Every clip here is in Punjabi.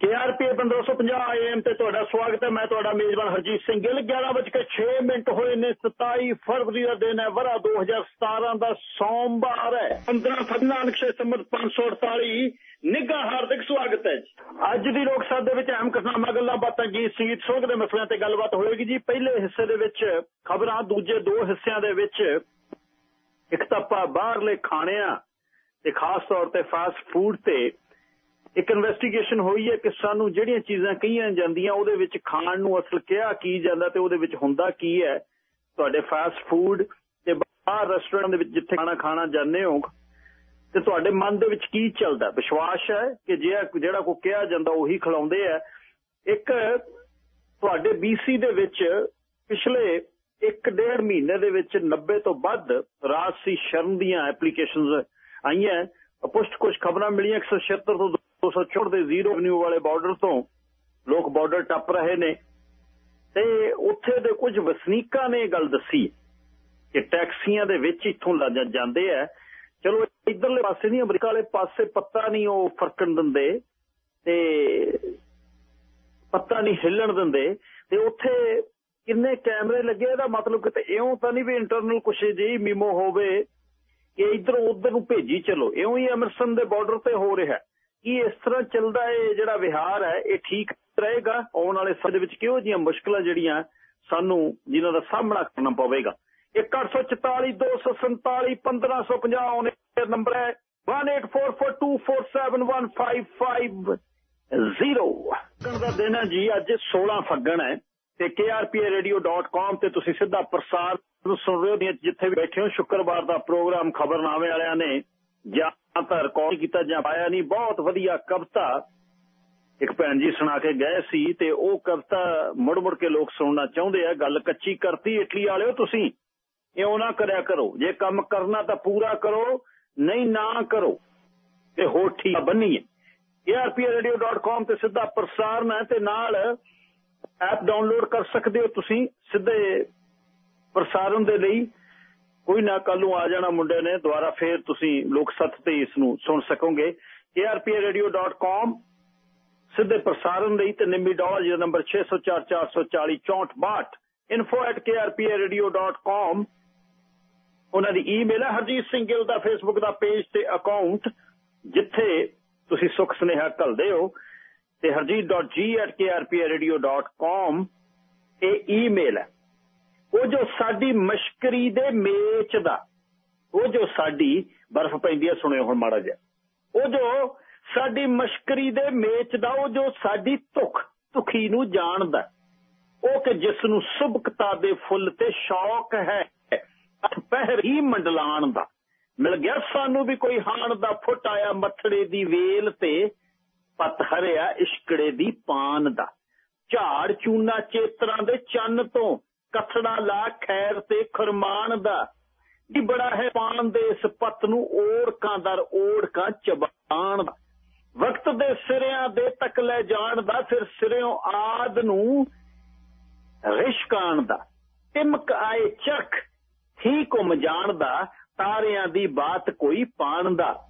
ਕੇਆਰਪੀ 1550 AM ਤੇ ਤੁਹਾਡਾ ਸਵਾਗਤ ਹੈ। ਮੈਂ ਤੁਹਾਡਾ ਮੇਜ਼ਬਾਨ ਹਰਜੀਤ ਸਿੰਘ ਗਿੱਲ। 11:06 ਮਿੰਟ ਹੋਏ ਨੇ 27 ਫਰਵਰੀ ਦਾ ਦਿਨ ਹੈ। ਵਰਾ 2017 ਦਾ ਸੋਮਵਾਰ ਹੈ। 15 ਫਰਵਰੀ ਨਕਸ਼ੇ ਸੰਮਤ 548 ਨਿੱਘਾ ਹਾਰਦਿਕ ਸਵਾਗਤ ਹੈ ਜੀ। ਅੱਜ ਦੀ ਲੋਕ ਸਭਾ ਦੇ ਵਿੱਚ ਅਹਿਮ ਘਟਨਾਵਾਂ ਗੱਲਾਂ ਬਾਤਾਂ, ਗੀਤ, ਸੰਗੀਤ ਸੋਗ ਦੇ ਮਸਲਿਆਂ ਤੇ ਗੱਲਬਾਤ ਹੋਏਗੀ ਜੀ। ਪਹਿਲੇ ਹਿੱਸੇ ਦੇ ਵਿੱਚ ਖਬਰਾਂ, ਦੂਜੇ ਦੋ ਹਿੱਸਿਆਂ ਦੇ ਵਿੱਚ ਇੱਕ ਤਾਂ ਆਪਾਂ ਬਾਹਰਲੇ ਖਾਣਿਆਂ ਤੇ ਖਾਸ ਤੌਰ ਤੇ ਫਾਸਟ ਫੂਡ ਤੇ ਇੱਕ ਇਨਵੈਸਟੀਗੇਸ਼ਨ ਹੋਈ ਹੈ ਕਿ ਸਾਨੂੰ ਜਿਹੜੀਆਂ ਚੀਜ਼ਾਂ ਕਹੀਆਂ ਜਾਂਦੀਆਂ, ਉਹਦੇ ਵਿੱਚ ਖਾਣ ਨੂੰ ਅਸਲ ਕਿਹਾ ਕੀ ਜਾਂਦਾ ਤੇ ਉਹਦੇ ਵਿੱਚ ਹੁੰਦਾ ਕੀ ਹੈ? ਤੁਹਾਡੇ ਫਾਸਟ ਫੂਡ ਤੇ ਬਾਹਰ ਰੈਸਟੋਰੈਂਟ ਦੇ ਵਿੱਚ ਜਿੱਥੇ ਖਾਣਾ ਖਾਣਾ ਜਾਂਦੇ ਹੋ, ਤੇ ਤੁਹਾਡੇ ਮਨ ਦੇ ਵਿੱਚ ਕੀ ਚੱਲਦਾ? ਵਿਸ਼ਵਾਸ ਹੈ ਕਿ ਜਿਹੜਾ ਕੋ ਕਿਹਾ ਜਾਂਦਾ ਉਹੀ ਖਿਲਾਉਂਦੇ ਆ? ਇੱਕ ਤੁਹਾਡੇ BC ਦੇ ਵਿੱਚ ਪਿਛਲੇ 1.5 ਮਹੀਨੇ ਦੇ ਵਿੱਚ 90 ਤੋਂ ਵੱਧ ਰਾਜਸੀ ਸ਼ਰਮ ਦੀਆਂ ਐਪਲੀਕੇਸ਼ਨਸ ਆਈਆਂ। ਪੁਸ਼ਟ ਕੁਝ ਖਬਰਾਂ ਮਿਲੀਆਂ 176 ਤੋਂ 264 ਦੇ ਜ਼ੀਰੋ ਰੈਵਨਿਊ ਵਾਲੇ ਬਾਰਡਰ ਤੋਂ ਲੋਕ ਬਾਰਡਰ ਟੱਪ ਰਹੇ ਨੇ। ਤੇ ਉੱਥੇ ਦੇ ਕੁਝ ਵਸਨੀਕਾਂ ਨੇ ਇਹ ਗੱਲ ਦੱਸੀ ਕਿ ਟੈਕਸੀਆਂ ਦੇ ਵਿੱਚ ਇੱਥੋਂ ਲੱਜ ਜਾਂਦੇ ਆ। ਚਲੋ, ਇਧਰਲੇ ਪਾਸੇ ਨਹੀਂ, ਅਮਰੀਕਾ ਵਾਲੇ ਪਾਸੇ ਪੱਤਾ ਨਹੀਂ ਉਹ ਫਰਕਣ ਦਿੰਦੇ ਤੇ ਪੱਤਾ ਨਹੀਂ ਹਿੱਲਣ ਦਿੰਦੇ। ਤੇ ਉੱਥੇ ਕਿੰਨੇ ਕੈਮਰੇ ਲੱਗੇ, ਇਹਦਾ ਮਤਲਬ ਕਿਤੇ ਇਉਂ ਤਾਂ ਨਹੀਂ ਵੀ ਇੰਟਰਨਲ ਕੁਛ ਜਿਹੀ ਮੀਮੋ ਹੋਵੇ ਕਿ ਇਧਰੋਂ ਉਧਰ ਨੂੰ ਭੇਜੀ ਚਲੋ। ਇਉਂ ਹੀ ਅਮਰਸਨ ਦੇ ਬਾਰਡਰ ਤੇ ਹੋ ਰਿਹਾ। ਕੀ ਇਸ ਤਰ੍ਹਾਂ ਚੱਲਦਾ ਹੈ, ਜਿਹੜਾ ਵਿਹਾਰ ਹੈ, ਇਹ ਠੀਕ ਰਹੇਗਾ? ਆਉਣ ਵਾਲੇ ਸਮੇਂ ਦੇ ਵਿੱਚ ਕਿਹੋ ਜੀਆਂ ਮੁਸ਼ਕਲਾਂ ਜਿਹੜੀਆਂ ਸਾਨੂੰ ਜਿਨ੍ਹਾਂ ਦਾ ਸਾਹਮਣਾ ਕਰਨਾ ਪਵੇਗਾ? 1844 247 1550 ਆਉਣੇ ਨੰਬਰ ਹੈ। 1844247155 ਦਾ ਦਿਨ ਹੈ ਜੀ, ਅੱਜ 16 ਫੱਗਣ ਹੈ ਤੇ krpradio.com ਤੇ ਤੁਸੀਂ ਸਿੱਧਾ ਪ੍ਰਸਾਰ ਸੁਣ ਰਹੇ ਹੋ। ਜਿੱਥੇ ਵੀ ਬੈਠੇ ਹੋ, ਸ਼ੁੱਕਰਵਾਰ ਦਾ ਪ੍ਰੋਗਰਾਮ ਖਬਰਨਾਮੇ ਵਾਲਿਆਂ ਨੇ ਜਾਂ ਤਾਂ ਰਿਕਾਰਡ ਕੀਤਾ ਜਾਂ ਪਾਇਆ ਨਹੀਂ, ਬਹੁਤ ਵਧੀਆ ਕਵਿਤਾ ਇੱਕ ਭੈਣ ਜੀ ਸੁਣਾ ਕੇ ਗਏ ਸੀ ਤੇ ਉਹ ਕਵਿਤਾ ਮੁੜ ਮੁੜ ਕੇ ਲੋਕ ਸੁਣਨਾ ਚਾਹੁੰਦੇ ਆ, ਗੱਲ ਕੱਚੀ ਕਰਤੀ ਇਟਲੀ ਵਾਲਿਓ ਤੁਸੀਂ, ਇਉਂ ਨਾ ਕਰਿਆ ਕਰੋ, ਜੇ ਕੰਮ ਕਰਨਾ ਤਾਂ ਪੂਰਾ ਕਰੋ, ਨਹੀਂ ਨਾ ਕਰੋ, ਤੇ ਹੋਰ ਠੀਕ ਬੰਨੀਏ arpradio.com ਤੇ ਸਿੱਧਾ ਪ੍ਰਸਾਰਣ ਹੈ ਤੇ ਨਾਲ ਐਪ ਡਾਊਨਲੋਡ ਕਰ ਸਕਦੇ ਹੋ ਤੁਸੀਂ, ਸਿੱਧੇ ਪ੍ਰਸਾਰਣ ਦੇ ਲਈ। ਕੋਈ ਨਾ ਕੱਲ ਨੂੰ ਆ ਜਾਣਾ ਮੁੰਡੇ ਨੇ, ਦੁਬਾਰਾ ਫੇਰ ਤੁਸੀਂ ਲੋਕ ਸੱਤ ਤੇ ਇਸ ਨੂੰ ਸੁਣ ਸਕੋਗੇ। arpradio.com ਸਿੱਧੇ ਪ੍ਰਸਾਰਣ ਲਈ ਤੇ ਨਿੰਮੀ ਡਾਲਰ ਜਿਹੜਾ ਨੰਬਰ 6044406462 info@krpradio.com ਉਹਨਾਂ ਦੀ ਈਮੇਲ ਹੈ ਹਰਜੀਤ ਸਿੰਘ ਗਿੱਲ ਦਾ ਫੇਸਬੁੱਕ ਦਾ ਪੇਜ ਤੇ ਅਕਾਊਂਟ ਜਿੱਥੇ ਤੁਸੀਂ ਸੁਖ ਸੁਨੇਹਾ ਘਲਦੇ ਹੋ। ਤੇ harjeet.g@krpradio.com ਇਹ ਈਮੇਲ ਹੈ। ਉਹ ਜੋ ਸਾਡੀ ਮਸ਼ਕਰੀ ਦੇ ਮੇਚ ਦਾ, ਉਹ ਜੋ ਸਾਡੀ, ਬਰਫ਼ ਪੈਂਦੀ ਹੈ ਸੁਣਿਓ ਹੁਣ ਮਾੜਾ ਜਿਹਾ। ਉਹ ਜੋ ਸਾਡੀ ਮਸ਼ਕਰੀ ਦੇ ਮੇਚ ਦਾ, ਉਹ ਜੋ ਸਾਡੀ ਧੁਖ, ਧੁਖੀ ਨੂੰ ਜਾਣਦਾ ਉਹ ਕਿ ਜਿਸ ਨੂੰ ਸੁਭਕਤਾ ਦੇ ਫੁੱਲ ਤੇ ਸ਼ੌਕ ਹੈ ਪਹਿਰ ਹੀ ਮੰਡਲਾਣ ਦਾ। ਮਿਲ ਗਿਆ ਸਾਨੂੰ ਵੀ ਕੋਈ ਹਾਣ ਦਾ ਫੁੱਟ ਆਇਆ ਮੱਥੜੇ ਦੀ ਵੇਲ ਤੇ, ਪਤ ਹਰਿਆ ਇਸ਼ਕੜੇ ਦੀ ਪਾਨ ਦਾ। ਝਾੜ ਚੂਨਾ ਚੇਤਰਾਂ ਦੇ ਚੰਨ ਤੋਂ ਕਥੜਾ ਲਾ ਖੈਰ ਤੇ ਖਰਮਾਨ ਦਾ। ਕੀ ਬੜਾ ਹੈ ਪਾਨ ਦੇ ਇਸ ਪੱਤ ਨੂੰ ਓੜਕਾਂ ਦਰ ਓੜਕਾਂ ਚਬਾਣ ਦਾ। ਵਕਤ ਦੇ ਸਿਰਿਆਂ ਦੇ ਤੱਕ ਲੈ ਜਾਣ ਦਾ, ਫਿਰ ਸਿਰਿਓਂ ਆਦ ਨੂੰ ਰਿਸ਼ਕਾਨ ਦਾ। ਟਿਮਕ ਆਏ ਚਰਖ ਠੀਕ ਘੁੰਮ ਜਾਣ ਦਾ, ਤਾਰਿਆਂ ਦੀ ਬਾਤ ਕੋਈ ਪਾਣ ਦਾ।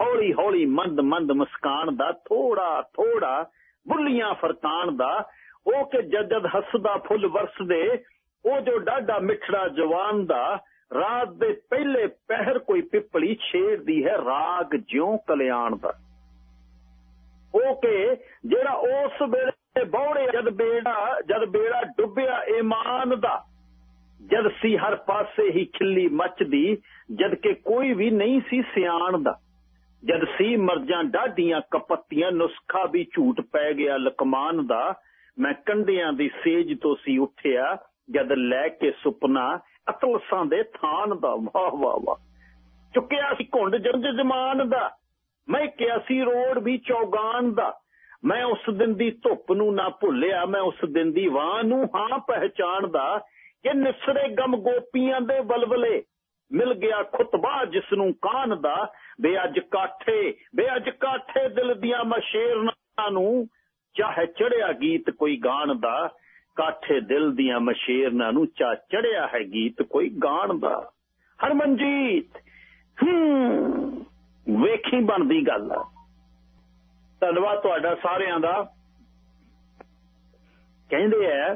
ਹੌਲੀ ਹੌਲੀ ਮੰਦ ਮੰਦ ਮੁਸਕਾਨ ਦਾ ਥੋੜਾ ਥੋੜਾ ਬੁੱਲੀਆਂ ਫਰਤਾਨ ਦਾ ਉਹ ਕਿ ਜਦ ਜਦ ਹੱਸਦਾ ਫੁੱਲ ਵਰਸਦੇ, ਉਹ ਜੋ ਡਾਡਾ ਮਿੱਠੜਾ ਜਵਾਨ ਦਾ, ਰਾਤ ਦੇ ਪਹਿਲੇ ਪਹਿਰ ਕੋਈ ਪਿੱਪਲੀ ਛੇੜਦੀ ਹੈ ਰਾਗ ਜਿਉਂ ਕਲਿਆਣ ਦਾ। ਉਹ ਕਿ ਜਿਹੜਾ ਉਸ ਵੇਲੇ ਬੌੜੇ ਜਦ ਬੇੜਾ ਜਦ ਬੇੜਾ ਡੁੱਬਿਆ ਈਮਾਨ ਦਾ, ਜਦ ਸੀ ਹਰ ਪਾਸੇ ਹੀ ਖਿੱਲੀ ਮੱਚਦੀ, ਜਦ ਕਿ ਕੋਈ ਵੀ ਨਹੀਂ ਸੀ ਸਿਆਣ ਦਾ। ਜਦ ਸੀ ਮਰਜਾਂ ਡਾਢੀਆਂ ਕਪੱਤੀਆਂ, ਨੁਸਖਾ ਵੀ ਝੂਠ ਪੈ ਗਿਆ ਲਕਮਾਨ ਦਾ ਮੈਂ ਕੰਡਿਆਂ ਦੀ ਸੇਜ ਤੋਂ ਸੀ ਉੱਠਿਆ, ਜਦ ਲੈ ਕੇ ਸੁਪਨਾ ਅਤਲਸਾਂ ਦੇ ਥਾਨ ਦਾ, ਵਾਹ ਵਾਹ ਵਾਹ। ਚੁੱਕਿਆ ਸੀ ਘੁੰਡ ਜੰਜ ਜਮਾਨ ਦਾ, ਮੈਂ ਕਿਹਾ ਸੀ ਰੋੜ ਵੀ ਚੌਗਾਨ ਦਾ। ਮੈਂ ਉਸ ਦਿਨ ਦੀ ਧੁੱਪ ਨੂੰ ਨਾ ਭੁੱਲਿਆ, ਮੈਂ ਉਸ ਦਿਨ ਦੀ ਵਾਹ ਨੂੰ ਹਾਂ ਪਹਿਚਾਣਦਾ ਕਿ ਨਿਸਰੇ ਗਮ ਗੋਪੀਆਂ ਦੇ ਬਲਬਲੇ। ਮਿਲ ਗਿਆ ਖੁਤਬਾ ਜਿਸ ਨੂੰ ਕਾਨ ਦਾ, ਬੇ ਅੱਜ ਕਾਠੇ, ਬੇ ਅੱਜ ਕਾਠੇ ਦਿਲ ਦੀਆਂ ਮਸ਼ੇਰਨਾਂ ਨੂੰ। ਚਾਹੇ ਚੜਿਆ ਗੀਤ ਕੋਈ ਗਾਣ ਦਾ, ਕਾਠੇ ਦਿਲ ਦੀਆਂ ਮਸ਼ੇਰਨਾਂ ਨੂੰ ਚਾ ਚੜਿਆ ਹੈ ਗੀਤ ਕੋਈ ਗਾਣ ਦਾ। ਹਰਮਨਜੀਤ, ਹੂੰ, ਵੇਖੀ ਬਣਦੀ ਗੱਲ। ਧੰਨਵਾਦ ਤੁਹਾਡਾ ਸਾਰਿਆਂ ਦਾ। ਕਹਿੰਦੇ ਆ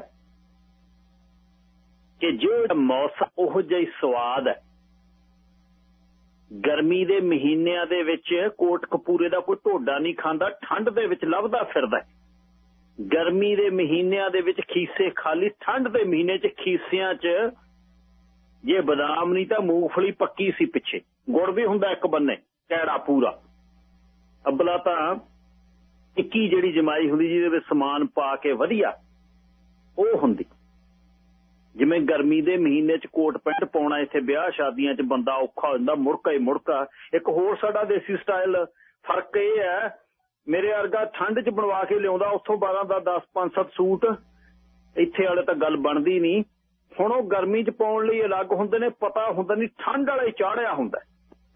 ਕਿ ਜੋ ਮੌਸਮ ਉਹ ਜਿਹਾ ਹੀ ਸਵਾਦ ਹੈ ਗਰਮੀ ਦੇ ਮਹੀਨਿਆਂ ਦੇ ਵਿੱਚ ਕੋਟ ਕਪੂਰੇ ਦਾ ਕੋਈ ਢੋਡਾ ਨਹੀਂ ਖਾਂਦਾ, ਠੰਡ ਦੇ ਵਿੱਚ ਲੱਭਦਾ ਫਿਰਦਾ ਗਰਮੀ ਦੇ ਮਹੀਨਿਆਂ ਦੇ ਵਿੱਚ ਖੀਸੇ ਖਾਲੀ, ਠੰਡ ਦੇ ਮਹੀਨੇ 'ਚ ਖੀਸਿਆਂ 'ਚ ਜੇ ਬਦਾਮ ਨਹੀਂ ਤਾਂ ਮੂੰਗਫਲੀ ਪੱਕੀ ਸੀ ਪਿੱਛੇ। ਗੁੜ ਵੀ ਹੁੰਦਾ ਇੱਕ ਬੰਨੇ ਕੈੜਾ ਪੂਰਾ। ਅੱਬਲਾ ਤਾਂ ਇੱਕੀ ਜਿਹੜੀ ਜਮਾਈ ਹੁੰਦੀ ਜਿਹਦੇ ਵਿੱਚ ਸਮਾਨ ਪਾ ਕੇ ਵਧੀਆ, ਉਹ ਹੁੰਦੀ। ਜਿਵੇਂ ਗਰਮੀ ਦੇ ਮਹੀਨੇ 'ਚ ਕੋਟ ਪੈਂਟ ਪਾਉਣਾ ਇੱਥੇ ਵਿਆਹ ਸ਼ਾਦੀਆਂ 'ਚ ਬੰਦਾ ਔਖਾ ਹੁੰਦਾ ਮੁੜਕਾ ਹੀ ਮੁੜਕਾ। ਇੱਕ ਹੋਰ ਸਾਡਾ ਦੇਸੀ ਸਟਾਈਲ, ਫ਼ਰਕ ਇਹ ਹੈ ਮੇਰੇ ਵਰਗਾ ਠੰਡ 'ਚ ਬਣਵਾ ਕੇ ਲਿਆਉਂਦਾ, ਉੱਥੋਂ 12 ਦਾ 10 5 7 ਸੂਟ, ਇੱਥੇ ਵਾਲੇ ਤਾਂ ਗੱਲ ਬਣਦੀ ਨਹੀਂ। ਹੁਣ ਉਹ ਗਰਮੀ 'ਚ ਪਾਉਣ ਲਈ ਅਲੱਗ ਹੁੰਦੇ ਨੇ, ਪਤਾ ਹੁੰਦਾ ਨਹੀਂ, ਠੰਡ ਵਾਲਾ ਚਾੜਿਆ ਹੁੰਦਾ।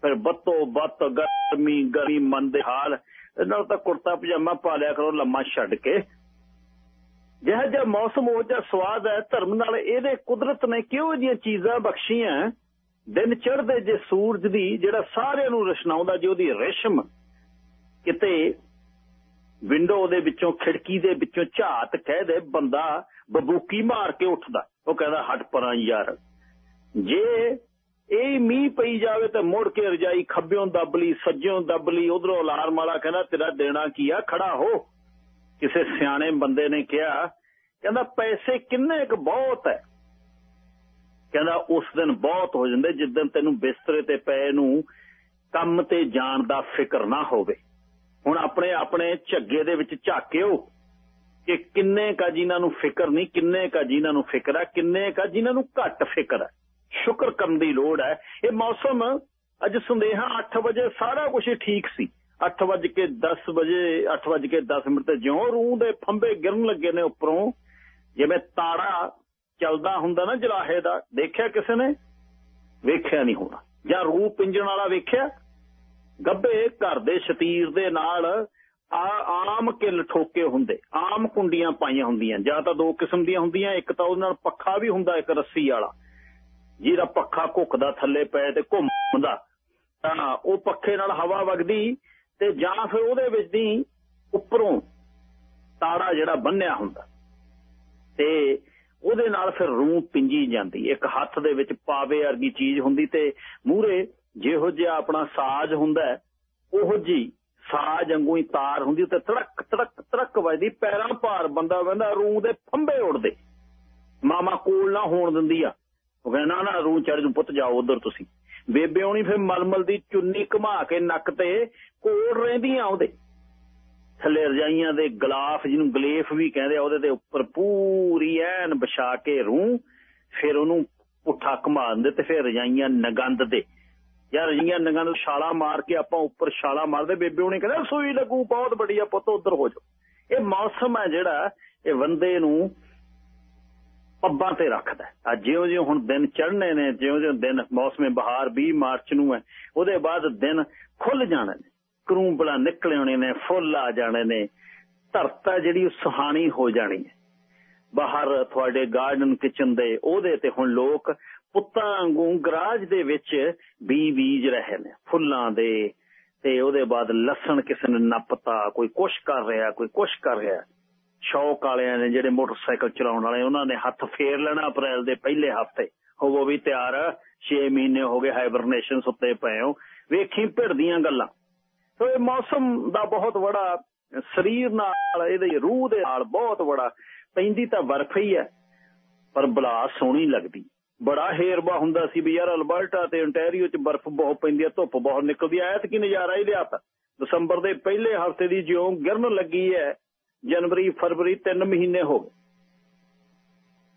ਫਿਰ ਬੱਤੋ ਬੱਤ ਗਰਮੀ ਗਰਮੀ ਮੰਦੇ ਹਾਲ, ਇਹਨਾਂ ਤਾਂ ਕੁਰਤਾ ਪਜਾਮਾ ਪਾ ਲਿਆ ਕਰੋ, ਲੰਮਾ ਛੱਡ ਕੇ। ਜਿਹੜਾ ਜਿਹਾ ਮੌਸਮ, ਉਹ ਜਿਹਾ ਸਵਾਦ ਹੈ, ਧਰਮ ਨਾਲ ਇਹਦੇ ਕੁਦਰਤ ਨੇ ਕਿਉਂ ਜੀਆਂ ਚੀਜ਼ਾਂ ਬਖਸ਼ੀਆਂ? ਦਿਨ ਚੜ੍ਹਦੇ ਜੇ ਸੂਰਜ ਦੀ, ਜਿਹੜਾ ਸਾਰਿਆਂ ਨੂੰ ਰਸ਼ਨਾਉਂਦਾ, ਜੇ ਉਹਦੀ ਰੇਸ਼ਮ ਕਿਤੇ ਵਿੰਡੋ ਦੇ ਵਿੱਚੋਂ, ਖਿੜਕੀ ਦੇ ਵਿੱਚੋਂ ਝਾਤ ਕਹਿ ਦੇ ਬੰਦਾ ਬਬੂਕੀ ਮਾਰ ਕੇ ਉੱਠਦਾ। ਉਹ ਕਹਿੰਦਾ, ਹਟ ਪਰਾਂ ਯਾਰ। ਜੇ ਇਹ ਮੀਂਹ ਪਈ ਜਾਵੇ ਤਾਂ ਮੁੜ ਕੇ ਰਜਾਈ ਖੱਬਿਓਂ ਦੱਬ ਲਈ, ਸੱਜਿਓਂ ਦੱਬ ਲਈ, ਉਧਰੋਂ ਅਲਾਰਮ ਵਾਲਾ ਕਹਿੰਦਾ, ਤੇਰਾ ਦੇਣਾ ਕੀ ਆ? ਖੜਾ ਹੋ। ਕਿਸੇ ਸਿਆਣੇ ਬੰਦੇ ਨੇ ਕਿਹਾ, ਕਹਿੰਦਾ, ਪੈਸੇ ਕਿੰਨੇ ਕੁ ਬਹੁਤ ਹੈ ਕਹਿੰਦਾ, ਉਸ ਦਿਨ ਬਹੁਤ ਹੋ ਜਾਂਦੇ, ਜਿਸ ਦਿਨ ਤੈਨੂੰ ਬਿਸਤਰੇ ਤੇ ਪਏ ਨੂੰ ਕੰਮ ਤੇ ਜਾਣ ਦਾ ਫਿਕਰ ਨਾ ਹੋਵੇ। ਹੁਣ ਆਪਣੇ ਆਪਣੇ ਝੱਗੇ ਦੇ ਵਿੱਚ ਝਾਕਿਓ ਕਿ ਕਿੰਨੇ ਕਾ ਜਿਨ੍ਹਾਂ ਨੂੰ ਫਿਕਰ ਨਹੀਂ, ਕਿੰਨੇ ਕਾ ਜਿਨ੍ਹਾਂ ਨੂੰ ਫਿਕਰ ਹੈ ਕਿੰਨੇ ਕਾ ਜਿਨ੍ਹਾਂ ਨੂੰ ਘੱਟ ਫਿਕਰ ਹੈ ਸ਼ੁਕਰ ਕਰਨ ਦੀ ਲੋੜ ਹੈ। ਇਹ ਮੌਸਮ ਅੱਜ ਸੰਦੇਹਾ 8 ਵਜੇ ਸਾਰਾ ਕੁਝ ਠੀਕ ਸੀ। 8 ਵਜੇ ਕੇ 10 ਵਜੇ 8 ਵਜੇ ਕੇ 10 ਮਿੰਟ ਤੇ ਜਿਉਂ ਰੂਹ ਦੇ ਫੰਬੇ ਗਿਰਨ ਲੱਗੇ ਨੇ ਉੱਪਰੋਂ, ਜਿਵੇਂ ਤਾਰਾ ਚੱਲਦਾ ਹੁੰਦਾ ਨਾ ਜਲਾਹੇ ਦਾ, ਦੇਖਿਆ ਕਿਸੇ ਨੇ? ਵੇਖਿਆ ਨਹੀਂ ਹੋਣਾ। ਜਾਂ ਰੂਹ ਪਿੰਜਣ ਵਾਲਾ ਵੇਖਿਆ? ਗੱਬੇ ਘਰ ਦੇ ਸ਼ਤੀਰ ਦੇ ਨਾਲ ਆਮ ਕਿੱਲ ਠੋਕੇ ਹੁੰਦੇ, ਆਮ ਕੁੰਡੀਆਂ ਪਾਈਆਂ ਹੁੰਦੀਆਂ, ਜਾਂ ਤਾਂ ਦੋ ਕਿਸਮ ਦੀਆਂ ਹੁੰਦੀਆਂ, ਇੱਕ ਤਾਂ ਉਹਦੇ ਨਾਲ ਪੱਖਾ ਵੀ ਹੁੰਦਾ, ਇੱਕ ਰੱਸੀ ਵਾਲਾ, ਜਿਹਦਾ ਪੱਖਾ ਘੁੱਕਦਾ ਥੱਲੇ ਪੈ ਤੇ ਘੁੰਮਦਾ, ਤਾਂ ਉਹ ਪੱਖੇ ਨਾਲ ਹਵਾ ਵਗਦੀ ਤੇ ਜਾਂ ਫਿਰ ਉਹਦੇ ਵਿੱਚ ਦੀ ਉੱਪਰੋਂ ਤਾੜਾ ਜਿਹੜਾ ਬੰਨਿਆ ਹੁੰਦਾ, ਤੇ ਉਹਦੇ ਨਾਲ ਫਿਰ ਰੂਹ ਪਿੰਜੀ ਜਾਂਦੀ, ਇੱਕ ਹੱਥ ਦੇ ਵਿੱਚ ਪਾਵੇ ਵਰਗੀ ਚੀਜ਼ ਹੁੰਦੀ ਤੇ ਮੂਹਰੇ ਜਿਹੋ ਜਿਹਾ ਆਪਣਾ ਸਾਜ਼ ਹੁੰਦਾ ਉਹੋ ਜੀ ਸਾਜ਼ ਵਾਂਗੂ ਹੀ ਤਾਰ ਹੁੰਦੀ ਤੇ ਤੜਕ ਤੜਕ ਤੜਕ ਵੱਜਦੀ, ਪੈਰਾਂ ਭਾਰ ਬੰਦਾ ਵੰਦਾ ਰੂਹ ਦੇ ਫੰਬੇ ਉੜਦੇ। ਮਾਮਾ ਕੋਲ ਨਾ ਹੋਣ ਦਿੰਦੀ ਆ। ਉਹ ਕਹਿੰਦਾ, ਨਾ ਰੂਹ ਚੜ ਨੂੰ ਪੁੱਤ, ਜਾਓ ਉਧਰ ਤੁਸੀਂ। ਬੇਬੇ ਹੋਣੀ ਫਿਰ ਮਲਮਲ ਦੀ ਚੁੰਨੀ ਘੁਮਾ ਕੇ ਨੱਕ ਤੇ ਕੋੜ ਰਹਿੰਦੀਆਂ ਉਹਦੇ। ਥੱਲੇ ਰਜਾਈਆਂ ਦੇ ਗਲਾਫ ਜਿਹਨੂੰ ਗਲੇਫ ਵੀ ਕਹਿੰਦੇ ਆ, ਉਹਦੇ ਦੇ ਉੱਪਰ ਪੂਰੀ ਐਨ ਵਿਛਾ ਕੇ ਰੂਹ ਫਿਰ ਉਹਨੂੰ ਪੁੱਠਾ ਘੁਮਾ ਦਿੰਦੇ ਤੇ ਫਿਰ ਰਜਾਈਆਂ ਨਗੰਦ ਦੇ। ਯਾਰ ਰਜਾਈਆਂ ਨਗੰਦ ਛਾਲਾ ਮਾਰ ਕੇ ਆਪਾਂ ਉੱਪਰ ਛਾਲਾ ਮਾਰਦੇ, ਬੇਬੇ ਉਹਨੇ ਕਹਿੰਦਾ ਸੂਈ ਲੱਗੂ, ਬਹੁਤ ਬੜੀਆ ਪੁੱਤ, ਉਧਰ ਹੋ ਜਾਓ। ਇਹ ਮੌਸਮ ਹੈ ਜਿਹੜਾ, ਇਹ ਬੰਦੇ ਨੂੰ ਪੱਬਾਂ ਤੇ ਰੱਖਦਾ ਆ ਜਿਉਂ ਜਿਉਂ ਹੁਣ ਦਿਨ ਚੜ੍ਹਨੇ ਨੇ ਜਿਉਂ ਜਿਉਂ ਦਿਨ ਮੌਸਮੇ ਬਹਾਰ 20 ਮਾਰਚ ਨੂੰ ਹੈ, ਉਹਦੇ ਬਾਅਦ ਦਿਨ ਖੁੱਲ ਜਾਣੇ ਨੇ, ਕਰੂੰਬਲਾ ਨਿਕਲੇ ਹੋਣੇ ਨੇ, ਫੁੱਲ ਆ ਜਾਣੇ ਨੇ, ਧਰਤਾ ਜਿਹੜੀ ਸੁਹਾਣੀ ਹੋ ਜਾਣੀ ਹੈ। ਬਾਹਰ ਤੁਹਾਡੇ ਗਾਰਡਨ ਕਿਚਨ ਦੇ, ਉਹਦੇ ਤੇ ਹੁਣ ਲੋਕ ਪੁੱਤਾਂ ਵਾਂਗੂ ਗਰਾਜ ਦੇ ਵਿੱਚ ਬੀ ਬੀਜ ਰਹੇ ਨੇ, ਫੁੱਲਾਂ ਦੇ, ਤੇ ਉਹਦੇ ਬਾਅਦ ਲਸਣ ਕਿਸੇ ਨੇ ਨੱਪਤਾ, ਕੋਈ ਕੁਛ ਕਰ ਰਿਹਾ, ਕੋਈ ਕੁਛ ਕਰ ਰਿਹਾ। ਸ਼ੌਕ ਵਾਲਿਆਂ ਨੇ ਜਿਹੜੇ ਮੋਟਰਸਾਈਕਲ ਚਲਾਉਣ ਵਾਲੇ, ਉਹਨਾਂ ਨੇ ਹੱਥ ਫੇਰ ਲੈਣਾ ਅਪ੍ਰੈਲ ਦੇ ਪਹਿਲੇ ਹਫ਼ਤੇ। ਹੋਵੋ ਵੀ ਤਿਆਰ 6 ਮਹੀਨੇ ਹੋ ਗਏ ਹਾਈਬਰਨੇਸ਼ਨ ਸੁੱਤੇ ਪਏ ਹੋ। ਵੇਖੀ ਭਿੜ ਦੀਆਂ ਗੱਲਾਂ। ਸੋ ਇਹ ਮੌਸਮ ਦਾ ਬਹੁਤ ਬੜਾ ਸਰੀਰ ਨਾਲ, ਇਹਦੇ ਰੂਹ ਦੇ ਨਾਲ ਬਹੁਤ ਬੜਾ, ਪੈਂਦੀ ਤਾਂ ਬਰਫ਼ ਹੀ ਹੈ, ਪਰ ਬਲਾ ਸੋਹਣੀ ਲੱਗਦੀ। ਬੜਾ ਹੇਰਵਾ ਹੁੰਦਾ ਸੀ ਵੀ ਯਾਰ ਅਲਬਰਟਾ ਤੇ ontario ਚ ਬਰਫ਼ ਬਹੁਤ ਪੈਂਦੀ ਹੈ ਧੁੱਪ ਬਹੁਤ ਨਿਕਲਦੀ ਹੈ ਐਤ ਕੀ ਨਜ਼ਾਰਾ ਹੀ ਲਿਆਤਾ। ਦਸੰਬਰ ਦੇ ਪਹਿਲੇ ਹਫ਼ਤੇ ਦੀ ਜਿਉਂ ਗਿਰਨ ਲੱਗੀ ਹੈ ਜਨਵਰੀ, ਫਰਵਰੀ 3 ਮਹੀਨੇ ਹੋ ਗਏ।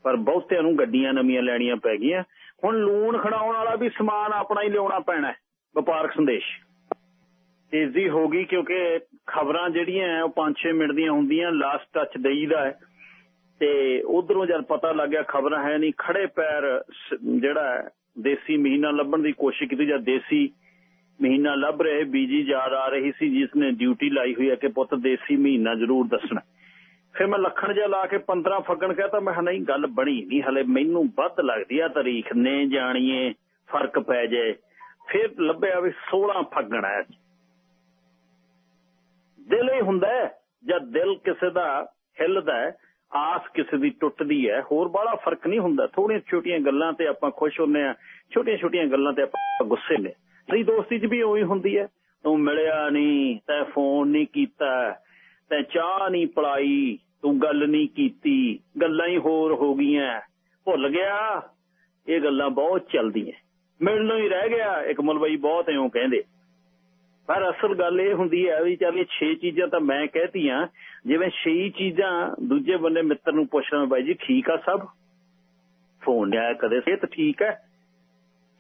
ਪਰ ਬਹੁਤਿਆਂ ਨੂੰ ਗੱਡੀਆਂ ਨਵੀਆਂ ਲੈਣੀਆਂ ਪੈ ਗਈਆਂ। ਹੁਣ ਲੂਣ ਖੜਾਉਣ ਵਾਲਾ ਵੀ ਸਮਾਨ ਆਪਣਾ ਹੀ ਲਿਆਉਣਾ ਪੈਣਾ ਹੈ ਵਪਾਰਕ ਸੰਦੇਸ਼। ਤੇਜ਼ੀ ਹੋ ਗਈ ਕਿਉਂਕਿ ਖਬਰਾਂ ਜਿਹੜੀਆਂ ਉਹ 5-6 ਮਿੰਟ ਦੀਆਂ ਹੁੰਦੀਆਂ ਲਾਸਟ ਟੱਚ ਦੇਈਦਾ ਹੈ ਤੇ ਉਧਰੋਂ ਜਦ ਪਤਾ ਲੱਗ ਗਿਆ ਖਬਰਾਂ ਹੈ ਨਹੀਂ ਖੜੇ ਪੈਰ ਜਿਹੜਾ ਦੇਸੀ ਮਹੀਨਾ ਲੱਭਣ ਦੀ ਕੋਸ਼ਿਸ਼ ਕੀਤੀ ਜਾਂ ਦੇਸੀ ਮਹੀਨਾ ਲੱਭ ਰਹੇ, ਬੀਜੀ ਯਾਦ ਆ ਰਹੀ ਸੀ, ਜਿਸ ਨੇ ਡਿਊਟੀ ਲਾਈ ਹੋਈ ਹੈ ਕਿ ਪੁੱਤ ਦੇਸੀ ਮਹੀਨਾ ਜ਼ਰੂਰ ਦੱਸਣਾ। ਫਿਰ ਮੈਂ ਲੱਖਣ ਜਿਹਾ ਲਾ ਕੇ 15 ਫੱਗਣ ਕਹਤਾ ਮੈਂ ਨਹੀਂ, ਗੱਲ ਬਣੀ ਨਹੀਂ, ਹਲੇ ਮੈਨੂੰ ਵੱਧ ਲੱਗਦੀ ਆ ਤਾਰੀਖ, ਨੇ ਜਾਣੀਏ, ਫ਼ਰਕ ਪੈ ਜਾਏ ਫਿਰ ਲੱਭਿਆ ਵੀ 16 ਫੱਗਣ ਹੈ। ਦਿਲ ਹੀ ਹੁੰਦਾ ਜਦ ਦਿਲ ਕਿਸੇ ਦਾ ਹਿੱਲਦਾ ਆਸ ਕਿਸੇ ਦੀ ਟੁੱਟਦੀ ਹੈ, ਹੋਰ ਬੜਾ ਫ਼ਰਕ ਨਹੀਂ ਹੁੰਦਾ। ਥੋੜੀਆਂ ਛੋਟੀਆਂ ਗੱਲਾਂ ਤੇ ਆਪਾਂ ਖੁਸ਼ ਹੁੰਨੇ ਆ ਛੋਟੀਆਂ ਛੋਟੀਆਂ ਗੱਲਾਂ ਤੇ ਆਪਾਂ ਗੁੱਸੇ ਨੇ ਸਹੀ ਦੋਸਤੀ 'ਚ ਵੀ ਉਹੀ ਹੁੰਦੀ ਹੈ। ਤੂੰ ਮਿਲਿਆ ਨਹੀਂ, ਤੈ ਫੋਨ ਨਹੀਂ ਕੀਤਾ, ਤੈ ਚਾਹ ਨਹੀਂ ਪਲਾਈ, ਤੂੰ ਗੱਲ ਨਹੀਂ ਕੀਤੀ, ਗੱਲਾਂ ਹੀ ਹੋਰ ਹੋ ਗਈਆਂ। ਭੁੱਲ ਗਿਆ, ਇਹ ਗੱਲਾਂ ਬਹੁਤ ਚੱਲਦੀਆਂ। ਮਿਲਣੋਂ ਹੀ ਰਹਿ ਗਿਆ, ਇੱਕ ਮਲਵਈ ਬਹੁਤ ਐਉਂ ਕਹਿੰਦੇ। ਪਰ ਅਸਲ ਗੱਲ ਇਹ ਹੁੰਦੀ ਹੈ ਵੀ ਚੱਲ ਇਹ 6 ਚੀਜ਼ਾਂ ਤਾਂ ਮੈਂ ਕਹਿਤੀਆਂ, ਜਿਵੇਂ 6 ਚੀਜ਼ਾਂ ਦੂਜੇ ਬੰਦੇ ਮਿੱਤਰ ਨੂੰ ਪੁੱਛਣਾ ਬਾਈ ਜੀ ਠੀਕ ਆ ਸਭ? ਫੋਨ ਆਇਆ ਕਦੇ, ਸਿਹਤ ਠੀਕ ਹੈ?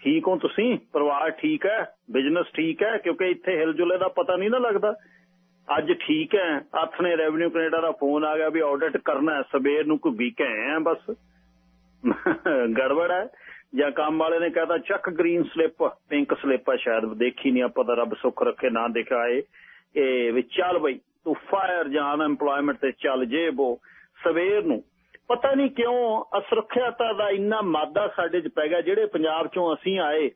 ਠੀਕ ਹੋ ਤੁਸੀਂ? ਪਰਿਵਾਰ ਠੀਕ ਹੈ? ਬਿਜ਼ਨਸ ਠੀਕ ਹੈ? ਕਿਉਂਕਿ ਇੱਥੇ ਹਿਲਜੁਲੇ ਦਾ ਪਤਾ ਨਹੀਂ ਨਾ ਲੱਗਦਾ। ਅੱਜ ਠੀਕ ਹੈ ਅੱਥ ਨੇ ਰੈਵਨਿਊ ਕੈਨੇਡਾ ਦਾ ਫੋਨ ਆ ਗਿਆ ਵੀ ਆਡਿਟ ਕਰਨਾ ਸਵੇਰ ਨੂੰ ਕੋਈ ਵੀਕ ਹੈ, ਬਸ। ਗੜਬੜ ਹੈ। ਜਾਂ ਕੰਮ ਵਾਲੇ ਨੇ ਕਹਤਾ, ਚੱਕ ਗ੍ਰੀਨ ਸਲਿੱਪ ਪਿੰਕ ਸਲਿੱਪ ਆ ਸ਼ਾਇਦ, ਦੇਖੀ ਨਹੀਂ ਆਪਾਂ ਤਾਂ ਰੱਬ ਸੁੱਖ ਰੱਖੇ ਨਾ ਦਿਖਾਏ ਇਹ ਵੀ ਚੱਲ ਬਈ, ਤੂੰ ਫਾਇਰ ਜਾਂ ਅਨਪਲੋਇਮੈਂਟ ਤੇ ਚੱਲ ਜੇ ਬੋ ਸਵੇਰ ਨੂੰ। ਪਤਾ ਨਹੀਂ ਕਿਉਂ ਅਸੁਰੱਖਿਆਤਾ ਦਾ ਇੰਨਾ ਮਾਦਾ ਸਾਡੇ 'ਚ ਪੈ ਗਿਆ, ਜਿਹੜੇ ਪੰਜਾਬ 'ਚੋਂ ਅਸੀਂ ਆਏ,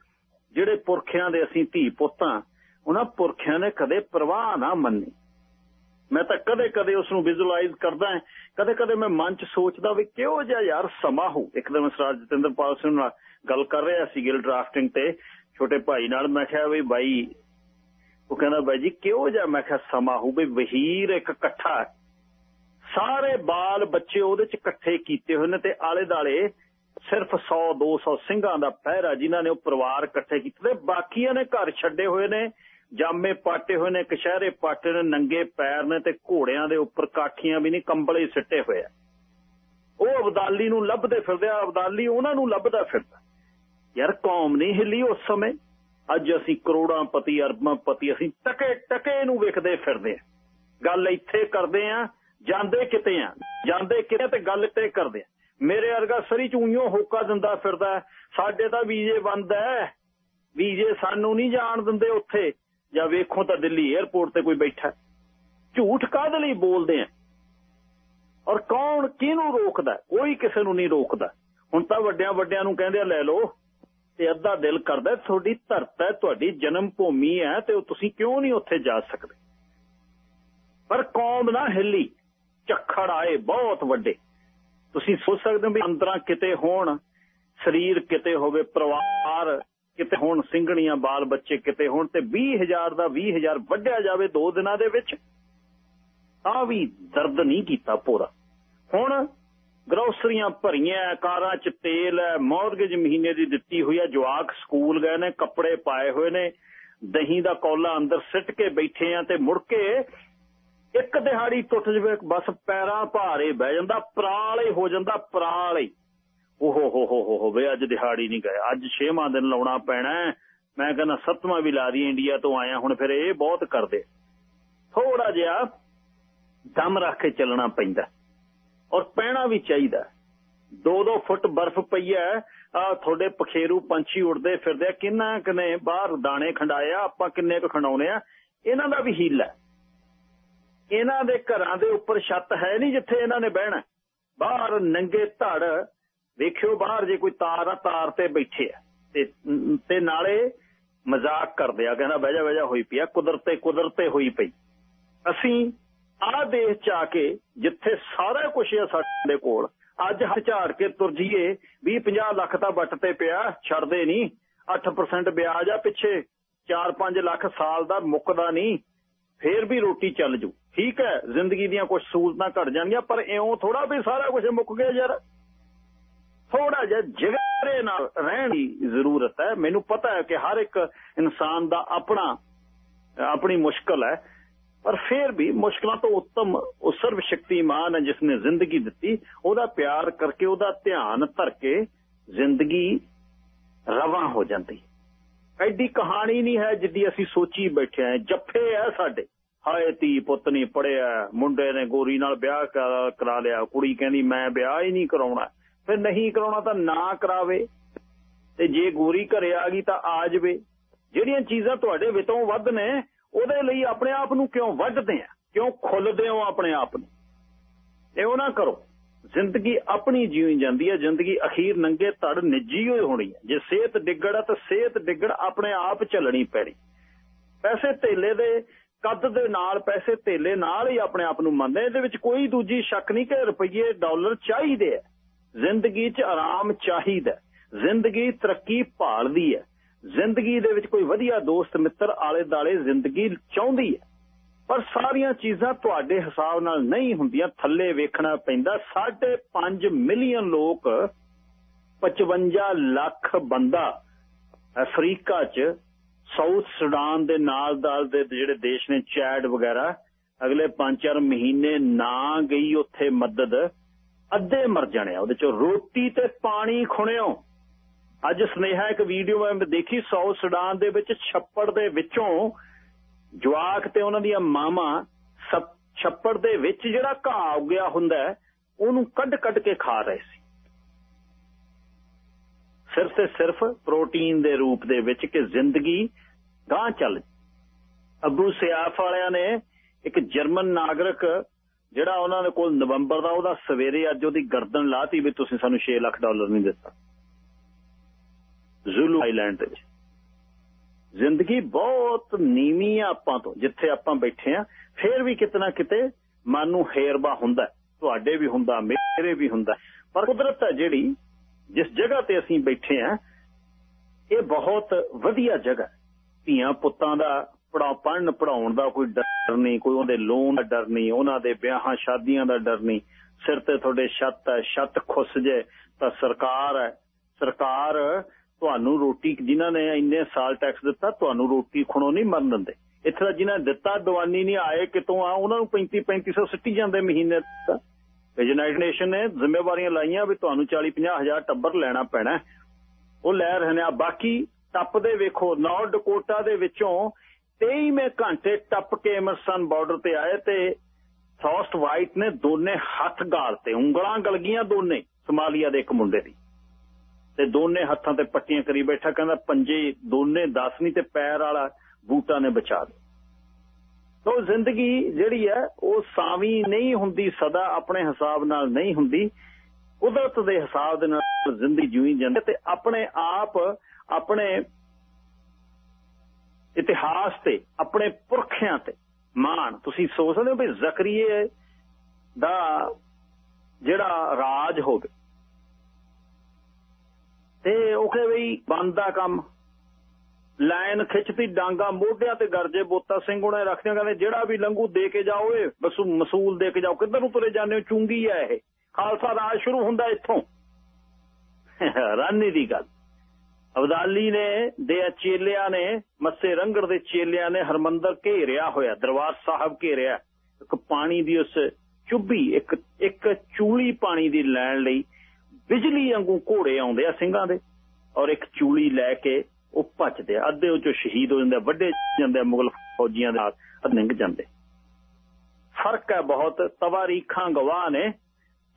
ਜਿਹੜੇ ਪੁਰਖਿਆਂ ਦੇ ਅਸੀਂ ਧੀ ਪੁੱਤਾਂ, ਉਹਨਾਂ ਪੁਰਖਿਆਂ ਨੇ ਕਦੇ ਪਰਵਾਹ ਨਾ ਮੰਨੀ। ਮੈਂ ਤਾਂ ਕਦੇ ਕਦੇ ਉਸ ਨੂੰ ਵਿਜ਼ੂਅਲਾਈਜ਼ ਕਰਦਾ ਹਾਂ। ਕਦੇ ਕਦੇ ਮੈਂ ਮਨ 'ਚ ਸੋਚਦਾ ਵੀ ਕਿਉਂ ਜਿਹਾ ਯਾਰ ਸਮਾਂ ਹੋ ਇੱਕ ਸਰਾਜ ਜਤਿੰਦਰਪਾਲ ਸਿੰਘ ਨਾਲ ਗੱਲ ਕਰ ਰਿਹਾ ਸੀ ਗਿਲ ਡਰਾਫਟਿੰਗ ਤੇ। ਛੋਟੇ ਭਾਈ ਨਾਲ ਮੈਂ ਕਿਹਾ ਵੀ ਬਾਈ, ਉਹ ਕਹਿੰਦਾ ਬਾਈ ਜੀ ਕਿਉਂ ਜਿਹਾ? ਮੈਂ ਕਿਹਾ ਸਮਾਂ ਹੋ ਵੀ ਵਹੀਰ ਇੱਕ ਇਕੱਠਾ ਸਾਰੇ ਬਾਲ ਬੱਚੇ ਉਹਦੇ 'ਚ ਇਕੱਠੇ ਕੀਤੇ ਹੋਏ ਨੇ ਤੇ ਆਲੇ ਦਾਲੇ ਸਿਰਫ 100 200 ਸਿੰਘਾਂ ਦਾ ਪਹਿਰਾ ਜਿਨ੍ਹਾਂ ਨੇ ਉਹ ਪਰਿਵਾਰ ਇਕੱਠੇ ਕੀਤੇ ਤੇ ਬਾਕੀਆਂ ਨੇ ਘਰ ਛੱਡੇ ਹੋਏ ਨੇ। ਜਾਮੇ ਪਾਟੇ ਹੋਏ ਨੇ ਕਸ਼ਹਿਰੇ ਪਾਟੇ ਨੇ, ਨੰਗੇ ਪੈਰ ਨੇ ਤੇ ਘੋੜਿਆਂ ਦੇ ਉੱਪਰ ਕਾਠੀਆਂ ਵੀ ਨਹੀਂ, ਕੰਬਲੇ ਸਿੱਟੇ ਹੋਏ ਆ। ਉਹ ਅਬਦਾਲੀ ਨੂੰ ਲੱਭਦੇ ਫਿਰਦੇ ਆ, ਅਬਦਾਲੀ ਉਹਨਾਂ ਨੂੰ ਲੱਭਦਾ ਫਿਰਦਾ। ਯਾਰ ਕੌਮ ਨਹੀਂ ਹਿੱਲੀ ਉਸ ਸਮੇਂ। ਅੱਜ ਅਸੀਂ ਕਰੋੜਾਂ ਪਤੀ, ਅਰਬਾਂ ਪਤੀ, ਅਸੀਂ ਟਕੇ ਟਕੇ ਨੂੰ ਵੇਖਦੇ ਫਿਰਦੇ ਆ। ਗੱਲ ਇੱਥੇ ਕਰਦੇ ਆ, ਜਾਂਦੇ ਕਿਤੇ ਆ, ਜਾਂਦੇ ਕਿਤੇ ਤੇ ਗੱਲ ਤੇ ਕਰਦੇ ਆ। ਮੇਰੇ ਵਰਗਾ ਸਰੀ ਚੂਈਓ ਹੋਕਾ ਦਿੰਦਾ ਫਿਰਦਾ, ਸਾਡੇ ਤਾਂ ਵੀਜ਼ੇ ਬੰਦ ਐ। ਵੀਜ਼ੇ ਸਾਨੂੰ ਨਹੀਂ ਜਾਣ ਦਿੰਦੇ ਉੱਥੇ। ਜਾਂ ਵੇਖੋ ਤਾਂ ਦਿੱਲੀ 에ਅਰਪੋਰਟ ਤੇ ਕੋਈ ਬੈਠਾ ਝੂਠ ਕਾਹਦੇ ਲਈ ਬੋਲਦੇ ਆ? ਔਰ ਕੌਣ ਕਿਹਨੂੰ ਰੋਕਦਾ ਕੋਈ ਕਿਸੇ ਨੂੰ ਨਹੀਂ ਰੋਕਦਾ। ਹੁਣ ਤਾਂ ਵੱਡਿਆਂ ਵੱਡਿਆਂ ਨੂੰ ਕਹਿੰਦੇ ਆ, ਲੈ ਲਓ, ਤੇ ਅੱਧਾ ਦਿਲ ਕਰਦਾ ਤੁਹਾਡੀ ਧਰਤ ਹੈ, ਤੁਹਾਡੀ ਜਨਮ ਭੂਮੀ ਹੈ ਤੇ ਤੁਸੀਂ ਕਿਉਂ ਨਹੀਂ ਉੱਥੇ ਜਾ ਸਕਦੇ? ਪਰ ਕੌਮ ਨਾ ਹਿੱਲੀ, ਝੱਖੜ ਆਏ ਬਹੁਤ ਵੱਡੇ। ਤੁਸੀਂ ਸੋਚ ਸਕਦੇ ਹੋ ਵੀ ਅੰਦਰਾਂ ਕਿਤੇ ਹੋਣ, ਸਰੀਰ ਕਿਤੇ ਹੋਵੇ, ਪਰਿਵਾਰ ਕਿਤੇ ਹੁਣ ਸਿੰਘਣੀਆਂ ਬਾਲ ਬੱਚੇ ਕਿਤੇ ਹੋਣ ਤੇ 20000 ਦਾ 20000 ਵੱਢਿਆ ਜਾਵੇ ਦੋ ਦਿਨਾਂ ਦੇ ਵਿੱਚ, ਤਾਂ ਵੀ ਦਰਦ ਨਹੀਂ ਕੀਤਾ ਪੂਰਾ। ਹੁਣ ਗਰੋਸਰੀਆਂ ਭਰੀਆਂ, ਕਾਰਾਂ 'ਚ ਤੇਲ ਹੈ, ਮੌਰਗੇਜ ਮਹੀਨੇ ਦੀ ਦਿੱਤੀ ਹੋਈ ਹੈ, ਜਵਾਕ ਸਕੂਲ ਗਏ ਨੇ, ਕੱਪੜੇ ਪਾਏ ਹੋਏ ਨੇ, ਦਹੀਂ ਦਾ ਕੌਲਾ ਅੰਦਰ ਸਿੱਟ ਕੇ ਬੈਠੇ ਆ ਤੇ ਮੁੜ ਕੇ ਇੱਕ ਦਿਹਾੜੀ ਟੁੱਟ ਜਵੇ, ਬਸ ਪੈਰਾਂ ਭਾਰੇ ਬਹਿ ਜਾਂਦਾ, ਪਰਾਲੇ ਹੋ ਜਾਂਦਾ ਪਰਾਲ ਪਰਾਲੇ। ਓਹੋ ਹੋ ਹੋ ਹੋ ਹੋ ਅੱਜ ਦਿਹਾੜੀ ਨਹੀਂ ਗਏ, ਅੱਜ 6ਵਾਂ ਦਿਨ ਲਾਉਣਾ ਪੈਣਾ ਮੈਂ ਕਹਿੰਦਾ ਸੱਤਵਾਂ ਵੀ ਲਾ ਦੀ ਇੰਡੀਆ ਤੋਂ ਆਇਆ, ਹੁਣ ਫਿਰ ਇਹ ਬਹੁਤ ਕਰਦੇ। ਥੋੜਾ ਜਿਹਾ ਦਮ ਰੱਖ ਕੇ ਚੱਲਣਾ ਪੈਂਦਾ। ਔਰ ਪੈਣਾ ਵੀ ਚਾਹੀਦਾ। 2-2 ਫੁੱਟ ਬਰਫ਼ ਪਈ ਹੈ, ਆ ਤੁਹਾਡੇ ਪਖੇਰੂ ਪੰਛੀ ਉੜਦੇ ਫਿਰਦੇ ਕਿੰਨਾ ਕਨੇ ਬਾਹਰ ਦਾਣੇ ਖੰਡਾਇਆ ਆਪਾਂ ਕਿੰਨੇ ਕੁ ਖੰਡਾਉਨੇ ਆ, ਇਹਨਾਂ ਦਾ ਵੀ ਹੀਲਾ ਇਹਨਾਂ ਦੇ ਘਰਾਂ ਦੇ ਉੱਪਰ ਛੱਤ ਹੈ ਨਹੀਂ ਜਿੱਥੇ ਇਹਨਾਂ ਨੇ ਬਹਿਣਾ। ਬਾਹਰ ਨੰਗੇ ਧੜ ਵੇਖਿਓ ਬਾਹਰ ਜੇ ਕੋਈ ਤਾਰ ਆ, ਤਾਰ ਤੇ ਬੈਠੇ ਆ। ਤੇ ਤੇ ਨਾਲੇ ਮਜ਼ਾਕ ਕਰਦੇ ਆ, ਕਹਿੰਦਾ ਬਹਿ ਜਾ ਬਹਿ ਜਾ, ਹੋਈ ਪਿਆ ਕੁਦਰਤੇ ਕੁਦਰਤੇ ਹੋਈ ਪਈ। ਅਸੀਂ ਆਹ ਦੇਸ਼ ਚ ਆ ਕੇ ਜਿੱਥੇ ਸਾਰਾ ਕੁਝ ਆ ਸਾਡੇ ਕੋਲ, ਅੱਜ ਹੱਥ ਕੇ ਤੁਰ ਜੀਏ 20 50 ਲੱਖ ਤਾਂ ਵੱਟ ਤੇ ਪਿਆ, ਛੱਡਦੇ ਨਹੀਂ। 8% ਵਿਆਜ ਆ ਪਿੱਛੇ 4-5 ਲੱਖ ਸਾਲ ਦਾ ਮੁੱਕਦਾ ਨਹੀਂ। ਫੇਰ ਵੀ ਰੋਟੀ ਚੱਲ ਜੂ। ਠੀਕ ਹੈ, ਜ਼ਿੰਦਗੀ ਦੀਆਂ ਕੁਝ ਸਹੂਲਤਾਂ ਘਟ ਜਾਣਗੀਆਂ, ਪਰ ਇਉਂ ਥੋੜਾ ਵੀ ਸਾਰਾ ਕੁਝ ਮੁੱਕ ਗਿਆ ਯਾਰ। ਥੋੜਾ ਜਿਹਾ ਜਿਗਰੇ ਨਾਲ ਰਹਿਣ ਦੀ ਜ਼ਰੂਰਤ ਹੈ। ਮੈਨੂੰ ਪਤਾ ਹੈ ਕਿ ਹਰ ਇੱਕ ਇਨਸਾਨ ਦਾ ਆਪਣਾ, ਆਪਣੀ ਮੁਸ਼ਕਲ ਹੈ। ਪਰ ਫਿਰ ਵੀ ਮੁਸ਼ਕਲਾਂ ਤੋਂ ਉੱਤਮ ਉਹ ਸਰਵ ਸ਼ਕਤੀਮਾਨ ਹੈ ਜਿਸ ਨੇ ਜ਼ਿੰਦਗੀ ਦਿੱਤੀ, ਉਹਦਾ ਪਿਆਰ ਕਰਕੇ, ਉਹਦਾ ਧਿਆਨ ਧਰ ਕੇ ਜ਼ਿੰਦਗੀ ਰਵਾਂ ਹੋ ਜਾਂਦੀ। ਐਡੀ ਕਹਾਣੀ ਨਹੀਂ ਹੈ ਜਿੱਦੀ ਅਸੀਂ ਸੋਚੀ ਬੈਠੇ ਆ ਜੱਫੇ ਆ ਸਾਡੇ। ਹਾਏ ਧੀ ਪੁੱਤ ਨਹੀਂ ਪੜਿਆ ਮੁੰਡੇ ਨੇ ਗੋਰੀ ਨਾਲ ਵਿਆਹ ਕਰਾ ਲਿਆ, ਕੁੜੀ ਕਹਿੰਦੀ ਮੈਂ ਵਿਆਹ ਹੀ ਨਹੀਂ ਕਰਾਉਣਾ। ਫਿਰ ਨਹੀਂ ਕਰਾਉਣਾ ਤਾਂ ਨਾ ਕਰਾਵੇ। ਤੇ ਜੇ ਗੋਰੀ ਘਰੇ ਆ ਗਈ ਤਾਂ ਆ ਜਵੇ। ਜਿਹੜੀਆਂ ਚੀਜ਼ਾਂ ਤੁਹਾਡੇ ਵਿੱਚੋਂ ਵੱਧ ਨੇ, ਉਹਦੇ ਲਈ ਆਪਣੇ ਆਪ ਨੂੰ ਕਿਉਂ ਵੱਢਦੇ ਆ? ਕਿਉਂ ਖੁੱਲਦੇ ਹੋ ਆਪਣੇ ਆਪ ਨੂੰ? ਇਹ ਨਾ ਕਰੋ। ਜ਼ਿੰਦਗੀ ਆਪਣੀ ਜੀਵੀ ਜਾਂਦੀ ਹੈ ਜ਼ਿੰਦਗੀ ਅਖੀਰ ਨੰਗੇ ਧੜ ਨਿੱਜੀ ਹੋਈ ਹੋਣੀ ਹੈ ਜੇ ਸਿਹਤ ਡਿੱਗੜ ਆ ਤਾਂ ਸਿਹਤ ਡਿੱਗੜ ਆਪਣੇ ਆਪ ਚੱਲਣੀ ਪੈਣੀ। ਪੈਸੇ ਧੇਲੇ ਦੇ ਕੱਦ ਦੇ ਨਾਲ, ਪੈਸੇ ਧੇਲੇ ਨਾਲ ਹੀ ਆਪਣੇ ਆਪ ਨੂੰ ਮੰਨਦੇ ਇਹਦੇ ਵਿੱਚ ਕੋਈ ਦੂਜੀ ਸ਼ੱਕ ਨਹੀਂ ਕਿ ਰੁਪਏ ਡਾਲਰ ਚਾਹੀਦੇ ਆ। ਜ਼ਿੰਦਗੀ 'ਚ ਆਰਾਮ ਚਾਹੀਦਾ ਜ਼ਿੰਦਗੀ ਤਰੱਕੀ ਭਾਲਦੀ ਹੈ। ਜ਼ਿੰਦਗੀ ਦੇ ਵਿੱਚ ਕੋਈ ਵਧੀਆ ਦੋਸਤ, ਮਿੱਤਰ ਆਲੇ ਦਾਲੇ ਜ਼ਿੰਦਗੀ ਚਾਹੁੰਦੀ ਹੈ। ਪਰ ਸਾਰੀਆਂ ਚੀਜ਼ਾਂ ਤੁਹਾਡੇ ਹਿਸਾਬ ਨਾਲ ਨਹੀਂ ਹੁੰਦੀਆਂ। ਥੱਲੇ ਵੇਖਣਾ ਪੈਂਦਾ। 5.5 ਮਿਲੀਅਨ ਲੋਕ 55 ਲੱਖ ਬੰਦਾ ਅਫਰੀਕਾ 'ਚ, ਸਾਊਥ ਸੁਡਾਨ ਦੇ ਨਾਲ ਦਾਲ ਦੇ ਜਿਹੜੇ ਦੇਸ਼ ਨੇ, ਚੈਡ ਵਗੈਰਾ, ਅਗਲੇ 5-4 ਮਹੀਨੇ ਨਾ ਗਈ ਉੱਥੇ ਮਦਦ। ਅੱਧੇ ਮਰ ਜਾਣੇ ਉਹਦੇ ਚੋਂ ਰੋਟੀ ਤੇ ਪਾਣੀ ਖੁਣਿਓ। ਅੱਜ ਸੁਨੇਹਾ ਇੱਕ ਵੀਡੀਓ ਮੈਂ ਦੇਖੀ, ਸਾਊਥ ਸੁਡਾਨ ਦੇ ਵਿੱਚ ਛੱਪੜ ਦੇ ਵਿੱਚੋਂ। ਜਵਾਕ ਤੇ ਉਹਨਾਂ ਦੀਆਂ ਮਾਵਾਂ ਛੱਪੜ ਦੇ ਵਿੱਚ ਜਿਹੜਾ ਘਾਹ ਉੱਗਿਆ ਹੁੰਦਾ ਉਹਨੂੰ ਕੱਢ ਕੱਢ ਕੇ ਖਾ ਰਹੇ ਸੀ। ਸਿਰਫ ਤੇ ਸਿਰਫ ਪ੍ਰੋਟੀਨ ਦੇ ਰੂਪ ਦੇ ਵਿੱਚ ਕਿ ਜ਼ਿੰਦਗੀ ਗਾਂ ਚੱਲ ਅਬੂ ਸਿਆਫ ਵਾਲਿਆਂ ਨੇ ਇੱਕ ਜਰਮਨ ਨਾਗਰਿਕ ਜਿਹੜਾ ਉਹਨਾਂ ਦੇ ਕੋਲ ਨਵੰਬਰ ਦਾ ਉਹਦਾ ਸਵੇਰੇ ਅੱਜ ਉਹਦੀ ਗਰਦਨ ਲਾਤੀ ਵੀ ਤੁਸੀਂ ਸਾਨੂੰ 6 ਲੱਖ ਡਾਲਰ ਨਹੀਂ ਦਿੱਤਾ। ਜ਼ੁਲੂ ਆਈਲੈਂਡ ਤੇ ਜ਼ਿੰਦਗੀ ਬਹੁਤ ਨੀਵੀਂ ਆ ਆਪਾਂ ਤੋਂ, ਜਿੱਥੇ ਆਪਾਂ ਬੈਠੇ ਆ। ਫੇਰ ਵੀ ਕਿਤਨਾ ਕਿਤੇ ਮਨ ਨੂੰ ਹੇਰਬਾ ਹੁੰਦਾ ਤੁਹਾਡੇ ਵੀ ਹੁੰਦਾ, ਮੇਰੇ ਵੀ ਹੁੰਦਾ ਪਰ ਕੁਦਰਤ ਹੈ ਜਿਹੜੀ, ਜਿਸ ਜਗ੍ਹਾ ਤੇ ਅਸੀਂ ਬੈਠੇ ਆ, ਇਹ ਬਹੁਤ ਵਧੀਆ ਜਗ੍ਹਾ ਧੀਆਂ ਪੁੱਤਾਂ ਦਾ ਪੜਾ ਪੜਨ ਪੜਾਉਣ ਦਾ ਕੋਈ ਡਰ ਨਹੀਂ, ਕੋਈ ਉਹਦੇ ਲੋਨ ਦਾ ਡਰ ਨਹੀਂ, ਉਹਨਾਂ ਦੇ ਵਿਆਹਾਂ, ਸ਼ਾਦੀਆਂ ਦਾ ਡਰ ਨਹੀਂ। ਸਿਰ ਤੇ ਤੁਹਾਡੇ ਛੱਤ ਹੈ, ਛੱਤ ਖੁੱਸ ਜੇ, ਤਾਂ ਸਰਕਾਰ ਹੈ। ਸਰਕਾਰ ਤੁਹਾਨੂੰ ਰੋਟੀ, ਜਿਨ੍ਹਾਂ ਨੇ ਇੰਨੇ ਸਾਲ ਟੈਕਸ ਦਿੱਤਾ, ਤੁਹਾਨੂੰ ਰੋਟੀ ਖਣੋ ਨਹੀਂ ਮਰਨ ਦਿੰਦੇ। ਇੱਥੇ ਦਾ ਜਿਨ੍ਹਾਂ ਦਿੱਤਾ, ਦਵਾਨੀ ਨਹੀਂ ਆਏ, ਕਿਤੋਂ ਆ, ਉਹਨਾਂ ਨੂੰ 35 3500 ਸਿੱਟੀ ਜਾਂਦੇ ਮਹੀਨੇ ਦਾ ਯੂਨਾਈਟਡ ਨੇਸ਼ਨ ਨੇ ਜ਼ਿੰਮੇਵਾਰੀਆਂ ਲਾਈਆਂ ਵੀ ਤੁਹਾਨੂੰ 40 50 ਹਜ਼ਾਰ ਟੱਬਰ ਲੈਣਾ ਪੈਣਾ ਉਹ ਲੈ ਰਹੇ ਨੇ, ਆ ਬਾਕੀ ਟੱਪ ਦੇ ਵੇਖੋ ਨੌਰ ਡਕੋਟਾ ਦੇ ਵਿੱਚੋਂ 23ਵੇਂ ਘੰਟੇ ਟੱਪ ਕੇ ਐਮਰਸਨ ਬਾਰਡਰ ਤੇ ਆਏ ਤੇ ਫਰੋਸਟ ਵਾਈਟ ਨੇ ਦੋਨੇ ਹੱਥ ਗਾਲ ਤੇ, ਉਂਗਲਾਂ ਗਲ ਗਈਆਂ ਦੋਨੇ, ਸਮਾਲੀਆ ਦੇ ਇੱਕ ਮੁੰਡੇ ਦੀ। ਤੇ ਦੋਨੇ ਹੱਥਾਂ ਤੇ ਪੱਟੀਆਂ ਕਰੀ ਬੈਠਾ, ਕਹਿੰਦਾ ਪੰਜੇ ਦੋਨੇ 10 ਤੇ ਪੈਰ ਵਾਲਾ ਬੂਟਾ ਨੇ ਬਚਾ ਲਿਆ। ਉਹ ਜ਼ਿੰਦਗੀ ਜਿਹੜੀ ਹੈ, ਉਹ ਸਾਵੀ ਨਹੀਂ ਹੁੰਦੀ, ਸਦਾ ਆਪਣੇ ਹਿਸਾਬ ਨਾਲ ਨਹੀਂ ਹੁੰਦੀ। ਕੁਦਰਤ ਦੇ ਹਿਸਾਬ ਦੇ ਨਾਲ ਜ਼ਿੰਦਗੀ ਜੂਈ ਜਾਂਦੀ ਤੇ ਆਪਣੇ ਆਪ, ਆਪਣੇ ਇਤਿਹਾਸ ਤੇ, ਆਪਣੇ ਪੁਰਖਿਆਂ ਤੇ। ਮਾਣ, ਤੁਸੀਂ ਸੋਚ ਸਕਦੇ ਹੋ ਵੀ ਜ਼ਕਰੀਏ ਦਾ ਜਿਹੜਾ ਰਾਜ ਹੋਵੇ। ਤੇ ਉਹ ਕਹੇ ਵੀ ਬੰਦਾ ਕੰਮ। ਲਾਈਨ ਖਿੱਚਦੀ ਡਾਂਗਾ ਮੋਢਿਆਂ ਤੇ ਗਰਜੇ ਬੋਤਾ, ਸਿੰਘ ਉਹਨੇ ਰੱਖਦੇ ਕਹਿੰਦੇ, ਜਿਹੜਾ ਵੀ ਲੰਗੂ ਦੇ ਕੇ ਜਾਓ ਏ ਬਸ ਮਸੂਲ ਦੇ ਕੇ ਜਾਓ। ਕਿੱਧਰ ਨੂੰ ਤੁਰੇ ਜਾਂਦੇ ਹੋ? ਚੁੰਗੀ ਆ ਇਹ। ਖਾਲਸਾ ਰਾਜ ਸ਼ੁਰੂ ਹੁੰਦਾ ਇੱਥੋਂ। ਰਾਨੀ ਦੀ ਗੱਲ। ਅਬਦਾਲੀ ਨੇ ਦੇ ਚੇਲਿਆਂ ਨੇ, ਮੱਸੇ ਰੰਗੜ ਦੇ ਚੇਲਿਆਂ ਨੇ ਹਰਮੰਦਰ ਘੇਰਿਆ ਹੋਇਆ, ਦਰਬਾਰ ਸਾਹਿਬ ਘੇਰਿਆ। ਇੱਕ ਪਾਣੀ ਦੀ ਉਸ ਚੁੱਭੀ, ਇੱਕ ਇੱਕ ਚੂਲੀ ਪਾਣੀ ਦੀ ਲੈਣ ਲਈ ਬਿਜਲੀ ਵਾਂਗੂ ਘੋੜੇ ਆਉਂਦੇ ਆ ਸਿੰਘਾਂ ਦੇ ਔਰ ਇੱਕ ਚੂਲੀ ਲੈ ਕੇ ਉਹ ਭੱਜਦੇ ਆ। ਅੱਧੇ ਉਹ ਚੋਂ ਸ਼ਹੀਦ ਹੋ ਜਾਂਦੇ ਆ, ਵੱਡੇ ਜਾਂਦੇ ਮੁਗਲ ਫੌਜੀਆਂ ਦੇ ਨਾਲ ਨਿੰਗ ਜਾਂਦੇ। ਫ਼ਰਕ ਹੈ ਬਹੁਤ ਤਵਾਰੀਖਾਂ ਗਵਾਹ ਨੇ।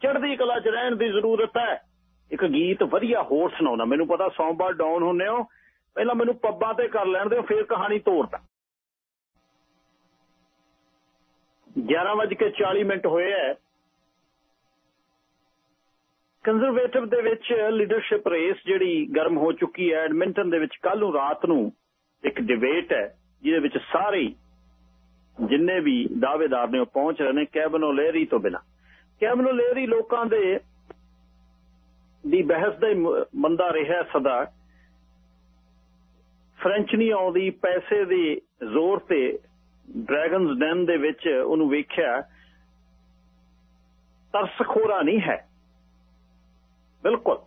ਚੜ੍ਹਦੀ ਕਲਾ 'ਚ ਰਹਿਣ ਦੀ ਜ਼ਰੂਰਤ ਹੈ। ਇੱਕ ਗੀਤ ਵਧੀਆ ਹੋਰ ਸੁਣਾਉਣਾ ਮੈਨੂੰ ਪਤਾ ਸੋਮਵਾਰ ਡਾਊਨ ਹੁੰਨੇ ਹੋ ਪਹਿਲਾਂ ਮੈਨੂੰ ਪੱਬਾਂ ਤੇ ਕਰ ਲੈਣ ਦਿਓ, ਫਿਰ ਕਹਾਣੀ ਤੋਰਦਾ। 11:40 ਮਿੰਟ ਹੋਏ ਐ। ਕੰਜ਼ਰਵੇਟਿਵ ਦੇ ਵਿੱਚ ਲੀਡਰਸ਼ਿਪ ਰੇਸ ਜਿਹੜੀ ਗਰਮ ਹੋ ਚੁੱਕੀ ਹੈ ਐਡਮਿੰਟਨ ਦੇ ਵਿੱਚ ਕੱਲ ਨੂੰ ਰਾਤ ਨੂੰ ਇੱਕ ਡਿਬੇਟ ਹੈ ਜਿਹਦੇ ਵਿੱਚ ਸਾਰੇ ਜਿੰਨੇ ਵੀ ਦਾਅਵੇਦਾਰ ਨੇ ਉਹ ਪਹੁੰਚ ਰਹੇ ਨੇ ਕੈਬਨੋ ਲੇਰੀ ਤੋਂ ਬਿਨਾ। ਕੈਬਨੋ ਲੇਰੀ ਲੋਕਾਂ ਦੇ ਦੀ ਬਹਿਸ ਦਾ ਮੰਦਾ ਰਿਹਾ ਸਦਾ। ਫ੍ਰੈਂਚ ਨਹੀਂ ਆਉਂਦੀ, ਪੈਸੇ ਦੇ ਜ਼ੋਰ ਤੇ ਡਰੈਗਨਸ ਡੈਨ ਦੇ ਵਿੱਚ ਉਹਨੂੰ ਵੇਖਿਆ, ਤਰਸਖੋਰਾ ਨਹੀਂ ਹੈ। ਬਿਲਕੁਲ।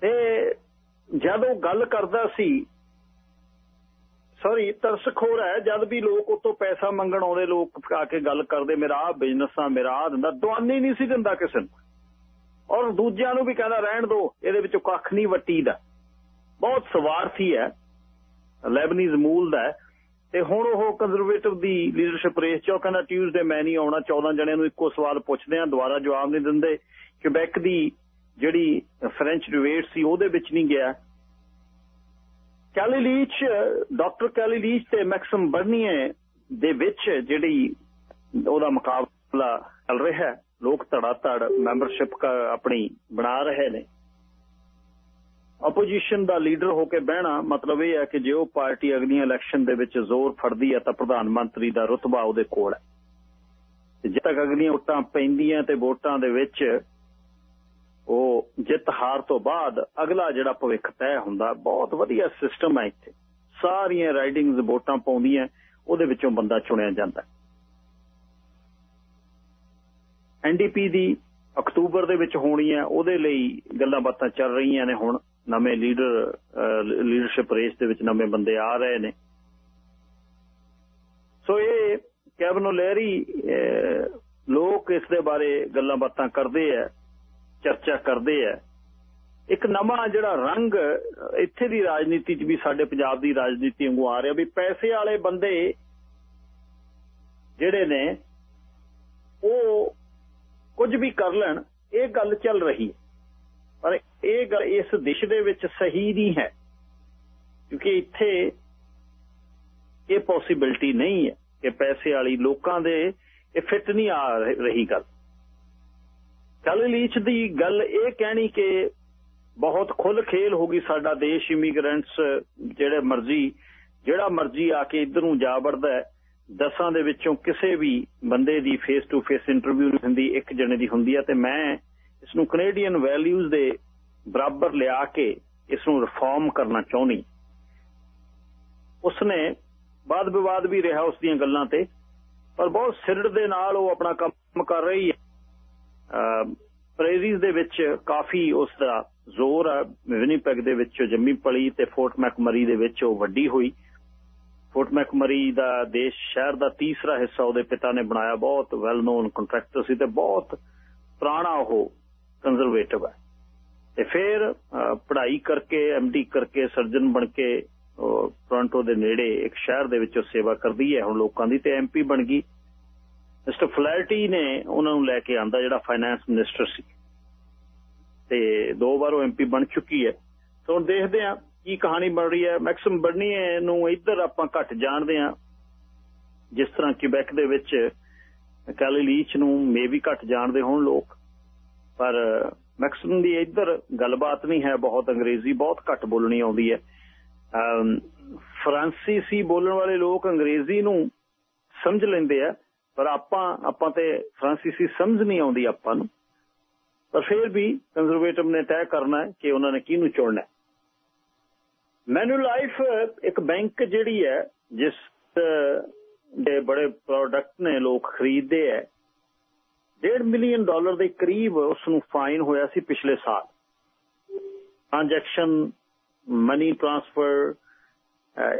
ਤੇ ਜਦ ਉਹ ਗੱਲ ਕਰਦਾ ਸੀ ਸੌਰੀ ਤਰਸਖੋਰ ਹੈ, ਜਦ ਵੀ ਲੋਕ ਉਤੋਂ ਪੈਸਾ ਮੰਗਣ ਆਉਂਦੇ, ਲੋਕ ਆ ਕੇ ਗੱਲ ਕਰਦੇ, ਮੇਰਾ ਆ ਬਿਜ਼ਨਸ ਆ, ਮੇਰਾ ਆ ਦਿੰਦਾ, ਦਵਾਨੀ ਨਹੀਂ ਸੀ ਦਿੰਦਾ ਕਿਸੇ ਨੂੰ। ਔਰ ਦੂਜਿਆਂ ਨੂੰ ਵੀ ਕਹਿੰਦਾ, ਰਹਿਣ ਦਿਓ ਇਹਦੇ ਵਿੱਚੋਂ ਕੱਖ ਨਹੀਂ ਵੱਟੀ ਦਾ ਬਹੁਤ ਸਵਾਰਥੀ ਹੈ, ਲੈਬਨੀਜ਼ ਮੂਲ ਦਾ ਤੇ ਹੁਣ ਉਹ ਕੰਜ਼ਰਵੇਟਿਵ ਦੀ ਲੀਡਰਸ਼ਿਪ ਰੇਸ ਚ ਕਹਿੰਦਾ ਟਿਊਜ਼ਡੇ ਮੈਂ ਨਹੀਂ ਆਉਣਾ 14 ਜਣਿਆਂ ਨੂੰ ਇੱਕੋ ਸਵਾਲ ਪੁੱਛਦੇ ਆ ਦੁਬਾਰਾ ਜਵਾਬ ਨਹੀਂ ਦਿੰਦੇ। ਕਿਬੈਕ ਦੀ ਜਿਹੜੀ ਫ੍ਰੈਂਚ ਡਿਬੇਟ ਸੀ, ਉਹਦੇ ਵਿੱਚ ਨਹੀਂ ਗਿਆ। Kellie Leitch doctor Kellie Leitch ਤੇ ਮੈਕਸਮ ਬਰਨੀਏ ਦੇ ਵਿੱਚ ਜਿਹੜੀ ਉਹਦਾ ਮੁਕਾਬਲਾ ਚੱਲ ਰਿਹਾ ਹੈ। ਲੋਕ ਧੜਾ ਧੜ ਮੈਂਬਰਸ਼ਿਪ ਆਪਣੀ ਬਣਾ ਰਹੇ ਨੇ। ਆਪੋਜੀਸ਼ਨ ਦਾ ਲੀਡਰ ਹੋ ਕੇ ਬਹਿਣਾ ਮਤਲਬ ਇਹ ਹੈ ਕਿ ਜੇ ਉਹ ਪਾਰਟੀ ਅਗਲੀਆਂ ਇਲੈਕਸ਼ਨ ਦੇ ਵਿੱਚ ਜ਼ੋਰ ਫੜਦੀ ਹੈ ਤਾਂ ਪ੍ਰਧਾਨ ਮੰਤਰੀ ਦਾ ਰੁਤਬਾ ਉਹਦੇ ਕੋਲ ਹੈ। ਜਦ ਤੱਕ ਅਗਲੀਆਂ ਵੋਟਾਂ ਪੈਂਦੀਆਂ ਤੇ ਵੋਟਾਂ ਦੇ ਵਿੱਚ ਉਹ ਜਿੱਤ ਹਾਰ ਤੋਂ ਬਾਅਦ ਅਗਲਾ ਜਿਹੜਾ ਭਵਿੱਖ ਤੈਅ ਹੁੰਦਾ, ਬਹੁਤ ਵਧੀਆ ਸਿਸਟਮ ਹੈ ਇੱਥੇ। ਸਾਰੀਆਂ ਰਾਈਡਿੰਗਸ ਵੋਟਾਂ ਪਾਉਂਦੀਆਂ, ਉਹਦੇ ਵਿੱਚੋਂ ਬੰਦਾ ਚੁਣਿਆ ਜਾਂਦਾ ਐਨਡੀਪੀ ਦੀ ਅਕਤੂਬਰ ਦੇ ਵਿੱਚ ਹੋਣੀ ਹੈ, ਉਹਦੇ ਲਈ ਗੱਲਾਂ ਬਾਤਾਂ ਚੱਲ ਰਹੀਆਂ ਨੇ ਹੁਣ। ਨਵੇਂ ਲੀਡਰ ਲੀਡਰਸ਼ਿਪ ਰੇਸ ਦੇ ਵਿੱਚ ਨਵੇਂ ਬੰਦੇ ਆ ਰਹੇ ਨੇ। ਸੋ ਇਹ ਕੈਬਨੋ ਲਹਿਰੀ ਲੋਕ ਇਸ ਦੇ ਬਾਰੇ ਗੱਲਾਂ ਬਾਤਾਂ ਕਰਦੇ ਆ, ਚਰਚਾ ਕਰਦੇ ਆ। ਇੱਕ ਨਵਾਂ ਜਿਹੜਾ ਰੰਗ ਇੱਥੇ ਦੀ ਰਾਜਨੀਤੀ 'ਚ ਵੀ ਸਾਡੇ ਪੰਜਾਬ ਦੀ ਰਾਜਨੀਤੀ ਵਾਂਗੂ ਆ ਰਿਹਾ ਵੀ ਪੈਸੇ ਵਾਲੇ ਬੰਦੇ ਜਿਹੜੇ ਨੇ, ਉਹ ਕੁਝ ਵੀ ਕਰ ਲੈਣ, ਇਹ ਗੱਲ ਚੱਲ ਰਹੀ ਹੈ। ਪਰ ਇਹ ਗੱਲ ਇਸ ਦਿਸ਼ ਦੇ ਵਿੱਚ ਸਹੀ ਨਹੀਂ ਹੈ, ਕਿਉਂਕਿ ਇੱਥੇ ਇਹ ਪੋਸਿਬਿਲਿਟੀ ਨਹੀਂ ਹੈ ਕਿ ਪੈਸੇ ਵਾਲੀ ਲੋਕਾਂ ਦੇ ਇਹ ਫਿੱਟ ਨਹੀਂ ਆ ਰਹੀ ਗੱਲ। ਕੱਲ ਲੀਚ ਦੀ ਗੱਲ ਇਹ ਕਹਿਣੀ ਕਿ ਬਹੁਤ ਖੁੱਲ ਖੇਲ ਹੋ ਗਈ ਸਾਡਾ ਦੇਸ਼ ਇਮੀਗ੍ਰੈਂਟਸ ਜਿਹੜੇ ਮਰਜ਼ੀ, ਜਿਹੜਾ ਮਰਜ਼ੀ ਆ ਕੇ ਇਧਰ ਨੂੰ ਜਾ ਵੜਦਾ ਹੈ। ਦਸਾਂ ਦੇ ਵਿੱਚੋਂ ਕਿਸੇ ਵੀ ਬੰਦੇ ਦੀ ਫੇਸ ਟੂ ਫੇਸ ਇੰਟਰਵਿਊ ਨਹੀਂ ਹੁੰਦੀ, ਇੱਕ ਜਣੇ ਦੀ ਹੁੰਦੀ ਹੈ ਤੇ ਮੈਂ ਇਸ ਨੂੰ ਕੈਨੇਡੀਅਨ ਵੈਲਿਊਜ਼ ਦੇ ਬਰਾਬਰ ਲਿਆ ਕੇ ਇਸ ਨੂੰ ਰਿਫਾਰਮ ਕਰਨਾ ਚਾਹੁੰਦੀ। ਉਸਨੇ ਬਾਦ ਵਿਵਾਦ ਵੀ ਰਿਹਾ ਉਸ ਦੀਆਂ ਗੱਲਾਂ ਤੇ, ਪਰ ਬਹੁਤ ਸਿਰੜ ਦੇ ਨਾਲ ਉਹ ਆਪਣਾ ਕੰਮ ਕਰ ਰਹੀ ਹੈ। ਪ੍ਰੇਰੀਜ਼ ਦੇ ਵਿੱਚ ਕਾਫੀ ਉਸ ਦਾ ਜ਼ੋਰ ਹੈ ਵਿਨੀਪੈਗ ਦੇ ਵਿੱਚ ਜੰਮੀ ਪਲੀ ਤੇ ਫੋਰਟ ਮੈਕਮਰੀ ਦੇ ਵਿੱਚ ਉਹ ਵੱਡੀ ਹੋਈ। ਫੋਰਟ ਮੈਕਮਰੀ ਦਾ ਦੇਸ਼ ਸ਼ਹਿਰ ਦਾ ਤੀਸਰਾ ਹਿੱਸਾ ਉਹਦੇ ਪਿਤਾ ਨੇ ਬਣਾਇਆ, ਬਹੁਤ ਵੈਲ ਨੋਨ ਕੰਟਰੈਕਟਰ ਸੀ ਤੇ ਬਹੁਤ ਪੁਰਾਣਾ ਉਹ ਕੰਜ਼ਰਵੇਟਿਵ ਹੈ। ਤੇ ਫਿਰ ਪੜ੍ਹਾਈ ਕਰਕੇ ਐਮਡੀ ਕਰਕੇ ਸਰਜਨ ਬਣ ਕੇ ਟੋਰਾਂਟੋ ਦੇ ਨੇੜੇ ਇੱਕ ਸ਼ਹਿਰ ਦੇ ਵਿੱਚ ਸੇਵਾ ਕਰਦੀ ਹੈ, ਹੁਣ ਲੋਕਾਂ ਦੀ ਤੇ ਐਮਪੀ ਬਣ ਗਈ। ਮਿਸਟਰ ਫਲੈਰਟੀ ਨੇ ਉਹਨਾਂ ਨੂੰ ਲੈ ਕੇ ਆਂਦਾ ਜਿਹੜਾ ਫਾਈਨੈਂਸ ਮਿਨਿਸਟਰ ਸੀ। ਤੇ ਦੋ ਵਾਰ ਉਹ ਐਮਪੀ ਬਣ ਚੁੱਕੀ ਹੈ। ਸੋ ਹੁਣ ਦੇਖਦੇ ਆਂ ਕੀ ਕਹਾਣੀ ਬਣ ਰਹੀ ਹੈ? ਮੈਕਸਮ ਬਰਨੀਏ ਨੂੰ ਇੱਧਰ ਆਪਾਂ ਘੱਟ ਜਾਣਦੇ ਆਂ ਜਿਸ ਤਰ੍ਹਾਂ ਕਿਬੈਕ ਦੇ ਵਿੱਚ ਕੈਲੀ ਲੀਚ ਨੂੰ ਮੇ ਵੀ ਘੱਟ ਜਾਣਦੇ ਹੋਣ ਲੋਕ, ਪਰ ਮੈਕਸਮ ਦੀ ਇੱਧਰ ਗੱਲਬਾਤ ਨਹੀਂ ਹੈ। ਬਹੁਤ ਅੰਗਰੇਜ਼ੀ, ਬਹੁਤ ਘੱਟ ਬੋਲਣੀ ਆਉਂਦੀ ਹੈ। ਫਰਾਂਸੀਸੀ ਬੋਲਣ ਵਾਲੇ ਲੋਕ ਅੰਗਰੇਜ਼ੀ ਨੂੰ ਸਮਝ ਲੈਂਦੇ ਆ, ਪਰ ਆਪਾਂ ਆਪਾਂ ਤੇ ਫਰਾਂਸੀਸੀ ਸਮਝ ਨਹੀਂ ਆਉਂਦੀ ਆਪਾਂ ਨੂੰ। ਪਰ ਫਿਰ ਵੀ ਕੰਜ਼ਰਵੇਟਿਵ ਨੇ ਤੈਅ ਕਰਨਾ ਹੈ ਕਿ ਉਹਨਾਂ ਨੇ ਕਿਹਨੂੰ ਚੁਣਨਾ ਹੈ। ਮੈਨੂੰ ਲਾਈਫ ਇੱਕ ਬੈਂਕ ਜਿਹੜੀ ਹੈ, ਜਿਸ ਦੇ ਬੜੇ ਪ੍ਰੋਡਕਟ ਨੇ, ਲੋਕ ਖਰੀਦਦੇ ਐ 1.5 ਮਿਲੀਅਨ ਡਾਲਰ ਦੇ ਕਰੀਬ ਉਸ ਨੂੰ ਫਾਈਨ ਹੋਇਆ ਸੀ ਪਿਛਲੇ ਸਾਲ। ਟ੍ਰਾਂਜੈਕਸ਼ਨ ਮਨੀ ਟ੍ਰਾਂਸਫਰ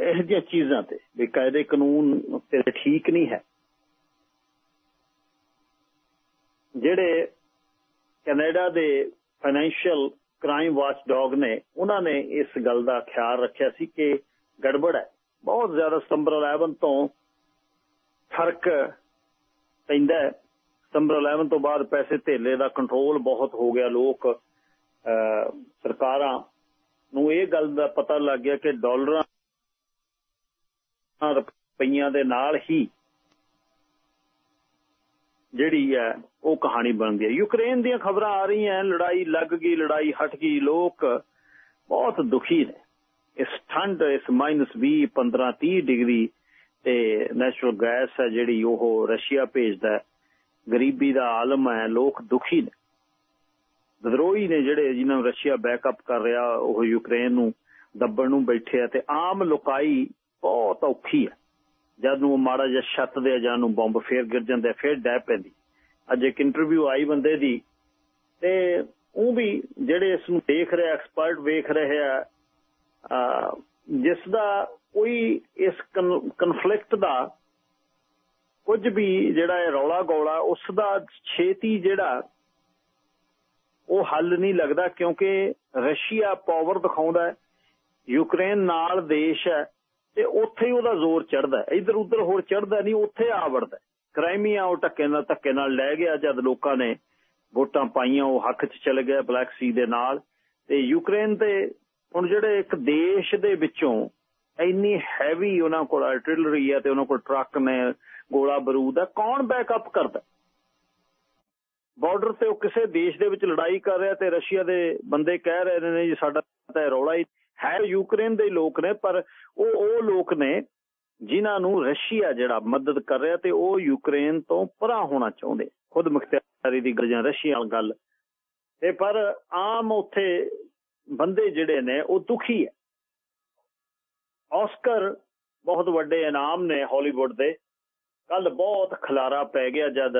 ਇਹ ਜਿਹੀਆਂ ਚੀਜ਼ਾਂ ਤੇ, ਵੀ ਕਾਇਦੇ ਕਾਨੂੰਨ ਤੇ ਠੀਕ ਨਹੀਂ ਹੈ। ਜਿਹੜੇ ਕੈਨੇਡਾ ਦੇ ਫਾਈਨੈਂਸ਼ੀਅਲ ਕ੍ਰਾਈਮ ਵਾਚ ਡੌਗ ਨੇ, ਉਹਨਾਂ ਨੇ ਇਸ ਗੱਲ ਦਾ ਖਿਆਲ ਰੱਖਿਆ ਸੀ ਕਿ ਗੜਬੜ ਹੈ। ਬਹੁਤ ਜ਼ਿਆਦਾ ਸਤੰਬਰ 11 ਤੋਂ ਫ਼ਰਕ ਪੈਂਦਾ ਹੈ। ਸਤੰਬਰ 11 ਤੋਂ ਬਾਅਦ ਪੈਸੇ ਧੇਲੇ ਦਾ ਕੰਟਰੋਲ ਬਹੁਤ ਹੋ ਗਿਆ। ਲੋਕ ਸਰਕਾਰਾਂ ਨੂੰ ਇਹ ਗੱਲ ਦਾ ਪਤਾ ਲੱਗ ਗਿਆ ਕਿ ਡਾਲਰਾਂ ਰੁਪਈਆਂ ਦੇ ਨਾਲ ਹੀ ਜਿਹੜੀ ਹੈ, ਉਹ ਕਹਾਣੀ ਬਣਦੀ ਹੈ। ਯੂਕਰੇਨ ਦੀਆਂ ਖਬਰਾਂ ਆ ਰਹੀਆਂ ਲੜਾਈ ਲੱਗ ਗਈ, ਲੜਾਈ ਹਟ ਗਈ, ਲੋਕ ਬਹੁਤ ਦੁਖੀ ਨੇ। ਇਸ ਠੰਡ, ਇਸ -20 15 30 ਡਿਗਰੀ ਤੇ ਨੈਚੁਰਲ ਗੈਸ ਹੈ ਜਿਹੜੀ ਉਹ ਰਸ਼ੀਆ ਭੇਜਦਾ ਗਰੀਬੀ ਦਾ ਆਲਮ ਹੈ, ਲੋਕ ਦੁਖੀ ਨੇ। ਵਿਦਰੋਹੀ ਨੇ ਜਿਹੜੇ ਜਿਨ੍ਹਾਂ ਨੂੰ ਰਸ਼ੀਆ ਬੈਕਅਪ ਕਰ ਰਿਹਾ, ਉਹ ਯੂਕਰੇਨ ਨੂੰ ਦੱਬਣ ਨੂੰ ਬੈਠੇ ਆ ਤੇ ਆਮ ਲੋਕਾਈ ਬਹੁਤ ਔਖੀ ਹੈ। ਜਦ ਨੂੰ ਮਾੜਾ ਜਿਹਾ ਛੱਤ ਦੇ ਜਾਂ ਨੂੰ ਬੰਬ ਫੇਰ ਗਿਰ ਜਾਂਦੇ, ਫੇਰ ਡੈ ਪੈਂਦੀ। ਅੱਜ ਇੱਕ ਇੰਟਰਵਿਊ ਆਈ ਬੰਦੇ ਦੀ ਤੇ ਉਹ ਵੀ ਜਿਹੜੇ ਇਸ ਨੂੰ ਦੇਖ ਰਿਹਾ ਐਕਸਪਰਟ ਵੇਖ ਰਹੇ ਆ ਜਿਸ ਦਾ ਕੋਈ ਇਸ ਕਨਫਲਿਕਟ ਦਾ ਕੁਝ ਵੀ ਜਿਹੜਾ ਇਹ ਰੌਲਾ ਗੋਲਾ, ਉਸ ਦਾ ਛੇਤੀ ਜਿਹੜਾ ਉਹ ਹੱਲ ਨਹੀਂ ਲੱਗਦਾ ਕਿਉਂਕਿ ਰਸ਼ੀਆ ਪਾਵਰ ਦਿਖਾਉਂਦਾ ਹੈ, ਯੂਕਰੇਨ ਨਾਲ ਦੇਸ਼ ਹੈ। ਤੇ ਉੱਥੇ ਹੀ ਉਹਦਾ ਜ਼ੋਰ ਚੜਦਾ ਇੱਧਰ ਉੱਧਰ ਹੋਰ ਚੜਦਾ ਨਹੀਂ, ਉੱਥੇ ਆ ਵੜਦਾ ਕ੍ਰਾਈਮੀਆ ਉਹ ਟੱਕੇ ਨਾਲ, ਧੱਕੇ ਨਾਲ ਲੈ ਗਿਆ ਜਦ ਲੋਕਾਂ ਨੇ ਵੋਟਾਂ ਪਾਈਆਂ, ਉਹ ਹੱਕ 'ਚ ਚਲੇ ਗਿਆ ਬਲੈਕ ਸੀ ਦੇ ਨਾਲ। ਤੇ ਯੂਕਰੇਨ ਤੇ ਹੁਣ ਜਿਹੜੇ ਇੱਕ ਦੇਸ਼ ਦੇ ਵਿੱਚੋਂ ਇੰਨੀ ਹੈਵੀ ਉਹਨਾਂ ਕੋਲ ਆਰਟਿਲਰੀ ਹੈ ਤੇ ਉਹਨਾਂ ਕੋਲ ਟਰੱਕ ਨੇ ਗੋਲਾ ਬਾਰੂਦ ਹੈ ਕੌਣ ਬੈਕਅਪ ਕਰਦਾ ਬਾਰਡਰ ਤੇ ਉਹ ਕਿਸੇ ਦੇਸ਼ ਦੇ ਵਿੱਚ ਲੜਾਈ ਕਰ ਰਿਹਾ ਤੇ ਰਸ਼ੀਆ ਦੇ ਬੰਦੇ ਕਹਿ ਰਹੇ ਨੇ, ਜੀ ਸਾਡਾ ਹੈ ਰੌਲਾ ਹੀ ਹੈ, ਯੂਕਰੇਨ ਦੇ ਲੋਕ ਨੇ, ਪਰ ਉਹ ਉਹ ਲੋਕ ਨੇ ਜਿਨ੍ਹਾਂ ਨੂੰ ਰਸ਼ੀਆ ਜਿਹੜਾ ਮਦਦ ਕਰ ਰਿਹਾ ਤੇ ਉਹ ਯੂਕਰੇਨ ਤੋਂ ਪਰਾਂ ਹੋਣਾ ਚਾਹੁੰਦੇ। ਖੁਦ ਮੁਖਤਿਆਰੀ ਦੀ ਗੱਲ ਜਾਂ ਰਸ਼ੀਆ ਨਾਲ ਗੱਲ। ਤੇ ਪਰ ਆਮ ਉੱਥੇ ਬੰਦੇ ਜਿਹੜੇ ਨੇ, ਉਹ ਦੁਖੀ ਹੈ। ਆਸਕਰ ਬਹੁਤ ਵੱਡੇ ਇਨਾਮ ਨੇ ਹਾਲੀਵੁੱਡ ਦੇ। ਕੱਲ ਬਹੁਤ ਖਲਾਰਾ ਪੈ ਗਿਆ ਜਦ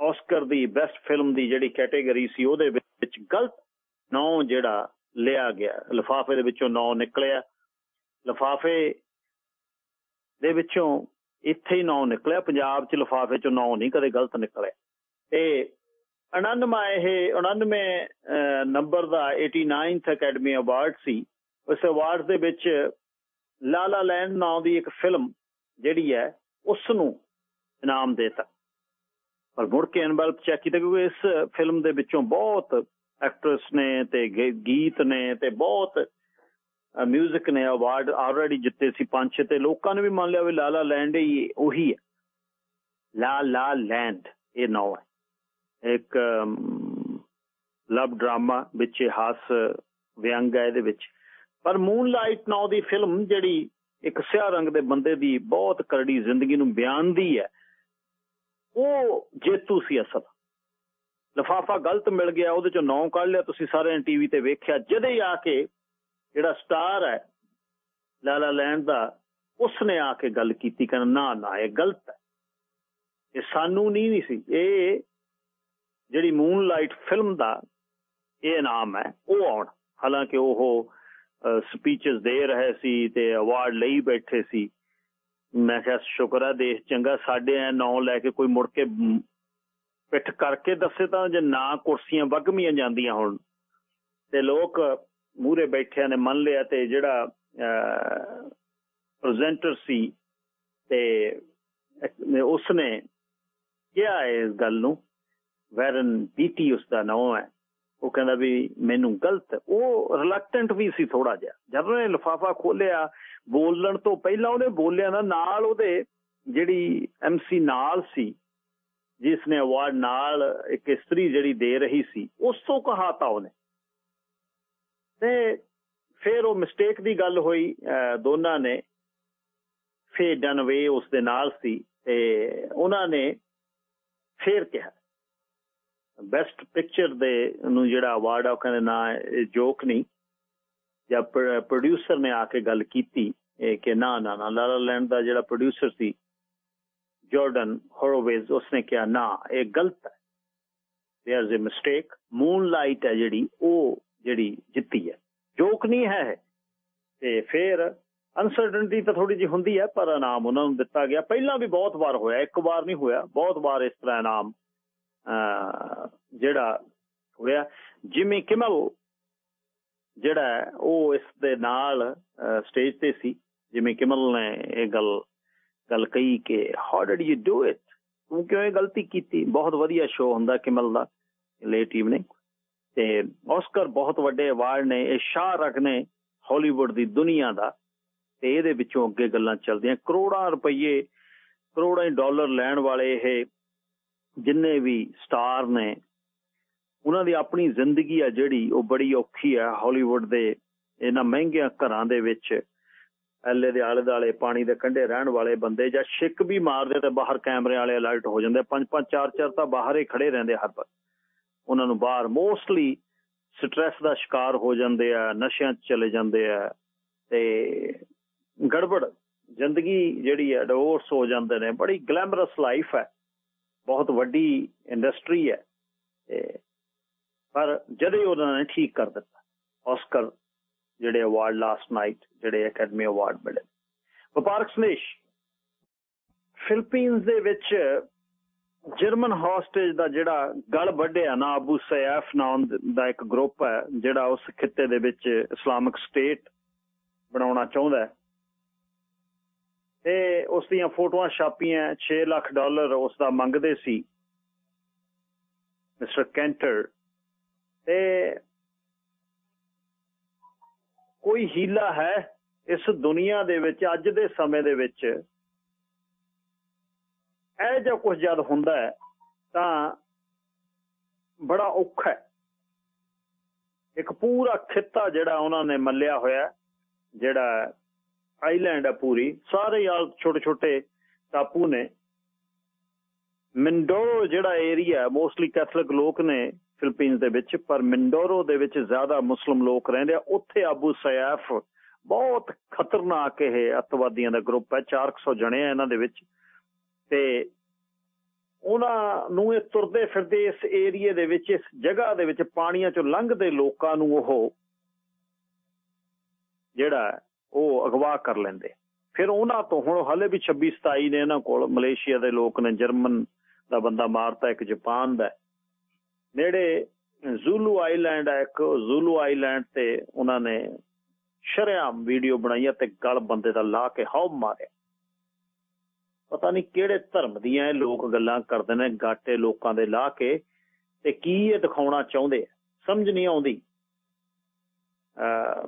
ਆਸਕਰ ਦੀ ਬੈਸਟ ਫਿਲਮ ਦੀ ਜਿਹੜੀ ਕੈਟਾਗਰੀ ਸੀ, ਉਹਦੇ ਵਿੱਚ ਗਲਤ ਨੌ ਜਿਹੜਾ ਲਿਆ ਗਿਆ। ਲਿਫਾਫੇ ਦੇ ਵਿੱਚੋਂ ਨੌ ਨਿਕਲਿਆ। ਲਿਫਾਫੇ ਦੇ ਵਿੱਚੋਂ ਇੱਥੇ ਹੀ ਨਾਂ ਨਿਕਲਿਆ। ਪੰਜਾਬ 'ਚ ਲਿਫਾਫੇ 'ਚੋਂ ਨਾਂ ਨਹੀਂ, ਕਦੇ ਗਲਤ ਨਿਕਲਿਆ। ਤੇ 99 ਇਹ 99 ਨੰਬਰ ਦਾ 89th ਅਕੈਡਮੀ ਅਵਾਰਡ ਸੀ। ਉਸ ਅਵਾਰਡ ਦੇ ਵਿੱਚ ਲਾਲਾ ਲੈਂਡ ਨਾਂ ਦੀ ਇੱਕ ਫਿਲਮ ਜਿਹੜੀ ਹੈ ਉਸ ਨੂੰ ਇਨਾਮ ਦਿੱਤਾ। ਪਰ ਮੁੜ ਕੇ ਐਨਵਲਪ ਚੈੱਕ ਕੀਤਾ ਕਿਉਂਕਿ ਇਸ ਫਿਲਮ ਦੇ ਵਿੱਚੋਂ ਬਹੁਤ ਐਕਟਰਸ ਨੇ ਤੇ ਗੀਤ ਨੇ ਤੇ ਬਹੁਤ ਮਿਊਜ਼ਿਕ ਨੇ ਅਵਾਰਡ ਆਲਰੇਡੀ ਜਿੱਤੇ ਸੀ ਪੰਜ ਛੇ ਤੇ ਲੋਕਾਂ ਨੇ ਵੀ ਮੰਨ ਲਿਆ ਵੀ ਲਾਲਾ ਲੈਂਡ ਹੀ ਉਹੀ ਹੈ। ਲਾ ਲਾ ਲੈਂਡ ਇਹ ਨਾਮ ਹੈ। ਇੱਕ ਲਵ ਡਰਾਮਾ ਵਿੱਚ ਹਾਸ ਵਿਅੰਗ ਹੈ ਇਹਦੇ ਵਿੱਚ। ਪਰ ਮੂਨ ਲਾਈਟ ਨਾਮ ਦੀ ਫਿਲਮ ਜਿਹੜੀ ਇੱਕ ਸਿਆਹ ਰੰਗ ਦੇ ਬੰਦੇ ਦੀ ਬਹੁਤ ਕਰੜੀ ਜ਼ਿੰਦਗੀ ਨੂੰ ਬਿਆਨਦੀ ਹੈ, ਉਹ ਜੇਤੂ ਸੀ ਅਸਲ। ਲਫਾਫਾ ਗਲਤ ਮਿਲ ਗਿਆ, ਉਹਦੇ ਚੋਂ ਨੌ ਕੱਢ ਲਿਆ, ਤੁਸੀਂ ਸਾਰਿਆਂ ਨੇ ਟੀਵੀ ਤੇ ਵੇਖਿਆ, ਜਦੇ ਆ ਕੇ ਜਿਹੜਾ ਸਟਾਰ ਹੈ ਲਾਲਾ ਲੈਂਡ ਦਾ, ਉਸਨੇ ਆ ਕੇ ਗੱਲ ਕੀਤੀ, ਕਹਿੰਦਾ ਨਾ ਨਾ, ਇਹ ਗਲਤ ਹੈ। ਇਹ ਸਾਨੂੰ ਨਹੀਂ ਨਹੀਂ ਸੀ, ਇਹ ਜਿਹੜੀ ਮੂਨ ਲਾਈਟ ਫਿਲਮ ਦਾ ਇਹ ਨਾਮ ਹੈ, ਉਹ ਆਉਣ। ਹਾਲਾਂਕਿ ਉਹ ਸਪੀਚਸ ਦੇ ਰਹੇ ਸੀ ਤੇ ਅਵਾਰਡ ਲਈ ਬੈਠੇ ਸੀ। ਮੈਂ ਕਿਹਾ, ਸ਼ੁਕਰ ਹੈ, ਦੇਸ਼ ਚੰਗਾ, ਸਾਡੇ ਐ ਨਾਂ ਲੈ ਕੇ ਕੋਈ ਮੁੜ ਕੇ ਪਿੱਠ ਕਰਕੇ ਦੱਸੇ ਤਾਂ ਜੇ ਨਾ ਕੁਰਸੀਆਂ ਵਗਮੀਆਂ ਜਾਂਦੀਆਂ ਹੁਣ। ਤੇ ਲੋਕ ਮੂਰੇ ਬੈਠਿਆਂ ਨੇ ਮੰਨ ਲਿਆ ਤੇ ਜਿਹੜਾ ਪ੍ਰੈਜ਼ੈਂਟਰ ਸੀ ਤੇ ਉਸਨੇ ਕਿਹਾ ਇਸ ਗੱਲ ਨੂੰ, ਵੈਰਨ ਪੀਟੀ ਉਸ ਦਾ ਨਾਮ ਹੈ। ਉਹ ਕਹਿੰਦਾ ਵੀ ਮੈਨੂੰ ਗਲਤ, ਉਹ ਰਿਲੈਕਟੈਂਟ ਵੀ ਸੀ ਥੋੜਾ ਜਿਹਾ। ਜਦੋਂ ਉਹਨੇ ਲਿਫਾਫਾ ਖੋਲਿਆ ਬੋਲਣ ਤੋਂ ਪਹਿਲਾਂ ਉਹਨੇ ਬੋਲਿਆ ਨਾ ਨਾਲ ਉਹਦੇ ਜਿਹੜੀ ਐਮਸੀ ਨਾਲ ਸੀ ਜਿਸ ਨੇ ਅਵਾਰਡ ਨਾਲ ਇੱਕ ਇਸਤਰੀ ਜਿਹੜੀ ਦੇ ਰਹੀ ਸੀ, ਉਸ ਤੋਂ ਕਹਾਤਾ ਉਹਨੇ। ਤੇ ਫਿਰ ਉਹ ਮਿਸਟੇਕ ਦੀ ਗੱਲ ਹੋਈ ਦੋਨਾਂ ਨੇ। ਫੇ ਡਨਵੇ ਉਸ ਦੇ ਨਾਲ ਸੀ ਤੇ ਉਹਨਾਂ ਨੇ ਫੇਰ ਕਿਹਾ ਬੈਸਟ ਪਿਕਚਰ ਦੇ ਨੂੰ ਜਿਹੜਾ ਅਵਾਰਡ ਆ, ਉਹ ਕਹਿੰਦੇ ਨਾ ਜੋਕ ਨਹੀਂ। ਜਦ ਪ੍ਰੋਡਿਊਸਰ ਨੇ ਆ ਕੇ ਗੱਲ ਕੀਤੀ ਕਿ ਨਾ ਨਾ ਨਾ ਲਾਲਾ ਲੈਂਡ ਦਾ ਜਿਹੜਾ ਪ੍ਰੋਡਿਊਸਰ ਸੀ ਜਾਰਡਨ ਹੋਰੋਵੇਜ਼ ਉਸਨੇ ਕਿਹਾ ਨਾ ਇਹ ਗਲਤ ਹੈ there is a mistake moonlight ਹੈ ਜਿਹੜੀ ਉਹ ਜਿਹੜੀ ਜਿੱਤੀ ਹੈ ਜੋਕ ਨਹੀਂ ਹੈ ਤੇ ਫਿਰ ਅਨਸਰਟਨਟੀ ਤਾਂ ਥੋੜੀ ਜਿਹੀ ਹੁੰਦੀ ਹੈ ਪਰ ਇਨਾਮ ਉਹਨਾਂ ਨੂੰ ਦਿੱਤਾ ਗਿਆ ਪਹਿਲਾਂ ਵੀ ਬਹੁਤ ਵਾਰ ਹੋਇਆ ਇੱਕ ਵਾਰ ਨਹੀਂ ਹੋਇਆ ਬਹੁਤ ਵਾਰ ਇਸ ਤਰ੍ਹਾਂ ਇਨਾਮ ਜਿਹੜਾ ਹੋਇਆ ਜਿਮੀ ਕਿਮਲ ਜਿਹੜਾ ਉਹ ਇਸ ਦੇ ਨਾਲ ਸਟੇਜ ਤੇ ਸੀ ਜਿਮੀ ਕਿਮਲ ਨੇ ਇਹ ਗੱਲ ਗੱਲ ਕਹੀ ਕਿ how did you do it ਤੂੰ ਕਿਉਂ ਇਹ ਗਲਤੀ ਕੀਤੀ? ਬਹੁਤ ਵਧੀਆ ਸ਼ੋਅ ਹੁੰਦਾ ਕਿਮਲ ਦਾ ਲੇਟ ਈਵਨਿੰਗ ਤੇ ਆਸਕਰ ਬਹੁਤ ਵੱਡੇ ਅਵਾਰਡ ਨੇ, ਇਹ ਸ਼ਾਹ ਨੇ ਹਾਲੀਵੁੱਡ ਦੀ ਦੁਨੀਆ ਦਾ। ਤੇ ਇਹਦੇ ਵਿੱਚੋਂ ਅੱਗੇ ਗੱਲਾਂ ਚੱਲਦੀਆਂ। ਕਰੋੜਾਂ ਰੁਪਏ ਕਰੋੜਾਂ ਡਾਲਰ ਲੈਣ ਵਾਲੇ ਇਹ ਜਿੰਨੇ ਵੀ ਸਟਾਰ ਨੇ, ਉਹਨਾਂ ਦੀ ਆਪਣੀ ਜ਼ਿੰਦਗੀ ਆ ਜਿਹੜੀ, ਉਹ ਬੜੀ ਔਖੀ ਆ ਹਾਲੀਵੁੱਡ ਦੇ ਇਹਨਾਂ ਮਹਿੰਗੀਆਂ ਘਰਾਂ ਦੇ ਵਿੱਚ। ਐਲੇ ਦੇ ਆਲੇ ਦਾਲੇ ਪਾਣੀ ਦੇ ਕੰਢੇ ਰਹਿਣ ਵਾਲੇ ਬੰਦੇ ਜਾਂ ਛਿੱਕ ਵੀ ਮਾਰਦੇ ਤੇ ਬਾਹਰ ਕੈਮਰੇ ਵਾਲੇ ਅਲਰਟ ਹੋ ਜਾਂਦੇ ਪੰਜ ਪੰਜ ਚਾਰ ਚਾਰ ਤਾਂ ਬਾਹਰ ਹੀ ਖੜੇ ਰਹਿੰਦੇ ਹਰ ਵਕਤ। ਉਹਨਾਂ ਨੂੰ ਬਾਹਰ ਮੋਸਟਲੀ ਸਟ੍ਰੈਸ ਦਾ ਸ਼ਿਕਾਰ ਹੋ ਜਾਂਦੇ ਆ, ਨਸ਼ਿਆਂ 'ਚ ਚਲੇ ਜਾਂਦੇ ਆ ਤੇ ਗੜਬੜ, ਜ਼ਿੰਦਗੀ ਜਿਹੜੀ ਹੈ ਡਿਵੋਰਸ ਹੋ ਜਾਂਦੇ ਨੇ। ਬੜੀ ਗਲੈਮਰਸ ਲਾਈਫ ਹੈ ਬਹੁਤ ਵੱਡੀ ਇੰਡਸਟਰੀ ਹੈ ਪਰ ਜਦੇ ਉਹਨਾਂ ਨੇ ਠੀਕ ਕਰ ਦਿੱਤਾ ਆਸਕਰ ਜਿਹੜੇ ਅਵਾਰਡ ਲਾਸਟ ਨਾਈਟ ਜਿਹੜੇ ਅਕੈਡਮੀ ਅਵਾਰਡ ਮਿਲੇ। ਵਪਾਰਕ ਸੰਦੇਸ਼ ਫਿਲੀਪੀਨਸ ਦੇ ਵਿੱਚ ਜਰਮਨ ਹੌਸਟੇਜ ਦਾ ਜਿਹੜਾ ਗਲ ਵੱਢਿਆ ਨਾ ਅਬੂ ਸੈਫ ਨਾਮ ਦਾ ਇੱਕ ਗਰੁੱਪ ਹੈ, ਜਿਹੜਾ ਉਸ ਖਿੱਤੇ ਦੇ ਵਿੱਚ ਇਸਲਾਮਿਕ ਸਟੇਟ ਬਣਾਉਣਾ ਚਾਹੁੰਦਾ ਹੈ। ਤੇ ਉਸ ਦੀਆਂ ਫੋਟੋਆਂ ਛਾਪੀਆਂ 6 ਲੱਖ ਡਾਲਰ ਉਸ ਦਾ ਮੰਗਦੇ ਸੀ, ਮਿਸਟਰ ਕੈਂਟਰ ਤੇ ਕੋਈ ਹੀਲਾ ਹੈ ਇਸ ਦੁਨੀਆ ਦੇ ਵਿੱਚ, ਅੱਜ ਦੇ ਸਮੇਂ ਦੇ ਵਿੱਚ? ਇਹ ਜੋ ਕੁਝ ਜਦ ਹੁੰਦਾ ਹੈ, ਤਾਂ ਬੜਾ ਔਖਾ ਹੈ। ਇੱਕ ਪੂਰਾ ਖਿੱਤਾ ਜਿਹੜਾ ਉਹਨਾਂ ਨੇ ਮੱਲਿਆ ਹੋਇਆ ਜਿਹੜਾ ਆਈਲੈਂਡ ਹੈ ਪੂਰੀ, ਸਾਰੇ ਯਾਰ ਛੋਟੇ ਛੋਟੇ ਟਾਪੂ ਨੇ। ਮਿੰਡੋਰੋ ਜਿਹੜਾ ਏਰੀਆ ਮੋਸਟਲੀ ਕੈਥੋਲਿਕ ਲੋਕ ਨੇ ਫਿਲੀਪੀਨਸ ਦੇ ਵਿੱਚ, ਪਰ ਮਿੰਡੋਰੋ ਦੇ ਵਿੱਚ ਜ਼ਿਆਦਾ ਮੁਸਲਮ ਲੋਕ ਰਹਿੰਦੇ ਆ। ਉੱਥੇ ਆਬੂ ਸਯਾਫ ਬਹੁਤ ਖਤਰਨਾਕ ਇਹ ਅਤਵਾਦੀਆਂ ਦਾ ਗਰੁੱਪ ਹੈ। 400 ਜਣੇ ਆ ਇਹਨਾਂ ਦੇ ਵਿੱਚ। ਤੇ ਉਹਨਾਂ ਨੂੰ ਇਹ ਤੁਰਦੇ ਫਿਰਦੇ ਇਸ ਏਰੀਏ ਦੇ ਵਿੱਚ, ਇਸ ਜਗ੍ਹਾ ਦੇ ਵਿੱਚ, ਪਾਣੀਆਂ ਚੋਂ ਲੰਘਦੇ ਲੋਕਾਂ ਨੂੰ ਉਹ ਜਿਹੜਾ ਉਹ ਅਗਵਾ ਕਰ ਲੈਂਦੇ। ਫਿਰ ਉਹਨਾਂ ਤੋਂ ਹੁਣ ਹਲੇ ਵੀ 26 27 ਨੇ ਇਹਨਾਂ ਕੋਲ। ਮਲੇਸ਼ੀਆ ਦੇ ਲੋਕ ਨੇ, ਜਰਮਨ ਦਾ ਬੰਦਾ ਮਾਰਤਾ, ਇੱਕ ਜਾਪਾਨ ਦਾ। ਨੇੜੇ ਜ਼ੂਲੂ ਆਈਲੈਂਡ ਹੈ ਇੱਕ ਜ਼ੂਲੂ ਆਈਲੈਂਡ ਤੇ ਉਹਨਾਂ ਨੇ ਸ਼ਰਿਆਮ ਵੀਡੀਓ ਬਣਾਈ ਤੇ ਗਲ ਬੰਦੇ ਦਾ ਲਾ ਕੇ ਹਉ ਮਾਰਿਆ। ਪਤਾ ਨਹੀਂ ਕਿਹੜੇ ਧਰਮ ਦੀਆਂ ਇਹ ਲੋਕ ਗੱਲਾਂ ਕਰਦੇ ਨੇ, ਗਾਟੇ ਲੋਕਾਂ ਦੇ ਲਾ ਕੇ ਤੇ ਕੀ ਇਹ ਦਿਖਾਉਣਾ ਚਾਹੁੰਦੇ ਸਮਝ ਨਹੀਂ ਆਉਂਦੀ।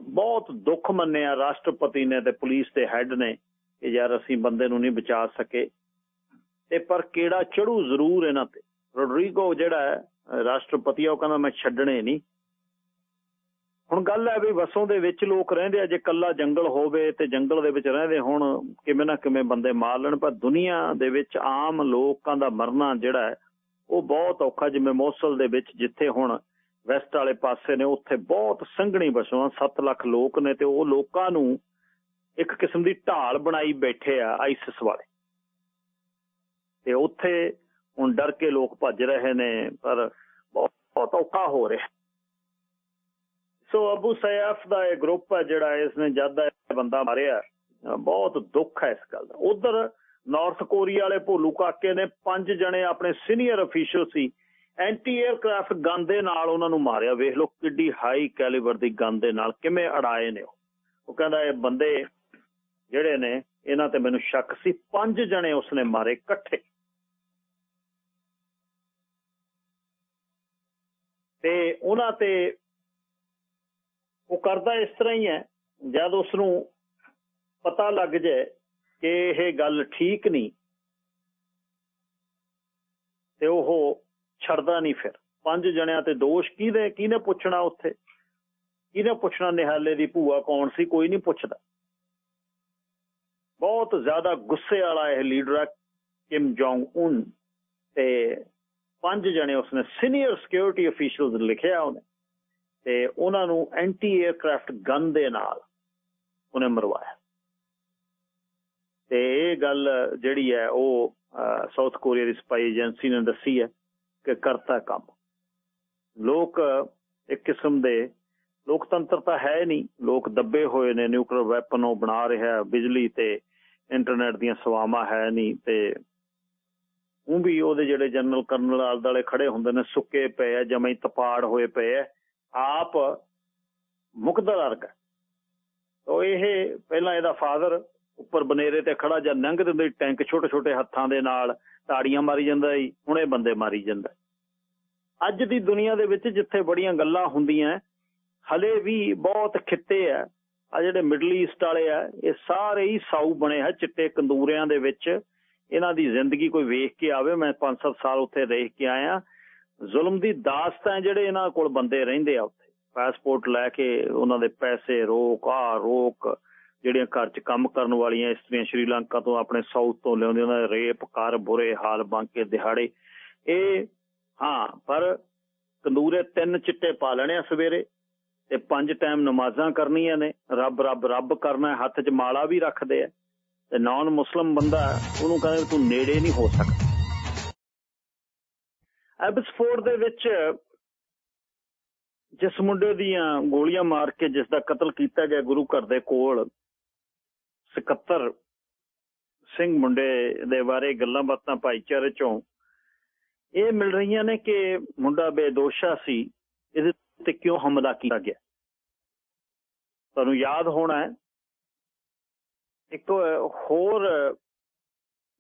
ਬਹੁਤ ਦੁੱਖ ਮੰਨਿਆ ਰਾਸ਼ਟਰਪਤੀ ਨੇ ਤੇ ਪੁਲਿਸ ਦੇ ਹੈੱਡ ਨੇ ਕਿ ਯਾਰ ਅਸੀਂ ਬੰਦੇ ਨੂੰ ਨਹੀਂ ਬਚਾ ਸਕੇ। ਤੇ ਪਰ ਕਿਹੜਾ ਚੜੂ ਜ਼ਰੂਰ ਇਹਨਾਂ ਤੇ। ਰੋਡਰੀਗੋ ਜਿਹੜਾ ਹੈ ਰਾਸ਼ਟਰਪਤੀ ਆ ਉਹ ਕਹਿੰਦਾ ਮੈਂ ਛੱਡਣੇ ਨਹੀਂ। ਹੁਣ ਗੱਲ ਹੈ ਵੀ ਵਸੋਂ ਦੇ ਵਿੱਚ ਲੋਕ ਰਹਿੰਦੇ ਆ, ਜੇ ਕੱਲਾ ਜੰਗਲ ਹੋਵੇ ਤੇ ਜੰਗਲ ਦੇ ਵਿੱਚ ਰਹਿੰਦੇ ਹੁਣ, ਕਿਵੇਂ ਨਾ ਕਿਵੇਂ ਬੰਦੇ ਮਾਰ ਲੈਣ, ਪਰ ਦੁਨੀਆ ਦੇ ਵਿੱਚ ਆਮ ਲੋਕਾਂ ਦਾ ਮਰਨਾ ਜਿਹੜਾ ਉਹ ਬਹੁਤ ਔਖਾ ਜਿਵੇਂ ਮੌਸਲ ਦੇ ਵਿੱਚ ਜਿੱਥੇ ਹੁਣ ਵੈਸਟ ਵਾਲੇ ਪਾਸੇ ਨੇ, ਉੱਥੇ ਬਹੁਤ ਸੰਘਣੀ ਵਸੋਂ 7 ਲੱਖ ਲੋਕ ਨੇ ਤੇ ਉਹ ਲੋਕਾਂ ਨੂੰ ਇੱਕ ਕਿਸਮ ਦੀ ਢਾਲ ਬਣਾਈ ਬੈਠੇ ਆ ਆਈਸਿਸ ਵਾਲੇ। ਤੇ ਉੱਥੇ ਹੁਣ ਡਰ ਕੇ ਲੋਕ ਭੱਜ ਰਹੇ ਨੇ, ਪਰ ਬਹੁਤ ਔਖਾ ਹੋ ਰਿਹਾ। ਸੋ ਅਬੂ ਸਯਾਫ ਦਾ ਇਹ ਗਰੁੱਪ ਹੈ ਜਿਹੜਾ ਇਸ ਨੇ ਜਦ ਬੰਦਾ ਮਾਰਿਆ, ਬਹੁਤ ਦੁੱਖ ਹੈ ਇਸ ਗੱਲ ਦਾ। ਉਧਰ ਨਾਰਥ ਕੋਰੀਆ ਵਾਲੇ ਭੋਲੂ ਕਾਕੇ ਨੇ ਪੰਜ ਜਣੇ ਆਪਣੇ ਸੀਨੀਅਰ ਅਫੀਸ਼ੀਅਲ ਸੀ ਐਂਟੀ 에ਅਰਕ੍ਰਾਫਟ ਗਨ ਦੇ ਨਾਲ ਉਹਨਾਂ ਨੂੰ ਮਾਰਿਆ। ਵੇਖ ਲਓ ਕਿੱਡੀ ਹਾਈ ਕੈਲੀਬਰ ਦੀ ਗਨ ਦੇ ਨਾਲ ਕਿਵੇਂ ਅੜਾਏ ਨੇ ਉਹ ਕਹਿੰਦਾ ਇਹ ਬੰਦੇ ਜਿਹੜੇ ਨੇ, ਇਹਨਾਂ ਤੇ ਮੈਨੂੰ ਸ਼ੱਕ ਸੀ। ਪੰਜ ਜਣੇ ਉਸਨੇ ਮਾਰੇ ਇਕੱਠੇ। ਤੇ ਉਹਨਾਂ ਤੇ ਉਹ ਕਰਦਾ ਇਸ ਤਰ੍ਹਾਂ ਹੀ ਹੈ, ਜਦ ਉਸ ਨੂੰ ਪਤਾ ਲੱਗ ਜਾਏ ਕਿ ਇਹ ਗੱਲ ਠੀਕ ਨਹੀਂ, ਤੇ ਉਹ ਛੱਡਦਾ ਨਹੀਂ ਫਿਰ। ਪੰਜ ਜਣਿਆਂ ਤੇ ਦੋਸ਼ ਕਿਹਦੇ, ਕਿਹਨੇ ਪੁੱਛਣਾ ਉੱਥੇ? ਕਿਹਨੇ ਪੁੱਛਣਾ ਨਿਹਾਲੇ ਦੀ ਭੂਆ ਕੌਣ ਸੀ? ਕੋਈ ਨਹੀਂ ਪੁੱਛਦਾ। ਬਹੁਤ ਜ਼ਿਆਦਾ ਗੁੱਸੇ ਵਾਲਾ ਇਹ ਲੀਡਰ ਹੈ ਕਿਮ ਜੋਂਗ ਉਨ ਤੇ ਪੰਜ ਜਣੇ ਉਸਨੇ ਸੀਨੀਅਰ ਸਿਕਿਉਰਿਟੀ ਅਫੀਸ਼ੀਅਲਸ ਲਿਖਿਆ ਉਹਨੇ। ਤੇ ਉਹਨਾਂ ਨੂੰ ਐਂਟੀ 에ਅਰਕ੍ਰਾਫਟ ਗਨ ਦੇ ਨਾਲ ਉਹਨੇ ਮਰਵਾਇਆ। ਤੇ ਇਹ ਗੱਲ ਜਿਹੜੀ ਹੈ ਉਹ ਸਾਊਥ ਕੋਰੀਆ ਦੀ ਸਪਾਈ ਏਜੰਸੀ ਨੇ ਦੱਸੀ ਹੈ ਕਿ ਕਰਤਾ ਕੰਮ। ਲੋਕ ਇੱਕ ਕਿਸਮ ਦੇ, ਲੋਕਤੰਤਰ ਤਾਂ ਹੈ ਨਹੀਂ। ਲੋਕ ਦੱਬੇ ਹੋਏ ਨੇ ਨਿਊਕਲੀਅਰ ਵੈਪਨ ਉਹ ਬਣਾ ਰਿਹਾ, ਬਿਜਲੀ ਤੇ ਇੰਟਰਨੈਟ ਦੀਆਂ ਸੇਵਾਵਾਂ ਹੈ ਨਹੀਂ ਤੇ ਉਹ ਵੀ ਉਹਦੇ ਜਿਹੜੇ ਜਨਰਲ ਕਰਨਲ ਆਲ ਦਾਲੇ ਖੜੇ ਹੁੰਦੇ ਨੇ, ਸੁੱਕੇ ਪਏ ਆ, ਜਮੇ ਤਪਾੜ ਹੋਏ ਪਏ ਆ। ਆਪ ਮੁਕਦਰ ਅਰਗ ਤੋ ਇਹ ਪਹਿਲਾਂ ਇਹਦਾ ਫਾਦਰ ਉੱਪਰ ਬਨੇਰੇ ਤੇ ਖੜਾ ਜਾਂ ਨੰਗ ਦਿੰਦੇ ਟੈਂਕ ਛੋਟੇ ਛੋਟੇ ਹੱਥਾਂ ਦੇ ਨਾਲ ਤਾੜੀਆਂ ਮਾਰੀ ਜਾਂਦਾ ਸੀ, ਹੁਣੇ ਬੰਦੇ ਮਾਰੀ ਜਾਂਦਾ ਅੱਜ ਦੀ ਦੁਨੀਆ ਦੇ ਵਿੱਚ ਜਿੱਥੇ ਬੜੀਆਂ ਗੱਲਾਂ ਹੁੰਦੀਆਂ ਹਲੇ ਵੀ ਬਹੁਤ ਖਿੱਤੇ ਆ ਆ ਜਿਹੜੇ ਮਿਡਲ ਈਸਟ ਵਾਲੇ ਆ, ਇਹ ਸਾਰੇ ਹੀ ਸਾਊ ਬਣੇ ਆ, ਚਿੱਟੇ ਕੰਦੂਰਿਆਂ ਦੇ ਵਿੱਚ। ਇਹਨਾਂ ਦੀ ਜ਼ਿੰਦਗੀ ਕੋਈ ਵੇਖ ਕੇ ਆਵੇ, ਮੈਂ 5-7 ਸਾਲ ਉੱਥੇ ਰਹਿ ਕੇ ਆਇਆ। ਜ਼ੁਲਮ ਦੀ ਦਾਸਤਾਂ ਜਿਹੜੇ ਇਹਨਾਂ ਕੋਲ ਬੰਦੇ ਰਹਿੰਦੇ ਆ ਉੱਥੇ। ਪਾਸਪੋਰਟ ਲੈ ਕੇ ਉਹਨਾਂ ਦੇ ਪੈਸੇ ਰੋਕ ਆ ਰੋਕ, ਜਿਹੜੀਆਂ ਘਰ 'ਚ ਕੰਮ ਕਰਨ ਵਾਲੀਆਂ ਇਸਤਰੀਆਂ ਸ਼੍ਰੀਲੰਕਾ ਤੋਂ ਆਪਣੇ ਸਾਊਥ ਤੋਂ ਲਿਆਉਂਦੇ ਉਹਨਾਂ ਦੇ ਰੇਪ ਕਰ ਬੁਰੇ ਹਾਲ, ਬਾਂਕੇ ਦਿਹਾੜੇ। ਇਹ, ਹਾਂ, ਪਰ ਤੰਦੂਰੇ ਤਿੰਨ ਚਿੱਟੇ ਪਾ ਲੈਣੇ ਆ ਸਵੇਰੇ ਤੇ ਪੰਜ ਟਾਈਮ ਨਮਾਜ਼ਾਂ ਕਰਨੀਆਂ ਨੇ। ਰੱਬ ਰੱਬ ਰੱਬ ਕਰਨਾ ਹੱਥ 'ਚ ਮਾਲਾ ਵੀ ਰੱਖਦੇ ਆ। ਤੇ ਨਾਨ ਮੁਸਲਮ ਬੰਦਾ ਉਹਨੂੰ ਕਹਿੰਦੇ ਤੂੰ ਨੇੜੇ ਨਹੀਂ ਹੋ ਸਕਦਾ। ਐਬਸਫੋਰਡ ਦੇ ਵਿੱਚ ਜਿਸ ਮੁੰਡੇ ਦੀਆਂ ਗੋਲੀਆਂ ਮਾਰ ਕੇ ਜਿਸ ਦਾ ਕਤਲ ਕੀਤਾ ਗਿਆ ਗੁਰੂ ਘਰ ਦੇ ਕੋਲ 77 ਸਿੰਘ ਮੁੰਡੇ ਦੇ ਬਾਰੇ ਗੱਲਾਂ ਬਾਤਾਂ ਭਾਈਚਾਰੇ ਚੋਂ, ਇਹ ਮਿਲ ਰਹੀਆਂ ਨੇ ਕਿ ਮੁੰਡਾ ਬੇਦੋਸ਼ਾ ਸੀ, ਇਹਦੇ ਤੇ ਕਿਉਂ ਹਮਲਾ ਕੀਤਾ ਗਿਆ? ਤੁਹਾਨੂੰ ਯਾਦ ਹੋਣਾ ਹੈ ਇੱਕ ਹੋਰ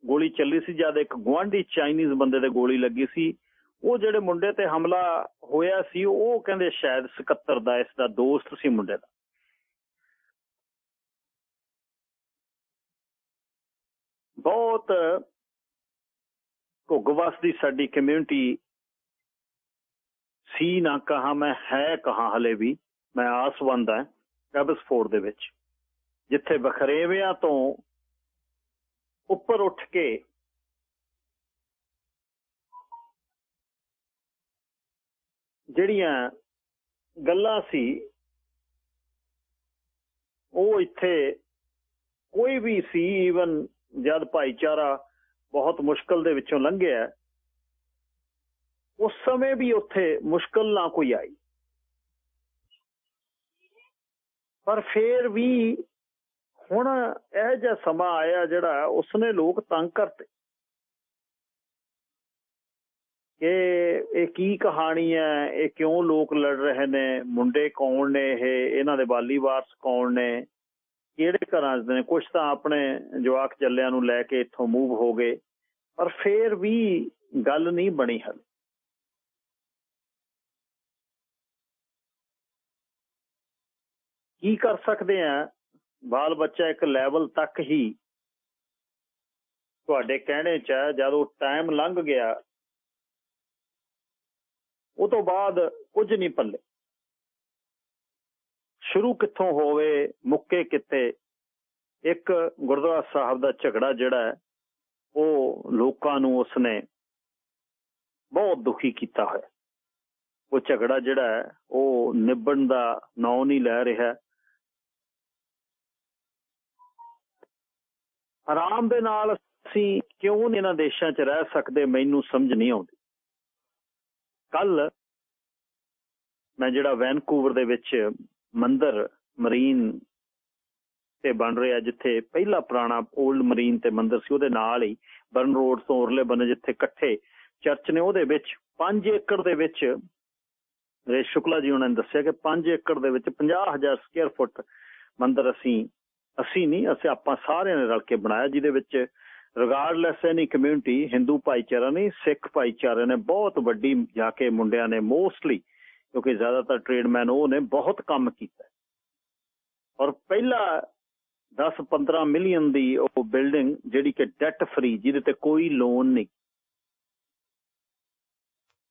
ਗੋਲੀ ਚੱਲੀ ਸੀ ਜਦ ਇੱਕ ਗਵਾਂਢੀ ਚਾਈਨੀਜ਼ ਬੰਦੇ ਤੇ ਗੋਲੀ ਲੱਗੀ ਸੀ। ਉਹ ਜਿਹੜੇ ਮੁੰਡੇ ਤੇ ਹਮਲਾ ਹੋਇਆ ਸੀ, ਉਹ ਕਹਿੰਦੇ ਸ਼ਾਇਦ 77 ਦਾ, ਇਸ ਦਾ ਦੋਸਤ ਸੀ ਮੁੰਡੇ ਦਾ। ਬਹੁਤ ਘੁੱਗਵਸ ਦੀ ਸਾਡੀ ਕਮਿਊਨਿਟੀ ਸੀ ਨਾ ਕਹਾ ਮੈਂ, ਹੈ ਕਹਾ ਹਲੇ ਵੀ, ਮੈਂ ਆਸਵੰਦ ਹਾਂ ਐਬਸਫੋਰਡ ਦੇ ਵਿੱਚ। ਜਿੱਥੇ ਬਖਰੇਵਿਆਂ ਤੋਂ ਉੱਪਰ ਉੱਠ ਕੇ ਜਿਹੜੀਆਂ ਗੱਲਾਂ ਸੀ ਉਹ ਇੱਥੇ ਕੋਈ ਵੀ ਸੀ ਈਵਨ ਜਦ ਭਾਈਚਾਰਾ ਬਹੁਤ ਮੁਸ਼ਕਲ ਦੇ ਵਿੱਚੋਂ ਲੰਘਿਆ ਉਸ ਸਮੇਂ ਵੀ ਉੱਥੇ ਮੁਸ਼ਕਲ ਨਾ ਕੋਈ ਆਈ ਪਰ ਫੇਰ ਵੀ ਹੁਣ ਇਹ ਜਿਹਾ ਸਮਾਂ ਆਇਆ ਜਿਹੜਾ ਉਸਨੇ ਲੋਕ ਤੰਗ ਕਰਤੇ। ਕਿ ਇਹ ਕੀ ਕਹਾਣੀ ਹੈ, ਇਹ ਕਿਉਂ ਲੋਕ ਲੜ ਰਹੇ ਨੇ, ਮੁੰਡੇ ਕੌਣ ਨੇ ਇਹ, ਇਹਨਾਂ ਦੇ ਬਾਲੀ ਵਾਰਸ ਕੌਣ ਨੇ, ਕਿਹੜੇ ਘਰਾਂ ਦੇ ਨੇ? ਕੁਝ ਤਾਂ ਆਪਣੇ ਜਵਾਕ ਚੱਲਿਆਂ ਨੂੰ ਲੈ ਕੇ ਇੱਥੋਂ ਮੂਵ ਹੋ ਗਏ, ਪਰ ਫੇਰ ਵੀ ਗੱਲ ਨਹੀਂ ਬਣੀ ਹਲ। ਕੀ ਕਰ ਸਕਦੇ ਆ? ਬਾਲ ਬੱਚਾ ਇੱਕ ਲੈਵਲ ਤੱਕ ਹੀ ਤੁਹਾਡੇ ਕਹਿਣੇ ਚ ਹੈ, ਜਦੋਂ ਟਾਈਮ ਲੰਘ ਗਿਆ, ਉਹ ਤੋਂ ਬਾਅਦ ਕੁਝ ਨਹੀਂ ਪੱਲੇ। ਸ਼ੁਰੂ ਕਿੱਥੋਂ ਹੋਵੇ, ਮੁੱਕੇ ਕਿੱਥੇ, ਇੱਕ ਗੁਰਦੁਆਰਾ ਸਾਹਿਬ ਦਾ ਝਗੜਾ ਜਿਹੜਾ ਹੈ, ਉਹ ਲੋਕਾਂ ਨੂੰ ਉਸਨੇ ਬਹੁਤ ਦੁਖੀ ਕੀਤਾ ਹੋਇਆ। ਉਹ ਝਗੜਾ ਜਿਹੜਾ ਹੈ, ਉਹ ਨਿਭਣ ਦਾ ਨਾਂ ਨਹੀਂ ਲੈ ਰਿਹਾ। ਆਰਾਮ ਦੇ ਨਾਲ ਅਸੀਂ ਕਿਉਂ ਇਹਨਾਂ ਦੇਸ਼ਾਂ 'ਚ ਰਹਿ ਸਕਦੇ, ਮੈਨੂੰ ਸਮਝ ਨਹੀਂ ਆਉਂਦੀ। ਕੱਲ ਮੈਂ ਜਿਹੜਾ ਵੈਨਕੂਵਰ ਦੇ ਵਿੱਚ ਮੰਦਰ, ਮਰੀਨ ਤੇ ਬਣ ਰਿਹਾ ਜਿੱਥੇ ਪਹਿਲਾ ਪੁਰਾਣਾ 올ਡ ਮਰੀਨ ਤੇ ਮੰਦਰ ਸੀ, ਉਹਦੇ ਨਾਲ ਹੀ ਬਰਨ ਰੋਡ ਤੋਂ ਉਰਲੇ ਬੰਨੇ ਜਿੱਥੇ ਇਕੱਠੇ ਚਰਚ ਨੇ, ਉਹਦੇ ਵਿੱਚ 5 ਏਕੜ ਦੇ ਵਿੱਚ, ਰੇਸ਼ ਸ਼ੁਕਲਾ ਜੀ ਉਹਨਾਂ ਨੇ ਦੱਸਿਆ ਕਿ 5 ਏਕੜ ਦੇ ਵਿੱਚ 50000 ਸਕੁਅਰ ਫੁੱਟ ਮੰਦਰ ਅਸੀਂ ਅਸੀਂ ਨਹੀਂ, ਅਸੀਂ ਆਪਾਂ ਸਾਰਿਆਂ ਨੇ ਰਲ ਕੇ ਬਣਾਇਆ, ਜਿਹਦੇ ਵਿੱਚ ਰਿਗਾਰਡਲੈਸ ਐਨੀ ਕਮਿਊਨਿਟੀ ਹਿੰਦੂ ਭਾਈਚਾਰਾ ਨਹੀਂ ਸਿੱਖ ਭਾਈਚਾਰੇ ਨੇ ਬਹੁਤ ਵੱਡੀ ਜਾ ਕੇ ਮੁੰਡਿਆਂ ਨੇ ਮੋਸਟਲੀ ਕਿਉਂਕਿ ਜ਼ਿਆਦਾਤਰ ਟ੍ਰੇਡਮੈਨ ਉਹ ਨੇ, ਬਹੁਤ ਕੰਮ ਕੀਤਾ। ਔਰ ਪਹਿਲਾ 10-15 ਮਿਲੀਅਨ ਦੀ ਉਹ ਬਿਲਡਿੰਗ ਜਿਹੜੀ ਕਿ ਡੈਟ ਫ੍ਰੀ ਜਿਹਦੇ ਤੇ ਕੋਈ ਲੋਨ ਨਹੀਂ।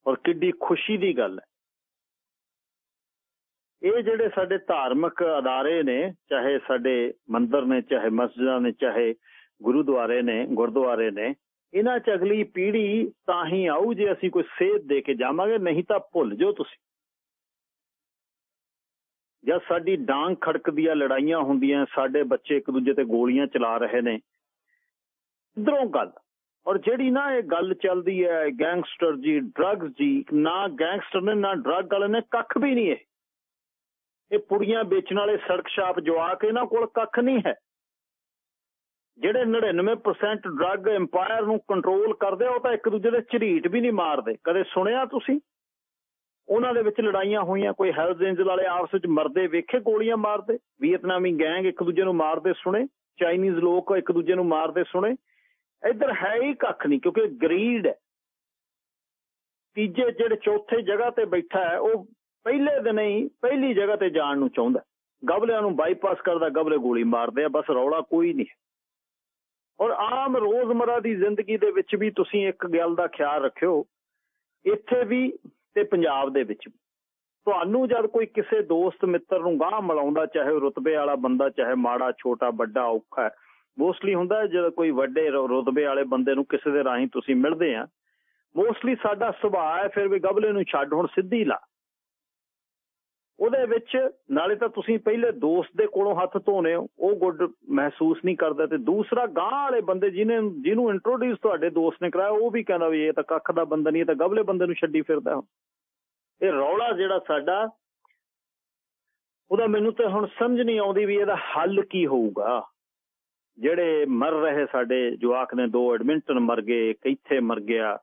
ਔਰ ਕਿੱਡੀ ਖੁਸ਼ੀ ਦੀ ਗੱਲ ਹੈ। ਇਹ ਜਿਹੜੇ ਸਾਡੇ ਧਾਰਮਿਕ ਅਦਾਰੇ ਨੇ, ਚਾਹੇ ਸਾਡੇ ਮੰਦਰ ਨੇ, ਚਾਹੇ ਮਸਜਿਦਾਂ ਨੇ, ਚਾਹੇ ਗੁਰਦੁਆਰੇ ਨੇ ਗੁਰਦੁਆਰੇ ਨੇ, ਇਹਨਾਂ ਚ ਅਗਲੀ ਪੀੜ੍ਹੀ ਤਾਂ ਹੀ ਆਊ ਜੇ ਅਸੀਂ ਕੋਈ ਸੇਧ ਦੇ ਕੇ ਜਾਵਾਂਗੇ, ਨਹੀਂ ਤਾਂ ਭੁੱਲ ਜਾਓ ਤੁਸੀਂ। ਜਦ ਸਾਡੀ ਡਾਂਗ ਖੜਕਦੀਆਂ ਲੜਾਈਆਂ ਹੁੰਦੀਆਂ, ਸਾਡੇ ਬੱਚੇ ਇੱਕ ਦੂਜੇ ਤੇ ਗੋਲੀਆਂ ਚਲਾ ਰਹੇ ਨੇ, ਇਧਰੋਂ ਗੱਲ। ਔਰ ਜਿਹੜੀ ਨਾ ਇਹ ਗੱਲ ਚੱਲਦੀ ਹੈ, ਗੈਂਗਸਟਰ ਜੀ ਡਰੱਗਸ ਜੀ, ਨਾ ਗੈਂਗਸਟਰ ਨੇ, ਨਾ ਡਰੱਗ ਵਾਲੇ ਨੇ, ਕੱਖ ਵੀ ਨਹੀਂ ਇਹ। ਇਹ ਪੁੜੀਆਂ ਵੇਚਣ ਵਾਲੇ ਸੜਕ ਛਾਪ ਜਵਾਕ ਇਹਨਾਂ ਕੋਲ ਕੱਖ ਨਹੀਂ ਹੈ। ਜਿਹੜੇ 99% ਡਰੱਗ ਐਮਪਾਇਰ ਨੂੰ ਕੰਟਰੋਲ ਕਰਦੇ ਉਹ ਤਾਂ ਇੱਕ ਦੂਜੇ ਦੇ ਝਰੀਟ ਵੀ ਨਹੀਂ ਮਾਰਦੇ। ਕਦੇ ਸੁਣਿਆ ਤੁਸੀਂ? ਉਹਨਾਂ ਦੇ ਵਿੱਚ ਲੜਾਈਆਂ ਹੋਈਆਂ, ਕੋਈ ਹੈਲਥ ਐਂਜਲ ਵਾਲੇ ਆਪਸ ਵਿੱਚ ਮਰਦੇ, ਵੇਖੇ ਗੋਲੀਆਂ ਮਾਰਦੇ? ਵੀਅਤਨਾਮੀ ਗੈਂਗ ਇੱਕ ਦੂਜੇ ਨੂੰ ਮਾਰਦੇ ਸੁਣੇ ਚਾਈਨੀਜ਼ ਲੋਕ ਇੱਕ ਦੂਜੇ ਨੂੰ ਮਾਰਦੇ ਸੁਣੇ। ਇੱਧਰ ਹੈ ਹੀ ਕੱਖ ਨਹੀਂ, ਕਿਉਂਕਿ ਗਰੀਡ ਹੈ। ਤੀਜੇ, ਜਿਹੜੇ ਚੌਥੇ ਜਗ੍ਹਾ ਤੇ ਬੈਠਾ ਹੈ, ਉਹ ਪਹਿਲੇ ਦਿਨ ਹੀ ਪਹਿਲੀ ਜਗ੍ਹਾ ਤੇ ਜਾਣ ਨੂੰ ਚਾਹੁੰਦਾ। ਗਬਲਿਆਂ ਨੂੰ ਬਾਈਪਾਸ ਕਰਦਾ, ਗਬਲੇ ਗੋਲੀ ਮਾਰਦੇ ਆ, ਬਸ ਰੌਲਾ ਕੋਈ ਨਹੀਂ। ਔਰ ਆਮ ਰੋਜ਼ਮਰਾ ਦੀ ਜ਼ਿੰਦਗੀ ਦੇ ਵਿੱਚ ਵੀ ਤੁਸੀਂ ਇੱਕ ਗੱਲ ਦਾ ਖਿਆਲ ਰੱਖਿਓ, ਇੱਥੇ ਵੀ ਤੇ ਪੰਜਾਬ ਦੇ ਵਿੱਚ ਵੀ। ਤੁਹਾਨੂੰ ਜਦ ਕੋਈ ਕਿਸੇ ਦੋਸਤ ਮਿੱਤਰ ਨੂੰ ਗਾਹ ਮਿਲਾਉਂਦਾ, ਚਾਹੇ ਰੁਤਬੇ ਵਾਲਾ ਬੰਦਾ, ਚਾਹੇ ਮਾੜਾ, ਛੋਟਾ, ਵੱਡਾ, ਔਖਾ ਮੋਸਟਲੀ ਹੁੰਦਾ ਜਦ ਕੋਈ ਵੱਡੇ ਰੁਤਬੇ ਵਾਲੇ ਬੰਦੇ ਨੂੰ ਕਿਸੇ ਦੇ ਰਾਹੀਂ ਤੁਸੀਂ ਮਿਲਦੇ ਆ ਮੋਸਟਲੀ ਸਾਡਾ ਸੁਭਾਅ ਹੈ, ਫਿਰ ਵੀ ਗਬਲੇ ਨੂੰ ਛੱਡ, ਹੁਣ ਸਿੱਧੀ ਲਾ। ਉਹਦੇ ਵਿੱਚ ਨਾਲੇ ਤਾਂ ਤੁਸੀਂ ਪਹਿਲੇ ਦੋਸਤ ਦੇ ਕੋਲੋਂ ਹੱਥ ਧੋਨੇ ਹੋ ਉਹ ਗੁੱਡ ਮਹਿਸੂਸ ਨਹੀਂ ਕਰਦਾ ਤੇ ਦੂਸਰਾ ਗਾਂ ਵਾਲੇ ਬੰਦੇ ਜਿਹਨੇ, ਜਿਹਨੂੰ ਇੰਟਰੋਡਿਊਸ ਤੁਹਾਡੇ ਦੋਸਤ ਨੇ ਕਰਾਇਆ, ਉਹ ਵੀ ਕਹਿੰਦਾ ਵੀ ਇਹ ਤਾਂ ਕੱਖ ਦਾ ਬੰਦਾ ਨਹੀਂ, ਇਹ ਤਾਂ ਗਬਲੇ ਬੰਦੇ ਨੂੰ ਛੱਡੀ ਫਿਰਦਾ ਇਹ ਰੌਲਾ ਜਿਹੜਾ ਸਾਡਾ, ਉਹਦਾ ਮੈਨੂੰ ਤਾਂ ਹੁਣ ਸਮਝ ਨਹੀਂ ਆਉਂਦੀ ਵੀ ਇਹਦਾ ਹੱਲ ਕੀ ਹੋਊਗਾ। ਜਿਹੜੇ ਮਰ ਰਹੇ ਸਾਡੇ ਜਵਾਕ ਨੇ, ਦੋ ਐਡਮਿੰਟਨ ਮਰ ਗਏ ਕਿੱਥੇ ਮਰ ਗਿਆ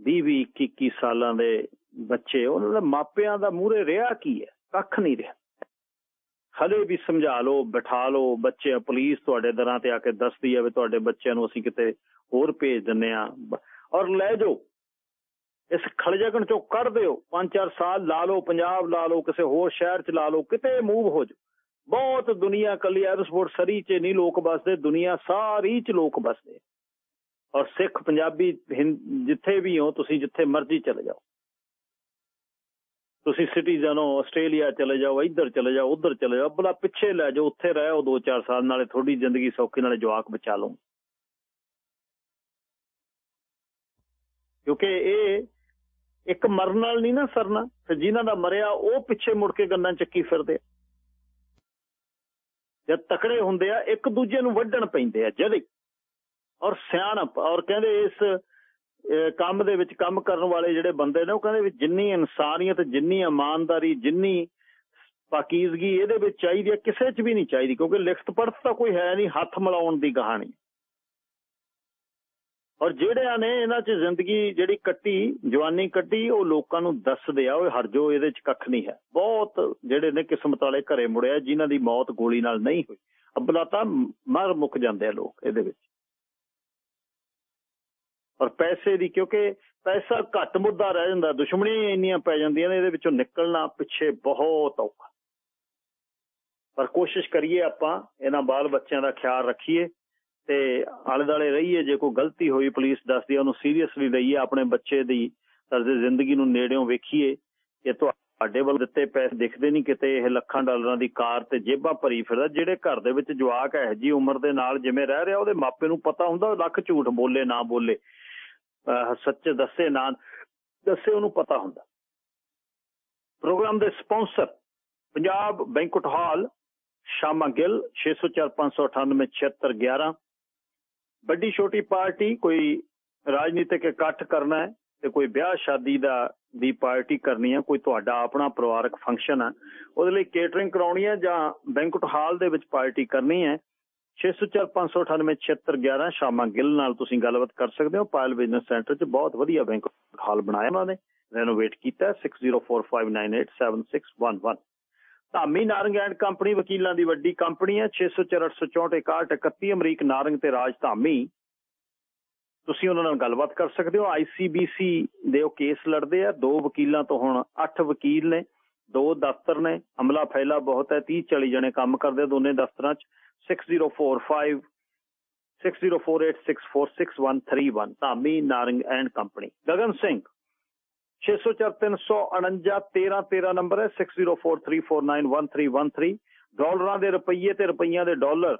20 20 21 ਸਾਲਾਂ ਦੇ ਬੱਚੇ, ਉਹਨਾਂ ਦੇ ਮਾਪਿਆਂ ਦਾ ਮੂਹਰੇ ਰਿਹਾ ਕੀ ਹੈ? ਕੱਖ ਨਹੀਂ ਰਿਹਾ। ਹਲੇ ਵੀ ਸਮਝਾ ਲਓ, ਬਿਠਾ ਲਓ, ਬੱਚੇ, ਪੁਲਿਸ ਤੁਹਾਡੇ ਦਰਾਂ ਤੇ ਆ ਕੇ ਦੱਸਦੀ ਹੈ ਵੀ ਤੁਹਾਡੇ ਬੱਚਿਆਂ ਨੂੰ ਅਸੀਂ ਕਿਤੇ ਹੋਰ ਭੇਜ ਦਿੰਨੇ ਆ। ਔਰ ਲੈ ਜਾਓ। ਇਸ ਖਲਜਗਣ ਚੋਂ ਕੱਢ ਦਿਓ। 5-4 ਸਾਲ ਲਾ ਲਓ, ਪੰਜਾਬ ਲਾ ਲਓ, ਕਿਸੇ ਹੋਰ ਸ਼ਹਿਰ ਚ ਲਾ ਲਓ, ਕਿਤੇ ਮੂਵ ਹੋ ਜਾਓ। ਬਹੁਤ ਦੁਨੀਆ ਕੱਲੀ ਐਰਸਪੋਰਟ ਸਰੀ ਚ ਨਹੀਂ ਲੋਕ ਬਸਦੇ ਦੁਨੀਆ ਸਾਰੀ ਚ ਲੋਕ ਬਸਦੇ ਔਰ ਸਿੱਖ, ਪੰਜਾਬੀ ਜਿੱਥੇ ਵੀ ਹੋ, ਤੁਸੀਂ ਜਿੱਥੇ ਮਰਜ਼ੀ ਚਲੇ ਜਾਓ। ਤੁਸੀਂ ਸਿਟੀਜ਼ਨ ਹੋ, ਆਸਟ੍ਰੇਲੀਆ ਚਲੇ ਜਾਓ, ਇੱਧਰ ਚਲੇ ਜਾਓ, ਉੱਧਰ ਚਲੇ ਜਾਓ ਬਲਾ ਪਿੱਛੇ ਲੈ ਜਾਓ, ਉੱਥੇ ਰਹਿਓ 2-4 ਸਾਲ, ਨਾਲੇ ਥੋੜੀ ਜ਼ਿੰਦਗੀ ਸੌਖੀ, ਨਾਲੇ ਜਵਾਕ ਬਚਾ ਲਓ। ਕਿਉਂਕਿ ਇਹ ਇੱਕ ਮਰਨ ਨਾਲ ਨਹੀਂ ਨਾ ਸਰਨਾ, ਤੇ ਜਿਨ੍ਹਾਂ ਦਾ ਮਰਿਆ, ਉਹ ਪਿੱਛੇ ਮੁੜ ਕੇ ਗੰਨਾਂ ਚੱਕੀ ਫਿਰਦੇ ਜਦ ਤਕੜੇ ਹੁੰਦੇ ਆ, ਇੱਕ ਦੂਜੇ ਨੂੰ ਵੱਢਣ ਪੈਂਦੇ ਆ, ਜਦ। ਔਰ ਸਿਆਣਪ, ਔਰ ਕਹਿੰਦੇ ਇਸ ਕੰਮ ਦੇ ਵਿੱਚ ਕੰਮ ਕਰਨ ਵਾਲੇ ਜਿਹੜੇ ਬੰਦੇ ਨੇ, ਉਹ ਕਹਿੰਦੇ ਵੀ ਜਿੰਨੀ ਇਨਸਾਨੀਅਤ, ਜਿੰਨੀ ਇਮਾਨਦਾਰੀ, ਜਿੰਨੀ ਪਾਕੀਜ਼ਗੀ ਇਹਦੇ ਵਿੱਚ ਚਾਹੀਦੀ ਹੈ, ਕਿਸੇ 'ਚ ਵੀ ਨਹੀਂ ਚਾਹੀਦੀ, ਕਿਉਂਕਿ ਲਿਖਤ ਪੜਤ ਤਾਂ ਕੋਈ ਹੈ ਨਹੀਂ, ਹੱਥ ਮਿਲਾਉਣ ਦੀ ਕਹਾਣੀ। ਔਰ ਜਿਹੜਿਆਂ ਨੇ ਇਹਨਾਂ 'ਚ ਜ਼ਿੰਦਗੀ ਜਿਹੜੀ ਕੱਟੀ, ਜਵਾਨੀ ਕੱਟੀ, ਉਹ ਲੋਕਾਂ ਨੂੰ ਦੱਸਦੇ ਆ ਉਹ ਹਰਜੋ ਇਹਦੇ 'ਚ ਕੱਖ ਨਹੀਂ ਹੈ। ਬਹੁਤ ਜਿਹੜੇ ਨੇ ਕਿਸਮਤ ਵਾਲੇ ਘਰੇ ਮੁੜਿਆ, ਜਿਨ੍ਹਾਂ ਦੀ ਮੌਤ ਗੋਲੀ ਨਾਲ ਨਹੀਂ ਹੋਈ। ਅਬਲਾਤਾ ਮਰ ਮੁੱਕ ਜਾਂਦੇ ਆ ਲੋਕ ਇਹਦੇ ਵਿੱਚ। ਔਰ ਪੈਸੇ ਦੀ, ਕਿਉਂਕਿ ਪੈਸਾ ਘੱਟ ਮੁੱਦਾ ਰਹਿ ਜਾਂਦਾ, ਦੁਸ਼ਮਣੀਆਂ ਇੰਨੀਆਂ ਪੈ ਜਾਂਦੀਆਂ ਨੇ, ਇਹਦੇ ਵਿੱਚੋਂ ਨਿਕਲਣਾ ਪਿੱਛੇ ਬਹੁਤ ਔਖਾ। ਪਰ ਕੋਸ਼ਿਸ਼ ਕਰੀਏ ਆਪਾਂ, ਇਹਨਾਂ ਬਾਲ ਬੱਚਿਆਂ ਦਾ ਖਿਆਲ ਰੱਖੀਏ ਤੇ ਆਲੇ ਦਾਲੇ ਰਹੀਏ, ਜੇ ਕੋਈ ਗਲਤੀ ਹੋਈ ਪੁਲਿਸ ਦੱਸਦੀ ਉਹਨੂੰ ਸੀਰੀਅਸਲੀ ਲਈਏ, ਆਪਣੇ ਬੱਚੇ ਦੀ ਤਰਜ਼ ਜ਼ਿੰਦਗੀ ਨੂੰ ਨੇੜਿਓਂ ਵੇਖੀਏ, ਕਿ ਤੁਹਾਡੇ ਵੱਲ ਦਿੱਤੇ ਪੈਸੇ ਦਿਖਦੇ ਨਹੀਂ ਕਿਤੇ, ਇਹ ਲੱਖਾਂ ਡਾਲਰਾਂ ਦੀ ਕਾਰ ਤੇ ਜੇਬਾਂ ਭਰੀ ਫਿਰਦਾ, ਜਿਹੜੇ ਘਰ ਦੇ ਵਿੱਚ ਜਵਾਕ ਹੈ ਜੀ ਉਮਰ ਦੇ ਨਾਲ ਜਿਵੇਂ ਰਹਿ ਰਿਹਾ, ਉਹਦੇ ਮਾਪੇ ਨੂੰ ਪਤਾ ਹੁੰਦਾ ਲੱਖ ਝੂਠ ਬੋਲੇ, ਨਾ ਬੋਲੇ। ਸੱਚੇ ਦੱਸੇ ਨਾ ਦੱਸੇ ਉਹਨੂੰ ਪਤਾ ਹੁੰਦਾ। ਪ੍ਰੋਗਰਾਮ ਦੇ sponsor Punjab banquet hall, Shama Gill 6045987611 ਵੱਡੀ ਛੋਟੀ ਪਾਰਟੀ, ਕੋਈ ਰਾਜਨੀਤਿਕ ਇਕੱਠ ਕਰਨਾ ਹੈ ਤੇ ਕੋਈ ਵਿਆਹ ਸ਼ਾਦੀ ਦਾ, ਦੀ ਪਾਰਟੀ ਕਰਨੀ ਹੈ, ਕੋਈ ਤੁਹਾਡਾ ਆਪਣਾ ਪਰਿਵਾਰਕ ਫੰਕਸ਼ਨ ਹੈ, ਉਹਦੇ ਲਈ ਕੇਟਰਿੰਗ ਕਰਾਉਣੀ ਹੈ ਜਾਂ ਬੈਂਕਟ ਹਾਲ ਦੇ ਵਿੱਚ ਪਾਰਟੀ ਕਰਨੀ ਹੈ। 6045987611 ਸ਼ਾਮਾ ਗਿੱਲ ਨਾਲ ਤੁਸੀਂ ਗੱਲਬਾਤ ਕਰ ਸਕਦੇ ਹੋ। ਪਾਇਲ ਬਿਜ਼ਨਸ ਸੈਂਟਰ 'ਚ ਬਹੁਤ ਵਧੀਆ ਬੈਂਕਟ ਹਾਲ ਬਣਾਇਆ ਉਹਨਾਂ ਨੇ। ਰੈਨੋਵੇਟ ਕੀਤਾ 6045987611 ਧਾਮੀ ਨਾਰੰਗ ਐਂਡ ਕੰਪਨੀ ਵਕੀਲਾਂ ਦੀ ਵੱਡੀ ਕੰਪਨੀ ਹੈ 6048646131 ਅਮਰੀਕ ਨਾਰੰਗ ਤੇ ਰਾਜ ਧਾਮੀ। ਤੁਸੀਂ ਉਹਨਾਂ ਨਾਲ ਗੱਲਬਾਤ ਕਰ ਸਕਦੇ ਹੋ। ਆਈਸੀਬੀਸੀ ਦੇ ਉਹ ਕੇਸ ਲੜਦੇ ਆ। ਦੋ ਵਕੀਲਾਂ ਤੋਂ ਹੁਣ 8 ਵਕੀਲ ਨੇ, ਦੋ ਦਫ਼ਤਰ ਨੇ। ਅਮਲਾ ਫੈਲਾ ਬਹੁਤ ਹੈ 30 40 ਜਣੇ ਕੰਮ ਕਰਦੇ ਦੋਨੇ ਦਫ਼ਤਰਾਂ 'ਚ। 6045 6048646131 Dhami Narang and company Gagan Singh 6043491313 number ਹੈ 6043491313 ਡਾਲਰਾਂ ਦੇ ਰੁਪਈਏ ਤੇ ਰੁਪਈਆਂ ਦੇ ਡਾਲਰ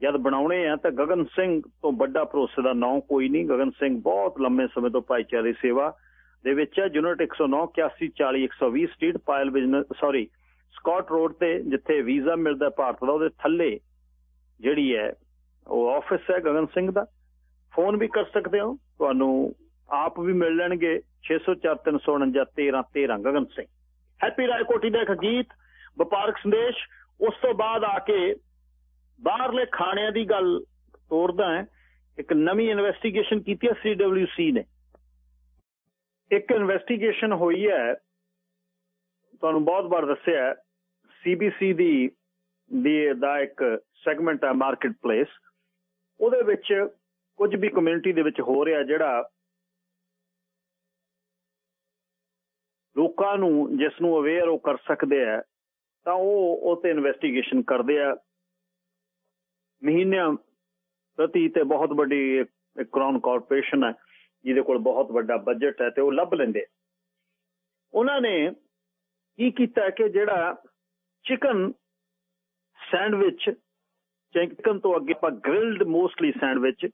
ਜਦ ਬਣਾਉਣੇ ਆ ਤਾਂ ਗਗਨ ਸਿੰਘ ਤੋਂ ਵੱਡਾ ਭਰੋਸੇ ਦਾ ਨਾਂ ਕੋਈ ਨਹੀਂ। ਗਗਨ ਸਿੰਘ ਬਹੁਤ ਲੰਮੇ ਸਮੇਂ ਤੋਂ ਭਾਈਚਾਰੇ ਸੇਵਾ ਦੇ ਵਿੱਚ ਹੈ। Unit 109 8140 120 street Payal business sorry Scott road ਤੇ ਜਿੱਥੇ ਵੀਜ਼ਾ ਮਿਲਦਾ ਭਾਰਤ ਦਾ, ਉਹਦੇ ਥੱਲੇ ਜਿਹੜੀ ਹੈ, ਉਹ ਆਫਿਸ ਹੈ ਗਗਨ ਸਿੰਘ ਦਾ। ਫੋਨ ਵੀ ਕਰ ਸਕਦੇ ਹੋ। ਤੁਹਾਨੂੰ ਆਪ ਵੀ ਮਿਲ ਲੈਣਗੇ। 6043491313 ਗਗਨ ਸਿੰਘ। ਹੈਪੀ ਰਾਇਕੋਟੀ ਦਾ ਇੱਕ ਗੀਤ, ਵਪਾਰਕ ਸੰਦੇਸ਼। ਉਸ ਤੋਂ ਬਾਅਦ ਆ ਕੇ ਬਾਹਰਲੇ ਖਾਣਿਆਂ ਦੀ ਗੱਲ ਤੋਰਦਾ ਹੈ। ਇੱਕ ਨਵੀਂ ਇਨਵੈਸਟੀਗੇਸ਼ਨ ਕੀਤੀ ਹੈ ਸੀਡਬਲਯੂਸੀ ਨੇ। ਇੱਕ ਇਨਵੈਸਟੀਗੇਸ਼ਨ ਹੋਈ ਹੈ ਤੁਹਾਨੂੰ ਬਹੁਤ ਵਾਰ ਦੱਸਿਆ ਸੀਬੀਸੀ ਦੀ ਦੀ ਦਾ ਇੱਕ ਸੈਗਮੈਂਟ ਹੈ ਮਾਰਕੀਟ ਪਲੇਸ ਉਹਦੇ ਵਿੱਚ ਕੁਝ ਵੀ ਕਮਿਊਨਿਟੀ ਦੇ ਵਿੱਚ ਹੋ ਰਿਹਾ ਜਿਹੜਾ ਲੋਕਾਂ ਨੂੰ ਜਿਸ ਨੂੰ ਅਵੇਅਰ ਉਹ ਕਰ ਸਕਦੇ ਆ, ਤਾਂ ਉਹ ਉਹ ਤੇ ਇਨਵੈਸਟੀਗੇਸ਼ਨ ਕਰਦੇ ਆ। ਮਹੀਨਿਆਂ ਪ੍ਰਤੀ ਤੇ ਬਹੁਤ ਵੱਡੀ ਇੱਕ ਕਾਰਪੋਰੇਸ਼ਨ ਹੈ ਜਿਹਦੇ ਕੋਲ ਬਹੁਤ ਵੱਡਾ ਬਜਟ ਹੈ ਤੇ ਉਹ ਲੱਭ ਲੈਂਦੇ ਉਹਨਾਂ ਨੇ ਕੀ ਕੀਤਾ ਕਿ ਜਿਹੜਾ ਚਿਕਨ ਸੈਂਡਵਿਚ, ਚਿਕਨ ਤੋਂ ਅੱਗੇ ਆਪਾਂ ਗ੍ਰਿਲਡ ਮੋਸਟਲੀ ਸੈਂਡਵਿਚ,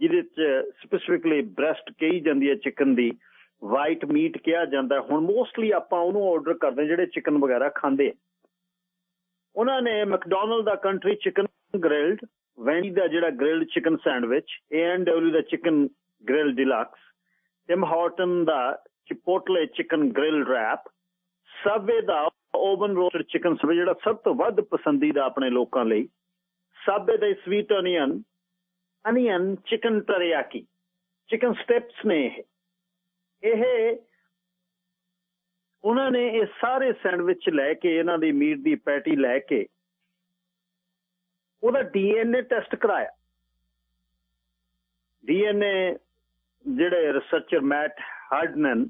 ਜਿਹਦੇ ਚ ਸਪੈਸੀਫਿਕਲੀ ਬ੍ਰੈਸਟ ਕਹੀ ਜਾਂਦੀ ਹੈ ਚਿਕਨ ਦੀ ਵਾਈਟ ਮੀਟ ਕਿਹਾ ਜਾਂਦਾ ਹੁਣ ਮੋਸਟਲੀ ਆਪਾਂ ਉਹਨੂੰ ਆਰਡਰ ਕਰਦੇ ਜਿਹੜੇ ਚਿਕਨ ਵਗੈਰਾ ਖਾਂਦੇ ਉਹਨਾਂ ਨੇ ਮੈਕਡੋਨਲਡ ਦਾ ਕੰਟਰੀ ਚਿਕਨ ਗ੍ਰਿਲਡ ਵੈਂਡੀ ਦਾ ਜਿਹੜਾ grilled chicken sandwich A and W the chicken grill deluxe Tim Horton the chipotle chicken grill wrap Subway the oven roasted chicken Subway, ਜਿਹੜਾ ਸਭ ਤੋਂ ਵੱਧ ਪਸੰਦੀਦਾ ਆਪਣੇ ਲੋਕਾਂ ਲਈ ਸਾਬੇ ਦਾ sweet onion onion chicken teriyaki chicken strips ਨੇ ਇਹ। ਉਹਨਾਂ ਨੇ ਇਹ ਸਾਰੇ ਸੈਂਡਵਿਚ ਲੈ ਕੇ, ਇਹਨਾਂ ਦੀ ਮੀਟ ਦੀ ਪੈਟੀ ਲੈ ਕੇ, ਉਹਦਾ ਡੀਐਨਏ ਟੈਸਟ ਕਰਾਇਆ। ਡੀਐਨਏ ਜਿਹੜੇ ਰਿਸਰਚਰ ਮੈਟ ਹਾਰਡਨਨ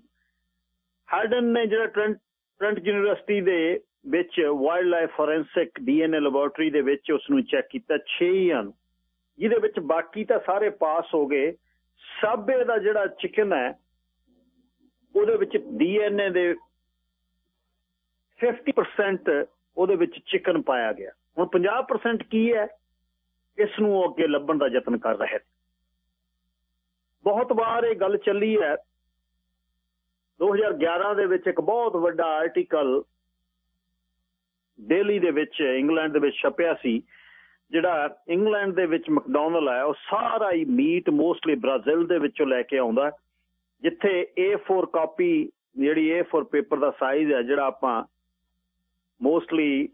ਹਾਰਡਨ ਨੇ ਜਿਹੜਾ ਟ੍ਰੈਂਟ ਯੂਨੀਵਰਸਿਟੀ ਦੇ ਵਿੱਚ wild life forensic DNA laboratory ਦੇ ਵਿੱਚ ਉਸ ਨੂੰ ਚੈੱਕ ਕੀਤਾ 6 ਹਨ ਜਿਹਦੇ ਵਿੱਚ ਬਾਕੀ ਤਾਂ ਸਾਰੇ ਪਾਸ ਹੋ ਗਏ। ਸਾਬੇ ਦਾ ਜਿਹੜਾ ਚਿਕਨ ਹੈ, ਉਹਦੇ ਵਿੱਚ ਡੀਐਨਏ ਦੇ 50% ਉਹਦੇ ਵਿੱਚ ਚਿਕਨ ਪਾਇਆ ਗਿਆ। ਹੁਣ 50% ਕੀ ਹੈ? ਇਸ ਨੂੰ ਅੱਗੇ ਲੱਭਣ ਦਾ ਯਤਨ ਕਰ ਰਹੇ ਬਹੁਤ ਵਾਰ ਇਹ ਗੱਲ ਚੱਲੀ ਹੈ 2011 ਦੇ ਵਿੱਚ ਇੱਕ ਬਹੁਤ ਵੱਡਾ ਆਰਟੀਕਲ ਡੇਲੀ ਦੇ ਵਿੱਚ, ਇੰਗਲੈਂਡ ਦੇ ਵਿੱਚ ਛਪਿਆ ਸੀ, ਜਿਹੜਾ ਇੰਗਲੈਂਡ ਦੇ ਵਿੱਚ ਮੈਕਡੋਨਲ ਹੈ, ਉਹ ਸਾਰਾ ਹੀ ਮੀਟ ਮੋਸਟਲੀ ਬ੍ਰਾਜ਼ੀਲ ਦੇ ਵਿੱਚੋਂ ਲੈ ਕੇ ਆਉਂਦਾ ਜਿੱਥੇ A4 ਕਾਪੀ ਜਿਹੜੀ A4 ਪੇਪਰ ਦਾ ਸਾਈਜ਼ ਹੈ, ਜਿਹੜਾ ਆਪਾਂ ਮੋਸਟਲੀ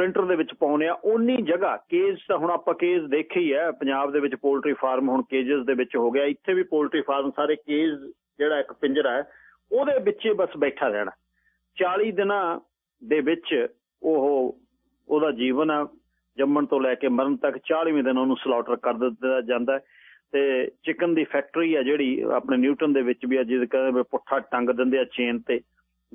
ਪ੍ਰਿੰਟਰ ਦੇ ਵਿੱਚ ਪਾਉਨੇ ਆ, ਓਨੀ ਜਗ੍ਹਾ ਕੇਜ ਤਾਂ ਹੁਣ ਆਪਾਂ ਕੇਜ ਦੇਖੇ ਹੈ, ਪੰਜਾਬ ਦੇ ਵਿੱਚ ਪੋਲਟਰੀ ਫਾਰਮ ਹੁਣ ਕੇਜਸ ਦੇ ਵਿੱਚ ਹੋ ਗਿਆ, ਇੱਥੇ ਵੀ ਪੋਲਟਰੀ ਫਾਰਮ ਸਾਰੇ ਕੇਜ ਜਿਹੜਾ ਇੱਕ ਪਿੰਜਰਾ ਹੈ, ਉਹਦੇ ਵਿੱਚ ਬਸ ਬੈਠਾ ਰਹਿਣਾ। 40 ਦਿਨਾਂ ਦੇ ਵਿੱਚ ਉਹ ਉਹਦਾ ਜੀਵਨ ਆ, ਜੰਮਣ ਤੋਂ ਲੈ ਕੇ ਮਰਨ ਤੱਕ 40ਵੇਂ ਦਿਨ ਉਹਨੂੰ ਸਲਾਟਰ ਕਰ ਦਿੱਤਾ ਜਾਂਦਾ ਤੇ ਚਿਕਨ ਦੀ ਫੈਕਟਰੀ ਆ ਜਿਹੜੀ, ਆਪਣੇ ਨਿਊਟਨ ਦੇ ਵਿੱਚ ਵੀ ਆ, ਜਿਹਦੇ ਕਹਿੰਦੇ ਪੁੱਠਾ ਟੰਗ ਦਿੰਦੇ ਆ ਚੇਨ ਤੇ,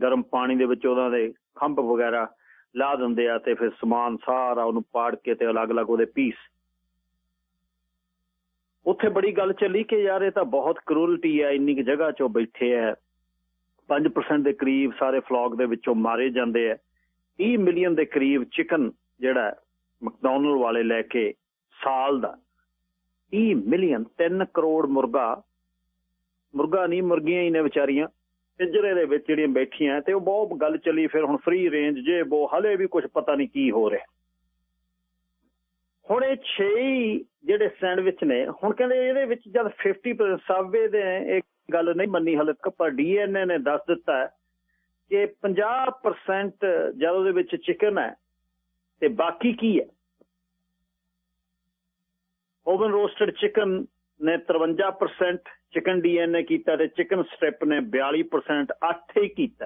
ਗਰਮ ਪਾਣੀ ਦੇ ਵਿੱਚ ਉਹਨਾਂ ਦੇ ਖੰਭ ਵਗੈਰਾ ਲਾ ਦਿੰਦੇ ਆ ਤੇ ਫਿਰ ਸਮਾਨ ਸਾਰਾ ਉਹਨੂੰ ਪਾੜ ਕੇ ਤੇ ਅਲੱਗ-ਅਲੱਗ ਉਹਦੇ ਪੀਸ ਉੱਥੇ ਬੜੀ ਗੱਲ ਚੱਲੀ ਕਿ ਯਾਰ ਇਹ ਤਾਂ ਬਹੁਤ ਕਰੂਲਟੀ ਹੈ ਇੰਨੀ ਕਿ ਜਗ੍ਹਾ 'ਚੋਂ ਬੈਠੇ ਆ। 5% ਦੇ ਕਰੀਬ ਸਾਰੇ ਫਲੌਗ ਦੇ ਵਿੱਚੋਂ ਮਾਰੇ ਜਾਂਦੇ ਆ। 30 ਮਿਲੀਅਨ ਦੇ ਕਰੀਬ ਚਿਕਨ ਜਿਹੜਾ ਮੈਕਡੋਨਲਡ ਵਾਲੇ ਲੈ ਕੇ ਸਾਲ ਦਾ। 30 ਮਿਲੀਅਨ 3 ਕਰੋੜ ਮੁਰਗਾ। ਮੁਰਗਾ ਨਹੀਂ, ਮੁਰਗੀਆਂ ਹੀ ਨੇ ਵਿਚਾਰੀਆਂ। ਪਿੰਜਰੇ ਦੇ ਵਿੱਚ ਜਿਹੜੀਆਂ ਬੈਠੀਆਂ ਤੇ ਉਹ ਬਹੁਤ ਗੱਲ ਚੱਲੀ, ਫਿਰ ਹੁਣ ਫ੍ਰੀ ਰੇਂਜ ਜੇ ਉਹ ਹਲੇ ਵੀ ਕੁਝ ਪਤਾ ਨਹੀਂ ਕੀ ਹੋ ਰਿਹਾ। ਹੁਣ ਇਹ 6 ਜਿਹੜੇ ਸੈਂਡਵਿਚ ਨੇ, ਹੁਣ ਕਹਿੰਦੇ ਇਹਦੇ ਵਿੱਚ ਜਦ 50% ਸਾਬੇ ਦੇ ਇਹ ਗੱਲ ਨਹੀਂ ਮੰਨੀ ਹਲੇ ਤੱਕ, ਪਰ ਡੀਐਨਏ ਨੇ ਦੱਸ ਦਿੱਤਾ ਕਿ 50% ਜਦ ਉਹਦੇ ਵਿੱਚ ਚਿਕਨ ਹੈ ਤੇ ਬਾਕੀ ਕੀ ਹੈ? ਓਵਨ ਰੋਸਟਡ ਚਿਕਨ ਨੇ 53% ਚਿਕਨ ਡੀਐਨਏ ਕੀਤਾ ਤੇ ਚਿਕਨ ਸਟ੍ਰਿਪ ਨੇ 42% ਅੱਠ ਹੀ ਕੀਤਾ।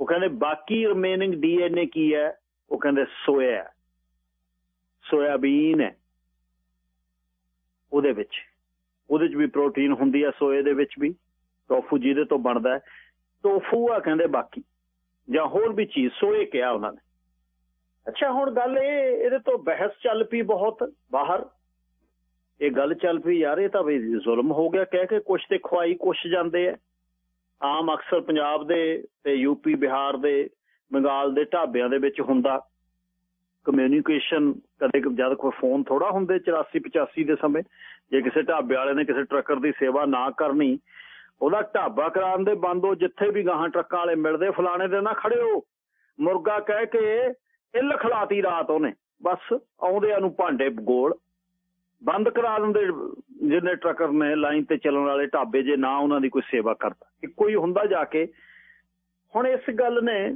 ਉਹ ਕਹਿੰਦੇ ਬਾਕੀ ਰਿਮੇਨਿੰਗ ਡੀਐਨਏ ਕੀ ਹੈ? ਉਹ ਕਹਿੰਦੇ ਸੋਇਆ ਸੋਇਆਬੀਨ ਹੈ। ਉਹਦੇ ਵਿੱਚ। ਉਹਦੇ ਵਿੱਚ ਵੀ ਪ੍ਰੋਟੀਨ ਹੁੰਦੀ ਹੈ ਸੋਏ ਦੇ ਵਿੱਚ ਵੀ। ਟੋਫੂ ਜਿਹਦੇ ਤੋਂ ਬਣਦਾ ਹੈ। ਟੋਫੂ ਆ ਕਹਿੰਦੇ ਬਾਕੀ। ਜਾਂ ਹੋਰ ਵੀ ਚੀਜ਼ ਸੋਏ ਕਿਹਾ ਉਹਨਾਂ ਨੇ। ਅੱਛਾ, ਹੁਣ ਗੱਲ ਇਹ, ਇਹਦੇ ਤੋਂ ਬਹਿਸ ਚੱਲ ਪਈ ਬਹੁਤ ਬਾਹਰ। ਇਹ ਗੱਲ ਚੱਲ ਪਈ ਯਾਰ, ਇਹ ਤਾਂ ਵੀ ਜ਼ੁਲਮ ਹੋ ਗਿਆ। ਕਹਿ ਕੇ ਕੁਛ ਤੇ ਖਵਾਈ ਕੁਛ ਜਾਂਦੇ ਆ। ਆਮ ਅਕਸਰ ਪੰਜਾਬ ਦੇ ਤੇ ਯੂਪੀ ਬਿਹਾਰ ਦੇ, ਬੰਗਾਲ ਦੇ ਢਾਬਿਆਂ ਦੇ ਵਿੱਚ ਹੁੰਦਾ। ਕਮਿਊਨੀਕੇਸ਼ਨ ਕਦੇ ਜਦ ਕੋਈ ਫੋਨ ਥੋੜਾ ਹੁੰਦੇ 84 85 ਦੇ ਸਮੇਂ, ਜੇ ਕਿਸੇ ਢਾਬੇ ਵਾਲੇ ਨੇ ਕਿਸੇ ਟਰੱਕਰ ਦੀ ਸੇਵਾ ਨਾ ਕਰਨੀ, ਉਹਦਾ ਢਾਬਾ ਕਰਾਉਣ ਦੇ ਬੰਦ ਹੋ, ਜਿੱਥੇ ਵੀ ਗਾਹਾਂ ਟਰੱਕਾਂ ਵਾਲੇ ਮਿਲਦੇ, ਫਲਾਣੇ ਦੇ ਨਾ ਖੜਿਓ। ਮੁਰਗਾ ਕਹਿ ਕੇ ਇੱਲ ਖਲਾਤੀ ਰਾਤ ਉਹਨੇ। ਬਸ ਆਉਂਦਿਆਂ ਨੂੰ ਭਾਂਡੇ ਗੋਲ। ਬੰਦ ਕਰਾ ਦਿੰਦੇ ਜਿਹਨੇ ਟਰੱਕਰ ਨੇ ਲਾਈਨ ਤੇ ਚੱਲਣ ਵਾਲੇ ਢਾਬੇ ਜੇ ਨਾ ਉਹਨਾਂ ਦੀ ਕੋਈ ਸੇਵਾ ਕਰਦਾ। ਇੱਕੋ ਹੀ ਹੁੰਦਾ ਜਾ ਕੇ। ਹੁਣ ਇਸ ਗੱਲ ਨੇ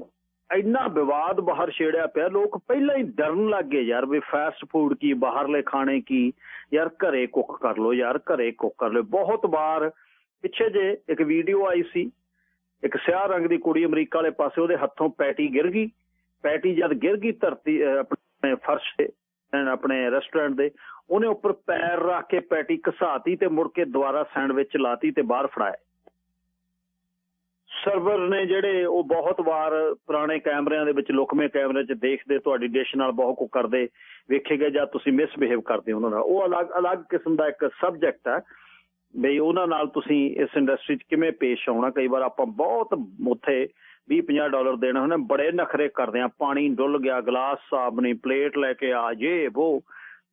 ਇੰਨਾ ਵਿਵਾਦ ਬਾਹਰ ਛੇੜਿਆ ਪਿਆ। ਲੋਕ ਪਹਿਲਾਂ ਹੀ ਡਰਨ ਲੱਗ ਗਏ ਯਾਰ ਵੀ ਫਾਸਟ ਫੂਡ ਕੀ, ਬਾਹਰਲੇ ਖਾਣੇ ਕੀ। ਯਾਰ ਘਰੇ ਕੁੱਕ ਕਰ ਲੋ ਯਾਰ ਘਰੇ ਕੁੱਕ ਕਰ ਲੋ ਬਹੁਤ ਵਾਰ ਪਿੱਛੇ ਜੇ ਇੱਕ ਵੀਡੀਓ ਆਈ ਸੀ, ਇੱਕ ਸਿਆਹ ਰੰਗ ਦੀ ਕੁੜੀ ਅਮਰੀਕਾ ਵਾਲੇ ਪਾਸੇ ਉਹਦੇ ਹੱਥੋਂ ਪੈਟੀ ਗਿਰ ਗਈ। ਪੈਟੀ ਜਦ ਗਿਰ ਗਈ ਧਰਤੀ ਆਪਣੇ ਫਰਸ਼ ਤੇ, ਆਪਣੇ ਰੈਸਟੋਰੈਂਟ ਦੇ ਉਹਨੇ ਉੱਪਰ ਪੈਰ ਰੱਖ ਕੇ ਪੈਟੀ ਘਸਾਤੀ ਤੇ ਮੁੜ ਕੇ ਦੁਬਾਰਾ ਸੈਂਡਵਿਚ ਲਾਤੀ ਤੇ ਬਾਹਰ ਫੜਾਇਆ। ਸਰਵਰ ਨੇ ਜਿਹੜੇ ਉਹ ਬਹੁਤ ਵਾਰ ਪੁਰਾਣੇ ਕੈਮਰਿਆਂ ਦੇ ਵਿੱਚ, ਲੁਕਵੇਂ ਕੈਮਰੇ 'ਚ ਦੇਖਦੇ, ਤੁਹਾਡੀ ਡਿਸ਼ ਨਾਲ ਬਹੁਤ ਕੁ ਕਰਦੇ ਵੇਖੇ ਜਾਂ ਤੁਸੀਂ ਮਿਸਬਿਹੇਵ ਕਰਦੇ ਉਹਨਾਂ ਨਾਲ। ਉਹ ਅਲੱਗ ਅਲੱਗ ਕਿਸਮ ਦਾ ਇੱਕ ਸਬਜੈਕਟ ਹੈ। ਬਈ ਉਹਨਾਂ ਨਾਲ ਤੁਸੀਂ ਇਸ ਇੰਡਸਟਰੀ 'ਚ ਕਿਵੇਂ ਪੇਸ਼ ਆਉਣਾ? ਕਈ ਵਾਰ ਆਪਾਂ ਬਹੁਤ ਉੱਥੇ 20 50 ਡਾਲਰ ਦੇਣਾ ਉਹਨੇ ਬੜੇ ਨਖਰੇ ਕਰਦੇ ਆ ਪਾਣੀ ਡੁੱਲ ਗਿਆ, ਗਲਾਸ ਸਾਬ ਨਹੀਂ, ਪਲੇਟ ਲੈ ਕੇ ਆ ਜੇ ਉਹ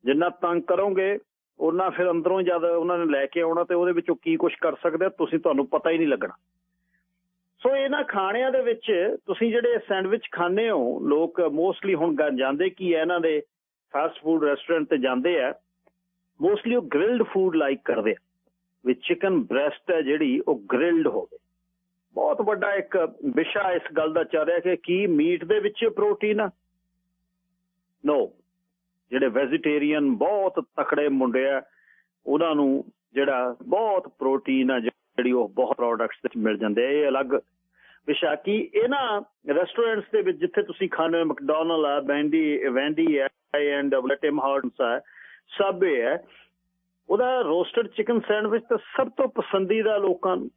ਜਿੰਨਾ ਤੰਗ ਕਰੋਗੇ ਉਹਨਾਂ ਫਿਰ ਅੰਦਰੋਂ ਜਦ ਉਹਨਾਂ ਨੇ ਲੈ ਕੇ ਆਉਣਾ ਤੇ ਉਹਦੇ ਵਿੱਚੋਂ ਕੀ ਕੁਝ ਕਰ ਸਕਦੇ ਤੁਸੀਂ ਤੁਹਾਨੂੰ ਪਤਾ ਹੀ ਨਹੀਂ ਲੱਗਣਾ। ਸੋ ਇਹਨਾਂ ਖਾਣਿਆਂ ਦੇ ਵਿੱਚ ਤੁਸੀਂ ਜਿਹੜੇ ਸੈਂਡਵਿਚ ਖਾਣੇ ਹੋ, ਲੋਕ ਮੋਸਟਲੀ ਹੁਣ ਜਾਂਦੇ ਕੀ ਹੈ ਇਹਨਾਂ ਦੇ ਫਾਸਟ ਫੂਡ ਰੈਸਟੋਰੈਂਟ ਤੇ ਜਾਂਦੇ ਆ, ਮੋਸਟਲੀ ਉਹ ਗ੍ਰਿਲਡ ਫੂਡ ਲਾਈਕ ਕਰਦੇ ਆ। ਵੀ ਚਿਕਨ ਬ੍ਰੈਸਟ ਹੈ ਜਿਹੜੀ, ਉਹ ਗ੍ਰਿਲਡ ਹੋਵੇ। ਬਹੁਤ ਵੱਡਾ ਇੱਕ ਵਿਸ਼ਾ ਇਸ ਗੱਲ ਦਾ ਚੱਲ ਰਿਹਾ ਕਿ ਕੀ ਮੀਟ ਦੇ ਵਿੱਚ ਪ੍ਰੋਟੀਨ ਆ? ਨੋ ਜਿਹੜੇ ਵੈਜੀਟੇਰੀਅਨ ਬਹੁਤ ਤਕੜੇ ਮੁੰਡੇ ਆ, ਉਹਨਾਂ ਨੂੰ ਜਿਹੜਾ ਬਹੁਤ ਪ੍ਰੋਟੀਨ ਆ, ਜਿਹੜੀ ਉਹ ਬਹੁਤ ਪ੍ਰੋਡਕਟਸ ਵਿੱਚ ਮਿਲ ਜਾਂਦੇ ਇਹ ਅਲੱਗ ਵਿਸ਼ਾ ਕੀ ਇਹਨਾਂ ਰੈਸਟੋਰੈਂਟਸ ਦੇ ਵਿੱਚ ਜਿੱਥੇ ਤੁਸੀਂ ਖਾਣੇ ਹੋ ਮੈਕਡੋਨਲਡ ਆ ਬੈਂਡੀ ਵੈਂਡੀ ਹੈ ਐਂਡ ਟਿਮ ਹਾਰਟਸ ਹੈ ਸਬਵੇ ਹੈ ਉਹਦਾ ਰੋਸਟਡ ਚਿਕਨ ਸੈਂਡਵਿਚ ਤਾਂ ਸਭ ਤੋਂ ਪਸੰਦੀਦਾ ਲੋਕਾਂ ਨੂੰ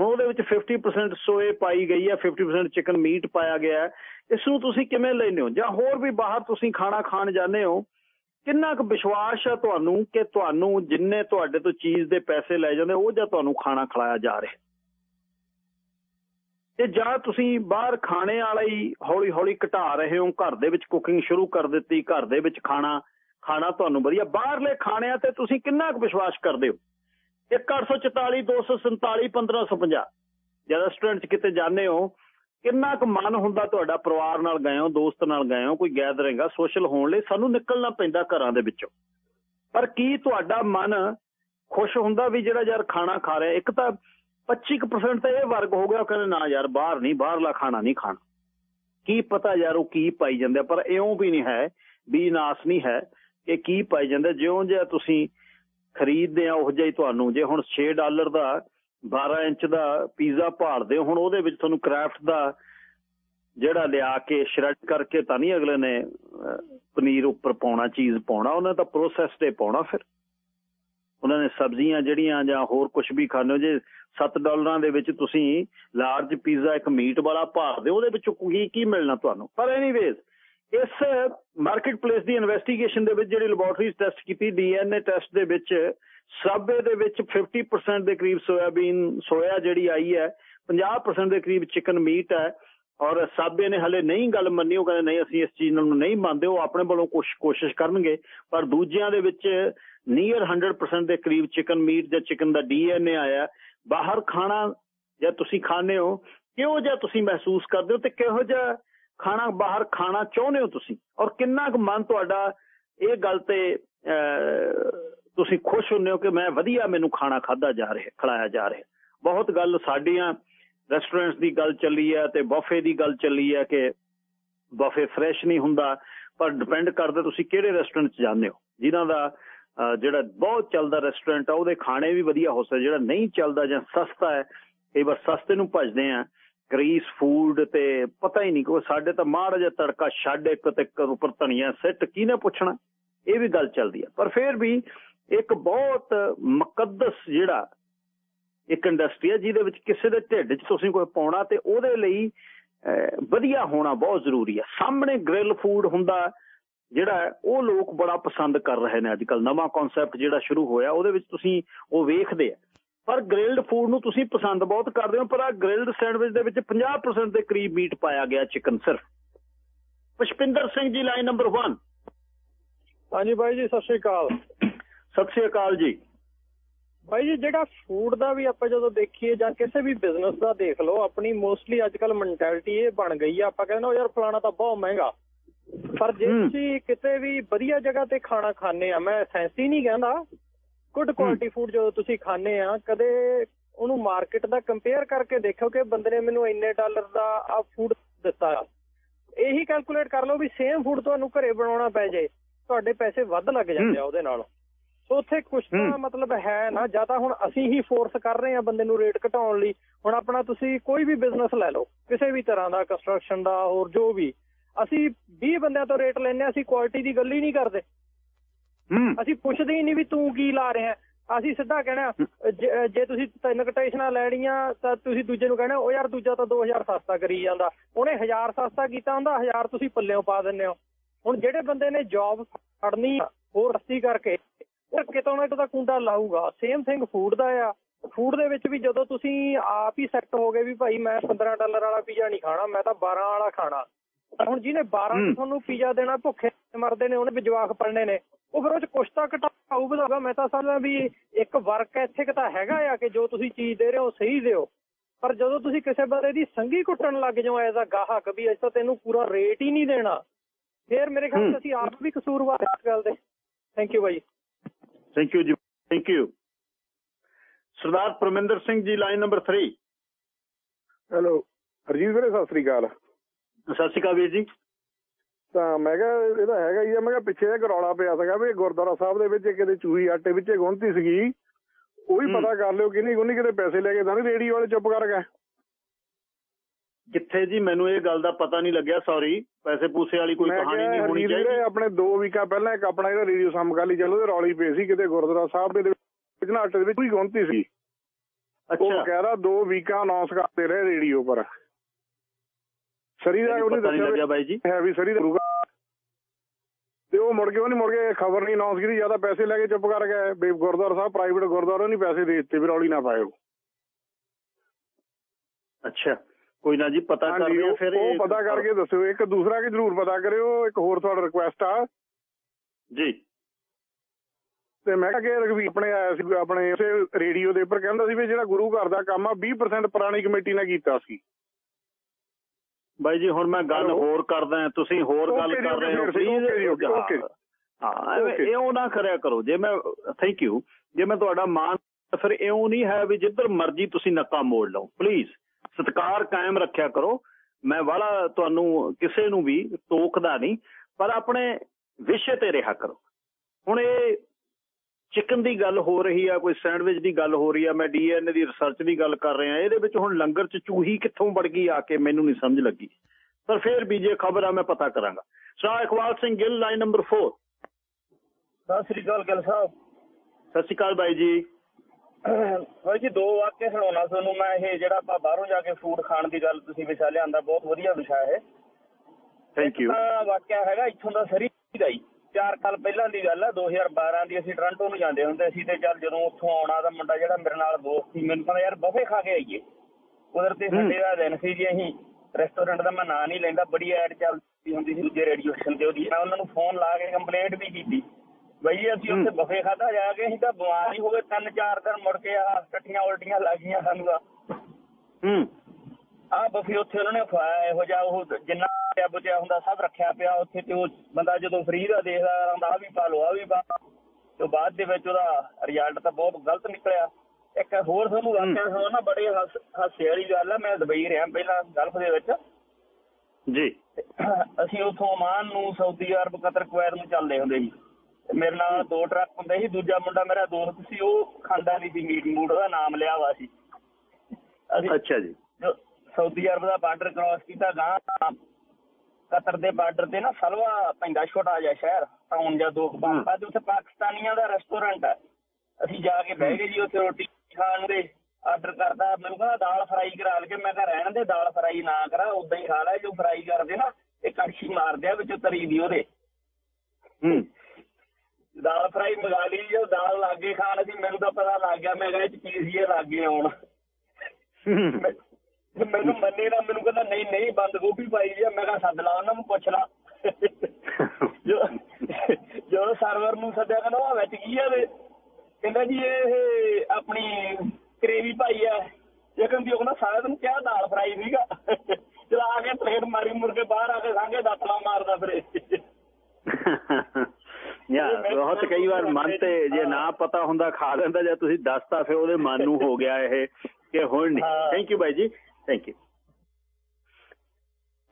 ਹੁਣ ਉਹਦੇ ਵਿੱਚ 50% ਸੋਏ ਪਾਈ ਗਈ ਹੈ 50% ਚਿਕਨ ਮੀਟ ਪਾਇਆ ਗਿਆ ਹੈ। ਇਸ ਨੂੰ ਤੁਸੀਂ ਕਿਵੇਂ ਲੈਨੇ ਹੋ? ਜਾਂ ਹੋਰ ਵੀ ਬਾਹਰ ਤੁਸੀਂ ਖਾਣਾ ਖਾਣ ਜਾਂਦੇ ਹੋ, ਕਿੰਨਾ ਕੁ ਵਿਸ਼ਵਾਸ ਹੈ ਤੁਹਾਨੂੰ ਕਿ ਤੁਹਾਨੂੰ ਜਿੰਨੇ ਤੁਹਾਡੇ ਤੋਂ ਚੀਜ਼ ਦੇ ਪੈਸੇ ਲੈ ਜਾਂਦੇ, ਉਹ ਜਾਂ ਤੁਹਾਨੂੰ ਖਾਣਾ ਖਿਲਾਇਆ ਜਾ ਰਿਹਾ? ਤੇ ਜਾਂ ਤੁਸੀਂ ਬਾਹਰ ਖਾਣੇ ਵਾਲਾ ਹੀ ਹੌਲੀ ਹੌਲੀ ਘਟਾ ਰਹੇ ਹੋ, ਘਰ ਦੇ ਵਿੱਚ ਕੁਕਿੰਗ ਸ਼ੁਰੂ ਕਰ ਦਿੱਤੀ, ਘਰ ਦੇ ਵਿੱਚ ਖਾਣਾ ਖਾਣਾ ਤੁਹਾਨੂੰ ਵਧੀਆ। ਬਾਹਰਲੇ ਖਾਣਿਆਂ ਤੇ ਤੁਸੀਂ ਕਿੰਨਾ ਕੁ ਵਿਸ਼ਵਾਸ ਕਰਦੇ ਹੋ? 1844 247 1550 ਜਦ ਰੈਸਟੋਰੈਂਟ 'ਚ ਕਿਤੇ ਜਾਂਦੇ ਹੋ, ਕਿੰਨਾ ਕੁ ਮਨ ਹੁੰਦਾ ਤੁਹਾਡਾ ਪਰਿਵਾਰ ਨਾਲ ਗਏ ਹੋ, ਦੋਸਤ ਨਾਲ ਗਏ ਹੋ, ਕੋਈ ਗੈਦਰਿੰਗ ਆ ਸੋਸ਼ਲ ਹੋਣ ਲਈ ਸਾਨੂੰ ਨਿਕਲਣਾ ਪੈਂਦਾ ਘਰਾਂ ਦੇ ਵਿੱਚੋਂ। ਪਰ ਕੀ ਤੁਹਾਡਾ ਮਨ ਖੁਸ਼ ਹੁੰਦਾ ਵੀ ਜਿਹੜਾ ਯਾਰ ਖਾਣਾ ਖਾ ਰਿਹਾ, ਇੱਕ ਤਾਂ 25% ਤਾਂ ਇਹ ਵਰਗ ਹੋ ਗਿਆ ਕਹਿੰਦੇ ਨਾ ਯਾਰ ਬਾਹਰ ਨਹੀਂ, ਬਾਹਰਲਾ ਖਾਣਾ ਨਹੀਂ ਖਾਣਾ। ਕੀ ਪਤਾ ਯਾਰ ਉਹ ਕੀ ਪਾਈ ਜਾਂਦੇ ਪਰ ਇਉਂ ਵੀ ਨਹੀਂ ਹੈ ਵੀ ਨਾਸ ਨਹੀਂ ਹੈ ਕਿ ਕੀ ਪਾਈ ਜਾਂਦੇ ਜਿਉਂ ਜਿਹਾ ਤੁਸੀਂ ਖਰੀਦਦੇ ਆ, ਉਹ ਜਿਹਾ ਹੀ ਤੁਹਾਨੂੰ। ਜੇ ਹੁਣ 6 ਡਾਲਰ ਦਾ 12 ਇੰਚ ਦਾ ਪੀਜ਼ਾ ਭਾਲਦੇ ਹੁਣ ਉਹਦੇ ਵਿੱਚ ਤੁਹਾਨੂੰ ਕ੍ਰਾਫਟ ਦਾ ਜਿਹੜਾ ਲਿਆ ਕੇ ਸ਼੍ਰੈਡ ਕਰਕੇ ਤਾਂ ਨਹੀਂ ਅਗਲੇ ਨੇ ਪਨੀਰ ਉੱਪਰ ਪਾਉਣਾ, ਚੀਜ਼ ਪਾਉਣਾ, ਉਹਨਾਂ ਤਾਂ ਪ੍ਰੋਸੈਸ ਤੇ ਪਾਉਣਾ ਫਿਰ। ਉਹਨਾਂ ਨੇ ਸਬਜ਼ੀਆਂ ਜਿਹੜੀਆਂ ਜਾਂ ਹੋਰ ਕੁਝ ਵੀ ਖਾਣੇ ਜੇ 7 ਡਾਲਰਾਂ ਦੇ ਵਿੱਚ ਤੁਸੀਂ ਲਾਰਜ ਪੀਜ਼ਾ ਇੱਕ ਮੀਟ ਵਾਲਾ ਭਾਰ ਭਾਲਦੇ ਉਹਦੇ ਵਿੱਚੋਂ ਕੀ ਕੀ ਮਿਲਣਾ ਤੁਹਾਨੂੰ? ਪਰ ਐਨੀਵੇਜ਼ ਇਸ ਮਾਰਕੀਟ ਪਲੇਸ ਦੀ ਇਨਵੈਸਟੀਗੇਸ਼ਨ ਦੇ ਵਿੱਚ ਜਿਹੜੀ ਲੈਬੋਰਟਰੀਜ਼ ਟੈਸਟ ਕੀਤੀ ਡੀਐਨਏ ਟੈਸਟ ਦੇ ਵਿੱਚ ਸਬਵੇ ਦੇ ਵਿੱਚ 50% ਦੇ ਕਰੀਬ ਸੋਇਆਬੀਨ ਸੋਇਆ ਜਿਹੜੀ ਆਈ ਹੈ 50% ਦੇ ਕਰੀਬ ਚਿਕਨ ਮੀਟ ਹੈ ਔਰ ਸਾਬੇ ਨੇ ਹਲੇ ਨਹੀਂ ਗੱਲ ਮੰਨੀ, ਉਹ ਕਹਿੰਦੇ ਨਹੀਂ, ਅਸੀਂ ਇਸ ਚੀਜ਼ ਨੂੰ ਨਹੀਂ ਮੰਨਦੇ, ਉਹ ਆਪਣੇ ਵੱਲੋਂ ਕੋਸ਼ਿਸ਼ ਕਰਨਗੇ, ਪਰ ਦੂਜਿਆਂ ਦੇ ਵਿੱਚ ਨੀਅਰ 100% ਦੇ ਕਰੀਬ ਚਿਕਨ ਮੀਟ ਜਾਂ ਚਿਕਨ ਦਾ ਡੀਐਨਏ ਆਇਆ, ਬਾਹਰ ਖਾਣਾ ਜਾਂ ਤੁਸੀਂ ਖਾਣੇ ਹੋ, ਕਿਹੋ ਜਿਹਾ ਤੁਸੀਂ ਮਹਿਸੂਸ ਕਰਦੇ ਹੋ ਤੇ ਕਿਹੋ ਜਿਹਾ ਖਾਣਾ ਬਾਹਰ ਖਾਣਾ ਚਾਹੁੰਦੇ ਹੋ ਤੁਸੀਂ? ਔਰ ਕਿੰਨਾ ਕੁ ਮਨ ਤੁਹਾਡਾ ਇਹ ਗੱਲ ਤੇ ਤੁਸੀਂ ਖੁਸ਼ ਹੁੰਦੇ ਹੋ ਕਿ ਮੈਂ ਵਧੀਆ ਮੈਨੂੰ ਖਾਣਾ ਖਾਦਾ ਜਾ ਰਿਹਾ, ਖਿਲਾਇਆ ਜਾ ਰਿਹਾ? ਬਹੁਤ ਗੱਲ ਸਾਡੀਆਂ ਰੈਸਟੋਰੈਂਟਸ ਦੀ ਗੱਲ ਚੱਲੀ ਹੈ ਤੇ ਬਫੇ ਦੀ ਗੱਲ ਚੱਲੀ ਹੈ ਕਿ ਬਫੇ ਫਰੈਸ਼ ਨਹੀਂ ਹੁੰਦਾ, ਪਰ ਡਿਪੈਂਡ ਕਰਦਾ ਤੁਸੀਂ ਕਿਹੜੇ ਰੈਸਟੋਰੈਂਟ 'ਚ ਜਾਂਦੇ ਹੋ? ਜਿਨ੍ਹਾਂ ਦਾ ਜਿਹੜਾ ਬਹੁਤ ਚੱਲਦਾ ਰੈਸਟੋਰੈਂਟ ਆ, ਉਹਦੇ ਖਾਣੇ ਵੀ ਵਧੀਆ ਹੋ ਸਕਦੇ, ਜਿਹੜਾ ਨਹੀਂ ਚੱਲਦਾ ਜਾਂ ਸਸਤਾ ਹੈ, ਕਈ ਵਾਰ ਸਸਤੇ ਨੂੰ ਭਜਦੇ ਆ ਗਰੀਸ ਫੂਡ ਤੇ ਪਤਾ ਹੀ ਨਹੀਂ ਕੋਈ, ਸਾਡੇ ਤਾਂ ਮਾੜਾ ਜਿਹਾ ਤੜਕਾ ਛੱਡ ਇੱਕ ਤੇ ਉੱਪਰ ਧਨੀਆ ਸਿੱਟ, ਕਿਹਨੇ ਪੁੱਛਣਾ? ਇਹ ਵੀ ਗੱਲ ਚੱਲਦੀ ਹੈ ਪਰ ਫਿਰ ਵੀ ਇੱਕ ਬਹੁਤ ਮੁਕੱਦਸ ਜਿਹੜਾ ਇੱਕ ਇੰਡਸਟਰੀ ਹੈ ਜਿਹਦੇ ਵਿੱਚ ਕਿਸੇ ਦੇ ਢਿੱਡ 'ਚ ਤੁਸੀਂ ਕੋਈ ਪਾਉਣਾ ਤੇ ਉਹਦੇ ਲਈ ਵਧੀਆ ਹੋਣਾ ਬਹੁਤ ਜ਼ਰੂਰੀ ਹੈ ਸਾਹਮਣੇ ਗ੍ਰਿਲ ਫੂਡ ਹੁੰਦਾ, ਜਿਹੜਾ ਉਹ ਲੋਕ ਬੜਾ ਪਸੰਦ ਕਰ ਰਹੇ ਨੇ ਅੱਜ ਕੱਲ ਨਵਾਂ ਕਨਸੈਪਟ ਜਿਹੜਾ ਸ਼ੁਰੂ ਹੋਇਆ, ਉਹਦੇ ਵਿੱਚ ਤੁਸੀਂ ਉਹ ਵੇਖਦੇ ਆ। ਪਰ ਗ੍ਰਿਲਡ ਫੂਡ ਨੂੰ ਤੁਸੀਂ ਪਸੰਦ ਬਹੁਤ ਕਰਦੇ ਹੋ ਪਰ ਆ ਗ੍ਰਿਲਡ ਸੈਂਡਵਿਚ ਦੇ ਵਿੱਚ 50% ਦੇ ਕਰੀਬ ਮੀਟ ਪਾਇਆ ਗਿਆ ਚਿਕਨ ਸਿਰਫ। ਪੁਸ਼ਪਿੰਦਰ ਸਿੰਘ ਜੀ ਲਾਈਨ ਨੰਬਰ 1 ਹਾਂਜੀ ਬਾਈ ਜੀ ਸਤਿ ਸ਼੍ਰੀ ਅਕਾਲ। ਸਤਿ ਸ਼੍ਰੀ ਅਕਾਲ ਜੀ। ਬਾਈ ਜੀ ਜਿਹੜਾ ਫੂਡ ਦਾ ਵੀ ਆਪਾਂ ਜਦੋਂ ਦੇਖੀਏ ਜਾਂ ਕਿਸੇ ਵੀ ਬਿਜ਼ਨਸ ਦਾ ਦੇਖ ਲਓ ਆਪਣੀ ਮੋਸਟਲੀ ਅੱਜ ਕੱਲ ਮੈਂਟੈਲਿਟੀ ਇਹ ਬਣ ਗਈ ਆ। ਆਪਾਂ ਕਹਿੰਦੇ ਨਾ ਯਾਰ ਫਲਾਣਾ ਤਾਂ ਬਹੁਤ ਮਹਿੰਗਾ। ਪਰ ਜੇ ਤੁਸੀਂ ਕਿਤੇ ਵੀ ਵਧੀਆ ਜਗ੍ਹਾ ਤੇ ਖਾਣਾ ਖਾਣੇ ਆ ਮੈਂ ਸੈਂਸੀ ਨਹੀਂ ਕਹਿੰਦਾ ਗੁੱਡ ਕੁਆਲਿਟੀ ਫੂਡ ਜਦੋਂ ਤੁਸੀਂ ਖਾਣੇ ਆ ਕਦੇ ਉਹਨੂੰ ਮਾਰਕੀਟ ਦਾ ਕੰਪੇਅਰ ਕਰਕੇ ਦੇਖੋ ਕਿ ਬੰਦੇ ਨੇ ਮੈਨੂੰ ਇੰਨੇ ਡਾਲਰ ਦਾ ਆ ਫੂਡ ਦਿੱਤਾ। ਇਹੀ ਕੈਲਕੂਲੇਟ ਕਰ ਲਓ ਵੀ ਸੇਮ ਫੂਡ ਤੁਹਾਨੂੰ ਘਰੇ ਬਣਾਉਣਾ ਪੈ ਜਾਏ ਤੁਹਾਡੇ ਪੈਸੇ ਵੱਧ ਲੱਗ ਜਾਂਦੇ ਆ ਉਹਦੇ ਨਾਲ। ਸੋ ਉੱਥੇ ਕੁਝ ਤਾਂ ਮਤਲਬ ਹੈ ਨਾ ਜਾਂ ਤਾਂ ਹੁਣ ਅਸੀਂ ਹੀ ਫੋਰਸ ਕਰ ਰਹੇ ਆ ਬੰਦੇ ਨੂੰ ਰੇਟ ਘਟਾਉਣ ਲਈ। ਹੁਣ ਆਪਣਾ ਤੁਸੀਂ ਕੋਈ ਵੀ ਬਿਜ਼ਨਸ ਲੈ ਲਓ ਕਿਸੇ ਵੀ ਤਰ੍ਹਾਂ ਦਾ ਕੰਸਟਰਕਸ਼ਨ ਦਾ ਹੋਰ ਜੋ ਵੀ। ਅਸੀਂ 20 ਬੰਦਿਆਂ ਤੋਂ ਰੇਟ ਲੈਨੇ ਅਸੀਂ ਕੁਆਲਿਟੀ ਦੀ ਗੱਲ ਹੀ ਨਹੀਂ ਕਰਦੇ। ਅਸੀਂ ਪੁੱਛਦੇ ਹੀ ਨਹੀਂ ਵੀ ਤੂੰ ਕੀ ਲਾ ਰਿਹਾ। ਅਸੀਂ ਸਿੱਧਾ ਕਹਿਣਾ ਜੇ ਤੁਸੀਂ ਤਿੰਨ ਕਟੇਸ਼ਨਾਂ ਲੈਣੀਆਂ ਤਾਂ ਤੁਸੀਂ ਦੂਜੇ ਨੂੰ ਕਹਿਣਾ ਉਹ ਯਾਰ ਦੂਜਾ ਤਾਂ 2000 ਸਸਤਾ ਕਰੀ ਜਾਂਦਾ। ਉਹਨੇ 1000 ਸਸਤਾ ਕੀਤਾ ਹੁੰਦਾ 1000 ਤੁਸੀਂ ਪੱਲਿਓਂ ਪਾ ਦਿੰਦੇ ਹੋ। ਹੁਣ ਜਿਹੜੇ ਬੰਦੇ ਨੇ ਜੌਬ ਫੜਨੀ ਹੋਰ ਰਸਤੀ ਕਰਕੇ ਉਹ ਕਿਤੋਂ ਨਾ ਕਿਤੋਂ ਕੁੰਡਾ ਲਾਊਗਾ। ਸੇਮ ਥਿੰਗ ਫੂਡ ਦਾ ਆ। ਫੂਡ ਦੇ ਵਿੱਚ ਵੀ ਜਦੋਂ ਤੁਸੀਂ ਆਪ ਹੀ ਸੈੱਟ ਹੋ ਗਏ ਵੀ ਭਾਈ ਮੈਂ 15 ਡਾਲਰ ਵਾਲਾ ਪੀਜ਼ਾ ਨਹੀਂ ਖਾਣਾ ਮੈਂ ਤਾਂ 12 ਵਾਲਾ ਖਾਣਾ। ਹੁਣ ਜਿਹਨੇ 12 ਤੁਹਾਨੂੰ ਪੀਜ਼ਾ ਦੇਣਾ ਭੁੱਖੇ ਮਰਦੇ ਨੇ ਉਹਨੇ ਵੀ ਜਵਾਕ ਪੜਨੇ ਨੇ ਉਹ ਫਿਰ ਉਹ ਚ ਕੁਛ ਤਾਂ ਘਟਾਊ ਵਧਾਊਗਾ ਮੈਂ ਤਾਂ ਸਮਝਦਾ ਵੀ ਇੱਕ ਵਰਕ ਐਥਿਕ ਤਾਂ ਹੈਗਾ ਆ ਕਿ ਜੋ ਤੁਸੀਂ ਚੀਜ਼ ਦੇ ਰਹੇ ਹੋ ਸਹੀ ਦਿਓ। ਪਰ ਜਦੋਂ ਤੁਸੀਂ ਕਿਸੇ ਬੰਦੇ ਦੀ ਸੰਗੀ ਕੁੱਟਣ ਲੱਗ ਜਾਓ ਐਜ਼ ਅ ਗਾਹਕ ਵੀ ਅਜ ਤਾਂ ਤੈਨੂੰ ਪੂਰਾ ਰੇਟ ਹੀ ਨਹੀਂ ਦੇਣਾ। ਫਿਰ ਮੇਰੇ ਖਿਆਲ ਅਸੀਂ ਆਪ ਵੀ ਕਸੂਰਵਾਰ ਇਸ ਗੱਲ ਦੇ। ਥੈਂਕ ਯੂ ਬਾਈ। ਥੈਂਕ ਯੂ ਜੀ। Thank you Sardar Parminder Singh ji line number 3 hello Harjeet ਵੀਰੇ ਸਤਿ ਸ੍ਰੀ ਅਕਾਲ। ਸਤਿ ਸ਼੍ਰੀ ਅਕਾਲ ਵੀਰ ਜੀ। ਤਾਂ ਮੈਂ ਕਿਹਾ ਇਹਦਾ ਹੈਗਾ ਹੀ ਆ ਮੈਂ ਕਿਹਾ ਪਿੱਛੇ ਇੱਕ ਰੌਲਾ ਪਿਆ ਸੀਗਾ ਵੀ ਗੁਰਦੁਆਰਾ ਸਾਹਿਬ ਦੇ ਵਿੱਚ ਕਿਤੇ ਚੂਹੀ ਆਟੇ ਵਿੱਚ ਗੁੰਨਤੀ ਸੀਗੀ। ਉਹ ਵੀ ਪਤਾ ਕਰ ਲਿਓ ਕਿ ਨਹੀਂ ਗੁੰਨੀ ਕਿਤੇ ਪੈਸੇ ਲੈ ਕੇ ਤਾਂ ਨਹੀਂ ਰੇੜੀ ਵਾਲੇ ਚੁੱਪ ਕਰ ਗਏ ਕਿੱਥੇ ਜੀ? ਮੈਨੂੰ ਇਹ ਗੱਲ ਦਾ ਪਤਾ ਨਹੀਂ ਲੱਗਿਆ ਸੌਰੀ ਪੈਸੇ ਪੂਸੇ ਵਾਲੀ ਕੋਈ ਕਹਾਣੀ ਨਹੀਂ ਹੋਣੀ ਚਾਹੀਦੀ। ਆਪਣੇ 2 ਵੀਕਾਂ ਪਹਿਲਾਂ ਇੱਕ ਆਪਣਾ ਇਹਦਾ ਰੇਡੀਓ ਸਮਕਾਲੀ ਚੱਲੋ ਤੇ ਰੌਲੀ ਪਈ ਸੀ ਕਿਤੇ ਗੁਰਦੁਆਰਾ ਸਾਹਿਬ ਦੇ ਵਿੱਚ ਨਾ ਆਟੇ ਦੇ ਵਿੱਚ ਕੋਈ ਗੁੰਨਤੀ ਸੀ ਅੱਛਾ। ਉਹ ਕਹਿ ਰਹਾ 2 ਵੀਕਾਂ ਅਨਾਉਂਸ ਕਰਦੇ ਰਹੇ ਰੇਡੀਓ ਪਰ। ਸਰੀ ਦਾ ਉਹਨੇ ਦੱਸਿਆ ਬਾਈ ਜੀ। ਹੈ ਵੀ ਸਰੀ ਦਾ ਤੇ ਉਹ ਮੁੜ ਕੇ ਉਹ ਨਹੀਂ ਮੁੜ ਕੇ ਖਬਰ ਨਹੀਂ ਅਨਾਉਂਸ ਕੀਤੀ ਜ਼ਿਆਦਾ ਪੈਸੇ ਲੈ ਕੇ ਚੁੱਪ ਕਰ ਗਏ ਬੇ ਗੁਰਦੁਆਰਾ ਸਾਹਿਬ ਪ੍ਰਾਈਵੇਟ ਗੁਰਦੁਆਰਾ ਨਹੀਂ ਪੈਸੇ ਦੇ ਦਿੱਤੇ ਵੀ ਰੌਲੀ ਨਾ ਪਾਇਓ। ਅੱਛਾ ਕੋਈ ਨਾ ਜੀ ਪਤਾ ਆ ਉਹ ਫਿਰ ਉਹ ਪਤਾ ਕਰਕੇ ਦੱਸਿਓ। ਇੱਕ ਦੂਸਰਾ ਕਿ ਜ਼ਰੂਰ ਪਤਾ ਕਰਿਓ ਇੱਕ ਹੋਰ ਤੁਹਾਡਾ ਰਿਕੁਐਸਟ ਆ। ਜੀ। ਤੇ ਮੈਂ ਕਿਹਾ ਕਿ ਰਘਵੀਰ ਆਪਣੇ ਆਇਆ ਸੀ ਆਪਣੇ ਉਸੇ ਰੇਡੀਓ ਦੇ ਉੱਪਰ ਕਹਿੰਦਾ ਸੀ ਵੀ ਜਿਹੜਾ ਗੁਰੂ ਘਰ ਦਾ ਕੰਮ ਆ 20% ਪੁਰਾਣੀ ਕਮੇਟੀ ਨੇ ਕੀਤਾ ਸੀ। ਬਾਈ ਜੀ ਹੁਣ ਮੈਂ ਗੱਲ? ਹੋਰ ਕਰਦਾ ਤੁਸੀਂ ਹੋਰ ਗੱਲ ਕਰ ਰਹੇ ਹੋ ਪਲੀਜ਼. ਹਾਂ. ਇਉਂ ਨਾ ਕਰਿਆ ਕਰੋ। ਜੇ ਮੈਂ ਥੈਂਕ ਯੂ ਜੇ ਮੈਂ ਤੁਹਾਡਾ ਮਾਨ ਫਿਰ ਇਉਂ ਨਹੀਂ ਹੈ ਵੀ ਜਿੱਧਰ ਮਰਜ਼ੀ ਤੁਸੀਂ ਨੱਕਾ ਮੋੜ ਲਓ। ਪਲੀਜ਼ ਸਤਕਾਰ ਕਾਇਮ ਰੱਖਿਆ ਕਰੋ। ਮੈਂ ਵਾਲਾ ਤੁਹਾਨੂੰ ਕਿਸੇ ਨੂੰ ਵੀ ਟੋਕਦਾ ਨਹੀਂ ਪਰ ਆਪਣੇ ਵਿਸ਼ੇ ਤੇ ਰਿਹਾ ਕਰੋ। ਹੁਣ ਇਹ ਚਿਕਨ ਦੀ ਗੱਲ ਹੋ ਰਹੀ ਆ ਕੋਈ ਸੈਂਡਵਿਚ ਦੀ ਗੱਲ ਹੋ ਰਹੀ ਆ ਮੈਂ ਡੀਐਨਏ ਦੀ ਰਿਸਰਚ ਦੀ ਗੱਲ ਕਰ ਰਿਹਾ ਇਹਦੇ ਵਿੱਚ ਹੁਣ ਲੰਗਰ ਚ ਚੂਹੀ ਕਿੱਥੋਂ ਵੜ ਗਈ ਆ ਕੇ ਮੈਨੂੰ ਨਹੀਂ ਸਮਝ ਲੱਗੀ। ਪਰ ਫਿਰ ਵੀ ਜੇ ਖਬਰ ਆ ਮੈਂ ਪਤਾ ਕਰਾਂਗਾ। ਸ਼ਾਹ ਇਕਬਾਲ ਸਿੰਘ ਗਿੱਲ ਲਾਈਨ ਨੰਬਰ 4 ਸਤਿ ਸ੍ਰੀ ਅਕਾਲ ਗਿੱਲ ਸਾਹਿਬ। ਸਤਿ ਸ਼੍ਰੀ ਅਕਾਲ ਬਾਈ ਜੀ। ਬਾਈ ਜੀ ਦੋ ਵਾਕਿਆ ਸੁਣਾਉਣਾ ਤੁਹਾਨੂੰ ਮੈਂ ਇਹ ਜਿਹੜਾ ਆਪਾਂ ਬਾਹਰੋਂ ਜਾ ਕੇ ਫੂਡ ਖਾਣ ਦੀ ਗੱਲ ਤੁਸੀਂ ਵਿਸ਼ਾ ਲਿਆਂਦਾ ਬਹੁਤ ਵਧੀਆ ਵਿਸ਼ਾ ਹੈ ਥੈਂਕ ਯੂ ਵਾਕਿਆ ਹੈਗਾ ਇੱਥੋਂ ਦਾ ਸਰੀ ਦਾ ਹੀ ਚਾਰ ਸਾਲ ਪਹਿਲਾਂ ਦੀ ਗੱਲ ਹੈ 2012 ਦੀ ਅਸੀਂ ਟੋਰਾਂਟੋ ਨੂੰ ਜਾਂਦੇ ਹੁੰਦੇ ਸੀ ਤੇ ਚੱਲ ਜਦੋਂ ਉੱਥੋਂ ਆਉਣਾ ਤਾਂ ਮੁੰਡਾ ਜਿਹੜਾ ਮੇਰੇ ਨਾਲ ਦੋਸਤ ਸੀ ਮੈਨੂੰ ਕਹਿੰਦਾ ਯਾਰ ਬਫੇ ਖਾ ਕੇ ਆਈਏ। ਕੁਦਰਤੀ। ਸੰਡੇ ਦਾ ਦਿਨ ਸੀ ਜੀ ਅਸੀਂ ਰੈਸਟੋਰੈਂਟ ਦਾ ਮੈਂ ਨਾਂ ਨਹੀਂ ਲੈਂਦਾ ਬੜੀ ਐਡ ਚੱਲਦੀ ਹੁੰਦੀ ਸੀ ਦੂਜੇ ਰੇਡੀਓ ਸਟੇਸ਼ਨ ਤੇ ਉਹਦੀ। ਮੈਂ ਉਹਨਾਂ ਨੂੰ ਫੋਨ ਲਾ ਕੇ ਕੰਪਲੇਂਟ ਵੀ ਕੀਤੀ। ਬਈ ਅਸੀਂ ਉੱਥੇ। ਬਫੇ ਖਾਦਾ ਜਾ ਕੇ ਅਸੀਂ ਤਾਂ ਬਿਮਾਰ ਹੀ ਹੋ ਗਏ ਤਿੰਨ ਚਾਰ ਦਿਨ ਮੁੜ ਕੇ ਆ ਇਕੱਠੀਆਂ ਉਲਟੀਆਂ ਲੱਗ ਗਈਆਂ ਸਾਨੂੰ ਤਾਂ। ਹੂੰ। ਆ ਬਫੇ ਉੱਥੇ ਉਹਨਾਂ ਨੇ ਖਵਾਇਆ ਇਹੋ ਜਿਹਾ ਉਹ ਜਿੰਨਾ ਪਿਆ ਬੁਝਿਆ ਹੁੰਦਾ ਸਭ ਰੱਖਿਆ ਪਿਆ ਉੱਥੇ ਤੇ ਉਹ ਬੰਦਾ ਜਦੋਂ ਫਰੀ ਦਾ ਦੇਖਦਾ ਰਹਿੰਦਾ ਆ ਵੀ ਪਾ ਲਓ ਆ ਵੀ ਪਾ ਤੇ ਬਾਅਦ ਦੇ ਵਿੱਚ ਉਹਦਾ ਰਿਜ਼ਲਟ ਤਾਂ ਬਹੁਤ ਗਲਤ ਨਿਕਲਿਆ। ਇੱਕ ਹੋਰ ਤੁਹਾਨੂੰ ਵਾਕਿਆ ਸੁਣਾਉਣਾ ਨਾ ਬੜੇ ਹਾਸ- ਵਾਲੀ ਗੱਲ ਆ ਮੈਂ ਦੁਬਈ ਰਿਹਾ ਪਹਿਲਾਂ ਗਲਫ ਦੇ ਵਿੱਚ। ਜੀ। ਅਸੀਂ ਉੱਥੋਂ ਓਮਾਨ ਨੂੰ ਸਾਊਦੀ ਅਰਬ ਕਤਰ ਕੁਵੈਤ ਨੂੰ ਚੱਲਦੇ ਹੁੰਦੇ ਸੀ। ਮੇਰੇ ਨਾਲ ਦੋ ਟਰੱਕ ਹੁੰਦੇ ਸੀ ਦੂਜਾ ਮੁੰਡਾ ਮੇਰਾ ਦੋਸਤ ਸੀ ਉਹ ਖਾਂਦਾ ਨਹੀਂ ਸੀ ਮੀਟ ਮੂਟ ਉਹਦਾ ਨਾਮ ਲਿਆ ਵਾ ਸੀ। ਅੱਛਾ ਜੋ ਸਾਊਦੀ ਅਰਬ ਦਾ ਬਾਰਡਰ ਕ੍ਰਾਸ ਕੀਤਾ ਗਾਂ ਕਤਰ ਦੇ ਬਾਰਡਰ ਤੇ ਨਾ ਸਲਵਾ ਪੈਂਦਾ ਛੋਟਾ ਜਿਹਾ ਸ਼ਹਿਰ ਟਾਊਨ ਜਾਂ ਦੋ ਹਮ। ਬਾਅਦ ਉੱਥੇ ਪਾਕਿਸਤਾਨੀਆਂ ਦਾ ਰੈਸਟੋਰੈਂਟ ਹੈ ਅਸੀਂ ਜਾ ਕੇ ਬਹਿ ਗਏ ਜੀ ਉੱਥੇ ਰੋਟੀ ਖਾਣ ਦੇ ਆਰਡਰ ਕਰਦਾ ਮੈਨੂੰ ਕਹਿੰਦਾ ਦਾਲ ਫਰਾਈ ਕਰਾ ਲਗੇ ਮੈਂ ਕਿਹਾ ਰਹਿਣ ਦੇ ਦਾਲ ਫਰਾਈ ਨਾ ਕਰਾ ਉਦਾਂ ਹੀ ਖਾ ਲੈ। ਜੋ ਫਰਾਈ ਕਰਦੇ ਨਾ ਇਹ ਕੜਛੀ ਮਾਰਦੇ ਆ ਵਿੱਚੋਂ ਤਰੀ ਦੀ ਉਹਦੇ। ਹੂੰ। ਦਾਲ ਫਰਾਈ ਮੰਗਾ ਲਈ ਜੋ ਦਾਲ ਲਾਗੇ ਖਾਣ। ਸੀ ਮੈਨੂੰ ਤਾਂ ਪਤਾ ਲੱਗ ਗਿਆ ਮੈਂ ਕਿਹਾ ਇਹ ਚ ਕੀ ਸੀ ਇਹ ਲਾਗੇ ਆਉਣ। ਤੇ ਮੈਨੂੰ ਮੰਨੇ ਨਾ ਮੈਨੂੰ ਕਹਿੰਦਾ ਨਹੀਂ ਨਹੀਂ ਬੰਦ ਗੋਭੀ ਪਾਈ ਜੀ ਮੈਂ ਕਿਹਾ ਸੱਦ ਲਾ ਉਹਨਾਂ ਨੂੰ ਪੁੱਛ ਲਾ। ਜੋ ਜਦੋਂ ਸਰਵਰ ਨੂੰ ਸੱਦਿਆ ਕਹਿੰਦਾ ਉਹ ਵਿੱਚ ਕੀ ਆ ਦੇ ਕਹਿੰਦਾ ਜੀ ਇਹ ਆਪਣੀ ਗ੍ਰੇਵੀ ਪਾਈ ਆ। ਇਹ ਕਹਿੰਦੀ ਉਹ ਕਹਿੰਦਾ ਸਾਰਾ ਦਿਨ ਕਿਹਾ ਦਾਲ ਫਰਾਈ ਸੀਗਾ। ਚਲਾ ਆ ਕੇ ਪਲੇਟ ਮਾਰੀ ਕੇ ਬਾਹਰ ਆ ਕੇ ਸਾਂਗੇ ਦਾਤਲਾ ਮਾਰਦਾ ਫਿਰੇ। ਯਾ ਬਹੁਤ ਕਈ ਵਾਰ ਮਨ ਤੇ ਜੇ ਨਾ ਪਤਾ ਹੁੰਦਾ ਖਾ ਲੈਂਦਾ ਜਾਂ ਤੁਸੀਂ ਦੱਸਤਾ ਫਿਰ ਉਹਦੇ ਮਨ ਨੂੰ ਹੋ ਗਿਆ ਇਹ ਕਿ ਹੁਣ ਨਹੀਂ। ਥੈਂਕ ਯੂ ਬਾਈ ਜੀ। ਥੈਂਕ ਯੂ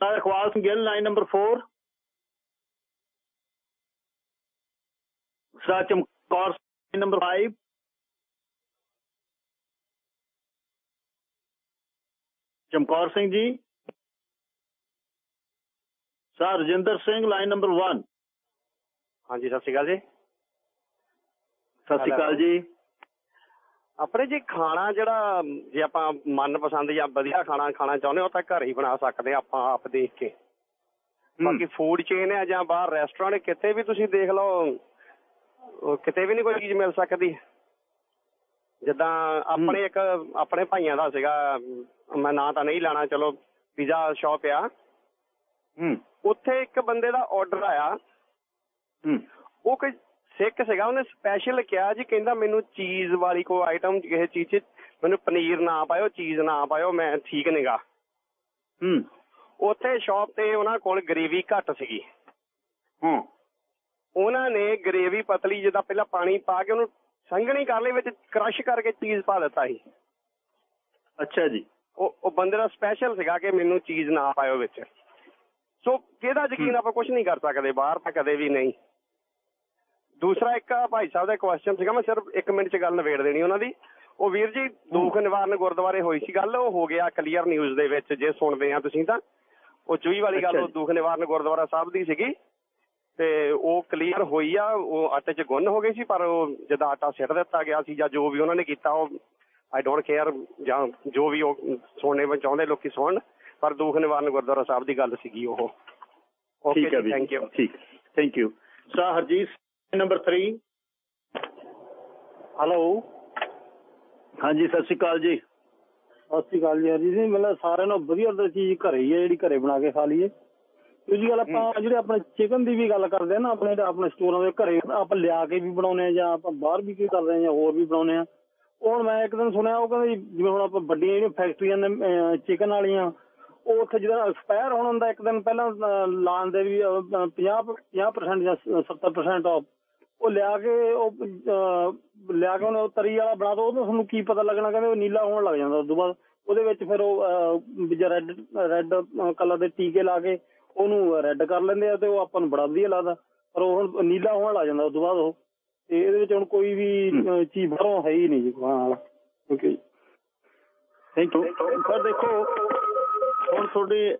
ਤਾਂ ਇਕਬਾਲ ਸਿੰਘ ਗਿੱਲ ਲਾਈਨ ਨੰਬਰ 4 ਸਾ Chamkaur number 5 Chamkaur Singh ji sir Rajinder Singh line number 1 ਹਾਂਜੀ ਸਤਿ ਸ਼੍ਰੀ ਅਕਾਲ ਜੀ ਸਤਿ ਸ਼੍ਰੀ ਅਕਾਲ ਜੀ ਆਪਣੇ ਜੀ ਖਾਣਾ ਜਿਹੜਾ ਜੇ ਆਪਾਂ ਮਨਪਸੰਦ ਜਾਂ ਵਧੀਆ ਖਾਣਾ ਖਾਣਾ ਚਾਹੁੰਦੇ ਹੋ ਤਾਂ ਘਰ ਹੀ ਬਣਾ ਸਕਦੇ ਹਾਂ ਆਪਾਂ ਆਪ ਦੇਖ ਕੇ। ਬਾਕੀ ਫੂਡ ਚੇਨ ਹੈ ਜਾਂ ਬਾਹਰ ਰੈਸਟੋਰੈਂਟ ਕਿਤੇ ਵੀ ਤੁਸੀਂ ਦੇਖ ਲਓ ਉਹ ਕਿਤੇ ਵੀ ਨਹੀਂ ਕੋਈ ਚੀਜ਼ ਮਿਲ ਸਕਦੀ। ਜਿੱਦਾਂ ਆਪਣੇ ਇੱਕ ਆਪਣੇ ਭਾਈਆਂ ਦਾ ਸੀਗਾ ਮੈਂ ਨਾਂ ਤਾਂ ਨਹੀਂ ਲੈਣਾ ਚਲੋ ਪੀਜ਼ਾ ਸ਼ਾਪ ਆ। ਹੂੰ। ਉੱਥੇ ਇੱਕ ਬੰਦੇ ਦਾ ਆਰਡਰ ਆਇਆ। ਹੂੰ। ਉਹ ਕੋਈ ਸਿੱਖ ਸੀਗਾ ਉਹਨੇ ਸਪੈਸ਼ਲ ਕਿਹਾ ਜੀ ਕਹਿੰਦਾ ਮੈਨੂੰ ਚੀਜ਼ ਵਾਲੀ ਕੋਈ ਆਈਟਮ ਕਿਸੇ ਚੀਜ਼ 'ਚ ਮੈਨੂੰ ਪਨੀਰ ਨਾ ਪਾਇਓ ਚੀਜ਼ ਨਾ ਪਾਇਓ ਮੈਂ ਠੀਕ ਨਹੀਂਗਾ ਹੂੰ। ਉੱਥੇ ਸ਼ਾਪ ਤੇ ਉਹਨਾਂ ਕੋਲ ਗਰੇਵੀ ਘੱਟ ਸੀਗੀ। ਹੂੰ। ਉਹਨਾਂ ਨੇ ਗਰੇਵੀ ਪਤਲੀ ਜਿੱਦਾਂ ਪਹਿਲਾਂ ਪਾਣੀ ਪਾ ਕੇ ਉਹਨੂੰ ਸੰਘਣੀ ਕਰ ਲਈ ਵਿੱਚ ਕ੍ਰਸ਼ ਕਰਕੇ ਚੀਜ਼ ਪਾ ਦਿੱਤਾ ਸੀ। ਅੱਛਾ ਜੀ। ਉਹ ਉਹ ਬੰਦੇ ਦਾ ਸਪੈਸ਼ਲ ਸੀਗਾ ਕਿ ਮੈਨੂੰ ਚੀਜ਼ ਨਾ ਪਾਇਓ ਵਿੱਚ। ਸੋ ਕਿਹਦਾ ਯਕੀਨ ਆਪਾਂ ਕੁਝ ਨਹੀਂ ਕਰ ਸਕਦੇ ਬਾਹਰ ਤਾਂ ਕਦੇ ਵੀ ਨਹੀਂ। ਦੂਸਰਾ ਇੱਕ ਭਾਈ ਸਾਹਿਬ ਦਾ ਕੁਐਸਚਨ ਸੀਗਾ ਮੈਂ ਸਿਰਫ 1 ਮਿੰਟ ਚ ਗੱਲ ਨਿਬੇੜ ਦੇਣੀ ਉਹਨਾਂ ਦੀ। ਉਹ ਵੀਰ ਜੀ ਦੁੱਖ ਨਿਵਾਰਨ ਗੁਰਦੁਆਰੇ ਹੋਈ ਸੀ ਗੱਲ ਉਹ ਹੋ ਗਿਆ ਕਲੀਅਰ ਨਿਊਜ਼ ਦੇ ਵਿੱਚ ਜੇ ਸੁਣਦੇ ਆ ਤੁਸੀਂ ਤਾਂ। ਉਹ ਚੂਹੀ ਵਾਲੀ ਗੱਲ ਉਹ। ਦੁੱਖ ਨਿਵਾਰਨ ਗੁਰਦੁਆਰਾ ਸਾਹਿਬ ਦੀ ਸੀਗੀ। ਤੇ ਉਹ ਕਲੀਅਰ ਹੋਈ ਆ ਉਹ ਆਟੇ 'ਚ ਗੁੰਨ ਹੋ ਗਈ ਸੀ ਪਰ ਉਹ ਜਦੋਂ ਆਟਾ ਸਿੱਟ ਦਿੱਤਾ ਗਿਆ ਸੀ ਜਾਂ ਜੋ ਵੀ ਉਹਨਾਂ ਨੇ ਕੀਤਾ ਉਹ ਆਈ ਡੋਨਟ ਕੇਅਰ ਜਾਂ ਜੋ ਵੀ ਉਹ ਸੁਣਨੇ ਵਿੱਚ ਚਾਹੁੰਦੇ ਲੋਕੀ ਸੁਣਨ। ਪਰ ਦੁੱਖ ਨਿਵਾਰਨ ਗੁਰਦੁਆਰਾ ਸਾਹਿਬ ਦੀ ਗੱਲ ਸੀਗੀ ਉਹ। ਓਕੇ ਥੈਂਕ ਯੂ ਠੀਕ। ਥੈਂਕ ਯੂ ਸਾ ਹਰਜੀਤ ਨੰਬਰ 3 ਹੈਲੋ ਹਾਂਜੀ ਸਤਿ ਸ਼੍ਰੀ ਅਕਾਲ ਜੀ। ਸਤਿ ਸ਼੍ਰੀ ਅਕਾਲ ਜੀ ਜੀ ਮਤਲਬ ਸਾਰਿਆਂ ਨਾਲੋਂ ਵਧੀਆ ਤਾਂ ਚੀਜ਼ ਘਰੇ ਹੀ ਹੈ ਜਿਹੜੀ ਘਰੇ ਬਣਾ ਕੇ ਖਾ ਲਈਏ। ਦੂਜੀ ਗੱਲ ਆਪਾਂ ਜਿਹੜੇ ਆਪਣੇ ਚਿਕਨ ਦੀ ਵੀ ਗੱਲ ਕਰਦੇ ਆ ਨਾ ਆਪਣੇ ਆਪਣੇ ਸਟੋਰਾਂ ਦੇ ਘਰੇ ਆਪਾਂ ਲਿਆ ਕੇ ਵੀ ਬਣਾਉਨੇ ਆ ਜਾਂ ਆਪਾਂ ਬਾਹਰ ਵੀ ਕੀ ਕਰਦੇ ਆ ਜਾਂ ਹੋਰ ਵੀ ਬਣਾਉਨੇ ਆ ਉਹ ਹੁਣ ਮੈਂ ਇੱਕ ਦਿਨ ਸੁਣਿਆ ਉਹ ਕਹਿੰਦੇ ਜਿਵੇਂ ਹੁਣ ਆਪਾਂ ਵੱਡੀਆਂ ਜਿਹੜੀਆਂ ਫੈਕਟਰੀਆਂ ਨੇ ਚਿਕਨ ਵਾਲੀਆਂ ਉਹ ਉੱਥੇ ਜਦੋਂ ਐਕਸਪਾਇਰ ਹੋਣ ਹੁੰਦਾ ਇੱਕ ਦਿਨ ਪਹਿਲਾਂ ਲਾਉਣ ਦੇ ਵੀ ਅਹ, 50 50% ਜਾਂ 70% ਆਫ ਉਹ ਲਿਆ ਕੇ ਉਹ ਲਿਆ ਕੇ ਉਹਨੇ ਉਹ ਤਰੀ ਵਾਲਾ ਬਣਾ ਦੋ ਉਹ ਤੁਹਾਨੂੰ ਕੀ ਪਤਾ ਲੱਗਣਾ ਕਹਿੰਦੇ ਉਹ ਨੀਲਾ ਹੋਣ ਲੱਗ ਜਾਂਦਾ ਉਸ ਤੋਂ ਬਾਅਦ। ਉਹਦੇ ਵਿੱਚ ਫਿਰ ਉਹ ਰੈੱਡ ਰੈੱਡ ਕਲਰ ਦੇ ਟੀਕੇ ਲਾ ਕੇ ਉਹਨੂੰ ਰੈੱਡ ਕਰ ਲੈਂਦੇ ਆ ਤੇ ਉਹ ਆਪਾਂ ਨੂੰ ਬੜਾ ਵਧੀਆ ਲੱਗਦਾ। ਪਰ ਉਹ ਹੁਣ ਨੀਲਾ ਹੋਣ ਲੱਗ ਜਾਂਦਾ ਉਸ ਤੋਂ ਬਾਅਦ ਉਹ। ਤੇ ਇਹਦੇ ਵਿੱਚ ਹੁਣ ਕੋਈ ਵੀ ਚੀਜ਼ ਬਾਹਰੋਂ ਹੈ ਹੀ ਨਹੀਂ ਜੀ ਵਾਲਾ। ਓਕੇ ਥੈਂਕ ਯੂ ਪਰ ਦੇਖੋ ਹੁਣ ਤੁਹਾਡੇ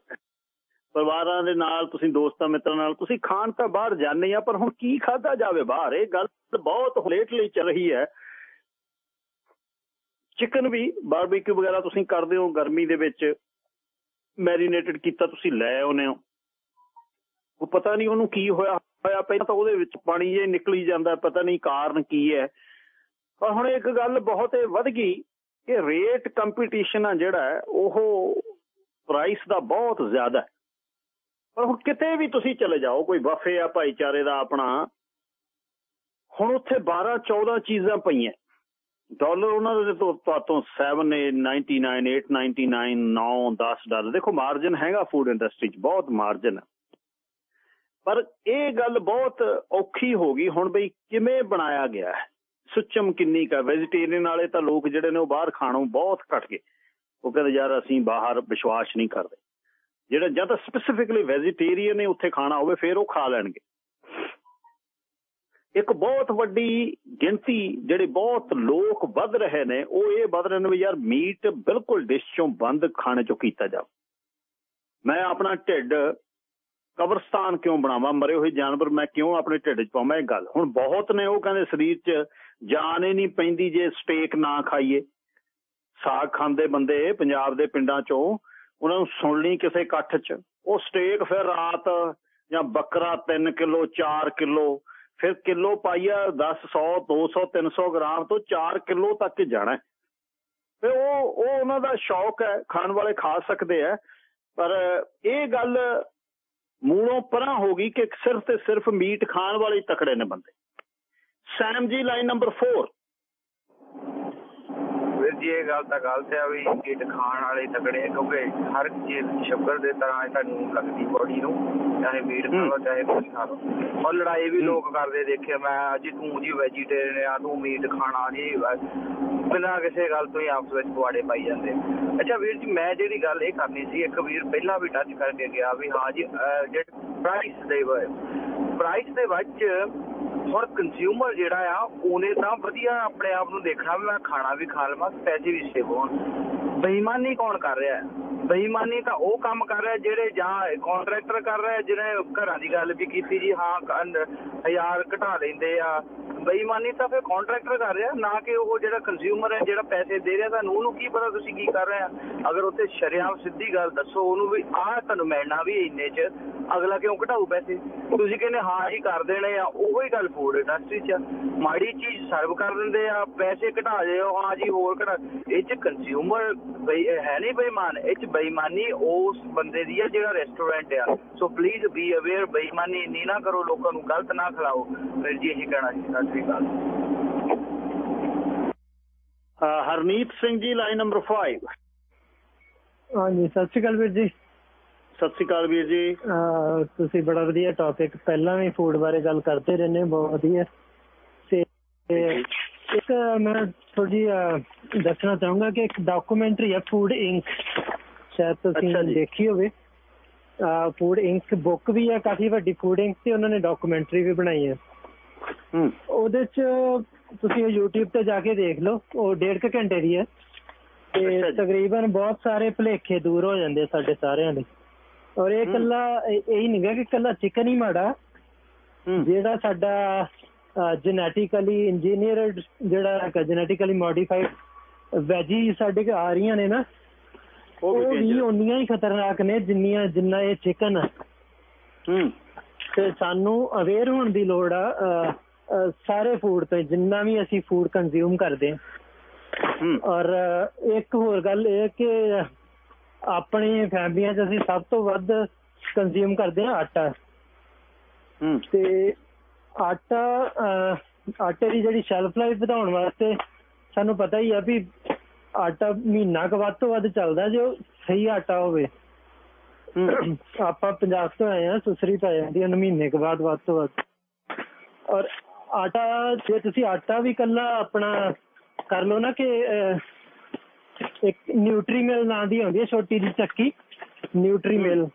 ਪਰਿਵਾਰਾਂ ਦੇ ਨਾਲ, ਤੁਸੀਂ ਦੋਸਤਾਂ ਮਿੱਤਰਾਂ ਨਾਲ, ਤੁਸੀਂ ਖਾਣ ਤਾਂ ਬਾਹਰ ਜਾਂਦੇ ਆ, ਪਰ ਹੁਣ ਕੀ ਖਾਦਾ ਜਾਵੇ ਬਾਹਰ? ਇਹ ਗੱਲ ਬਹੁਤ ਲੇਟਲੀ ਚੱਲ ਰਹੀ ਹੈ। ਚਿਕਨ ਵੀ ਬਾਰਬੀਕਿਊ ਵਗੈਰਾ ਤੁਸੀਂ ਕਰਦੇ ਹੋ ਗਰਮੀ ਦੇ ਵਿੱਚ ਮੈਰੀਨੇਟਡ ਕੀਤਾ ਤੁਸੀਂ ਲੈ ਆਉਨੇ ਹੋ। ਉਹ ਪਤਾ ਨਹੀਂ ਉਹਨੂੰ ਕੀ ਹੋਇਆ ਹੋਇਆ ਪਹਿਲਾਂ ਤਾਂ ਉਹਦੇ ਵਿੱਚ ਪਾਣੀ ਜੇ ਨਿਕਲੀ ਜਾਂਦਾ, ਪਤਾ ਨਹੀਂ ਕਾਰਨ ਕੀ ਹੈ। ਪਰ ਹੁਣ ਇੱਕ ਗੱਲ ਬਹੁਤ ਵੱਧ ਗਈ ਕਿ ਰੇਟ ਕੰਪੀਟੀਸ਼ਨ ਆ ਜਿਹੜਾ, ਉਹ ਪ੍ਰਾਈਸ ਦਾ ਬਹੁਤ ਜ਼ਿਆਦਾ ਹੈ। ਪਰ ਹੁਣ ਕਿਤੇ ਵੀ ਤੁਸੀਂ ਚਲੇ ਜਾਓ, ਕੋਈ ਵਫ਼ੇ ਆ, ਭਾਈਚਾਰੇ ਦਾ ਆਪਣਾ, ਹੁਣ ਉੱਥੇ 12 14 ਚੀਜ਼ਾਂ ਪਈਆਂ। ਡਾਲਰ ਉਹਨਾਂ ਦੇ ਤੋਂ ਤੋਂ 7 99 899 9 10 ਡਾਲਰ। ਦੇਖੋ ਮਾਰਜਨ ਹੈਗਾ ਫੂਡ ਇੰਡਸਟਰੀ 'ਚ, ਬਹੁਤ ਮਾਰਜਨ ਪਰ ਇਹ ਗੱਲ ਬਹੁਤ ਔਖੀ ਹੋ ਗਈ, ਹੁਣ ਬਈ ਕਿਵੇਂ ਬਣਾਇਆ ਗਿਆ ਹੈ? ਸੁਚਮ ਕਿੰਨੀ ਕਾ ਵੈਜੀਟੇਰੀਅਨ ਵਾਲੇ ਤਾਂ ਲੋਕ ਜਿਹੜੇ ਨੇ ਉਹ ਬਾਹਰ ਖਾਣੋਂ ਬਹੁਤ ਘਟ ਗਏ। ਉਹ ਕਹਿੰਦੇ, ਯਾਰ ਅਸੀਂ ਬਾਹਰ ਵਿਸ਼ਵਾਸ ਨਹੀਂ ਕਰਦੇ। ਜਿਹੜਾ ਜਾਂ ਤਾਂ ਸਪੈਸੀਫਿਕਲੀ ਵੈਜੀਟੇਰੀਅਨ ਨੇ ਉੱਥੇ ਖਾਣਾ ਹੋਵੇ, ਫਿਰ ਉਹ ਖਾ ਲੈਣਗੇ। ਇੱਕ ਬਹੁਤ ਵੱਡੀ ਗਿਣਤੀ ਜਿਹੜੇ ਬਹੁਤ ਲੋਕ ਵੱਧ ਰਹੇ ਨੇ, ਉਹ ਇਹ ਵੱਧ ਰਹੇ ਨੇ ਵੀ ਯਾਰ ਮੀਟ ਬਿਲਕੁਲ ਡਿਸ਼ ਚੋਂ ਬੰਦ ਖਾਣੇ ਚੋਂ ਕੀਤਾ ਜਾਵੇ ਮੈਂ ਆਪਣਾ ਢਿੱਡ ਕਬਰਸਤਾਨ ਕਿਉਂ ਬਣਾਵਾਂ? ਮਰੇ ਹੋਏ ਜਾਨਵਰ ਮੈਂ ਕਿਉਂ ਆਪਣੇ ਢਿੱਡ 'ਚ ਪਾਵਾਂ? ਇਹ ਗੱਲ। ਹੁਣ ਬਹੁਤ ਨੇ ਉਹ ਕਹਿੰਦੇ ਸਰੀਰ 'ਚ ਜਾਨ ਹੀ ਨਹੀਂ ਪੈਂਦੀ ਜੇ ਸਟੇਕ ਨਾ ਖਾਈਏ। ਸਾਗ ਖਾਂਦੇ ਬੰਦੇ ਪੰਜਾਬ ਦੇ ਪਿੰਡਾਂ 'ਚੋਂ ਉਹਨਾਂ ਨੂੰ ਸੁਣਨੀ ਕਿਸੇ ਇਕੱਠ 'ਚ। ਉਹ ਸਟੇਕ ਫਿਰ ਰਾਤ ਜਾਂ ਬੱਕਰਾ 3 ਕਿਲੋ 4 ਕਿਲੋ, ਫਿਰ ਕਿਲੋ ਪਾਈਆ 10 100 200 300 ਗ੍ਰਾਮ ਤੋਂ 4 ਕਿਲੋ ਤੱਕ ਜਾਣਾ ਤੇ ਉਹ ਉਹ ਉਹਨਾਂ ਦਾ ਸ਼ੌਕ ਹੈ, ਖਾਣ ਵਾਲੇ ਖਾ ਸਕਦੇ ਆ ਪਰ ਇਹ ਗੱਲ ਮੂਲੋਂ ਪਰਾਂ ਹੋ ਗਈ ਕਿ ਸਿਰਫ ਤੇ ਸਿਰਫ ਮੀਟ ਖਾਣ ਵਾਲੇ ਤਕੜੇ ਨੇ ਬੰਦੇ। ਸੈਮ ਜੀ ਲਾਈਨ ਨੰਬਰ 4 ਜੀ ਇਹ ਗੱਲ ਤਾਂ ਗਲਤ ਆ ਵੀ ਮੀਟ ਖਾਣ ਵਾਲੇ ਤਕੜੇ ਕਿਉਂਕਿ ਹਰ ਚੀਜ਼ ਸ਼ੂਗਰ ਦੇ ਤਰ੍ਹਾਂ ਇਹ ਤੁਹਾਨੂੰ ਲੱਗਦੀ ਬੋਡੀ ਨੂੰ ਚਾਹੇ ਮੀਟ ਖਾ ਲਓ ਚਾਹੇ ਕੁਝ ਖਾ ਲਓ। ਔਰ ਲੜਾਈ ਵੀ ਲੋਕ ਕਰਦੇ ਦੇਖੇ ਮੈਂ ਅੱਜ ਤੂੰ ਜੀ ਵੈਜੀਟੇਰੀਅਨ ਆ ਤੂੰ ਮੀਟ ਖਾਣਾ ਜੀ ਬਿਨਾਂ ਕਿਸੇ ਗੱਲ ਤੋਂ ਹੀ ਆਪਸ ਵਿੱਚ ਪੁਆੜੇ ਪਾਈ ਜਾਂਦੇ। ਅੱਛਾ ਵੀਰ ਜੀ ਮੈਂ ਜਿਹੜੀ ਗੱਲ ਇਹ ਕਰਨੀ ਸੀ ਇੱਕ ਵੀਰ ਪਹਿਲਾਂ ਵੀ ਟੱਚ ਕਰਕੇ ਗਿਆ ਵੀ ਹਾਂ ਜੀ ਜਿਹੜੇ ਪ੍ਰਾਈਸ ਦੇ ਪ੍ਰਾਈਸ ਦੇ ਵਿੱਚ ਹੁਣ ਕੰਜ਼ਿਊਮਰ ਜਿਹੜਾ ਆ, ਉਹਨੇ ਤਾਂ ਵਧੀਆ ਆਪਣੇ ਆਪ ਨੂੰ ਦੇਖਣਾ ਵੀ ਮੈਂ ਖਾਣਾ ਵੀ ਖਾ ਲਵਾਂ ਪੈਸੇ ਵੀ ਸੇਵ ਹੋਣ। ਬੇਈਮਾਨੀ ਕੌਣ ਕਰ ਰਿਹਾ ਹੈ? ਬੇਈਮਾਨੀ ਤਾਂ ਉਹ ਕੰਮ ਕਰ ਰਿਹਾ ਜਿਹੜੇ ਜਾਂ ਕੰਟਰੈਕਟਰ ਕਰ ਰਿਹਾ, ਜਿਹਨੇ ਘਰਾਂ ਦੀ ਗੱਲ ਵੀ ਕੀਤੀ ਜੀ, ਹਾਂ ਹਜ਼ਾਰ ਘਟਾ ਲੈਂਦੇ ਆ। ਬੇਈਮਾਨੀ ਤਾਂ ਫਿਰ ਕੰਟਰੈਕਟਰ ਕਰ ਰਿਹਾ, ਨਾ ਕਿ ਉਹ ਜਿਹੜਾ ਕੰਜ਼ਿਊਮਰ ਹੈ, ਜਿਹੜਾ ਪੈਸੇ ਦੇ ਰਿਹਾ, ਤੁਹਾਨੂੰ ਉਹਨੂੰ ਕੀ ਪਤਾ ਤੁਸੀਂ ਕੀ ਕਰ ਰਹੇ ਆ? ਅਗਰ ਉੱਥੇ ਸ਼ਰਿਆਮ ਸਿੱਧੀ ਗੱਲ ਦੱਸੋ ਉਹਨੂੰ ਵੀ, ਆਹ ਤੁਹਾਨੂੰ ਮਿਲਣਾ ਵੀ ਇੰਨੇ ਚ, ਅਗਲਾ ਕਿਉਂ ਘਟਾਊ ਪੈਸੇ? ਤੁਸੀਂ ਕਹਿੰਦੇ, ਹਾਂ ਹੀ ਕਰ ਦੇਣੇ ਆ, ਉਹੋ ਹੀ ਗੱਲ ਫੂਡ ਇੰਡਸਟਰੀ 'ਚ। ਆ। ਮਾੜੀ ਚੀਜ਼ ਸਰਵ ਕਰ ਦਿੰਦੇ ਆ ਪੈਸੇ ਘਟਾ ਦਿਓ ਹਾਂ ਜੀ ਹੋਰ ਘਟਾ ਇਹ 'ਚ ਕੰਜ਼ਿਊਮਰ ਬਈ ਹੈ ਨਹੀਂ ਬੇਈਮਾਨ ਇਹ 'ਚ ਬੇਈਮਾਨੀ ਉਸ ਬੰਦੇ ਦੀ ਆ ਜਿਹੜਾ ਰੈਸਟੋਰੈਂਟ ਆ। ਸੋ ਪਲੀਜ਼ ਬੀ ਅਵੇਅਰ ਬੇਈਮਾਨੀ ਇੰਨੀ ਨਾ ਕਰੋ ਲੋਕਾਂ ਨੂੰ ਗਲਤ ਨਾ ਖਿਲਾਓ। ਫਿਰ ਜੀ ਇਹੀ ਕਹਿਣਾ ਸੀ ਸਤਿ ਸ਼੍ਰੀ ਅਕਾਲ। ਹਰਨੀਤ ਸਿੰਘ ਜੀ ਲਾਈਨ ਨੰਬਰ 5 ਹਾਂਜੀ ਸਤਿ ਸ਼੍ਰੀ ਅਕਾਲ ਵੀਰ ਜੀ। ਸਤਿ ਸ਼੍ਰੀ ਅਕਾਲ ਵੀਰ ਜੀ। ਤੁਸੀਂ ਬੜਾ ਵਧੀਆ ਟੌਪਿਕ ਪਹਿਲਾਂ ਵੀ ਫੂਡ ਬਾਰੇ ਗੱਲ ਕਰਦੇ ਰਹਿੰਦੇ ਹੋ ਬਹੁਤ ਵਧੀਆ। ਤੇ ਇੱਕ ਮੈਂ ਥੋੜੀ ਦੱਸਣਾ ਚਾਹੂੰਗਾ ਕਿ ਇੱਕ ਡਾਕੂਮੈਂਟਰੀ ਹੈ ਫੂਡ ਇੰਕ ਸ਼ਾਇਦ ਤੁਸੀਂ। ਦੇਖੀ ਹੋਵੇ। ਫੂਡ ਇੰਕ ਬੁੱਕ ਵੀ ਹੈ ਕਾਫੀ ਵੱਡੀ ਫੂਡ ਇੰਕ ਤੇ ਉਹਨਾਂ ਨੇ ਡਾਕੂਮੈਂਟਰੀ ਵੀ ਬਣਾਈ ਹੈ ਹੂੰ। ਉਹਦੇ ਚ ਤੁਸੀਂ YouTube ਤੇ ਜਾ ਕੇ ਦੇਖ ਲਓ ਉਹ ਡੇਢ ਘੰਟੇ ਦੀ ਹੈ ਤੇ। ਤਕਰੀਬਨ ਬਹੁਤ ਸਾਰੇ ਭੁਲੇਖੇ ਦੂਰ ਹੋ ਜਾਂਦੇ ਸਾਡੇ ਸਾਰਿਆਂ ਦੇ। ਔਰ ਇਹ। ਕੱਲਾ ਇਹ ਨਹੀਂ ਗਾ ਕਿ ਕੱਲਾ ਚਿਕਨ ਹੀ ਮਾੜਾ। ਜਿਹੜਾ ਸਾਡਾ ਜੈਨੇਟਿਕਲੀ ਇੰਜੀਨੀਅਰਡ ਜਿਹੜਾ ਜੈਨੇਟਿਕਲੀ ਮੋਡੀਫਾਈਡ ਵੈਜੀ ਸਾਡੇ ਕੋਲ ਆ ਰਹੀਆਂ ਨੇ ਨਾ ਉਹ ਵੀ। ਉਨੀਆਂ ਹੀ ਖਤਰਨਾਕ ਨੇ ਜਿੰਨੀਆਂ ਜਿੰਨਾ ਇਹ ਚਿਕਨ ਆ। ਹੂੰ। ਤੇ ਸਾਨੂੰ ਅਵੇਅਰ ਹੋਣ ਦੀ ਲੋੜ ਆ ਸਾਰੇ ਫੂਡ ਤੋਂ ਜਿੰਨਾ ਵੀ ਅਸੀਂ ਫੂਡ ਕੰਜ਼ਿਊਮ ਕਰਦੇ ਹਾਂ ਹੂੰ। ਔਰ ਇੱਕ ਹੋਰ ਗੱਲ ਇਹ ਕਿ ਆਪਣੀ ਫੈਮਲੀਆਂ 'ਚ ਅਸੀਂ ਸਭ ਤੋਂ ਵੱਧ ਕੰਜ਼ਿਊਮ ਕਰਦੇ ਹਾਂ ਆਟਾ। ਹੂੰ। ਤੇ ਆਟਾ ਆਟੇ ਦੀ ਜਿਹੜੀ ਸ਼ੈਲਫ ਲਾਈਫ ਵਧਾਉਣ ਵਾਸਤੇ ਸਾਨੂੰ ਪਤਾ ਹੀ ਆ ਵੀ ਆਟਾ ਮਹੀਨਾ ਕੁ ਵੱਧ ਤੋਂ ਵੱਧ ਚੱਲਦਾ ਜੋ ਸਹੀ ਆਟਾ ਹੋਵੇ। ਆਪਾਂ ਪੰਜਾਬ ਤੋਂ ਆਏ ਆ ਸੁਸਰੀ ਪੈ ਜਾਂਦੀ ਹੈ ਮਹੀਨੇ ਕੁ ਬਾਅਦ ਵੱਧ ਤੋਂ ਵੱਧ। ਔਰ ਆਟਾ ਜੇ ਤੁਸੀਂ ਆਟਾ ਵੀ ਕੱਲਾ ਆਪਣਾ ਕਰ ਲਓ ਨਾ ਕਿ ਇੱਕ ਨਿਊਟਰੀ ਮਿਲ ਨਾਂ ਦੀ ਆਉਂਦੀ ਹੈ ਛੋਟੀ ਜਿਹੀ ਚੱਕੀ। ਨਿਊਟਰੀ ਮਿਲ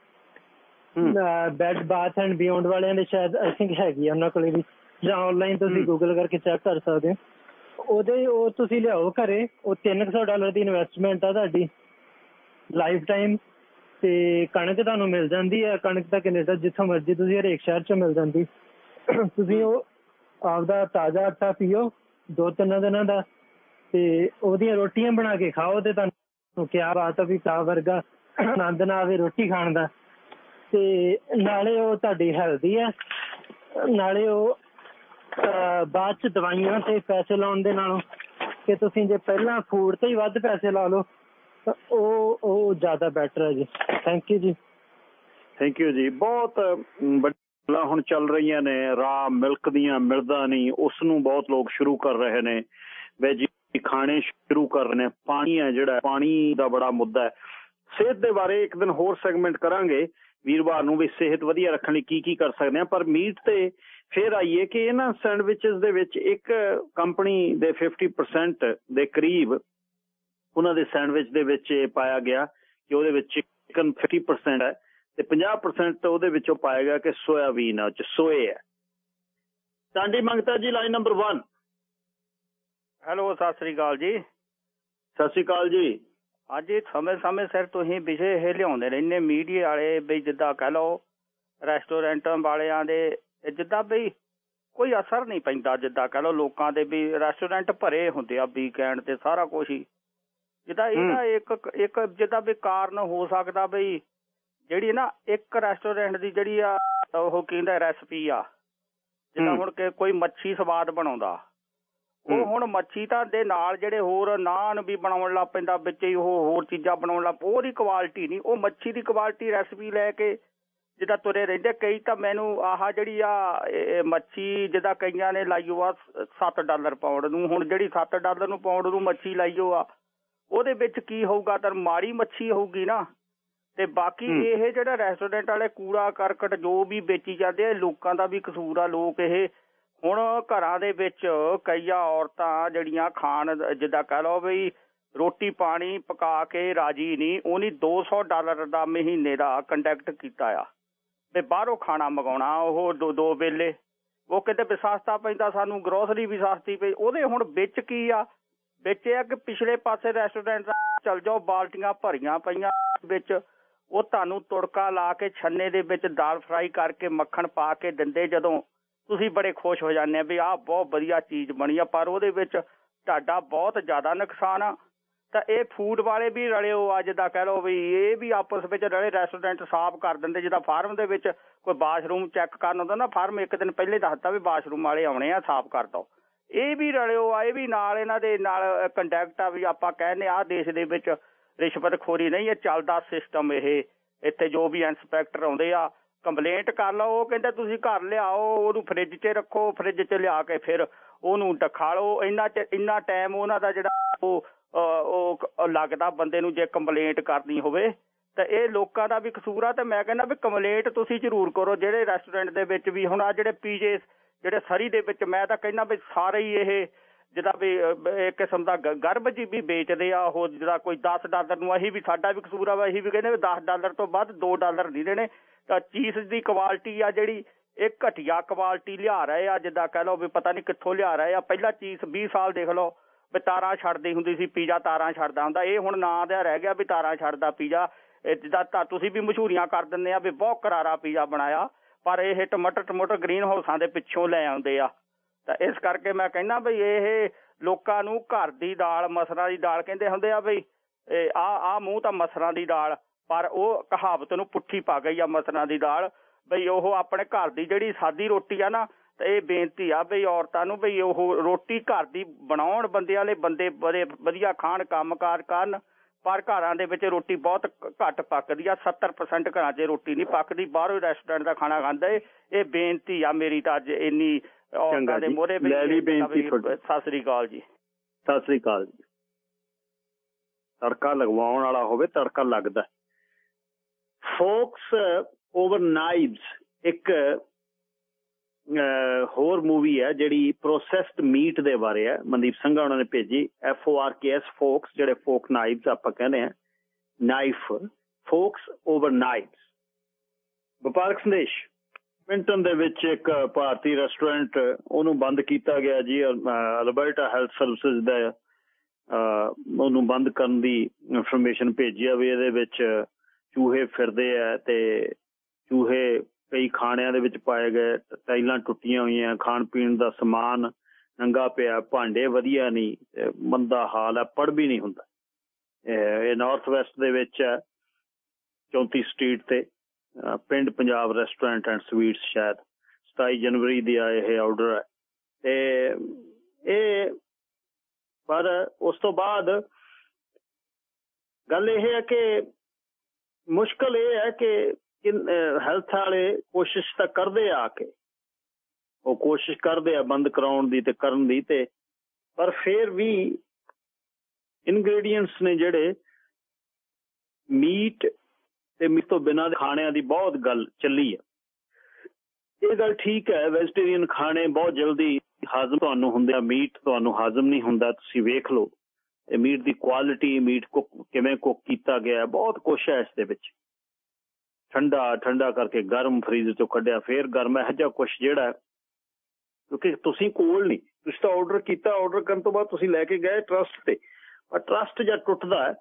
ਹੂੰ ਬੈਡ ਬਾਥ ਐਂਡ ਬਿਯੋਂਡ ਵਾਲਿਆਂ ਦੇ ਸ਼ਾਇਦ ਆਈ ਥਿੰਕ ਹੈਗੀ ਉਹਨਾਂ ਕੋਲੇ ਵੀ। ਜਾਂ ਆਨਲਾਈਨ ਤੁਸੀਂ। ਗੂਗਲ ਕਰਕੇ ਚੈੱਕ ਕਰ ਸਕਦੇ ਹੋ। ਉਹਦੇ ਉਹ ਤੁਸੀਂ ਲਿਆਓ ਘਰੇ ਉਹ 300 ਡਾਲਰ ਦੀ ਇਨਵੈਸਟਮੈਂਟ ਆ ਤੁਹਾਡੀ। ਲਾਈਫ ਟਾਈਮ ਤੇ ਕਣਕ ਤੁਹਾਨੂੰ ਮਿਲ ਜਾਂਦੀ ਹੈ ਕਣਕ ਤਾਂ ਕੈਨੇਡਾ ਜਿੱਥੋਂ ਮਰਜ਼ੀ ਤੁਸੀਂ ਹਰੇਕ ਸ਼ਹਿਰ 'ਚ ਮਿਲ ਜਾਂਦੀ। ਤੁਸੀਂ ਉਹ ਆਪਦਾ ਤਾਜ਼ਾ ਆਟਾ ਪੀਓ ਦੋ ਤਿੰਨ ਦਿਨਾਂ ਦਾ। ਤੇ ਉਹਦੀਆਂ ਰੋਟੀਆਂ ਬਣਾ ਕੇ ਖਾਓ ਤੇ ਤੁਹਾਨੂੰ ਕਿਆ ਬਾਤ ਆ ਵੀ ਕਾ ਵਰਗਾ ਆਨੰਦ ਨਾ ਆਵੇ ਰੋਟੀ ਖਾਣ ਦਾ। ਤੇ ਨਾਲੇ ਉਹ ਤੁਹਾਡੀ ਹੈਲਦੀ ਹੈ ਨਾਲੇ ਉਹ ਬਾਅਦ ਚ ਦਵਾਈਆਂ ਤੇ ਪੈਸੇ ਲਾਉਣ ਦੇ ਨਾਲੋਂ ਕਿ ਤੁਸੀਂ ਜੇ ਪਹਿਲਾਂ ਫੂਡ ਤੇ ਹੀ ਵੱਧ ਪੈਸੇ ਲਾ ਲਓ ਤਾਂ ਉਹ ਉਹ ਜ਼ਿਆਦਾ ਬੈਟਰ ਹੈ ਜੀ। ਥੈਂਕ ਯੂ ਜੀ। ਥੈਂਕ ਯੂ ਜੀ। ਬਹੁਤ ਅਮ, ਵੱਡੀਆਂ ਹੁਣ ਚੱਲ ਰਹੀਆਂ ਨੇ। ਰਾ ਮਿਲਕ ਦੀਆਂ ਮਿਲਦਾ ਨਹੀਂ। ਉਸ ਨੂੰ ਬਹੁਤ ਲੋਕ ਸ਼ੁਰੂ ਕਰ ਰਹੇ ਨੇ। ਵੈਜੀ ਖਾਣੇ ਸ਼ੁਰੂ ਕਰ ਰਹੇ ਪਾਣੀ ਹੈ ਜਿਹੜਾ, ਪਾਣੀ ਦਾ ਬੜਾ ਮੁੱਦਾ ਹੈ। ਸਿਹਤ ਦੇ ਬਾਰੇ ਇੱਕ ਦਿਨ ਹੋਰ ਸੈਗਮੈਂਟ ਕਰਾਂਗੇ। ਵੀਰਵਾਰ ਨੂੰ ਵੀ ਸਿਹਤ ਵਧੀਆ ਰੱਖਣ ਲਈ ਕੀ ਕੀ ਕਰ ਸਕਦੇ ਆ ਪਰ ਮੀਟ ਤੇ ਫੇਰ ਆਈਏ ਕਿ ਇਹਨਾਂ ਸੈਂਡਵਿਚਸ ਦੇ ਵਿੱਚ ਇੱਕ ਕੰਪਨੀ ਦੇ 50% ਦੇ ਕਰੀਬ ਉਹਨਾਂ ਦੇ ਸੈਂਡਵਿਚ ਦੇ ਵਿੱਚ ਇਹ ਪਾਇਆ ਗਿਆ ਕਿ ਉਹਦੇ ਵਿੱਚ ਚਿਕਨ 50% ਹੈ ਤੇ 50% ਉਹਦੇ ਵਿੱਚੋਂ ਪਾਇਆ ਗਿਆ ਕਿ ਸੋਇਆਬੀਨ ਹੈ ਚ ਸੋਏ ਹੈ। ਟਾਂਡੀ ਮੰਗਤਾ ਜੀ line number 1 hello Sat Sri ਅਕਾਲ ਜੀ। ਸਤਿ ਸ਼੍ਰੀ ਅਕਾਲ ਜੀ। ਅੱਜ ਇਹ ਸਮੇਂ ਸਮੇਂ ਸਿਰ ਤੁਸੀਂ ਵਿਸ਼ੇ ਇਹ ਲਿਆਉਂਦੇ ਰਹਿੰਦੇ ਮੀਡੀਆ ਵਾਲੇ ਵੀ ਜਿੱਦਾਂ ਕਹਿ ਲਓ ਰੈਸਟੋਰੈਂਟਾਂ ਵਾਲਿਆਂ ਦੇ ਜਿੱਦਾਂ ਵੀ ਕੋਈ ਅਸਰ ਨਹੀਂ ਪੈਂਦਾ ਜਿੱਦਾਂ ਕਹਿ ਲਓ ਲੋਕਾਂ ਦੇ ਵੀ ਰੈਸਟੋਰੈਂਟ ਭਰੇ ਹੁੰਦੇ ਆ ਵੀਕਐਂਡ ਤੇ ਸਾਰਾ ਕੁਝ ਹੀ। ਜਿੱਦਾਂ ਇਹਦਾ ਇੱਕ ਇੱਕ ਜਿੱਦਾਂ ਵੀ ਕਾਰਨ ਹੋ ਸਕਦਾ ਬਈ ਜਿਹੜੀ ਨਾ ਇੱਕ ਰੈਸਟੋਰੈਂਟ ਦੀ ਜਿਹੜੀ ਆ ਉਹ ਕਹਿੰਦਾ ਰੈਸਪੀ ਆ। ਜਿੱਦਾਂ। ਹੁਣ ਕਿ ਕੋਈ ਮੱਛੀ ਸਵਾਦ ਬਣਾਉਂਦਾ। ਉਹ। ਹੁਣ ਮੱਛੀ ਤਾਂ ਦੇ ਨਾਲ ਜਿਹੜੇ ਹੋਰ ਨਾਨ ਵੀ ਬਣਾਉਣ ਲੱਗ ਪੈਂਦਾ ਵਿੱਚ ਹੀ ਉਹ ਹੋਰ ਚੀਜ਼ਾਂ ਬਣਾਉਣ ਲੱਗ ਉਹਦੀ ਕੁਆਲਿਟੀ ਨਹੀਂ ਉਹ ਮੱਛੀ ਦੀ ਕੁਆਲਿਟੀ ਰੈਸਪੀ ਲੈ ਕੇ ਜਿੱਦਾਂ ਤੁਰੇ ਰਹਿੰਦੇ ਕਈ ਤਾਂ ਮੈਨੂੰ ਆਹ ਜਿਹੜੀ ਆ ਮੱਛੀ ਜਿੱਦਾਂ ਕਈਆਂ ਨੇ ਲਾਈ ਓ ਆ 7 ਡਾਲਰ ਪਾਉਂਡ ਨੂੰ ਹੁਣ ਜਿਹੜੀ 7 ਡਾਲਰ ਨੂੰ ਪਾਉਂਡ ਨੂੰ ਮੱਛੀ ਲਾਈ ਓ ਆ ਉਹਦੇ ਵਿੱਚ ਕੀ ਹੋਊਗਾ ਤਾਂ ਮਾੜੀ ਮੱਛੀ ਹੋਊਗੀ ਨਾ ਤੇ ਬਾਕੀ। ਇਹ ਜਿਹੜਾ ਰੈਸਟੋਰੈਂਟ ਵਾਲੇ ਕੂੜਾ ਕਰਕਟ ਜੋ ਵੀ ਵੇਚੀ ਜਾਂਦੇ ਆ ਲੋਕਾਂ ਦਾ ਵੀ ਕਸੂਰ ਆ ਲੋਕ ਇਹ ਹੁਣ ਘਰਾਂ ਦੇ ਵਿੱਚ ਕਈਆਂ ਔਰਤਾਂ ਜਿਹੜੀਆਂ ਖਾਣ, ਜਿੱਦਾਂ ਕਹ ਲਓ ਵੀ ਰੋਟੀ ਪਾਣੀ ਪਕਾ ਕੇ ਰਾਜੀ ਨਹੀਂ ਉਹਨੀ 200 ਡਾਲਰ ਦਾ ਮਹੀਨੇ ਦਾ ਕੰਟੈਕਟ ਕੀਤਾ ਆ। ਤੇ ਬਾਹਰੋਂ ਖਾਣਾ ਮੰਗਾਉਣਾ ਉਹ ਦੋ ਦੋ ਵੇਲੇ। ਉਹ ਕਿਤੇ ਵੀ ਸਸਤਾ ਪੈਂਦਾ, ਸਾਨੂੰ ਗਰੋਸਰੀ ਵੀ ਸਸਤੀ ਪਈ। ਉਹਦੇ ਹੁਣ ਵਿੱਚ ਕੀ ਆ? ਵਿੱਚ ਇਹ ਆ ਕਿ ਪਿਛਲੇ ਪਾਸੇ ਰੈਸਟੋਰੈਂਟ ਚਲ ਜਾਓ, ਬਾਲਟੀਆਂ ਭਰੀਆਂ ਪਈਆਂ ਵਿੱਚ। ਉਹ ਤੁਹਾਨੂੰ ਤੁੜਕਾ ਲਾ ਕੇ ਛੰਨੇ ਦੇ ਵਿੱਚ ਦਾਲ ਫਰਾਈ ਕਰਕੇ ਮੱਖਣ ਪਾ ਕੇ ਦਿੰਦੇ ਜਦੋਂ ਤੁਸੀਂ ਬੜੇ ਖੁਸ਼ ਹੋ ਜਾਂਦੇ ਆ ਵੀ ਆਹ ਬਹੁਤ ਵਧੀਆ ਚੀਜ਼ ਬਣੀ ਆ, ਪਰ ਉਹਦੇ ਵਿੱਚ ਤੁਹਾਡਾ ਬਹੁਤ ਜ਼ਿਆਦਾ ਨੁਕਸਾਨ ਆ। ਤਾਂ ਇਹ ਫੂਡ ਵਾਲੇ ਵੀ ਰਲੇ ਹੋ ਅੱਜ ਦਾ ਕਹਿ ਲਓ ਵੀ ਇਹ ਵੀ ਆਪਸ ਵਿੱਚ ਰਲੇ ਰੈਸਟੋਰੈਂਟ ਸਾਫ਼ ਕਰ ਦਿੰਦੇ, ਜਿੱਦਾਂ ਫਾਰਮ ਦੇ ਵਿੱਚ ਕੋਈ ਬਾਥਰੂਮ ਚੈੱਕ ਕਰਨ ਹੁੰਦਾ ਨਾ ਫਾਰਮ ਇੱਕ ਦਿਨ ਪਹਿਲੇ ਦੱਸਦਾ ਵੀ ਬਾਥਰੂਮ ਵਾਲੇ ਆਉਣੇ ਆ, ਸਾਫ਼ ਕਰ ਦੋ ਇਹ ਵੀ ਰਲਿਓ ਆ, ਇਹ ਵੀ ਨਾਲ ਇਹਨਾਂ ਦੇ ਨਾਲ ਕੰਟੈਕਟ ਆ ਵੀ ਆਪਾਂ ਕਹਿੰਦੇ ਆ ਦੇਸ਼ ਦੇ ਵਿੱਚ ਰਿਸ਼ਵਤਖੋਰੀ ਨਹੀਂ, ਇਹ ਚੱਲਦਾ ਸਿਸਟਮ ਇਹ। ਇੱਥੇ ਜੋ ਵੀ ਇੰਸਪੈਕਟਰ ਆਉਂਦੇ ਆ ਕੰਪਲੇਂਟ ਕਰ ਲਓ ਉਹ ਕਹਿੰਦਾ ਤੁਸੀਂ ਘਰ ਲਿਆਓ ਉਹਨੂੰ ਫ੍ਰਿਜ 'ਚ ਰੱਖੋ ਫ੍ਰਿਜ 'ਚ ਲਿਆ ਕੇ ਫਿਰ ਉਹਨੂੰ ਦਿਖਾ ਇੰਨਾ ਇੰਨਾ ਟਾਈਮ ਉਹਨਾਂ ਦਾ ਜਿਹੜਾ ਉਹ ਉਹ ਲੱਗਦਾ ਬੰਦੇ ਨੂੰ ਜੇ ਕੰਪਲੇਂਟ ਕਰਨੀ ਹੋਵੇ। ਤਾਂ ਇਹ ਲੋਕਾਂ ਦਾ ਵੀ ਕਸੂਰ ਆ ਤੇ ਮੈਂ ਕਹਿੰਦਾ ਵੀ ਕੰਪਲੇਂਟ ਤੁਸੀਂ ਜ਼ਰੂਰ ਕਰੋ। ਜਿਹੜੇ ਰੈਸਟੋਰੈਂਟ ਦੇ ਵਿੱਚ ਵੀ ਹੁਣ ਆ ਜਿਹੜੇ ਪੀਜੇ ਜਿਹੜੇ ਸਰੀ ਦੇ ਵਿੱਚ ਮੈਂ ਤਾਂ ਕਹਿੰਦਾ ਵੀ ਸਾਰੇ ਹੀ ਇਹ ਜਿਹਦਾ ਵੀ ਅਹ, ਇੱਕ ਕਿਸਮ ਦਾ ਗਰਭ ਜੀ ਵੀ ਵੇਚਦੇ ਆ ਉਹ ਜਿਹੜਾ ਕੋਈ 10 ਡਾਲਰ ਨੂੰ ਅਸੀਂ ਵੀ ਸਾਡਾ ਵੀ ਕਸੂਰ ਆ ਵਾ ਅਸੀਂ ਵੀ ਕਹਿੰਦੇ ਵੀ 10 ਡਾਲਰ ਤੋਂ ਵੱਧ 2 ਡਾਲਰ ਨਹੀਂ ਦੇਣੇ। ਤਾਂ ਚੀਜ਼ ਦੀ ਕੁਆਲਿਟੀ ਆ ਜਿਹੜੀ, ਇਹ ਘਟੀਆ ਕੁਆਲਿਟੀ ਲਿਆ ਰਹੇ ਆ, ਜਿੱਦਾਂ ਕਹਿ ਲਓ ਵੀ ਪਤਾ ਨਹੀਂ ਕਿੱਥੋਂ ਲਿਆ ਰਹੇ ਆ। ਪਹਿਲਾਂ ਚੀਜ਼ 20 ਸਾਲ ਦੇਖ ਲਓ ਵੀ ਤਾਰਾਂ ਛੱਡਦੀ ਹੁੰਦੀ ਸੀ, ਪੀਜ਼ਾ ਤਾਰਾਂ ਛੱਡਦਾ ਹੁੰਦਾ। ਇਹ ਹੁਣ ਨਾਂ ਦਾ ਰਹਿ ਗਿਆ ਵੀ ਤਾਰਾਂ ਛੱਡਦਾ ਪੀਜ਼ਾ। ਇਹ ਜਿੱਦਾਂ ਤਾਂ ਤੁਸੀਂ ਵੀ ਮਸ਼ਹੂਰੀਆਂ ਕਰ ਦਿੰਦੇ ਆ ਵੀ ਬਹੁਤ ਕਰਾਰਾ ਪੀਜ਼ਾ ਬਣਾਇਆ, ਪਰ ਇਹ ਟਮਾਟਰ ਟਮਾਟਰ ਗ੍ਰੀਨ ਹਾਊਸਾਂ ਦੇ ਪਿੱਛੋਂ ਲੈ ਆਉਂਦੇ ਆ। ਤਾਂ ਇਸ ਕਰਕੇ ਮੈਂ ਕਹਿੰਦਾ ਵੀ ਇਹ ਲੋਕਾਂ ਨੂੰ ਘਰ ਦੀ ਦਾਲ, ਮਸਰਾਂ ਦੀ ਦਾਲ ਕਹਿੰਦੇ ਹੁੰਦੇ ਆ ਵੀ ਆ ਆ ਮੂੰਹ ਤਾਂ ਮਸਰਾਂ ਦੀ ਦਾਲ। ਪਰ ਉਹ ਕਹਾਵਤ ਨੂੰ ਪੁੱਠੀ ਪਾ ਗਈ ਆ ਮਸਰਾਂ ਦੀ ਦਾਲ ਬਈ ਉਹ ਆਪਣੇ ਘਰ ਦੀ ਜਿਹੜੀ ਸਾਦੀ ਰੋਟੀ ਆ ਨਾ ਤੇ ਇਹ ਬੇਨਤੀ ਆ ਬਈ ਔਰਤਾਂ ਨੂੰ ਬਈ ਉਹ ਰੋਟੀ ਘਰ ਦੀ ਬਣਾਉਣ ਬੰਦੇ ਵਾਲੇ ਬੰਦੇ ਬੜੇ ਵਧੀਆ ਖਾਣ ਕੰਮਕਾਰ ਕਰਨ ਪਰ ਘਰਾਂ ਦੇ ਵਿੱਚ ਰੋਟੀ ਬਹੁਤ ਘੱਟ ਪੱਕਦੀ ਆ 70% ਘਰਾਂ 'ਚ ਰੋਟੀ ਨਹੀਂ ਪੱਕਦੀ ਬਾਹਰੋਂ ਰੈਸਟੋਰੈਂਟ ਦਾ ਖਾਣਾ ਖਾਂਦਾ ਏ ਇਹ ਬੇਨਤੀ ਆ ਮੇਰੀ ਤਾਂ ਅੱਜ ਇੰਨੀ ਔਰਤਾਂ ਦੇ। ਮੋਹਰੇ ਬੇਨਤੀ। ਸਤਿ ਸ੍ਰੀ ਅਕਾਲ ਜੀ ਸਤਿ ਸ੍ਰੀ ਅਕਾਲ ਜੀ ਤੜਕਾ ਲਗਵਾਉਣ ਵਾਲਾ ਹੋਵੇ ਤੜਕਾ ਲੱਗਦਾ ਫੋਕਸ ਓਵਰ ਨਾਈਵਸ ਇੱਕ ਹੋਰ ਮੂਵੀ ਹੈ ਜਿਹੜੀ ਪ੍ਰੋਸੈਸਡ ਮੀਟ ਦੇ ਬਾਰੇ ਹੈ। ਮਨਦੀਪ ਸੰਘਾ ਉਹਨਾਂ ਨੇ ਭੇਜੀ। F O R K S forks, ਜਿਹੜੇ ਫੋਕ ਨਾਈਵਸ ਆਪਾਂ ਕਹਿੰਦੇ ਆ ਨਾਈਫ, ਫੋਕਸ ਓਵਰ ਨਾਈਵਸ। ਵਪਾਰਕ ਸੰਦੇਸ਼। ਮਿੰਟਨ ਦੇ ਵਿੱਚ ਇੱਕ ਭਾਰਤੀ ਰੈਸਟੋਰੈਂਟ, ਉਹਨੂੰ ਬੰਦ ਕੀਤਾ ਗਿਆ ਜੀ। ਅਲਬਰਟਾ ਹੈਲਥ ਸਰਵਿਸਿਜ਼ ਦਾ ਉਹਨੂੰ ਬੰਦ ਕਰਨ ਦੀ ਇਨਫੋਰਮੇਸ਼ਨ ਭੇਜੀ ਆ ਵੀ ਇਹਦੇ ਵਿੱਚ ਚੂਹੇ ਫਿਰਦੇ ਆ ਤੇ ਚੂਹੇ ਕਈ ਖਾਣਿਆਂ ਦੇ ਵਿੱਚ ਪਾਏ ਗਏ ਟਾਈਲਾਂ ਟੁੱਟੀਆਂ ਹੋਈਆਂ, ਖਾਣ ਪੀਣ ਦਾ ਸਮਾਨ ਨੰਗਾ ਪਿਆ, ਭਾਂਡੇ ਵਧੀਆ ਨਹੀਂ ਮੰਦਾ ਹਾਲ ਆ ਪੜ ਵੀ ਨਹੀਂ ਹੁੰਦਾ। ਇਹ ਨਾਰਥ ਵੈਸਟ ਦੇ ਵਿੱਚ ਹੈ 34 ਸਟਰੀਟ ਤੇ ਪਿੰਡ ਪੰਜਾਬ ਰੈਸਟੋਰੈਂਟ ਐਂਡ ਸਵੀਟਸ ਸ਼ਾਇਦ 27 ਜਨਵਰੀ ਦੀ ਆ ਇਹ ਆਰਡਰ ਹੈ ਤੇ ਇਹ, ਪਰ ਉਸ ਤੋਂ ਬਾਅਦ ਗੱਲ ਇਹ ਹੈ ਕਿ ਮੁਸ਼ਕਲ ਇਹ ਹੈ ਕਿ ਹੈਲਥ ਵਾਲੇ ਕੋਸ਼ਿਸ਼ ਤਾਂ ਕਰਦੇ ਆ ਕੇ। ਉਹ ਕੋਸ਼ਿਸ਼ ਕਰਦੇ ਆ ਬੰਦ ਕਰਾਉਣ ਦੀ ਤੇ ਕਰਨ ਦੀ ਤੇ, ਪਰ ਫਿਰ ਵੀ ਇਨਗਰੀਡੀਅੰਟਸ ਨੇ ਜਿਹੜੇ ਮੀਟ ਤੇ ਮੀਟ ਤੋਂ ਬਿਨਾਂ ਖਾਣਿਆਂ ਦੀ ਬਹੁਤ ਗੱਲ ਚੱਲੀ ਹੈ ਇਹ ਗੱਲ ਠੀਕ ਹੈ ਵੈਜੀਟੇਰੀਅਨ ਖਾਣੇ ਬਹੁਤ ਜਲਦੀ ਹਾਜ਼ਮ ਤੁਹਾਨੂੰ ਹੁੰਦੇ ਆ, ਮੀਟ ਤੁਹਾਨੂੰ ਹਾਜ਼ਮ ਨਹੀਂ ਹੁੰਦਾ, ਤੁਸੀਂ ਵੇਖ ਲਓ। ਮੀਟ ਦੀ ਕੁਆਲਿਟੀ ਮੀਟ ਕੁੱਕ ਕਿਵੇਂ ਕੁੱਕ ਕੀਤਾ ਗਿਆ ਬਹੁਤ ਕੁਛ ਹੈ ਇਸ ਦੇ ਵਿੱਚ। ਠੰਡਾ ਠੰਡਾ ਕਰਕੇ ਗਰਮ ਫ੍ਰੀਜ਼ਰ ਚੋਂ ਕੱਢਿਆ, ਫੇਰ ਗਰਮ ਇਹੋ ਜਿਹਾ ਕੁਛ ਜਿਹੜਾ ਕਿਉਂਕਿ ਤੁਸੀਂ ਕੋਲ ਨਹੀਂ, ਤੁਸੀਂ ਤਾਂ ਆਰਡਰ ਕੀਤਾ ਆਰਡਰ ਕਰਨ ਤੋਂ ਬਾਅਦ ਤੁਸੀਂ ਲੈ ਕੇ ਗਏ ਟਰਸਟ ਤੇ। ਪਰ ਟਰਸਟ ਜਦ ਟੁੱਟਦਾ ਹੈ,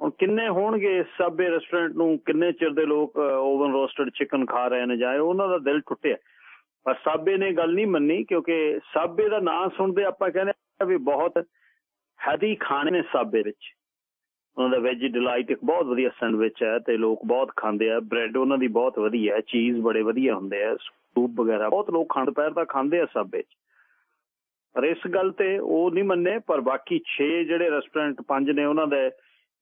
ਹੁਣ ਕਿੰਨੇ ਹੋਣਗੇ ਸਾਬੇ ਰੈਸਟੋਰੈਂਟ ਨੂੰ, ਕਿੰਨੇ ਚਿਰ ਦੇ ਲੋਕ ਓਵਨ ਰੋਸਟਡ ਚਿਕਨ ਖਾ ਰਹੇ ਨੇ ਜਾਏ ਉਹਨਾਂ ਦਾ ਦਿਲ ਟੁੱਟਿਆ। ਪਰ ਸਾਬੇ ਨੇ ਗੱਲ ਨਹੀਂ ਮੰਨੀ, ਕਿਉਂਕਿ ਸਾਬੇ ਦਾ ਨਾਂ ਸੁਣਦੇ ਆਪਾਂ ਕਹਿੰਦੇ ਵੀ ਬਹੁਤ ਹੈਦੀ ਖਾਣੇ ਨੇ ਸਾਬੇ ਵਿੱਚ। ਉਹਨਾਂ ਦਾ ਵੈਜੀ ਡਿਲਾਈਟ ਇੱਕ ਬਹੁਤ ਵਧੀਆ ਸੈਂਡਵਿਚ ਹੈ ਤੇ ਲੋਕ ਬਹੁਤ ਖਾਂਦੇ ਆ। ਬ੍ਰੈਡ ਉਹਨਾਂ ਦੀ ਬਹੁਤ ਵਧੀਆ ਹੈ ਚੀਜ਼ ਬੜੇ ਵਧੀਆ ਹੁੰਦੇ ਆ ਸੂਪ ਵਗੈਰਾ ਬਹੁਤ ਲੋਕ ਖਾਣ ਦੁਪਹਿਰ ਦਾ ਖਾਂਦੇ ਆ ਸਾਬੇ 'ਚ ਪਰ ਇਸ ਗੱਲ ਤੇ ਉਹ ਨਹੀਂ ਮੰਨੇ ਪਰ ਬਾਕੀ 6 ਜਿਹੜੇ ਰੈਸਟੋਰੈਂਟ ਪੰਜ ਨੇ ਉਹਨਾਂ ਦੇ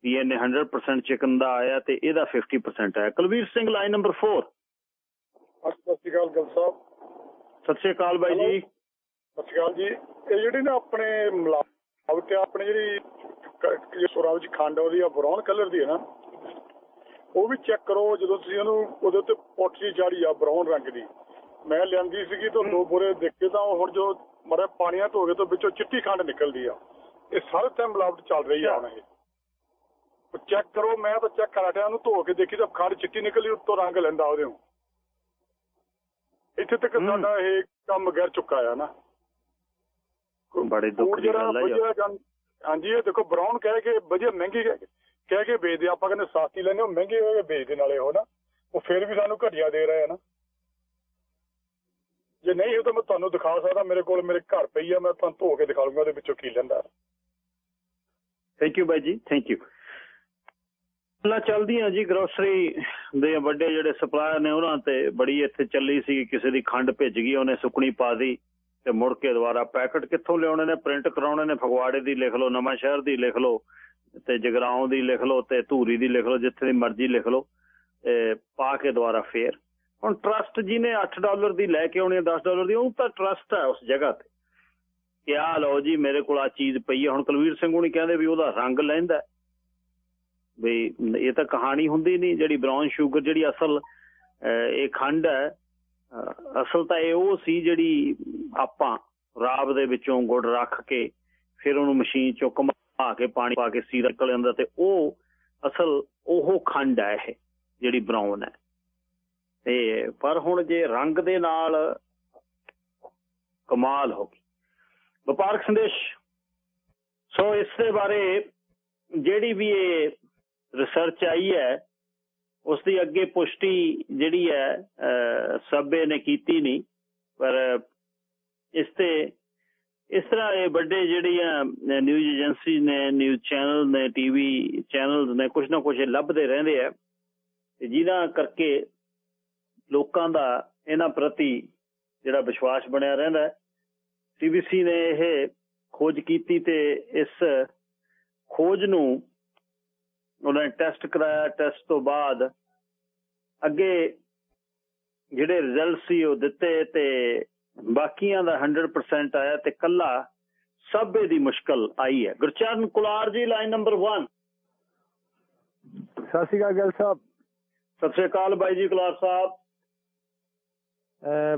ਵੀ ਇਹਨੇ 100% ਚਿਕਨ ਦਾ ਆਇਆ ਤੇ ਇਹਦਾ 50% ਹੈ ਕੁਲਵੀਰ ਸਿੰਘ ਲਾਈਨ ਨੰਬਰ 4 ਸਤਿ ਸ਼੍ਰੀ ਅਕਾਲ ਗੱਲ ਸਾਹਿਬ। ਸਤਿ ਸ਼੍ਰੀ ਅਕਾਲ ਬਾਈ ਜੀ। ਸਤਿ ਸ਼੍ਰੀ ਅਕਾਲ ਜੀ। ਇਹ ਜਿਹੜੀ ਨਾ ਆਪਣੇ ਮਿਲਾਵਟ ਆ ਆਪਣੀ ਜਿਹੜੀ ਕ- ਇਹ ਸੁਰਾਂ ਵਿੱਚ ਖੰਡ ਉਹਦੀ ਆ ਬਰਾਊਨ ਕਲਰ ਦੀ ਹੈ ਨਾ ਉਹ ਵੀ ਚੈੱਕ ਕਰੋ ਜਦੋਂ ਤੁਸੀਂ ਉਹਨੂੰ ਉਹਦੇ ਉੱਤੇ ਪੋਟਰੀ ਚਾੜੀ ਆ ਬਰਾਊਨ ਰੰਗ ਦੀ। ਮੈਂ ਲਿਆਂਦੀ ਸੀਗੀ ਤਾਂ ਦੋ ਬੋਰੇ ਦੇਖੇ ਤਾਂ ਹੁਣ ਜੋ ਮਰੇ ਪਾਣੀਆਂ ਧੋ ਗਏ ਤਾਂ ਵਿੱਚੋਂ ਚਿੱਟੀ ਖੰਡ ਨਿਕਲਦੀ ਆ। ਇਹ ਸਾਰੇ ਟਾਈਮ ਮਿਲਾਵਟ ਚੱਲ ਰਹੀ ਆ ਹੁਣ ਇਹ। ਉਹ ਚੈੱਕ ਕਰੋ ਮੈਂ ਤਾਂ ਚੈੱਕ ਕਰਾ ਟਿਆ ਉਹਨੂੰ ਧੋ ਕੇ ਦੇਖੀ ਤਾਂ ਖੰਡ ਚਿੱਟੀ ਨਿਕਲੀ ਉੱਤੋਂ ਰੰਗ ਲੈਂਦਾ ਉਹਦੇ ਨੂੰ ਇੱਥੇ ਤੱਕ। ਸਾਡਾ ਇਹ ਕੰਮ ਗਿਰ ਚੁੱਕਾ ਆ ਨਾ। ਬੜੇ ਦੁੱਖ ਦੀ ਗੱਲ ਹੈ ਜੀ। ਹਾਂਜੀ ਇਹ ਦੇਖੋ ਬਰਾਊਨ ਕਹਿ ਕੇ ਵਧੀਆ ਮਹਿੰਗੀ ਕਹਿ ਕੇ- ਵੇਚਦੇ। ਆਪਾਂ ਕਹਿੰਦੇ ਸਸਤੀ ਲੈਂਦੇ ਉਹ ਮਹਿੰਗੇ ਹੋ ਕੇ ਵੇਚਦੇ ਨਾਲੇ ਉਹ ਨਾ। ਉਹ ਫਿਰ ਵੀ ਸਾਨੂੰ ਘਟੀਆ ਦੇ ਰਹੇ ਆ ਨਾ। ਜੇ ਨਹੀਂ ਉਹ ਤਾਂ ਮੈਂ ਤੁਹਾਨੂੰ ਦਿਖਾ ਸਕਦਾ ਮੇਰੇ ਕੋਲ ਮੇਰੇ ਘਰ ਪਈ ਆ ਮੈਂ ਤੁਹਾਨੂੰ ਧੋ ਕੇ ਦਿਖਾ ਲੂੰਗਾ ਉਹਦੇ ਵਿੱਚੋਂ ਕੀ ਲੈਂਦਾ। ਥੈਂਕ ਯੂ ਬਾਈ ਜੀ ਥੈਂਕ ਯੂ ਗੱਲਾਂ ਚੱਲਦੀਆਂ ਜੀ ਗਰੋਸਰੀ ਦੇ ਵੱਡੇ ਜਿਹੜੇ ਸਪਲਾਇਰ ਨੇ ਉਹਨਾਂ ਤੇ ਬੜੀ ਇੱਥੇ ਚੱਲੀ ਸੀ ਕਿਸੇ ਦੀ ਖੰਡ ਭਿੱਜ ਗਈ ਉਹਨੇ ਸੁੱਕਣੀ ਪਾ ਦੀ ਤੇ ਮੁੜ ਕੇ ਦੁਬਾਰਾ ਪੈਕਟ ਕਿੱਥੋਂ ਲਿਆਉਣੇ ਨੇ? ਪ੍ਰਿੰਟ ਕਰਾਉਣੇ ਨੇ? ਫਗਵਾੜੇ ਦੀ ਲਿਖ ਲਓ, ਨਵਾਂ ਸ਼ਹਿਰ ਦੀ ਲਿਖ ਲਓ, ਤੇ ਜਗਰਾਉਂ ਦੀ ਲਿਖ ਲਓ, ਤੇ ਧੂਰੀ ਦੀ ਲਿਖ ਲਓ, ਜਿੱਥੇ ਦੀ ਮਰਜ਼ੀ ਲਿਖ ਲਓ, ਤੇ ਪਾ ਕੇ ਦੁਬਾਰਾ ਫੇਰ। ਹੁਣ ਟਰਸਟ ਜਿਹਨੇ 8 ਡਾਲਰ ਦੀ ਲੈ ਕੇ ਆਉਣੀ ਹੈ 10 ਡਾਲਰ ਦੀ, ਉਹ ਤਾਂ ਟਰਸਟ ਹੈ ਉਸ ਜਗ੍ਹਾ ਤੇ। ਕਿ ਆਹ ਲਓ ਜੀ, ਮੇਰੇ ਕੋਲ ਆ ਚੀਜ਼ ਪਈ ਹੈ। ਹੁਣ ਕੁਲਵੀਰ ਸਿੰਘ ਹੁਣੀ ਕਹਿੰਦੇ ਵੀ ਉਹਦਾ ਰੰਗ ਲੈਂਦਾ ਵੀ ਇਹ ਤਾਂ ਕਹਾਣੀ ਹੁੰਦੀ ਨਹੀਂ, ਜਿਹੜੀ ਬ੍ਰਾਊਨ ਸ਼ੂਗਰ ਜਿਹੜੀ ਅਸਲ ਇਹ ਖੰਡ ਹੈ ਅਸਲ ਤਾਂ ਇਹ ਉਹ ਸੀ ਜਿਹੜੀ ਆਪਾਂ ਰਾਬ ਦੇ ਵਿੱਚੋਂ ਗੁੜ ਰੱਖ ਕੇ ਫਿਰ ਉਹਨੂੰ ਮਸ਼ੀਨ ਚੋਂ ਘੁਮਾ ਕੇ ਪਾਣੀ ਪਾ ਕੇ ਸੀਰਾ ਨਿਕਲ ਜਾਂਦਾ ਤੇ ਉਹ ਅਸਲ ਉਹ ਖੰਡ ਹੈ ਇਹ ਜਿਹੜੀ ਬ੍ਰਾਊਨ ਹੈ। ਤੇ ਪਰ ਹੁਣ ਜੇ ਰੰਗ ਦੇ ਨਾਲ ਕਮਾਲ ਹੋ ਗਈ। ਵਪਾਰਕ ਸੰਦੇਸ਼। ਸੋ ਇਸ ਦੇ ਬਾਰੇ ਜਿਹੜੀ ਵੀ ਇਹ ਰਿਸਰਚ ਆਈ ਹੈ ਉਸ ਦੀ ਅੱਗੇ ਪੁਸ਼ਟੀ ਜਿਹੜੀ ਹੈ ਅਹ, ਸਭੇ ਨੇ ਕੀਤੀ ਨਹੀਂ ਪਰ ਇਸ ਤੇ ਇਸ ਤਰ੍ਹਾਂ ਇਹ ਵੱਡੇ ਜਿਹੜੀਆਂ ਨਿਊਜ਼ ਏਜੰਸੀ ਨੇ ਨਿਊਜ਼ ਚੈਨਲ ਨੇ ਟੀਵੀ ਚੈਨਲ ਨੇ ਕੁਝ ਨਾ ਕੁਝ ਲੱਭਦੇ ਰਹਿੰਦੇ ਆ ਤੇ ਜਿਨ੍ਹਾਂ ਕਰਕੇ ਲੋਕਾਂ ਦਾ ਇਹਨਾਂ ਪ੍ਰਤੀ ਜਿਹੜਾ ਵਿਸ਼ਵਾਸ ਬਣਿਆ ਰਹਿੰਦਾ ਹੈ। ਸੀਬੀਸੀ ਨੇ ਇਹ ਖੋਜ ਕੀਤੀ ਤੇ ਇਸ ਖੋਜ ਨੂੰ ਉਹਨਾਂ ਨੇ ਟੈਸਟ ਕਰਾਇਆ ਟੈਸਟ ਤੋਂ ਬਾਅਦ ਅੱਗੇ ਜਿਹੜੇ ਰਿਜ਼ਲਟ ਸੀ ਉਹ ਦਿੱਤੇ ਤੇ ਬਾਕੀਆਂ ਦਾ 100% ਆਇਆ ਤੇ ਕੱਲਾ ਸਭੇ ਦੀ ਮੁਸ਼ਕਲ ਆਈ ਹੈ। ਗੁਰਚਰਨ ਕੁਲਾਰ ਜੀ ਲਾਈਨ ਨੰਬਰ 1 ਸਤਿ ਸ਼੍ਰੀ ਅਕਾਲ ਗਿੱਲ ਸਾਹਿਬ। ਸਤਿ ਸ੍ਰੀ ਅਕਾਲ ਬਾਈ ਜੀ ਕੁਲਾਰ ਸਾਹਿਬ।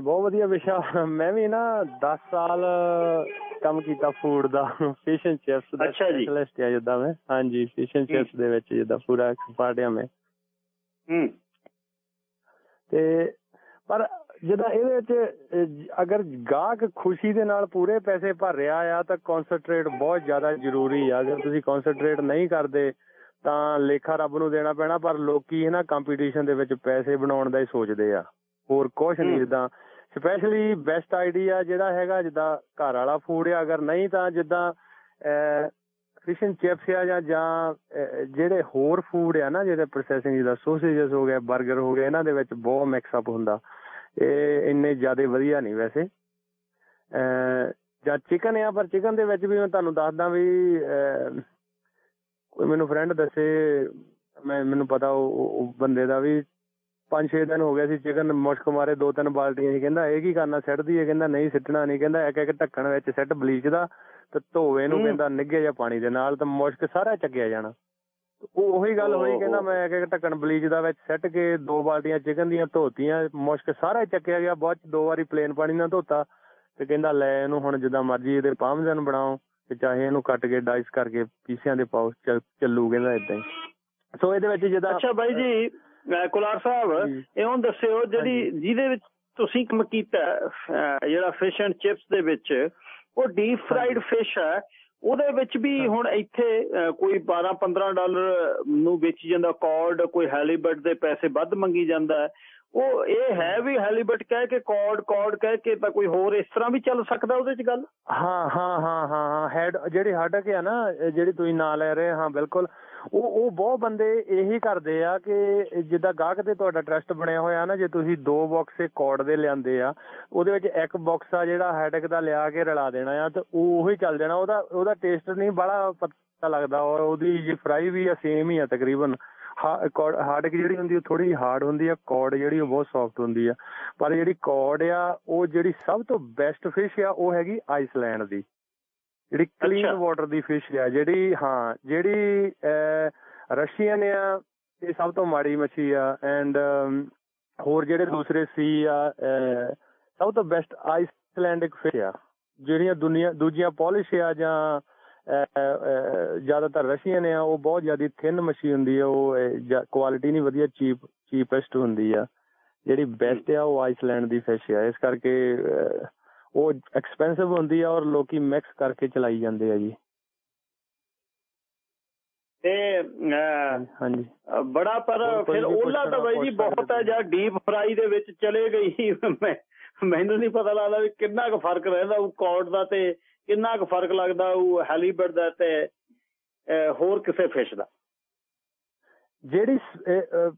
ਬਹੁਤ ਵਧੀਆ ਵਿਸ਼ਾ। ਮੈਂ ਵੀ ਨਾ 10 ਸਾਲ ਕੰਮ ਕੀਤਾ ਫੂਡ ਦਾ ਫਿਸ਼ ਐਂਡ ਚਿਪਸ ਦਾ। ਸਪੈਸ਼ਲਿਸਟ ਆ ਜਿੱਦਾਂ ਮੈਂ। ਹਾਂਜੀ ਫਿਸ਼ ਐਂਡ ਚਿਪਸ ਦੇ ਵਿੱਚ ਜਿੱਦਾਂ ਪੂਰਾ ਐਕਸਪਰਟ ਆ ਮੈਂ। ਹੂੰ। ਤੇ ਪਰ ਜਿੱਦਾਂ ਇਹਦੇ ਵਿੱਚ ਅਗਰ ਗਾਹਕ ਖੁਸ਼ੀ ਦੇ ਨਾਲ ਪੂਰੇ ਪੈਸੇ ਭਰ ਰਿਹਾ ਆ ਤਾਂ ਕਨਸੈਂਟਰੇਟ ਬਹੁਤ ਜ਼ਿਆਦਾ ਜ਼ਰੂਰੀ ਆ। ਅਗਰ ਤੁਸੀਂ ਕਨਸੈਂਟਰੇਟ ਨਹੀਂ ਕਰਦੇ ਤਾਂ ਲੇਖਾ ਰੱਬ ਨੂੰ ਦੇਣਾ ਪੈਣਾ ਪਰ ਲੋਕੀ ਨਾ ਕੰਪੀਟੀਸ਼ਨ ਦੇ ਵਿੱਚ ਪੈਸੇ ਬਣਾਉਣ ਦਾ ਹੀ ਸੋਚਦੇ ਆ। ਹੋਰ ਕੁਛ ਨਹੀਂ। ਜਿੱਦਾਂ ਸਪੈਸ਼ਲੀ ਬੈਸਟ ਆਈਡੀਆ ਜਿਹੜਾ ਹੈਗਾ ਜਿੱਦਾਂ ਘਰ ਵਾਲਾ ਫੂਡ ਆ ਅਗਰ ਨਹੀਂ ਤਾਂ ਜਿੱਦਾਂ ਫਿਸ਼ ਐਂਡ ਚਿਪਸ ਆ ਜਾਂ ਜਾਂ ਜਿਹੜੇ ਹੋਰ ਫੂਡ ਆ ਨਾ ਜਿਹੜੇ ਪ੍ਰੋਸੈਸਿੰਗ ਜਿੱਦਾਂ ਸੋਸੇਜਸ ਹੋ ਗਏ 버ਗਰ ਹੋ ਗਏ ਇਹਨਾਂ ਦੇ ਵਿੱਚ ਬਹੁਤ ਮਿਕਸ ਅਪ ਹੁੰਦਾ ਇਹ ਇੰਨੇ ਜ਼ਿਆਦਾ ਵਧੀਆ ਨਹੀਂ ਵੈਸੇ ਜਾਂ ਚਿਕਨ ਆ ਪਰ ਚਿਕਨ ਦੇ ਵਿੱਚ ਵੀ ਮੈਂ ਤੁਹਾਨੂੰ ਦੱਸਦਾ ਵੀ ਕੋਈ ਮੈਨੂੰ ਫਰੈਂਡ ਦੱਸੇ ਮੈਂ ਮੈਨੂੰ ਪਤਾ ਉਹ ਬੰਦੇ ਦਾ ਵੀ ਪੰਜ ਛੇ ਦਿਨ ਹੋ ਗਏ ਸੀ ਚਿਕਨ ਮੁਸ਼ਕ ਮਾਰੇ ਦੋ ਤਿੰਨ ਬਾਲਟੀਆਂ ਸੀ। ਕਹਿੰਦਾ ਇਹ ਕੀ ਕਰਨਾ? ਸਿੱਟਦੀ ਹੈ ਕਹਿੰਦਾ ਨਹੀਂ ਸਿੱਟਣਾ ਨਹੀਂ। ਕਹਿੰਦਾ ਇੱਕ ਇੱਕ ਢੱਕਣ ਵਿੱਚ ਸਿੱਟ ਬਲੀਚ ਦਾ ਤੇ ਧੋਵੇ ਨੂੰ। ਕਹਿੰਦਾ ਨਿੱਘੇ ਜਿਹਾ ਪਾਣੀ ਦੇ ਨਾਲ ਤੇ ਮੁਸ਼ਕ ਸਾਰਾ ਚੱਕਿਆ ਜਾਣਾ। ਉਹ ਉਹੀ ਗੱਲ ਹੋਈ ਕਹਿੰਦਾ। ਮੈਂ ਇੱਕ ਇੱਕ ਢੱਕਣ ਬਲੀਚ ਦਾ ਵਿੱਚ ਸਿੱਟ ਕੇ ਦੋ ਬਾਲਟੀਆਂ ਚਿਕਨ ਦੀਆਂ ਧੋਤੀਆਂ ਮੁਸ਼ਕ ਸਾਰਾ ਚੱਕਿਆ ਗਿਆ। ਬਾਅਦ ਚ ਦੋ ਵਾਰੀ ਪਲੇਨ ਪਾਣੀ ਨਾਲ ਧੋਤਾ ਤੇ ਕਹਿੰਦਾ ਲੈ ਇਹਨੂੰ ਹੁਣ ਜਿੱਦਾਂ ਮਰਜ਼ੀ ਇਹਦੇ ਪਾਮਜਨ ਬਣਾਓ ਤੇ ਚਾਹੇ ਇਹਨੂੰ ਕੱਟ ਕੇ ਡਾਈਸ ਕਰਕੇ ਪੀਸਿਆਂ ਦੇ ਪਾਓ ਚੱਲ- ਕਹਿੰਦਾ ਇਦਾਂ ਹੀ। ਸੋ ਇਹਦੇ ਵਿੱਚ ਜਿੱਦਾਂ ਅੱਛਾ ਬਾਈ ਜੀ ਕੁਲਾਰ ਸਾਹਿਬ ਹੁਣ ਦੱਸਿਓ ਜਿਹੜੀ ਜਿਹਦੇ ਵਿੱਚ ਤੁਸੀਂ ਕੰਮ ਕੀਤਾ ਜਿਹੜਾ ਫਿਸ਼ ਐਂਡ ਚਿਪਸ ਦੇ ਵਿੱਚ ਉਹ ਡੀਪ ਫਰਾਈਡ ਫਿਸ਼ ਹੈ। ਉਹਦੇ ਵਿੱਚ ਵੀ ਹੁਣ ਇੱਥੇ ਕੋਈ 12 15 ਡਾਲਰ ਨੂੰ ਵੇਚੀ ਜਾਂਦਾ ਕੌਡ ਕੋਈ ਹੈਲੀਬਟ ਦੇ ਪੈਸੇ ਵੱਧ ਮੰਗੀ ਜਾਂਦਾ ਉਹ ਇਹ ਹੈ ਵੀ ਹੈਲੀਬਟ ਕਹਿ ਕੇ ਕੌਡ ਕੌਡ ਕਹਿ ਕੇ ਤਾਂ ਕੋਈ ਹੋਰ ਇਸ ਤਰ੍ਹਾਂ ਵੀ ਚੱਲ ਸਕਦਾ ਉਹਦੇ ਚ ਗੱਲ? ਹਾਂ ਹਾਂ ਹਾਂ ਹਾਂ ਹੈਡ ਜਿਹੜੀ ਹੱਡਕ ਆ ਨਾ ਜਿਹੜੀ ਤੁਸੀਂ ਨਾਂ ਲੈ ਰਹੇ ਹਾਂ ਬਿਲਕੁਲ। ਉਹ ਉਹ ਬਹੁਤ ਬੰਦੇ ਇਹੀ ਕਰਦੇ ਆ ਕਿ ਜਿੱਦਾਂ ਗਾਹਕ ਤੇ ਤੁਹਾਡਾ ਟਰਸਟ ਬਣਿਆ ਹੋਇਆ ਨਾ, ਜੇ ਤੁਸੀਂ ਦੋ ਬਾਕਸ ਕੋਡ ਦੇ ਲਿਆਂਦੇ ਆ, ਉਹਦੇ ਵਿੱਚ ਇੱਕ ਬਾਕਸ ਆ ਜਿਹੜਾ ਹੈਡਕ ਦਾ ਲਿਆ ਕੇ ਰਲਾ ਦੇਣਾ ਆ, ਤੇ ਉਹ ਉਹੀ ਚੱਲ ਜਾਣਾ। ਉਹਦਾ ਉਹਦਾ ਟੇਸਟ ਨਹੀਂ ਬੜਾ ਪਤਾ ਲੱਗਦਾ ਔਰ ਉਹਦੀ ਜੀ ਫਰਾਈ ਵੀ ਆ ਸੇਮ ਹੀ ਆ ਤਕਰੀਬਨ। ਹਾਰਡਕ ਜਿਹੜੀ ਹੁੰਦੀ ਉਹ ਥੋੜੀ ਹਾਰਡ ਹੁੰਦੀ ਆ ਕੌਡ ਜਿਹੜੀ ਉਹ ਬਹੁਤ ਸੌਫਟ ਹੁੰਦੀ ਆ। ਪਰ ਜਿਹੜੀ ਕੌਡ ਆ, ਉਹ ਜਿਹੜੀ ਸਭ ਤੋਂ ਬੈਸਟ ਫਿਸ਼ ਆ, ਉਹ ਹੈਗੀ ਆਈਸਲੈਂਡ ਦੀ। ਜਿਹੜੀ ਕਲੀਨ। ਵਾਟਰ ਦੀ ਫਿਸ਼ ਆ ਜਿਹੜੀ ਹਾਂ ਜਿਹੜੀ ਰਸ਼ੀਅਨ ਆ ਇਹ ਸਭ ਤੋਂ ਮਾੜੀ ਮੱਛੀ ਆ ਐਂਡ ਹੋਰ ਜਿਹੜੇ ਦੂਸਰੇ ਸੀ ਆ ਸਭ ਤੋਂ ਬੈਸਟ ਆਈਸਲੈਂਡਿਕ ਫਿਸ਼ ਆ ਜਿਹੜੀਆਂ ਦੁਨੀਆ ਦੂਜੀਆਂ ਪੋਲਿਸ਼ ਆ ਜਾਂ ਜ਼ਿਆਦਾਤਰ ਰਸ਼ੀਅਨ ਆ ਉਹ ਬਹੁਤ ਜ਼ਿਆਦਾ ਥਿਨ ਮੱਛੀ ਹੁੰਦੀ ਆ ਉਹ ਕੁਆਲਿਟੀ ਨਹੀਂ ਵਧੀਆ ਚੀਪ ਚੀਪੈਸਟ ਹੁੰਦੀ ਆ ਜਿਹੜੀ ਬੈਸਟ ਆ ਉਹ ਆਈਸਲੈਂਡ ਦੀ ਫਿਸ਼ ਆ ਇਸ ਕਰਕੇ ਉਹ ਐਕਸਪੈਂਸਿਵ ਹੁੰਦੀ ਆ ਔਰ ਲੋਕੀ ਮਿਕਸ ਕਰਕੇ ਚਲਾਈ ਜਾਂਦੇ ਆ ਜੀ। ਤੇ ਹਾਂਜੀ। ਬੜਾ ਪਰ ਫਿਰ ਉਹਲਾ ਤਾਂ ਬਾਈ ਜੀ ਬਹੁਤ ਹੈ ਜਾਂ ਡੀਪ ਫਰਾਈ ਦੇ ਵਿੱਚ ਚਲੇ ਗਈ। ਮੈਨੂੰ ਨਹੀਂ ਪਤਾ ਲੱਗਦਾ ਵੀ ਕਿੰਨਾ ਕੁ ਫ਼ਰਕ ਰਹਿੰਦਾ ਉਹ ਕੌਡ ਦਾ ਤੇ ਕਿੰਨਾ ਕੁ ਫ਼ਰਕ ਲੱਗਦਾ ਉਹ ਹੈਲੀਬਰਡ ਦਾ ਤੇ ਹੋਰ ਕਿਸੇ ਫਿਸ਼ ਦਾ। ਜਿਹੜੀ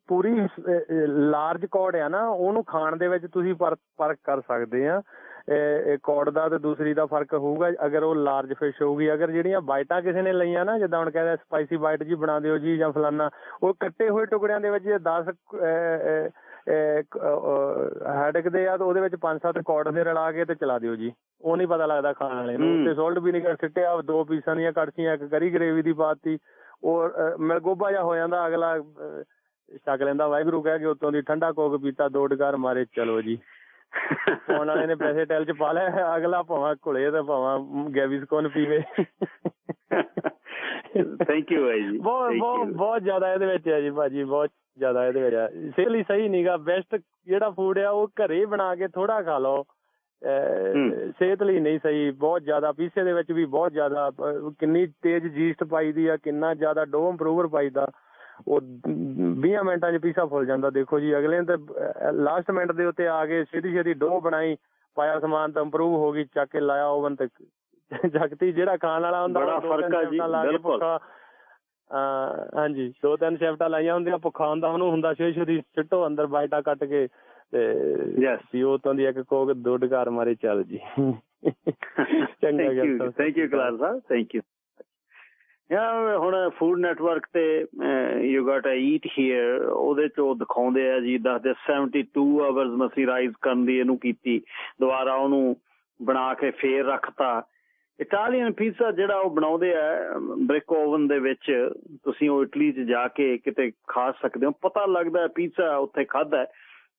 ਪੂਰੀ ਲਾਰਜ ਕੌਡ ਆ ਨਾ ਉਹਨੂੰ ਖਾਣ ਦੇ ਵਿੱਚ ਤੁਸੀਂ ਫ਼ਰਕ ਕਰ ਸਕਦੇ ਆ। ਕੌਡ ਦਾ ਤੇ ਦੂਸਰੀ ਦਾ ਫ਼ਰਕ ਹੋਊਗਾ ਅਗਰ ਉਹ ਲਾਰਜ ਫਿਸ਼ ਹੋਊਗੀ ਅਗਰ ਜਿਹੜੀਆਂ ਬਾਈਟਾਂ ਕਿਸੇ ਨੇ ਲਈਆਂ ਨਾ ਜਿੱਦਾਂ ਹੁਣ ਕਹਿੰਦਾ ਸਪਾਈਸੀ ਬਾਈਟ ਜੀ ਬਣਾ ਦਿਓ ਜੀ ਜਾਂ ਫਲਾਨਾ ਉਹ ਕੱਟੇ ਹੋਏ ਟੁਕੜਿਆਂ ਦੇ ਵਿੱਚ ਜੇ 10 ਹੈਡਕ ਦੇ ਆ ਤਾਂ ਉਹਦੇ ਵਿੱਚ 5-7 ਕੌਡ ਦੇ ਰਲਾ ਕੇ ਤੇ ਚਲਾ ਦਿਓ ਜੀ। ਉਹ ਨਹੀਂ ਪਤਾ ਲੱਗਦਾ ਖਾਣ ਵਾਲੇ ਨੂੰ। ਤੇ ਸੋਲਟ ਵੀ ਨਹੀਂ ਸਿੱਟਿਆ ਦੋ ਪੀਸਾਂ ਦੀਆਂ ਕੜਛੀਆਂ ਇੱਕ ਕਰੀ ਗ੍ਰੇਵੀ ਦੀ ਪਾਤੀ ਉਹ ਮਿਲਗੋਬਾ ਜਿਹਾ ਹੋ ਜਾਂਦਾ ਅਗਲਾ ਛਕ ਲੈਂਦਾ। ਵਾਹਿਗੁਰੂ ਕਹਿ ਕੇ ਉਤੋਂ ਦੀ ਠੰਡਾ ਕੋਕ ਪੀਤਾ ਦੋ ਡਕਾਰ ਮਾਰੇ ਚਲੋ ਜੀ। ਫੋਨ ਵਾਲੇ ਨੇ ਪੈਸੇ ਟੈਲ ਚ ਪਾ ਲਏ ਅਗਲਾ ਭਾਵਾਂ ਘੁਲੇ ਤੇ ਭਾਵਾਂ ਗੈਵਿਸਕੋਨ ਪੀਵੇ ਥੈਂਕ ਯੂ ਬਾਈ ਜੀ ਬਹੁਤ ਬਹੁਤ. ਬਹੁਤ ਜ਼ਿਆਦਾ ਇਹਦੇ ਵਿੱਚ ਹੈ ਜੀ ਭਾਜੀ ਬਹੁਤ ਜ਼ਿਆਦਾ ਇਹਦੇ ਵਿੱਚ ਹੈ ਸਿਹਤ ਲਈ ਸਹੀ ਨਹੀਂਗਾ ਬੈਸਟ ਜਿਹੜਾ ਫੂਡ ਆ ਉਹ ਘਰੇ ਬਣਾ ਕੇ ਥੋੜਾ ਖਾ ਲਓ। ਸਿਹਤ ਲਈ ਨਹੀਂ ਸਹੀ ਬਹੁਤ ਜ਼ਿਆਦਾ ਪੀਸੇ ਦੇ ਵਿੱਚ ਵੀ ਬਹੁਤ ਜ਼ਿਆਦਾ ਕਿੰਨੀ ਤੇਜ਼ ਜੀਸਟ ਪਾਈਦੀ ਆ ਕਿੰਨਾ ਜ਼ਿਆਦਾ ਡੋ ਇੰਪਰੂਵਰ ਪਾਈਦਾ ਉਹ 20 ਮਿੰਟਾਂ 'ਚ ਪੀਸਾ ਫੁੱਲ ਜਾਂਦਾ ਦੇਖੋ ਜੀ ਅਗਲੇ ਨੇ ਤਾਂ ਲਾਸਟ ਮਿੰਟ ਦੇ ਉੱਤੇ ਆ ਕੇ ਛੇਤੀ ਛੇਤੀ ਡੋ ਬਣਾਈ ਪਾਇਆ ਸਮਾਨ ਤਾਂ ਇੰਪਰੂਵ ਹੋ ਗਈ ਚੱਕ ਕੇ ਲਾਇਆ ਓਵਨ ਤੇ ਜਗਤੀ ਜਿਹੜਾ ਖਾਣ ਵਾਲਾ ਹੁੰਦਾ ਬੜਾ ਦੋ ਫ਼ਰਕ ਆ ਜੀ, ਬਿਲਕੁਲ। ਹਾਂਜੀ ਦੋ ਤਿੰਨ ਸ਼ਿਫਟਾਂ ਲਾਈਆਂ ਹੁੰਦੀਆਂ ਭੁੱਖਾ ਹੁੰਦਾ ਉਹਨੂੰ ਹੁੰਦਾ ਛੇ ਛੇ ਦੀ ਸਿੱਟੋ ਅੰਦਰ ਬਾਈਟਾ ਕੱਟ ਕੇ ਤੇ Yes. ਵੀ ਉਹ ਤੋਂ ਦੀ ਇੱਕ ਕੋਕ ਦੁੱਧ ਘਰ ਮਾਰੇ ਚੱਲ ਜੀ ਚੰਗਾ ਥੈਂਕ ਗੱਲ। Thank you Kalar Sahib thank you ਯਾ ਹੁਣ ਫੂਡ ਨੈਟਵਰਕ ਤੇ ਯੂ ਗਾਟ ਈਟ ਹੇਅਰ ਉਹਦੇ ਚ ਉਹ ਦਿਖਾਉਂਦੇ ਆ ਜੀ, ਦੱਸਦੇ 72 ਆਵਰਸ ਮਸੀਂ ਕਰਨ ਦੀ ਇਹਨੂੰ ਕੀਤੀ, ਦੁਬਾਰਾ ਉਹਨੂੰ ਬਣਾ ਕੇ ਫੇਰ ਰੱਖਤਾ। ਇਟਾਲੀਅਨ ਪੀਜ਼ਾ ਜਿਹੜਾ ਉਹ ਬਣਾਉਂਦੇ ਆ ਬ੍ਰਿਕ ਓਵਨ ਦੇ ਵਿੱਚ, ਤੁਸੀਂ ਉਹ ਇਟਲੀ 'ਚ ਜਾ ਕੇ ਕਿਤੇ ਖਾ ਸਕਦੇ ਹੋ, ਪਤਾ ਲੱਗਦਾ ਪੀਜ਼ਾ ਉੱਥੇ ਖਾਦਾ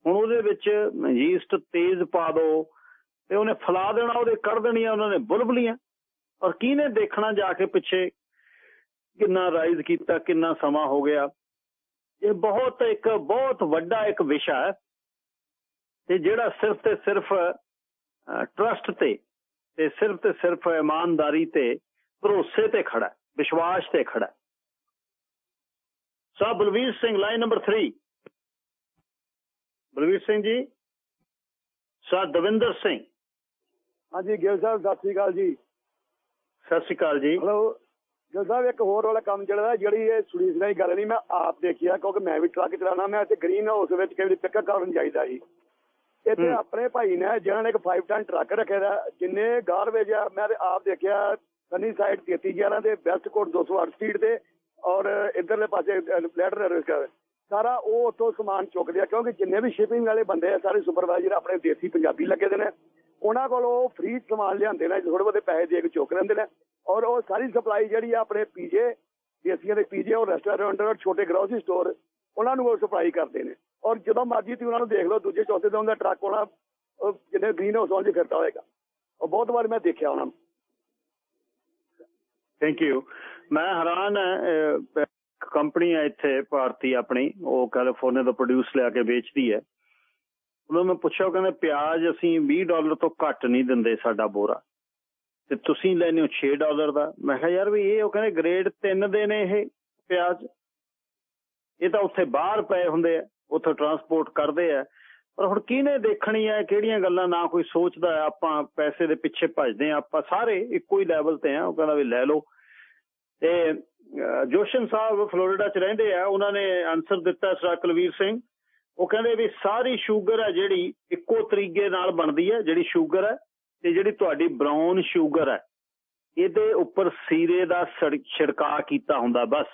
ਹੁਣ ਉਹਦੇ ਵਿੱਚ ਯੀਸਟ ਤੇਜ਼ ਪਾ ਦਿਓ ਤੇ ਉਹਨੇ ਫਲਾ ਦੇਣਾ, ਉਹਦੇ ਕੱਢ ਦੇਣੀਆਂ, ਉਹਨਾਂ ਨੇ ਬੁਲਬੁਲੀਆਂ। ਔਰ ਕਿਹਨੇ ਦੇਖਣਾ ਜਾ ਕੇ ਪਿੱਛੇ? ਕਿੰਨਾ ਰਾਈਜ਼ ਕੀਤਾ ਕਿੰਨਾ ਸਮਾਂ ਹੋ ਗਿਆ। ਇਹ ਬਹੁਤ ਇੱਕ ਬਹੁਤ ਵੱਡਾ ਇੱਕ ਵਿਸ਼ਾ ਹੈ। ਤੇ ਜਿਹੜਾ ਸਿਰਫ ਤੇ ਸਿਰਫ ਟਰਸਟ ਤੇ ਤੇ ਸਿਰਫ ਤੇ ਸਿਰਫ ਇਮਾਨਦਾਰੀ ਤੇ ਭਰੋਸੇ ਤੇ ਖੜਾ ਵਿਸ਼ਵਾਸ ਤੇ ਖੜਾ ਹੈ। ਸਾ ਬਲਵੀਰ ਸਿੰਘ ਲਾਈਨ ਨੰਬਰ 3 ਬਲਵੀਰ ਸਿੰਘ ਜੀ। ਸਾ ਦਵਿੰਦਰ ਸਿੰਘ। ਹਾਂਜੀ ਗਿਲ ਸਾਹਿਬ ਸਤਿ ਸ੍ਰੀ ਅਕਾਲ ਜੀ। ਸਤਿ ਸ਼੍ਰੀ ਅਕਾਲ ਜੀ। ਹਲੋ ਗਿਲ ਸਾਹਿਬ ਇੱਕ ਹੋਰ ਵਾਲਾ ਕੰਮ ਜਿਹੜਾ ਜਿਹੜੀ ਇਹ ਸੁਲੀਸ ਦੀ ਗੱਲ ਨਹੀਂ ਮੈਂ ਆਪ ਦੇਖਿਆ ਕਿਉਂਕਿ ਮੈਂ ਵੀ ਟਰੱਕ ਚਲਾਉਣਾ ਮੈਂ ਇੱਥੇ ਗ੍ਰੀਨ ਹਾਊਸ ਵਿੱਚ ਕਈ ਵਾਰੀ ਪਿਕਅਪ ਕਰਨ ਜਾਈਦਾ ਜੀ ਇੱਥੇ। ਆਪਣੇ ਭਾਈ ਨੇ ਜਿਹਨਾਂ ਨੇ ਇੱਕ 5 ਟਨ ਟਰੱਕ ਰੱਖਿਆ ਦਾ ਜਿੰਨੇ ਗਾਰਬੇਜ ਆ ਮੈਂ ਤੇ ਆਪ ਦੇਖਿਆ ਸਨੀ ਸਾਈਡ 3311 ਦੇ ਵੈਸਟ ਕੋਟ 208 ਸਪੀਡ ਤੇ ਔਰ ਇਧਰਲੇ ਪਾਸੇ ਲੈਟਰ ਰਿਸਕ ਸਾਰਾ ਉਹ ਉੱਥੋਂ ਸਮਾਨ ਚੁੱਕਦੇ ਆ ਕਿਉਂਕਿ ਜਿੰਨੇ ਵੀ ਸ਼ਿਪਿੰਗ ਵਾਲੇ ਬੰਦੇ ਆ ਸਾਰੇ ਸੁਪਰਵਾਈਜ਼ਰ ਆਪਣੇ ਦੇਸੀ ਪੰਜਾਬੀ ਲੱਗੇ ਦੇ ਨੇ। ਉਹਨਾਂ ਕੋਲ ਉਹ ਫ੍ਰੀ ਸਮਾਨ ਲਿਆਉਂਦੇ ਨੇ ਥੋੜੇ ਬਹੁਤੇ ਪੈਸੇ ਦੇ ਕੇ ਚੁੱਕ ਲੈਂਦੇ ਨੇ ਔਰ ਉਹ ਸਾਰੀ ਸਪਲਾਈ ਜਿਹੜੀ ਆ ਆਪਣੇ ਪੀਜੇ ਦੇਸੀਆਂ ਦੇ ਪੀਜੇ ਔਰ ਰੈਸਟੋਰੈਂਟ ਔਰ ਛੋਟੇ ਗਰੋਸਰੀ ਸਟੋਰ ਉਹਨਾਂ ਨੂੰ ਉਹ ਸਪਲਾਈ ਕਰਦੇ ਨੇ। ਔਰ ਜਦੋਂ ਮਰਜ਼ੀ ਤੁਸੀਂ ਉਹਨਾਂ ਨੂੰ ਦੇਖ ਲਓ, ਦੂਜੇ, ਚੌਥੇ ਦਿਨ ਦਾ ਟਰੱਕ ਹੋਣਾ ਜਿਹਨੇ ਗ੍ਰੀਨ ਹਾਊਸ ਵਾਂਝ ਫਿਰਦਾ ਹੋਏਗਾ। ਉਹ ਬਹੁਤ ਵਾਰ ਮੈਂ ਦੇਖਿਆ ਉਹਨਾਂ ਨੂੰ। ਥੈਂਕ ਯੂ ਮੈਂ ਹੈਰਾਨ ਕੰਪਨੀ ਹੈ ਇੱਥੇ, ਭਾਰਤੀ ਆਪਣੀ, ਉਹ ਕੈਲੀਫੋਰਨੀਆ ਤੋਂ ਪ੍ਰੋਡਿਊਸ ਲਿਆ ਕੇ ਵੇਚਦੀ ਹੈ। ਉਹਨਾਂ ਨੂੰ ਮੈਂ ਪੁੱਛਿਆ, ਉਹ ਕਹਿੰਦੇ ਪਿਆਜ਼ ਅਸੀਂ 20 ਡਾਲਰ ਤੋਂ ਘੱਟ ਨਹੀਂ ਦਿੰਦੇ ਸਾਡਾ ਬੋਰਾ। ਤੇ ਤੁਸੀਂ ਲੈਨੇ ਹੋ 6 ਡਾਲਰ ਦਾ। ਮੈਂ ਕਿਹਾ, ਯਾਰ ਵੀ ਇਹ ਉਹ ਕਹਿੰਦੇ ਗ੍ਰੇਡ 3 ਦੇ ਨੇ ਇਹ ਪਿਆਜ਼। ਇਹ ਤਾਂ ਉੱਥੇ ਬਾਹਰ ਪਏ ਹੁੰਦੇ ਆ, ਉੱਥੇ ਟਰਾਂਸਪੋਰਟ ਕਰਦੇ ਆ। ਪਰ ਹੁਣ ਕਿਹਨੇ ਦੇਖਣੀ ਹੈ ਕਿਹੜੀਆਂ ਗੱਲਾਂ ਨਾ ਕੋਈ ਸੋਚਦਾ ਆਪਾਂ ਪੈਸੇ ਦੇ ਪਿੱਛੇ ਭੱਜਦੇ ਆ, ਆਪਾਂ ਸਾਰੇ ਇੱਕੋ ਹੀ ਲੈਵਲ ਤੇ ਆ। ਉਹ ਕਹਿੰਦਾ ਵੀ ਲੈ ਲਓ। ਤੇ ਜੋਸ਼ਨ ਸਾਹਿਬ ਫਲੋਰੀਡਾ ਚ ਰਹਿੰਦੇ ਆ, ਉਹਨਾਂ ਨੇ ਆਨਸਰ ਦਿੱਤਾ ਸਰ ਕੁਲਵੀਰ ਸਿੰਘ। ਉਹ ਕਹਿੰਦੇ ਵੀ ਸਾਰੀ ਸ਼ੂਗਰ ਹੈ ਜਿਹੜੀ ਇੱਕੋ ਤਰੀਕੇ ਨਾਲ ਬਣਦੀ ਹੈ, ਜਿਹੜੀ ਸ਼ੂਗਰ ਹੈ ਤੇ ਜਿਹੜੀ ਤੁਹਾਡੀ ਬ੍ਰਾਊਨ ਸ਼ੂਗਰ ਹੈ। ਇਹਦੇ ਉੱਪਰ ਸੀਰੇ ਦਾ ਸੜ- ਛਿੜਕਾਅ ਕੀਤਾ ਹੁੰਦਾ, ਬਸ।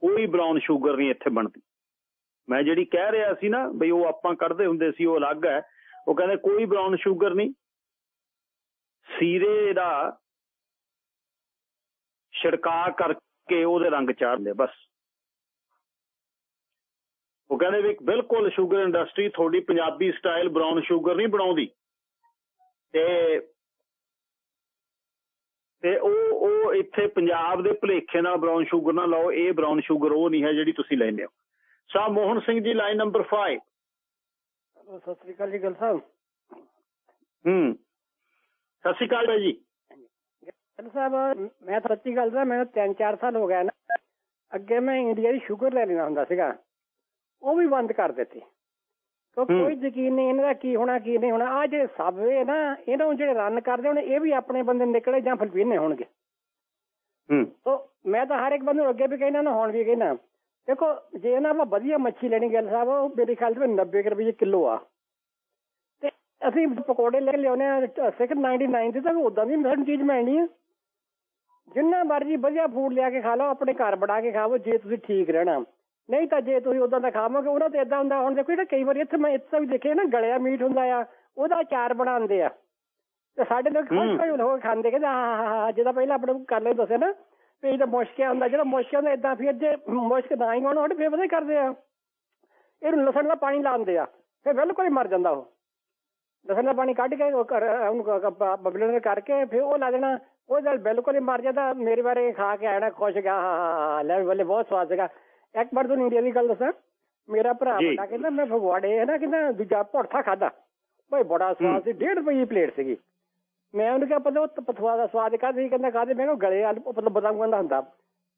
ਕੋਈ ਬ੍ਰਾਊਨ ਸ਼ੂਗਰ ਨਹੀਂ ਇੱਥੇ ਬਣਦੀ। ਮੈਂ ਜਿਹੜੀ ਕਹਿ ਰਿਹਾ ਸੀ ਨਾ, ਬਈ ਉਹ ਆਪਾਂ ਕੱਢਦੇ ਹੁੰਦੇ ਸੀ, ਉਹ ਅਲੱਗ ਹੈ। ਉਹ ਕਹਿੰਦੇ ਕੋਈ ਬ੍ਰਾਊਨ ਸ਼ੂਗਰ ਨਹੀਂ। ਸੀਰੇ ਦਾ ਛਿੜਕਾਅ ਕਰਕੇ ਉਹਦੇ ਰੰਗ ਚਾੜ ਚਾੜਦੇ ਬਸ। ਉਹ ਕਹਿੰਦੇ ਵੀ ਬਿਲਕੁਲ ਸ਼ੂਗਰ ਇੰਡਸਟਰੀ ਤੁਹਾਡੀ ਪੰਜਾਬੀ ਸਟਾਈਲ ਬ੍ਰਾਊਨ ਸ਼ੂਗਰ ਨਹੀਂ ਬਣਾਉਂਦੀ। ਤੇ ਤੇ ਉਹ ਉਹ ਇੱਥੇ ਪੰਜਾਬ ਦੇ ਭਲੇਖੇ ਨਾਲ ਬ੍ਰਾਊਨ ਸ਼ੂਗਰ ਨਾ ਲਾਓ ਇਹ ਬ੍ਰਾਊਨ ਸ਼ੂਗਰ ਉਹ ਨਹੀਂ ਹੈ ਜਿਹੜੀ ਤੁਸੀਂ ਲੈਂਦੇ ਹੋ। ਸਾਹ ਮੋਹਨ ਸਿੰਘ ਜੀ ਲਾਈਨ ਨੰਬਰ 5 ਸਤਿ ਸ੍ਰੀ ਅਕਾਲ ਜੀ ਗੱਲ ਸਾਹਿਬ। ਹੂੰ। ਸਤਿ ਸ਼੍ਰੀ ਅਕਾਲ ਜੀ। ਗੱਲ ਸਾਹਿਬ ਮੈਂ ਸੱਚੀ ਗੱਲ ਦਾ ਮੈਨੂੰ 3-4 ਸਾਲ ਹੋ ਗਏ ਨਾ ਅੱਗੇ ਮੈਂ ਇੰਡੀਆ ਦੀ ਸ਼ੂਗਰ ਲੈ ਲੈਣਾ ਹੁੰਦਾ ਸੀਗਾ। ਉਹ ਵੀ ਬੰਦ ਕਰ ਦਿੱਤੀ। ਕਿਉਂਕਿ ਹੂੰ। ਕੋਈ ਯਕੀਨ ਨਹੀਂ ਇਹਨਾਂ ਦਾ ਕੀ ਹੋਣਾ ਕੀ ਨਹੀਂ ਹੋਣਾ। ਆ ਜਿਹੜੇ ਸਬਵੇ ਨਾ ਇਹਨਾਂ ਨੂੰ ਜਿਹੜੇ ਰਨ ਕਰਦੇ ਹੋਣ ਇਹ ਵੀ ਆਪਣੇ ਬੰਦੇ ਨਿਕਲੇ ਜਾਂ ਫਿਲਪੀਨੇ ਹੋਣਗੇ। ਹੂੰ। ਤੋ ਮੈਂ ਤਾਂ ਹਰ ਇੱਕ ਬੰਦੇ ਨੂੰ ਅੱਗੇ ਵੀ ਕਹਿਣਾ ਨਾ ਹੁਣ ਵੀ ਕਹਿਣਾ ਦੇਖੋ ਜੇ ਇਹਨਾਂ ਆਪਾਂ ਵਧੀਆ ਮੱਛੀ ਲੈਣੀ ਗੱਲ ਸਾਹਿਬ ਉਹ ਮੇਰੇ ਖਿਆਲ ਚ 90 ਕੁ ਰੁਪਏ ਕਿਲੋ ਆ। ਤੇ ਅਸੀਂ ਪਕੌੜੇ ਲੈ ਕੇ ਲਿਆਉਨੇ ਆ ਸਿਕਰ 99 ਤੇ ਤਾਂ ਉਦਾਂ ਦੀ ਸਾਨੂੰ ਚੀਜ਼ ਮਿਲਣੀ ਆ ਜਿੰਨਾ ਮਰਜ਼ੀ ਵਧੀਆ ਫੂਡ ਲਿਆ ਕੇ ਖਾ ਲਓ ਆਪਣੇ ਘਰ ਬਣਾ ਕੇ ਖਾਵੋ ਜੇ ਤੁਸੀਂ ਠੀਕ ਰਹਿਣਾ। ਨਹੀਂ ਤਾਂ ਜੇ ਤੁਸੀਂ ਉਦਾਂ ਦਾ ਖਾਵੋਗੇ ਉਹਨਾਂ ਤੇ ਇਦਾਂ ਹੁੰਦਾ ਹੁਣ ਦੇਖੋ ਜਿਹੜਾ ਕਈ ਵਾਰੀ ਇੱਥੇ ਮੈਂ ਇੱਥੇ ਵੀ ਦੇਖਿਆ ਨਾ ਗਲਿਆ ਮੀਟ ਹੁੰਦਾ ਆ ਉਹਦਾ ਅਚਾਰ ਬਣਾਉਂਦੇ ਆ ਤੇ ਸਾਡੇ ਲੋਕ ਹੂੰ। ਖੁਸ਼ ਹੋਏ ਲੋਕ ਖਾਂਦੇ ਕਿ ਹਾਂ ਹਾਂ ਹਾਂ ਜਿਹਦਾ ਪਹਿਲਾਂ ਆਪਣੇ ਕਰ ਲੈ ਦੱਸਿਆ ਨਾ ਵੀ ਇਹਦਾ ਮੁਸ਼ਕਿਆ ਹੁੰਦਾ ਜਿਹੜਾ ਮੁਸ਼ਕਿਆ ਹੁੰਦਾ ਇਦਾਂ ਫਿਰ ਜੇ ਮੁਸ਼ਕ ਨਾ ਹੀ ਹੋਣ ਉਹਦੇ ਫਿਰ ਪਤਾ ਕੀ ਕਰਦੇ ਆ ਇਹਨੂੰ ਲਸਣ ਦਾ ਪਾਣੀ ਲਾਉਂਦੇ ਆ ਫਿਰ ਬਿਲਕੁਲ ਹੀ ਮਰ ਜਾਂਦਾ ਉਹ ਲਸਣ ਦਾ ਪਾਣੀ ਕੱਢ ਕੇ ਉਹ ਕਰ ਉਹਨੂੰ ਬਬਲਰ ਕਰਕੇ ਫਿਰ ਉਹ ਲਾ ਦੇਣਾ ਉਹ ਜਦ ਬਿਲਕੁਲ ਹੀ ਮਰ ਜਾਂਦਾ ਮੇਰੇ ਬਾਰੇ ਖਾ ਕੇ ਆਣਾ ਖੁਸ਼ ਗਿਆ ਹਾਂ ਹਾਂ ਹਾਂ ਲੈ ਵੀ ਬੱਲੇ ਬਹੁਤ ਸਵਾਦ ਸੀਗਾ ਇੱਕ ਵਾਰ ਤੁਹਾਨੂੰ ਇੰਡੀਆ ਦੀ ਗੱਲ ਦੱਸਾਂ। ਮੇਰਾ ਭਰਾ। ਬਤਾ ਕਹਿੰਦਾ ਮੈਂ ਫਗਵਾੜੇ ਹੈ ਨਾ ਕਹਿੰਦਾ ਦੂਜਾ ਭੜਥਾ ਖਾਦਾ। ਬਈ ਬੜਾ ਸਵਾਦ ਸੀ 1.5 ਰੁਪਏ ਦੀ ਪਲੇਟ ਸੀਗੀ। ਮੈਂ ਉਹਨੂੰ ਕਿਹਾ ਪਤਾ ਉਹ ਪਥਵਾ ਦਾ ਸਵਾਦ ਕਾਹਦੇ ਸੀ? ਕਹਿੰਦਾ ਕਾਹਦੇ? ਮੈਂ ਕਿਹਾ ਗਲੇ ਆਲੂ ਮਤਲਬ ਬਦਾਮ ਕਹਿੰਦਾ ਹੁੰਦਾ।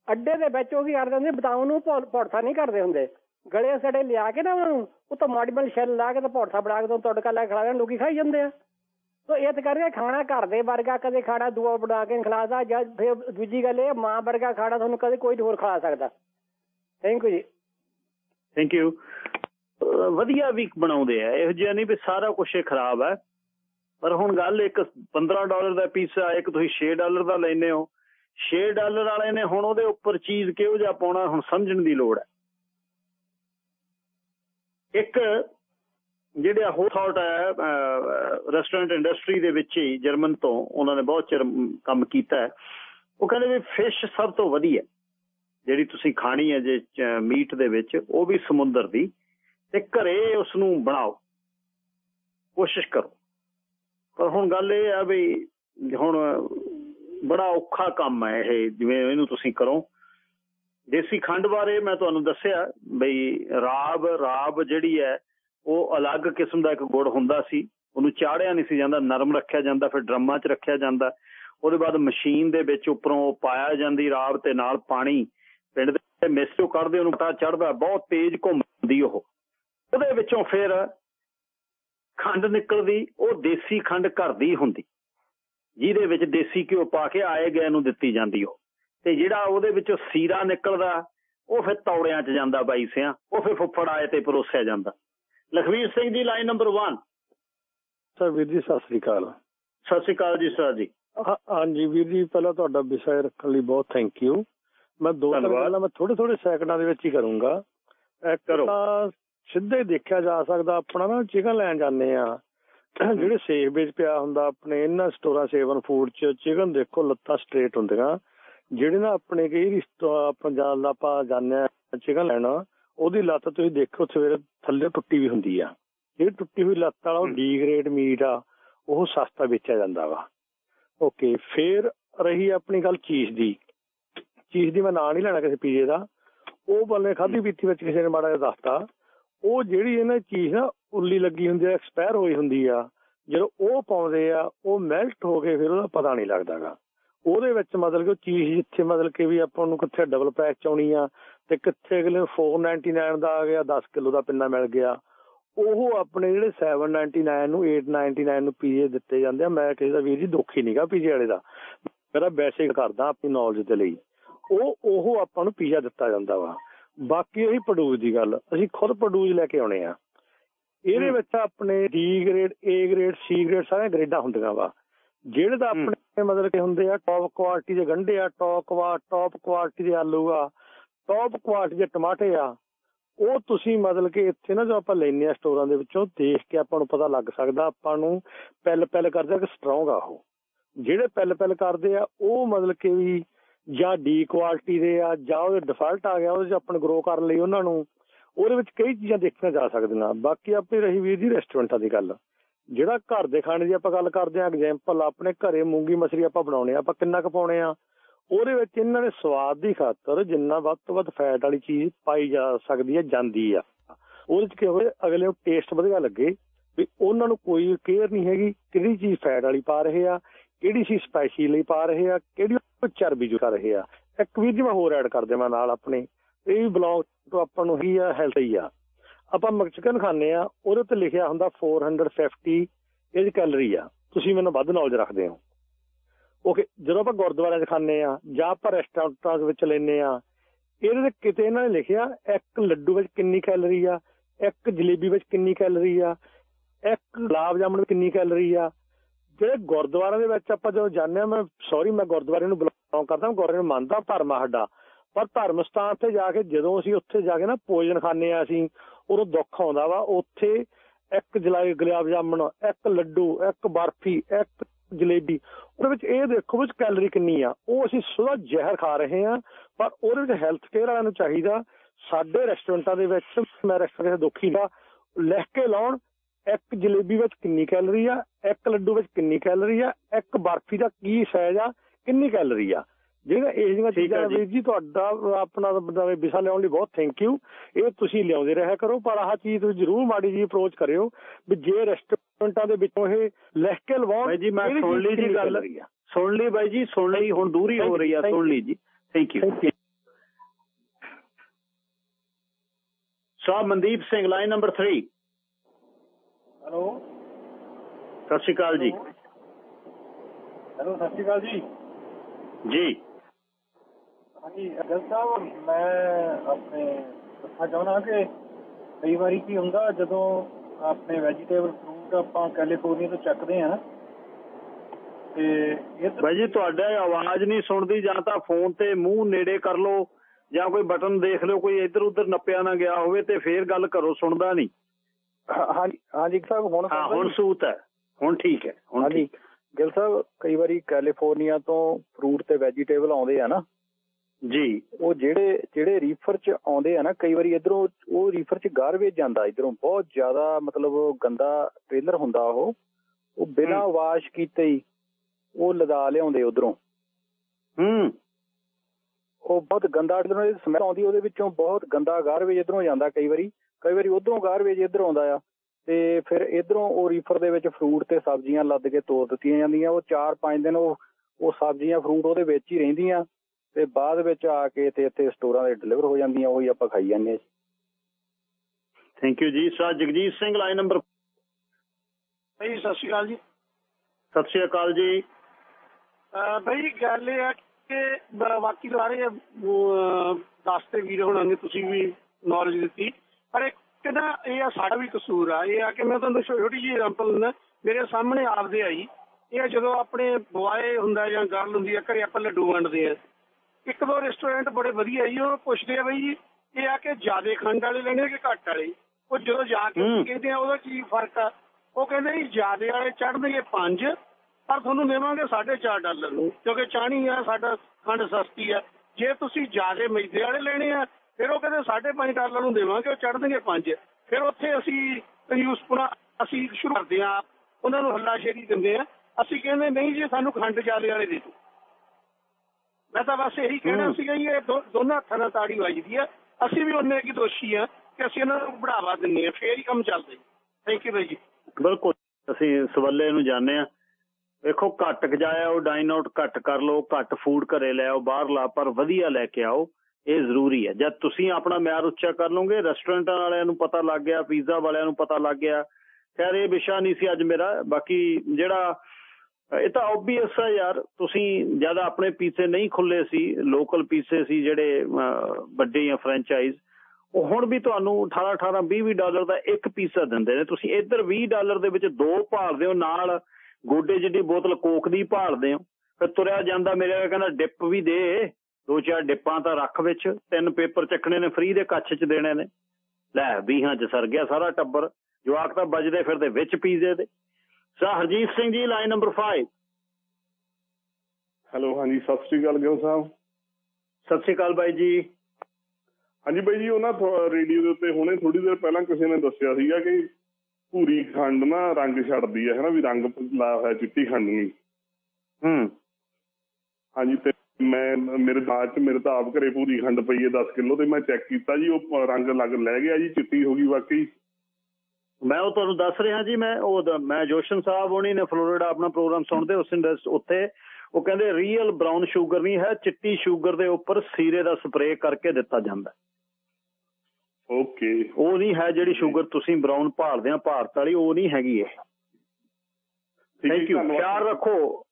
ਅੱਡੇ ਦੇ ਵਿੱਚ ਉਹ ਕੀ ਕਰਦੇ ਹੁੰਦੇ ਬਦਾਮ ਨੂੰ ਭੌੜਥਾ ਨਹੀਂ ਕਰਦੇ ਹੁੰਦੇ। ਗਲੇ ਸੜੇ ਲਿਆ ਕੇ ਨਾ ਉਹਨਾਂ ਨੂੰ ਉਹ ਤਾਂ ਮਾੜੀ ਮਾੜੀ ਸ਼ੈਲ ਲਾ ਕੇ ਤਾਂ ਭੌੜਥਾ ਬਣਾ ਕੇ ਤਾਂ ਤੜਕਾ ਲਾ ਕੇ ਖਾ ਲੈਣ ਲੋਕੀ ਖਾਈ ਜਾਂਦੇ ਆ। ਤੋ ਇਹ ਤਾਂ ਕਰਕੇ ਖਾਣਾ ਘਰ ਦੇ ਵਰਗਾ ਕਦੇ ਖਾਣਾ ਦੂਆ ਬਣਾ ਕੇ ਖਿਲਾਦਾ ਜਾਂ ਫਿਰ ਦੂਜੀ ਗੱਲ ਇਹ ਮਾਂ ਵਰਗਾ ਖਾਣਾ ਤੁਹਾਨੂੰ ਕਦੇ ਕੋਈ ਹੋਰ ਖਿਲਾ ਸਕਦਾ। ਥੈਂਕ ਯੂ ਜੀ। ਥੈਂਕ ਯੂ ਵਧੀਆ ਵੀ ਬਣਾਉਂਦੇ ਆ, ਇਹੋ ਜਿਹਾ ਨਹੀਂ ਵੀ ਸਾਰਾ ਕੁਝ ਹੀ ਖਰਾਬ ਹੈ। ਪਰ ਹੁਣ ਗੱਲ ਇੱਕ 15 ਡਾਲਰ ਦਾ ਪੀਸਾ ਇੱਕ ਤੁਸੀਂ 6 ਡਾਲਰ ਦਾ ਲੈਨੇ ਹੋ। 6 ਡਾਲਰ ਵਾਲੇ ਨੇ ਹੁਣ ਉਹਦੇ ਉੱਪਰ ਚੀਜ਼ ਕਿਹੋ ਜਿਹਾ ਪਾਉਣਾ, ਹੁਣ ਸਮਝਣ ਦੀ ਲੋੜ ਹੈ। ਇੱਕ ਜਿਹੜਾ ਹੋਰ ਥਾਟ ਹੈ ਰੈਸਟੋਰੈਂਟ ਇੰਡਸਟਰੀ ਦੇ ਵਿੱਚ ਹੀ ਜਰਮਨ ਤੋਂ ਉਹਨਾਂ ਨੇ ਬਹੁਤ ਚਿਰ ਕੰਮ ਕੀਤਾ ਹੈ। ਉਹ ਕਹਿੰਦੇ ਵੀ ਫਿਸ਼ ਸਭ ਤੋਂ ਵਧੀਆ ਜਿਹੜੀ ਤੁਸੀਂ ਖਾਣੀ ਹੈ ਜੇ ਮੀਟ ਦੇ ਵਿੱਚ, ਉਹ ਵੀ ਸਮੁੰਦਰ ਦੀ, ਤੇ ਘਰੇ ਉਸ ਨੂੰ ਬਣਾਓ। ਕੋਸ਼ਿਸ਼ ਕਰੋ। ਪਰ ਹੁਣ ਗੱਲ ਇਹ ਆ ਵੀ ਹੁਣ ਬੜਾ ਔਖਾ ਕੰਮ ਹੈ ਇਹ, ਜਿਵੇਂ ਇਹਨੂੰ ਤੁਸੀਂ ਕਰੋ। ਦੇਸੀ ਖੰਡ ਬਾਰੇ ਮੈਂ ਤੁਹਾਨੂੰ ਦੱਸਿਆ ਬਈ ਰਾਬ ਰਾਬ ਜਿਹੜੀ ਹੈ, ਉਹ ਅਲੱਗ ਕਿਸਮ ਦਾ ਇੱਕ ਗੁੜ ਹੁੰਦਾ ਸੀ। ਉਹਨੂੰ ਚਾੜਿਆ ਨਹੀਂ ਸੀ ਜਾਂਦਾ, ਨਰਮ ਰੱਖਿਆ ਜਾਂਦਾ, ਫਿਰ ਡਰਮਾਂ 'ਚ ਰੱਖਿਆ ਜਾਂਦਾ। ਉਹਦੇ ਬਾਅਦ ਮਸ਼ੀਨ ਦੇ ਵਿੱਚ ਉੱਪਰੋਂ ਉਹ ਪਾਇਆ ਜਾਂਦੀ ਰਾਬ ਤੇ ਨਾਲ ਪਾਣੀ। ਪਿੰਡ ਦੇ ਮਿਸ ਚੋਂ ਕੱਢਦੇ ਉਹਨੂੰ ਪਤਾ ਚੜਦਾ ਬਹੁਤ ਤੇਜ਼ ਘੁੰਮਦੀ ਉਹ। ਉਹਦੇ ਵਿੱਚੋਂ ਫਿਰ ਖੰਡ ਨਿਕਲਦੀ ਉਹ ਦੇਸੀ ਖੰਡ ਘਰ ਦੀ ਹੁੰਦੀ। ਜਿਹਦੇ ਵਿੱਚ ਦੇਸੀ ਘਿਓ ਪਾ ਕੇ ਆਏ ਗਏ ਨੂੰ ਦਿੱਤੀ ਜਾਂਦੀ ਉਹ। ਤੇ ਜਿਹੜਾ ਉਹਦੇ ਵਿੱਚੋਂ ਸੀਰਾ ਨਿਕਲਦਾ ਉਹ ਫਿਰ ਤੌੜਿਆਂ 'ਚ ਜਾਂਦਾ ਬਾਈ ਸਿਆਂ। ਉਹ ਫਿਰ ਫੁੱਫੜ ਆਏ ਤੇ ਪਰੋਸਿਆ ਜਾਂਦਾ। Lakhvir Singh ji line number 1 sir ਵੀਰ ਜੀ ਸਤਿ ਸ੍ਰੀ ਅਕਾਲ। ਸਤਿ ਸ਼੍ਰੀ ਅਕਾਲ ਜੀ ਸਰ ਜੀ। ਹਾਂਜੀ ਵੀਰ ਜੀ ਪਹਿਲਾਂ ਤੁਹਾਡਾ ਵਿਸ਼ਾ ਰੱਖਣ ਲਈ ਬਹੁਤ ਥੈਂਕ ਯੂ ਮੈਂ ਦੋ ਤਿੰਨ। ਗੱਲਾਂ ਮੈਂ ਥੋੜੇ ਥੋੜੇ ਸੈਕਿੰਡਾਂ ਦੇ ਵਿੱਚ ਹੀ ਕਰੂੰਗਾ। ਇੱਕ ਕਰੋ। ਤਾਂ ਸਿੱਧੇ ਦੇਖਿਆ ਜਾ ਸਕਦਾ ਆਪਣਾ ਨਾ ਚਿਕਨ ਲੈਣ ਜਾਂਦੇ ਆ ਜਿਹੜੇ ਸੇਵ ਵਿੱਚ ਪਿਆ ਹੁੰਦਾ ਆਪਣੇ ਇਹਨਾਂ ਸਟੋਰਾਂ ਸੇਵਨ ਫੂਡ ਚ ਚਿਕਨ ਦੇਖੋ ਲੱਤਾਂ ਸਟ੍ਰੇਟ ਹੁੰਦੀਆਂ। ਜਿਹੜੇ ਨਾ ਆਪਣੇ ਕਈ ਰਿਸ਼ਤਾ ਪੰਜਾਬ ਦਾ ਆਪਾਂ ਜਾਂਦੇ ਆ ਚਿਕਨ ਲੈਣਾ ਉਹਦੀ ਲੱਤ ਤੁਸੀਂ ਦੇਖੋ ਸਵੇਰੇ ਥੱਲੇ ਟੁੱਟੀ ਵੀ ਹੁੰਦੀ ਆ। ਜਿਹੜੀ ਟੁੱਟੀ ਹੋਈ ਲੱਤ ਵਾਲਾ ਉਹ। ਡੀ ਗ੍ਰੇਡ ਮੀਟ ਆ ਉਹ ਸਸਤਾ ਵੇਚਿਆ ਜਾਂਦਾ ਵਾ। ਓਕੇ ਫੇਰ ਰਹੀ ਆਪਣੀ ਗੱਲ ਚੀਜ਼ ਦੀ। ਚੀਜ਼ ਦੀ ਮੈਂ ਨਾਂ ਨਹੀਂ ਲੈਣਾ ਕਿਸੇ ਪੀਜੇ ਦਾ। ਉਹ ਬੰਦੇ ਖਾਧੀ ਪੀਤੀ ਵਿੱਚ ਕਿਸੇ ਨੇ ਮਾੜਾ ਜਿਹਾ ਦੱਸਤਾ। ਉਹ ਜਿਹੜੀ ਇਹਨਾਂ ਚੀਜ਼ ਨਾ ਉੱਲੀ ਲੱਗੀ ਹੁੰਦੀ ਆ, ਐਕਸਪਾਇਰ ਹੋਈ ਹੁੰਦੀ ਆ, ਜਦੋਂ ਉਹ ਪਾਉਂਦੇ ਆ, ਉਹ ਮੈਲਟ ਹੋ ਕੇ ਫਿਰ ਉਹਦਾ ਪਤਾ ਨਹੀਂ ਲੱਗਦਾਗਾ। ਉਹਦੇ ਵਿੱਚ ਮਤਲਬ ਕਿ ਉਹ ਚੀਜ਼ ਜਿੱਥੇ ਮਤਲਬ ਕਿ ਵੀ ਆਪਾਂ ਨੂੰ ਕਿੱਥੇ ਡਬਲ ਪੈਕ ਚ ਆਉਣੀ ਆ ਤੇ ਕਿੱਥੇ ਅਗਲੇ ਨੂੰ 499 ਦਾ ਆ ਗਿਆ 10 ਕਿਲੋ ਦਾ ਪਿੰਨਾ ਮਿਲ ਗਿਆ। ਉਹ ਆਪਣੇ ਜਿਹੜੇ 799 ਨੂੰ 899 ਨੂੰ ਪੀਜੇ ਦਿੱਤੇ ਜਾਂਦੇ ਆ। ਮੈਂ ਕਿਸੇ ਦਾ ਵੀਰ ਜੀ ਦੁੱਖ ਹੀ ਨਹੀਂਗਾ ਪੀਜੇ ਵਾਲੇ ਦਾ। ਮੇਰਾ ਵੈਸੇ ਕਰਦਾ ਆਪਣੀ ਨੌਲੇਜ ਦੇ ਲਈ। ਉਹ ਉਹ ਆਪਾਂ ਨੂੰ ਪੀਜ਼ਾ ਦਿੱਤਾ ਜਾਂਦਾ ਵਾ। ਬਾਕੀ ਇਹੀ ਪ੍ਰੋਡਿਊਸ ਦੀ ਗੱਲ। ਅਸੀਂ ਖੁਦ ਪ੍ਰੋਡਿਊਸ ਲੈ ਕੇ ਆਉਣੇ ਆ। ਇਹਦੇ ਵਿੱਚ ਆਪਣੇ D grade A grade C grade ਸਾਰੀਆਂ ਗ੍ਰੇਡਾਂ ਹੁੰਦੀਆਂ ਵਾ। ਜਿਹੜੇ ਤਾਂ ਆਪਣੇ ਮਤਲਬ ਕਿ ਹੁੰਦੇ ਆ ਟੌਪ ਕੁਆਲਿਟੀ ਦੇ ਗੰਢੇ ਆ ਟੌਪ ਟੌਪ ਕੁਆਲਿਟੀ ਦੇ ਆਲੂ ਆ ਟੌਪ ਕੁਆਲਿਟੀ ਦੇ ਟਮਾਟੇ ਆ ਉਹ ਤੁਸੀਂ ਮਤਲਬ ਕਿ ਇੱਥੇ ਨਾ ਜੋ ਆਪਾਂ ਲੈਨੇ ਆ ਸਟੋਰਾਂ ਦੇ ਵਿੱਚੋਂ ਦੇਖ ਕੇ ਆਪਾਂ ਨੂੰ ਪਤਾ ਲੱਗ ਸਕਦਾ ਆਪਾਂ ਨੂੰ ਪੈਲ ਪੈਲ ਕਰਦੇ ਕਿ ਸਟਰੋਂਗ ਆ ਉਹ। ਜਿਹੜੇ ਪੈਲ ਪੈਲ ਕਰਦੇ ਆ ਉਹ ਮਤਲਬ ਕਿ ਵੀ ਜਾਂ ਡੀ ਕੁਆਲਿਟੀ ਦੇ ਆ, ਜਾਂ ਉਹਦੇ ਡਿਫਾਲਟ ਆ ਗਿਆ, ਉਹਦੇ ਚ ਆਪਾਂ ਗਰੋ ਕਰਨ ਲਈ ਉਹਨਾਂ ਨੂੰ, ਉਹਦੇ ਵਿੱਚ ਕਈ ਚੀਜ਼ਾਂ ਦੇਖੀਆਂ ਜਾ ਸਕਦੀਆਂ। ਬਾਕੀ ਆਪੇ ਰਹੀ ਵੀਰ ਜੀ ਰੈਸਟੋਰੈਂਟਾਂ ਦੀ ਗੱਲ। ਜਿਹੜਾ ਘਰ ਦੇ ਖਾਣੇ ਦੀ ਆਪਾਂ ਗੱਲ ਕਰਦੇ ਆ ਐਗਜ਼ਾਮਪਲ ਆਪਣੇ ਘਰੇ ਮੂੰਗੀ ਮਸਰੀ ਆਪਾਂ ਬਣਾਉਣੇ ਆ, ਆਪਾਂ ਕਿੰਨਾ ਕੁ ਪਾਉਣੇ ਆ, ਉਹਦੇ ਵਿੱਚ ਇਹਨਾਂ ਨੇ ਸਵਾਦ ਦੀ ਖਾਤਰ ਜਿੰਨਾ ਵੱਧ ਤੋਂ ਵੱਧ ਫੈਟ ਵਾਲੀ ਚੀਜ਼ ਪਾਈ ਜਾ ਸਕਦੀ ਹੈ, ਜਾਂਦੀ ਆ। ਉਹਦੇ ਚ ਕੀ ਹੋਵੇ, ਅਗਲੇ ਨੂੰ ਟੇਸਟ ਵਧੀਆ ਲੱਗੇ, ਵੀ ਉਹਨਾਂ ਨੂੰ ਕੋਈ ਕੇਅਰ ਨਹੀਂ ਹੈਗੀ ਕਿਹੜੀ ਚੀਜ਼ ਫੈਟ ਵਾਲੀ ਪਾ ਰਹੇ ਆ ਕਿਹੜੀ ਸੀ ਸਪਾਈਸੀ ਲਈ ਪਾ ਰਹੇ ਆ, ਕਿਹੜੀ ਚਰਬੀ ਜੋ ਕਰ ਰਹੇ ਆ। ਇੱਕ ਵੀਰ ਜੀ ਹੋਰ ਐਡ ਕਰ ਦੇਵਾਂ ਨਾਲ ਆਪਣੇ। ਇਹ ਵੀ ਬਲੌਗ ਤੋਂ ਆਪਾਂ ਨੂੰ ਹੀ ਆ ਹੈਲਥ ਹੀ ਆ। ਆਪਾਂ ਮੈਕਸੀਕਨ ਖਾਂਦੇ ਆ, ਉਹਦੇ ਉੱਤੇ ਲਿਖਿਆ ਹੁੰਦਾ 450 ਇਹ ਕੈਲਰੀ ਆ। ਤੁਸੀਂ ਮੈਨੂੰ ਵੱਧ ਨੌਲੇਜ ਰੱਖਦੇ ਹੋ। ਓਕੇ ਜਦੋਂ ਆਪਾਂ ਗੁਰਦੁਆਰਿਆਂ 'ਚ ਖਾਂਦੇ ਆ, ਜਾਂ ਆਪਾਂ ਰੈਸਟੋਰੈਂਟਾਂ ਵਿੱਚ ਲੈਨੇ ਆ, ਇਹਦੇ ਤੇ ਕਿਤੇ ਇਹਨਾਂ ਨੇ ਲਿਖਿਆ ਇੱਕ ਲੱਡੂ ਵਿੱਚ ਕਿੰਨੀ ਕੈਲਰੀ ਆ, ਇੱਕ ਜਲੇਬੀ ਵਿੱਚ ਕਿੰਨੀ ਕੈਲਰੀ ਆ, ਇੱਕ ਗੁਲਾਬ ਜਾਮਣ ਵਿੱਚ ਕਿੰਨੀ ਕੈਲਰੀ ਆ ਜਿਹੜੇ ਗੁਰਦੁਆਰਿਆਂ ਦੇ ਵਿੱਚ ਆਪਾਂ ਜਦੋਂ ਜਾਂਦੇ ਆ ਮੈਂ ਸੌਰੀ ਮੈਂ ਗੁਰਦੁਆਰੇ ਨੂੰ ਬਿਲੋਂਗ ਕਰਦਾ ਗੁਰਦੁਆਰੇ ਨੂੰ ਮੰਨਦਾ ਧਰਮ ਆ ਸਾਡਾ। ਪਰ ਧਰਮ ਸਥਾਨ ਤੇ ਜਾ ਕੇ ਜਦੋਂ ਅਸੀਂ ਉੱਥੇ ਜਾ ਕੇ ਨਾ ਭੋਜਨ ਖਾਂਦੇ ਆ ਅਸੀਂ, ਉਦੋਂ ਦੁੱਖ ਆਉਂਦਾ ਵਾ। ਉੱਥੇ ਇੱਕ ਜਲਾਈ ਗੁਲਾਬ ਜਾਮਣ, ਇੱਕ ਲੱਡੂ, ਇੱਕ ਬਰਫੀ, ਇੱਕ ਜਲੇਬੀ, ਉਹਦੇ ਵਿੱਚ ਇਹ ਦੇਖੋ ਵਿੱਚ ਕੈਲਰੀ ਕਿੰਨੀ ਆ। ਉਹ ਅਸੀਂ ਸੁਦਾ ਜ਼ਹਿਰ ਖਾ ਰਹੇ ਆ ਪਰ ਉਹਦੇ ਵਿੱਚ ਹੈਲਥ ਕੇਅਰ ਵਾਲਿਆਂ ਨੂੰ ਚਾਹੀਦਾ। ਸਾਡੇ ਰੈਸਟੋਰੈਂਟਾਂ ਦੇ ਵਿੱਚ, ਮੈਂ ਰੈਸਟੋਰੈਂਟ ਦੁਖੀ ਦਾ ਲਿਖ ਕੇ ਲਾਉਣ ਇੱਕ ਜਲੇਬੀ ਵਿੱਚ ਕਿੰਨੀ ਕੈਲਰੀ ਆ? ਇੱਕ ਲੱਡੂ ਵਿੱਚ ਕਿੰਨੀ ਕੈਲਰੀ ਆ? ਇੱਕ ਬਰਫੀ ਦਾ ਕੀ ਸਾਈਜ਼ ਆ? ਕਿੰਨੀ ਕੈਲਰੀ ਆ? ਜਿਹੜਾ ਇਹ ਜਿਹੀਆਂ ਚੀਜ਼ਾਂ। ਵੀਰ ਜੀ ਤੁਹਾਡਾ ਆਪਣਾ ਨਵੇਂ ਵਿਸ਼ਾ ਲਿਆਉਣ ਲਈ ਬਹੁਤ ਥੈਂਕ ਯੂ ਇਹ ਤੁਸੀਂ ਲਿਆਉਂਦੇ ਰਿਹਾ ਕਰੋ ਪਰ ਆਹ ਚੀਜ਼ ਤੁਸੀਂ ਜ਼ਰੂਰ ਮਾੜੀ ਜੀ ਅਪਰੋਚ ਕਰਿਓ ਵੀ ਜੇ ਰੈਸਟੋਰੈਂਟਾਂ ਦੇ ਵਿੱਚੋਂ ਇਹ ਲਿਖ ਕੇ ਲਵਾਉਣ ਬਾਈ ਜੀ ਮੈਂ ਸੁਣ ਲਈ ਜੀ ਗੱਲ। ਸੁਣ ਲਈ ਬਾਈ ਜੀ ਸੁਣ ਲਈ ਹੁਣ ਦੂਰੀ ਹੋ ਰਹੀ ਆ. ਸੁਣ ਲਈ ਜੀ। Thank you. Sahib Mandeep Singh line number 3 hello. ਸਤਿ ਸ਼੍ਰੀ ਅਕਾਲ ਜੀ। ਹੈਲੋ ਸਤਿ ਸ਼੍ਰੀ ਅਕਾਲ ਜੀ। ਜੀ। ਹਾਂਜੀ ਅਗਲ ਸਾਹਿਬ ਮੈਂ ਆਪਣੇ ਦੱਸਣਾ ਚਾਹੁੰਦਾ ਕਿ ਕਈ ਵਾਰੀ ਕੀ ਹੁੰਦਾ ਜਦੋਂ ਆਪਣੇ ਵੈਜੀਟੇਬਲ ਫਰੂਟ ਆਪਾਂ ਕੈਲੀਫੋਰਨੀਆ ਤੋਂ ਚੱਕਦੇ ਆ ਤੇ ਇਹ ਬਾਈ ਜੀ ਤੁਹਾਡਾ ਆਵਾਜ਼ ਨਹੀਂ ਸੁਣਦੀ ਜਾਂ ਤਾਂ ਫੋਨ ਤੇ ਮੂੰਹ ਨੇੜੇ ਕਰ ਲਓ ਜਾਂ ਕੋਈ ਬਟਨ ਦੇਖ ਲਿਓ ਕੋਈ ਇੱਧਰ ਉੱਧਰ ਨੱਪਿਆ ਨਾ ਗਿਆ ਹੋਵੇ ਤੇ ਫੇਰ ਗੱਲ ਕਰੋ ਸੁਣਦਾ ਨਹੀਂ। ਹਾਂਜੀ ਹਾਂਜੀ ਸਾਹਿਬ ਹੁਣ ਹਾਂ ਹੁਣ ਸੂਤ ਹੈ ਹੁਣ ਠੀਕ ਹੈ ਹੁਣ ਹਾਂਜੀ ਠੀਕ ਗਿਲ ਸਾਹਿਬ ਕਈ ਵਾਰੀ ਕੈਲੀਫੋਰਨੀਆ ਤੋਂ ਫਰੂਟ ਤੇ ਵੈਜੀਟੇਬਲ ਆਉਂਦੇ ਆ ਨਾ। ਜੀ। ਉਹ ਜਿਹੜੇ ਜਿਹੜੇ ਰੀਫਰ ਚ ਆਉਂਦੇ ਆ ਨਾ ਕਈ ਵਾਰੀ ਇਧਰੋਂ ਉਹ ਰੀਫਰ ਚ ਗਾਰਬੇਜ ਜਾਂਦਾ ਇਧਰੋਂ। ਬਹੁਤ ਜ਼ਿਆਦਾ ਮਤਲਬ ਗੰਦਾ ਟ੍ਰੇਲਰ ਹੁੰਦਾ ਉਹ। ਉਹ ਬਿਨਾਂ। ਵਾਸ਼ ਕੀਤੇ ਹੀ ਉਹ ਲਦਾ ਲਿਆਉਂਦੇ ਉਧਰੋਂ। ਹੂੰ। ਉਹ ਬਹੁਤ ਗੰਦਾ ਟ੍ਰੇਲਰ ਦੀ ਸਮੈਲ ਆਉਂਦੀ ਉਹਦੇ ਵਿੱਚੋਂ ਬਹੁਤ ਗੰਦਾ ਗਾਰਬੇਜ ਇਧਰੋਂ ਜਾਂਦਾ ਕਈ ਵਾਰੀ। ਕਈ ਵਾਰੀ ਉਧਰੋਂ ਗਾਰਬੇਜ ਇੱਧਰ ਆਉਂਦਾ ਆ ਤੇ ਫਿਰ ਇਧਰੋਂ ਉਹ ਰੀਫਰ ਦੇ ਵਿੱਚ ਫਰੂਟ ਤੇ ਸਬਜ਼ੀਆਂ ਲੱਦ ਕੇ ਤੋੜ ਦਿੱਤੀਆਂ ਜਾਂਦੀਆਂ ਉਹ 4-5 ਦਿਨ ਉਹ ਉਹ ਸਬਜ਼ੀਆਂ ਫਰੂਟ ਉਹਦੇ ਵਿੱਚ ਹੀ ਰਹਿੰਦੀਆਂ ਤੇ ਬਾਅਦ ਵਿੱਚ ਆ ਕੇ ਤੇ ਇੱਥੇ ਸਟੋਰਾਂ ਦੇ ਡਿਲੀਵਰ ਹੋ ਜਾਂਦੀਆਂ ਉਹੀ ਆਪਾਂ ਖਾਈ ਜਾਂਦੇ ਥੈਂਕ ਯੂ ਜੀ sir Jagjit Singh line number ਭਾਈ ਸਤਿ ਸ਼੍ਰੀ ਅਕਾਲ ਜੀ। ਸਤਿ ਸ਼੍ਰੀ ਅਕਾਲ ਜੀ। ਅਹ ਭਾਈ ਗੱਲ ਇਹ ਆ ਕਿ ਬਾਕੀ ਸਾਰੇ ਦੱਸਦੇ ਵੀਰ ਹੋਣਾਂ ਨੇ ਤੁਸੀਂ ਵੀ ਨੌਲੇਜ ਦਿੱਤੀ। ਪਰ ਇੱਕ ਨਾ ਇਹ ਆ ਸਾਡਾ ਵੀ ਕਸੂਰ ਆ ਇਹ ਆ ਕਿ ਮੈਂ ਤੁਹਾਨੂੰ ਛੋਟੀ ਜਿਹੀ ਐਗਜ਼ਾਮਪਲ ਦਿੰਦਾ ਮੇਰੇ ਸਾਹਮਣੇ ਆਪਦੇ ਆਈ ਇਹ ਜਦੋਂ ਆਪਣੇ ਬੁਆਏ ਹੁੰਦਾ ਜਾਂ ਗਰਲ ਹੁੰਦੀ ਆ ਘਰੇ ਆਪਾਂ ਲੱਡੂ ਵੰਡਦੇ ਆ। ਇੱਕ ਦੋ ਰੈਸਟੋਰੈਂਟ ਬੜੇ ਵਧੀਆ ਜੀ ਉਹ ਪੁੱਛਦੇ ਆ ਬਈ ਇਹ ਆ ਕਿ ਜਿਆਦੇ ਖੰਡ ਵਾਲੇ ਲੈਣੇ ਕਿ ਘੱਟ ਵਾਲੇ? ਉਹ ਜਦੋਂ ਜਾ ਕੇ। ਕਹਿੰਦੇ ਆ ਉਹਦਾ ਕੀ ਫ਼ਰਕ ਆ? ਉਹ ਕਹਿੰਦੇ ਜੀ ਜਿਆਦੇ ਵਾਲੇ ਚੜਨਗੇ 5 ਪਰ ਤੁਹਾਨੂੰ ਦੇਵਾਂਗੇ 4.5 ਡਾਲਰ ਨੂੰ ਕਿਉਂਕਿ ਚਾਹਣੀ ਆ ਸਾਡਾ ਖੰਡ ਸਸਤੀ ਆ। ਜੇ ਤੁਸੀਂ ਜਿਆਦੇ ਮੈਦੇ ਵਾਲੇ ਲੈਣੇ ਆ ਫਿਰ ਉਹ ਕਹਿੰਦੇ 5.5 ਡਾਲਰ ਨੂੰ ਦੇਵਾਂਗੇ ਉਹ ਚੜਨਗੇ 5 ਫਿਰ ਉੱਥੇ ਅਸੀਂ ਕੰਜੂਸਪੁਰਾ ਅਸੀਂ ਸ਼ੁਰੂ ਕਰਦੇ ਆ ਉਹਨਾਂ ਨੂੰ ਹੱਲਾਸ਼ੇਰੀ ਦਿੰਦੇ ਆ ਅਸੀਂ ਕਹਿੰਦੇ ਨਹੀਂ ਜੀ ਸਾਨੂੰ ਖੰਡ ਜਿਆਦੇ ਵਾਲੇ ਦੇ ਦਿਓ। ਮੈਂ ਤਾਂ ਬਸ ਇਹੀ ਕਹਿਣਾ। ਸੀਗਾ ਜੀ ਇਹ ਦੋਨਾਂ ਹੱਥਾਂ ਨਾਲ ਤਾੜੀ ਵੱਜਦੀ ਆ। ਅਸੀਂ ਵੀ ਉਹਨੇ ਕੀ ਦੋਸ਼ੀ ਆ ਕਿ ਅਸੀਂ ਇਹਨਾਂ ਨੂੰ ਬੜਾਵਾ ਦਿੰਨੇ ਆ ਫੇਰ ਹੀ ਕੰਮ ਚੱਲਦਾ ਥੈਂਕ ਯੂ ਬਾਈ ਜੀ। ਬਿਲਕੁਲ। ਅਸੀਂ ਸਵੱਲੇ ਨੂੰ ਜਾਣਦੇ ਆ ਵੇਖੋ ਘੱਟ ਗਜਾਇਆ ਉਹ ਡਾਈਨ ਆਊਟ ਘੱਟ ਕਰ ਲਓ ਘੱਟ ਫੂਡ ਘਰੇ ਲੈ ਆਓ ਬਾਹਰ ਲਾ ਪਰ ਵਧੀਆ ਲੈ ਕੇ ਆਓ। ਇਹ ਜ਼ਰੂਰੀ ਹੈ। ਜਦ ਤੁਸੀਂ ਆਪਣਾ ਮਿਆਰ ਉੱਚਾ ਕਰ ਲਓਗੇ ਰੈਸਟੋਰੈਂਟਾਂ ਵਾਲਿਆਂ ਨੂੰ ਪਤਾ ਲੱਗ ਗਿਆ ਪੀਜ਼ਾ ਵਾਲਿਆਂ ਨੂੰ ਪਤਾ ਲੱਗ ਗਿਆ ਖੈਰ ਇਹ ਵਿਸ਼ਾ ਨਹੀਂ ਸੀ ਅੱਜ ਮੇਰਾ। ਬਾਕੀ ਜਿਹੜਾ ਇਹ ਤਾਂ ਆਬਵੀਅਸ ਹੈ ਯਾਰ। ਤੁਸੀਂ ਜਦ ਆਪਣੇ ਪੀਸੇ ਨਹੀਂ ਖੁੱਲੇ ਸੀ ਲੋਕਲ ਪੀਸੇ ਸੀ ਜਿਹੜੇ ਅਹ, ਵੱਡੇ ਜਾਂ ਫਰੈਂਚਾਈਜ਼ ਉਹ ਹੁਣ ਵੀ ਤੁਹਾਨੂੰ 18 18 20 20 ਡਾਲਰ ਦਾ ਇੱਕ ਪੀਸਾ ਦਿੰਦੇ ਨੇ। ਤੁਸੀਂ ਇੱਧਰ 20 ਡਾਲਰ ਦੇ ਵਿੱਚ ਦੋ ਭਾਲਦੇ ਹੋ ਨਾਲ ਗੋਡੇ ਜਿੱਡੀ ਬੋਤਲ ਕੋਕ ਦੀ ਭਾਲਦੇ ਹੋ ਫਿਰ ਤੁਰਿਆ ਜਾਂਦਾ ਮੇਰੇ ਕਹਿੰਦਾ ਡਿਪ ਵੀ ਦੇ। ਦੋ ਚਾਰ ਡਿੱਪਾਂ ਤਾਂ ਰੱਖ ਵਿੱਚ ਤਿੰਨ ਪੇਪਰ ਚੱਕਣੇ ਨੇ ਫ੍ਰੀ ਦੇ ਕੱਚ 'ਚ ਦੇਣੇ ਨੇ। ਲੈ 20 'ਚ ਸਰ ਗਿਆ ਸਾਰਾ ਟੱਬਰ। ਜਵਾਕ ਤਾਂ ਵੱਜਦੇ ਫਿਰਦੇ ਵਿੱਚ ਪੀਜ਼ੇ ਦੇ। Sir Harjeet Singh ji line number 5 hello ਹਾਂਜੀ ਸਤਿ ਸ਼੍ਰੀ ਅਕਾਲ ਗਿਲ ਸਾਹਿਬ। ਸਤਿ ਸ਼੍ਰੀ ਅਕਾਲ ਬਾਈ ਜੀ। ਹਾਂਜੀ ਬਾਈ ਜੀ ਉਹ ਨਾ ਰੇਡੀਓ ਦੇ ਉੱਤੇ ਹੁਣੇ ਥੋੜੀ ਦੇਰ ਪਹਿਲਾਂ ਕਿਸੇ ਨੇ ਦੱਸਿਆ ਸੀਗਾ ਕਿ ਭੂਰੀ ਖੰਡ ਨਾ ਰੰਗ ਛੱਡਦੀ ਹੈ ਹਨਾ ਵੀ ਰੰਗ ਲਾਇਆ ਹੋਇਆ ਚਿੱਟੀ ਖੰਡ ਨਹੀਂ ਹੂੰ। ਹਾਂਜੀ ਤੇ ਮੈਂ ਮੇਰੇ ਦਾਜ ਚ ਮੇਰੇ ਤਾਂ ਆਪ ਘਰੇ ਭੂਰੀ ਖੰਡ ਪਈ ਹੈ 10 ਕਿਲੋ ਤੇ ਮੈਂ ਚੈੱਕ ਕੀਤਾ ਜੀ ਉਹ ਰੰਗ ਲੱਗ ਲੈ ਗਿਆ ਜੀ ਚਿੱਟੀ ਹੋ ਗਈ ਵਾਕਈ। ਮੈਂ ਉਹ ਤੁਹਾਨੂੰ ਦੱਸ ਰਿਹਾ ਜੀ ਮੈਂ ਉਹ ਮੈਂ ਜੋਸ਼ਨ ਸਾਹਿਬ ਹੋਣੀ ਨੇ ਫਲੋਰੀਡਾ ਆਪਣਾ ਪ੍ਰੋਗਰਾਮ ਸੁਣਦੇ ਉਸ ਇੰਡਸਟ ਉੱਥੇ ਉਹ ਕਹਿੰਦੇ ਰੀਅਲ ਬ੍ਰਾਊਨ ਸ਼ੂਗਰ ਨਹੀਂ ਹੈ ਚਿੱਟੀ ਸ਼ੂਗਰ ਦੇ ਉੱਪਰ ਸੀਰੇ ਦਾ ਸਪਰੇਅ ਕਰਕੇ ਦਿੱਤਾ ਜਾਂਦਾ। ਓਕੇ ਉਹ ਨਹੀਂ ਹੈ ਜਿਹੜੀ ਸ਼ੂਗਰ ਤੁਸੀਂ ਬ੍ਰਾਊਨ ਭਾਲਦੇ ਆ ਭਾਰਤ ਵਾਲੀ ਉਹ ਨਹੀਂ ਹੈਗੀ ਇਹ। Thank you. ਖਿਆਲ ਰੱਖੋ।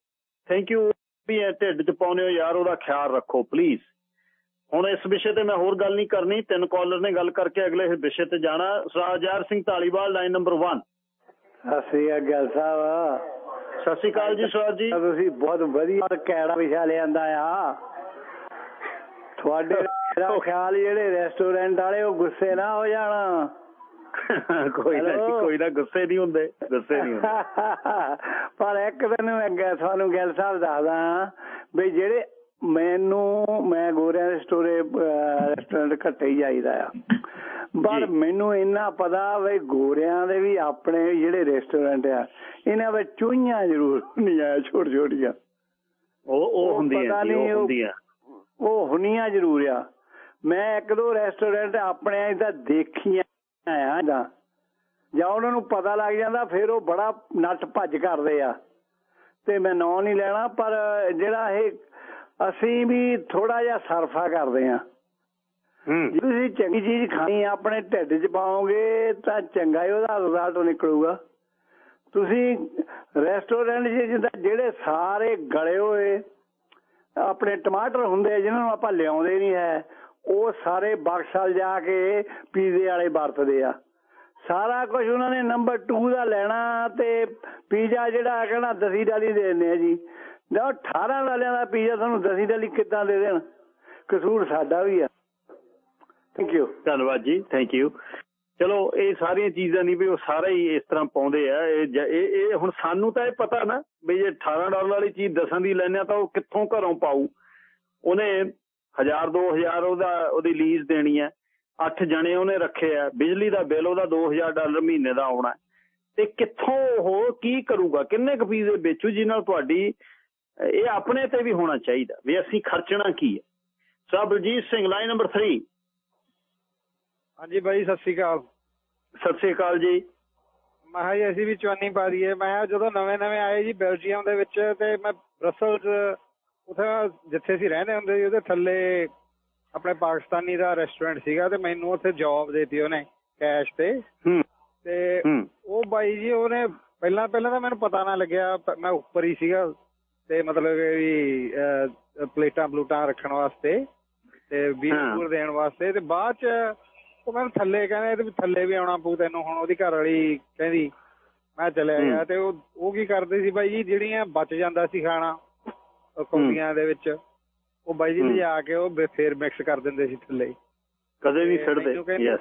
ਥੈਂਕ ਯੂ ਵੀ ਇਹ ਢਿੱਡ 'ਚ ਪਾਉਨੇ ਹੋ ਯਾਰ ਉਹਦਾ ਖਿਆਲ ਰੱਖੋ ਪਲੀਜ਼ ਹੁਣ ਇਸ ਵਿਸ਼ੇ ਤੇ ਮੈਂ ਹੋਰ ਗੱਲ ਨਹੀਂ ਕਰਨੀ। ਤਿੰਨ ਕਾਲਰ ਨੇ ਗੱਲ ਕਰਕੇ ਅਗਲੇ ਵਿਸ਼ੇ ਤੇ ਜਾਣਾ। ਸਰਾਜਾਰ ਸਿੰਘ ਢਾਲੀਵਾਲ ਲਾਈਨ ਨੰਬਰ 1 ਸਤਿ ਸ੍ਰੀ ਅਕਾਲ ਸਾਹਿਬ। ਸਤਿ ਸ਼੍ਰੀ ਅਕਾਲ ਜੀ ਸਰਾਜ ਜੀ। ਤੁਸੀਂ ਬਹੁਤ ਵਧੀਆ ਕੈੜਾ ਵਿਸ਼ਾ ਲਿਆਂਦਾ ਆ। ਤੁਹਾਡੇ ਖਿਆਲ ਜਿਹੜੇ ਰੈਸਟੋਰੈਂਟ ਵਾਲੇ ਉਹ ਗੁੱਸੇ ਨਾ ਹੋ ਜਾਣ। ਕੋਈ ਨਾ ਜੀ? ਕੋਈ ਨਾ ਗੁੱਸੇ ਨਹੀਂ ਹੁੰਦੇ ਗੁੱਸੇ ਨਹੀਂ ਹੁੰਦੇ। ਪਰ ਇੱਕ ਦਿਨ ਮੈਂ ਅੱਗੇ ਤੁਹਾਨੂੰ ਗੱਲ ਸਾਹਿਬ ਦੱਸਦਾ ਵੀ ਜਿਹੜੇ ਮੈਨੂੰ ਮੈਂ ਗੋਰਿਆਂ ਦੇ ਸਟੋਰੇ ਰੈਸਟੋਰੈਂਟ ਘੱਟੇ ਹੀ ਜਾਈਦਾ ਆ। ਪਰ ਮੈਨੂੰ ਇੰਨਾ ਪਤਾ ਵੀ ਗੋਰਿਆਂ ਦੇ ਵੀ ਆਪਣੇ ਜਿਹੜੇ ਰੈਸਟੋਰੈਂਟ ਆ ਇਹਨਾਂ ਵਿੱਚ ਚੂਹੀਆਂ ਜ਼ਰੂਰ ਹੁੰਦੀਆਂ ਛੋਟ ਛੋਟੀਆਂ ਉਹ ਉਹ ਉਹ ਹੁੰਦੀ ਪਤਾ ਹੈ ਜੀ ਨਹੀਂ ਉਹ ਉਹ- ਹੁੰਦੀ ਹੈ ਉਹ ਹੁੰਨੀਆਂ ਜ਼ਰੂਰ ਆ। ਮੈਂ ਇੱਕ ਦੋ ਰੈਸਟੋਰੈਂਟ ਆਪਣੇ ਤਾਂ ਦੇਖੀਆਂ ਆ ਜਾਂ ਜਾਂ ਉਹਨਾਂ ਨੂੰ ਪਤਾ ਲੱਗ ਜਾਂਦਾ ਫਿਰ ਉਹ ਬੜਾ ਨੱਟ ਭੱਜ ਕਰਦੇ ਆ। ਤੇ ਮੈਂ ਨਾਂ ਨਹੀਂ ਲੈਣਾ ਪਰ ਜਿਹੜਾ ਇਹ ਅਸੀਂ ਵੀ ਥੋੜਾ ਜਿਹਾ ਸਰਫਾ ਕਰਦੇ ਆ। ਜੇ ਤੁਸੀਂ ਚੰਗੀ ਚੀਜ਼ ਖਾਣੀ ਆਪਣੇ ਢਿੱਡ 'ਚ ਪਾਓਗੇ ਤਾਂ ਚੰਗਾ ਹੀ ਉਹਦਾ ਰਿਜ਼ਲਟ ਨਿਕਲੂਗਾ। ਤੁਸੀਂ ਰੈਸਟੋਰੈਂਟ 'ਚ ਜਿੱਦਾਂ ਜਿਹੜੇ ਸਾਰੇ ਗਲੇ ਹੋਏ ਆਪਣੇ ਟਮਾਟਰ ਹੁੰਦੇ ਜਿਨ੍ਹਾਂ ਨੂੰ ਆਪਾਂ ਲਿਆਉਂਦੇ ਨਹੀਂ ਹੈ ਉਹ ਸਾਰੇ ਬਕਸਲ ਜਾ ਕੇ ਪੀਜ਼ੇ ਵਾਲੇ ਵਰਤਦੇ ਆ। ਸਾਰਾ ਕੁਝ ਉਹਨਾਂ ਨੇ ਨੰਬਰ 2 ਦਾ ਲੈਣਾ ਤੇ ਪੀਜ਼ਾ ਜਿਹੜਾ ਕਹਿਣਾ ਦਸੀ ਡਾਲੀ ਦੇ ਦਿੰਦੇ ਆ ਜੀ। ਨਾ 18 ਵਾਲਿਆਂ ਦਾ ਪੀਜ਼ਾ ਤੁਹਾਨੂੰ ਦਸੀ ਡਾਲੀ ਕਿੱਦਾਂ ਦੇ ਦੇਣ? ਕਸੂਰ ਸਾਡਾ ਵੀ ਆ। ਥੈਂਕ ਯੂ ਧੰਨਵਾਦ ਜੀ ਥੈਂਕ ਯੂ ਚਲੋ, ਇਹ ਸਾਰੀਆਂ ਚੀਜ਼ਾਂ ਨਹੀਂ ਵੀ ਉਹ ਸਾਰਾ ਹੀ ਇਸ ਤਰ੍ਹਾਂ ਪਾਉਂਦੇ ਆ। ਇਹ ਇਹ ਹੁਣ ਸਾਨੂੰ ਤਾਂ ਇਹ ਪਤਾ ਨਾ ਵੀ ਜੇ 18 ਡਾਲਰ ਵਾਲੀ ਚੀਜ਼ ਦਸਾਂ ਦੀ ਲੈਣੇ ਆ ਤਾਂ ਉਹ ਕਿੱਥੋਂ ਘਰੋਂ ਪਾਊ? ਉਹਨੇ 1000 2000 ਉਹਦਾ ਉਹਦੀ ਲੀਜ਼ ਦੇਣੀ ਹੈ। ਅੱਠ ਜਣੇ ਉਹਨੇ ਰੱਖੇ ਆ। ਬਿਜਲੀ ਦਾ ਬਿੱਲ ਉਹਦਾ 2000 ਡਾਲਰ ਮਹੀਨੇ ਦਾ ਆਉਣਾ। ਤੇ ਕਿੱਥੋਂ ਉਹ ਕੀ ਕਰੂਗਾ? ਕਿੰਨੇ ਕੁ ਪੀਜ਼ੇ ਵੇਚੂ ਜਿਸ ਨਾਲ ਤੁਹਾਡੀ ਇਹ ਆਪਣੇ ਤੇ ਵੀ ਹੋਣਾ ਚਾਹੀਦਾ ਵੀ ਅਸੀਂ ਖਰਚਣਾ ਕੀ ਹੈ? So Baljit Singh line number 3 ਹਾਂਜੀ ਬਾਈ ਸਤਿ ਸ਼੍ਰੀ ਅਕਾਲ। ਸਤਿ ਸ੍ਰੀ ਅਕਾਲ ਜੀ। ਮੈਂ ਜੀ ਅਸੀਂ ਵੀ ਚਵਾਨੀ ਪਾ ਦਈਏ। ਮੈਂ ਜਦੋਂ ਨਵੇਂ ਨਵੇਂ ਆਏ ਜੀ ਬੈਲਜੀਅਮ ਦੇ ਵਿੱਚ ਤੇ ਮੈਂ ਬ੍ਰਸਲ ਚ ਉੱਥੇ ਜਿੱਥੇ ਅਸੀਂ ਰਹਿੰਦੇ ਹੁੰਦੇ ਸੀ ਉਹਦੇ ਥੱਲੇ ਆਪਣੇ ਪਾਕਿਸਤਾਨੀ ਦਾ ਰੈਸਟੋਰੈਂਟ ਸੀਗਾ ਤੇ ਮੈਨੂੰ ਉੱਥੇ ਜੌਬ ਦੇਤੀ ਉਹਨੇ ਕੈਸ਼ ਤੇ ਤੇ ਉਹ ਬਾਈ ਜੀ ਉਹਨੇ ਪਹਿਲਾਂ ਪਹਿਲਾਂ ਤਾਂ ਮੈਨੂੰ ਪਤਾ ਨਾ ਲੱਗਿਆ ਮੈਂ ਉੱਪਰ ਹੀ ਸੀਗਾ ਤੇ ਮਤਲਬ ਵੀ ਪਲੇਟਾਂ ਪਲੂਟਾਂ ਰੱਖਣ ਵਾਸਤੇ ਤੇ। ਰੁਪਏ ਦੇਣ ਵਾਸਤੇ ਤੇ ਬਾਅਦ ਚ ਉਹ ਮੈਨੂੰ ਥੱਲੇ ਕਹਿੰਦੇ ਇਹਦੇ ਵੀ ਥੱਲੇ ਵੀ ਆਉਣਾ ਪਊ ਤੈਨੂੰ ਹੁਣ ਉਹਦੀ ਘਰ ਵਾਲੀ ਕਹਿੰਦੀ ਮੈਂ ਚਲਿਆ। ਗਿਆ ਤੇ ਉਹ ਉਹ ਕੀ ਕਰਦੇ ਸੀ ਬਾਈ ਜੀ ਜਿਹੜੀਆਂ ਬਚ ਜਾਂਦਾ ਸੀ ਖਾਣਾ ਉਹ ਕੌਲੀਆਂ ਦੇ ਵਿੱਚ ਉਹ ਬਾਈ ਜੀ। ਲਿਜਾ ਕੇ ਉਹ ਫੇਰ ਮਿਕਸ ਕਰ ਦਿੰਦੇ ਸੀ ਥੱਲੇ ਕਦੇ ਤੇ ਛੱਡਦੇ ਯੈਸ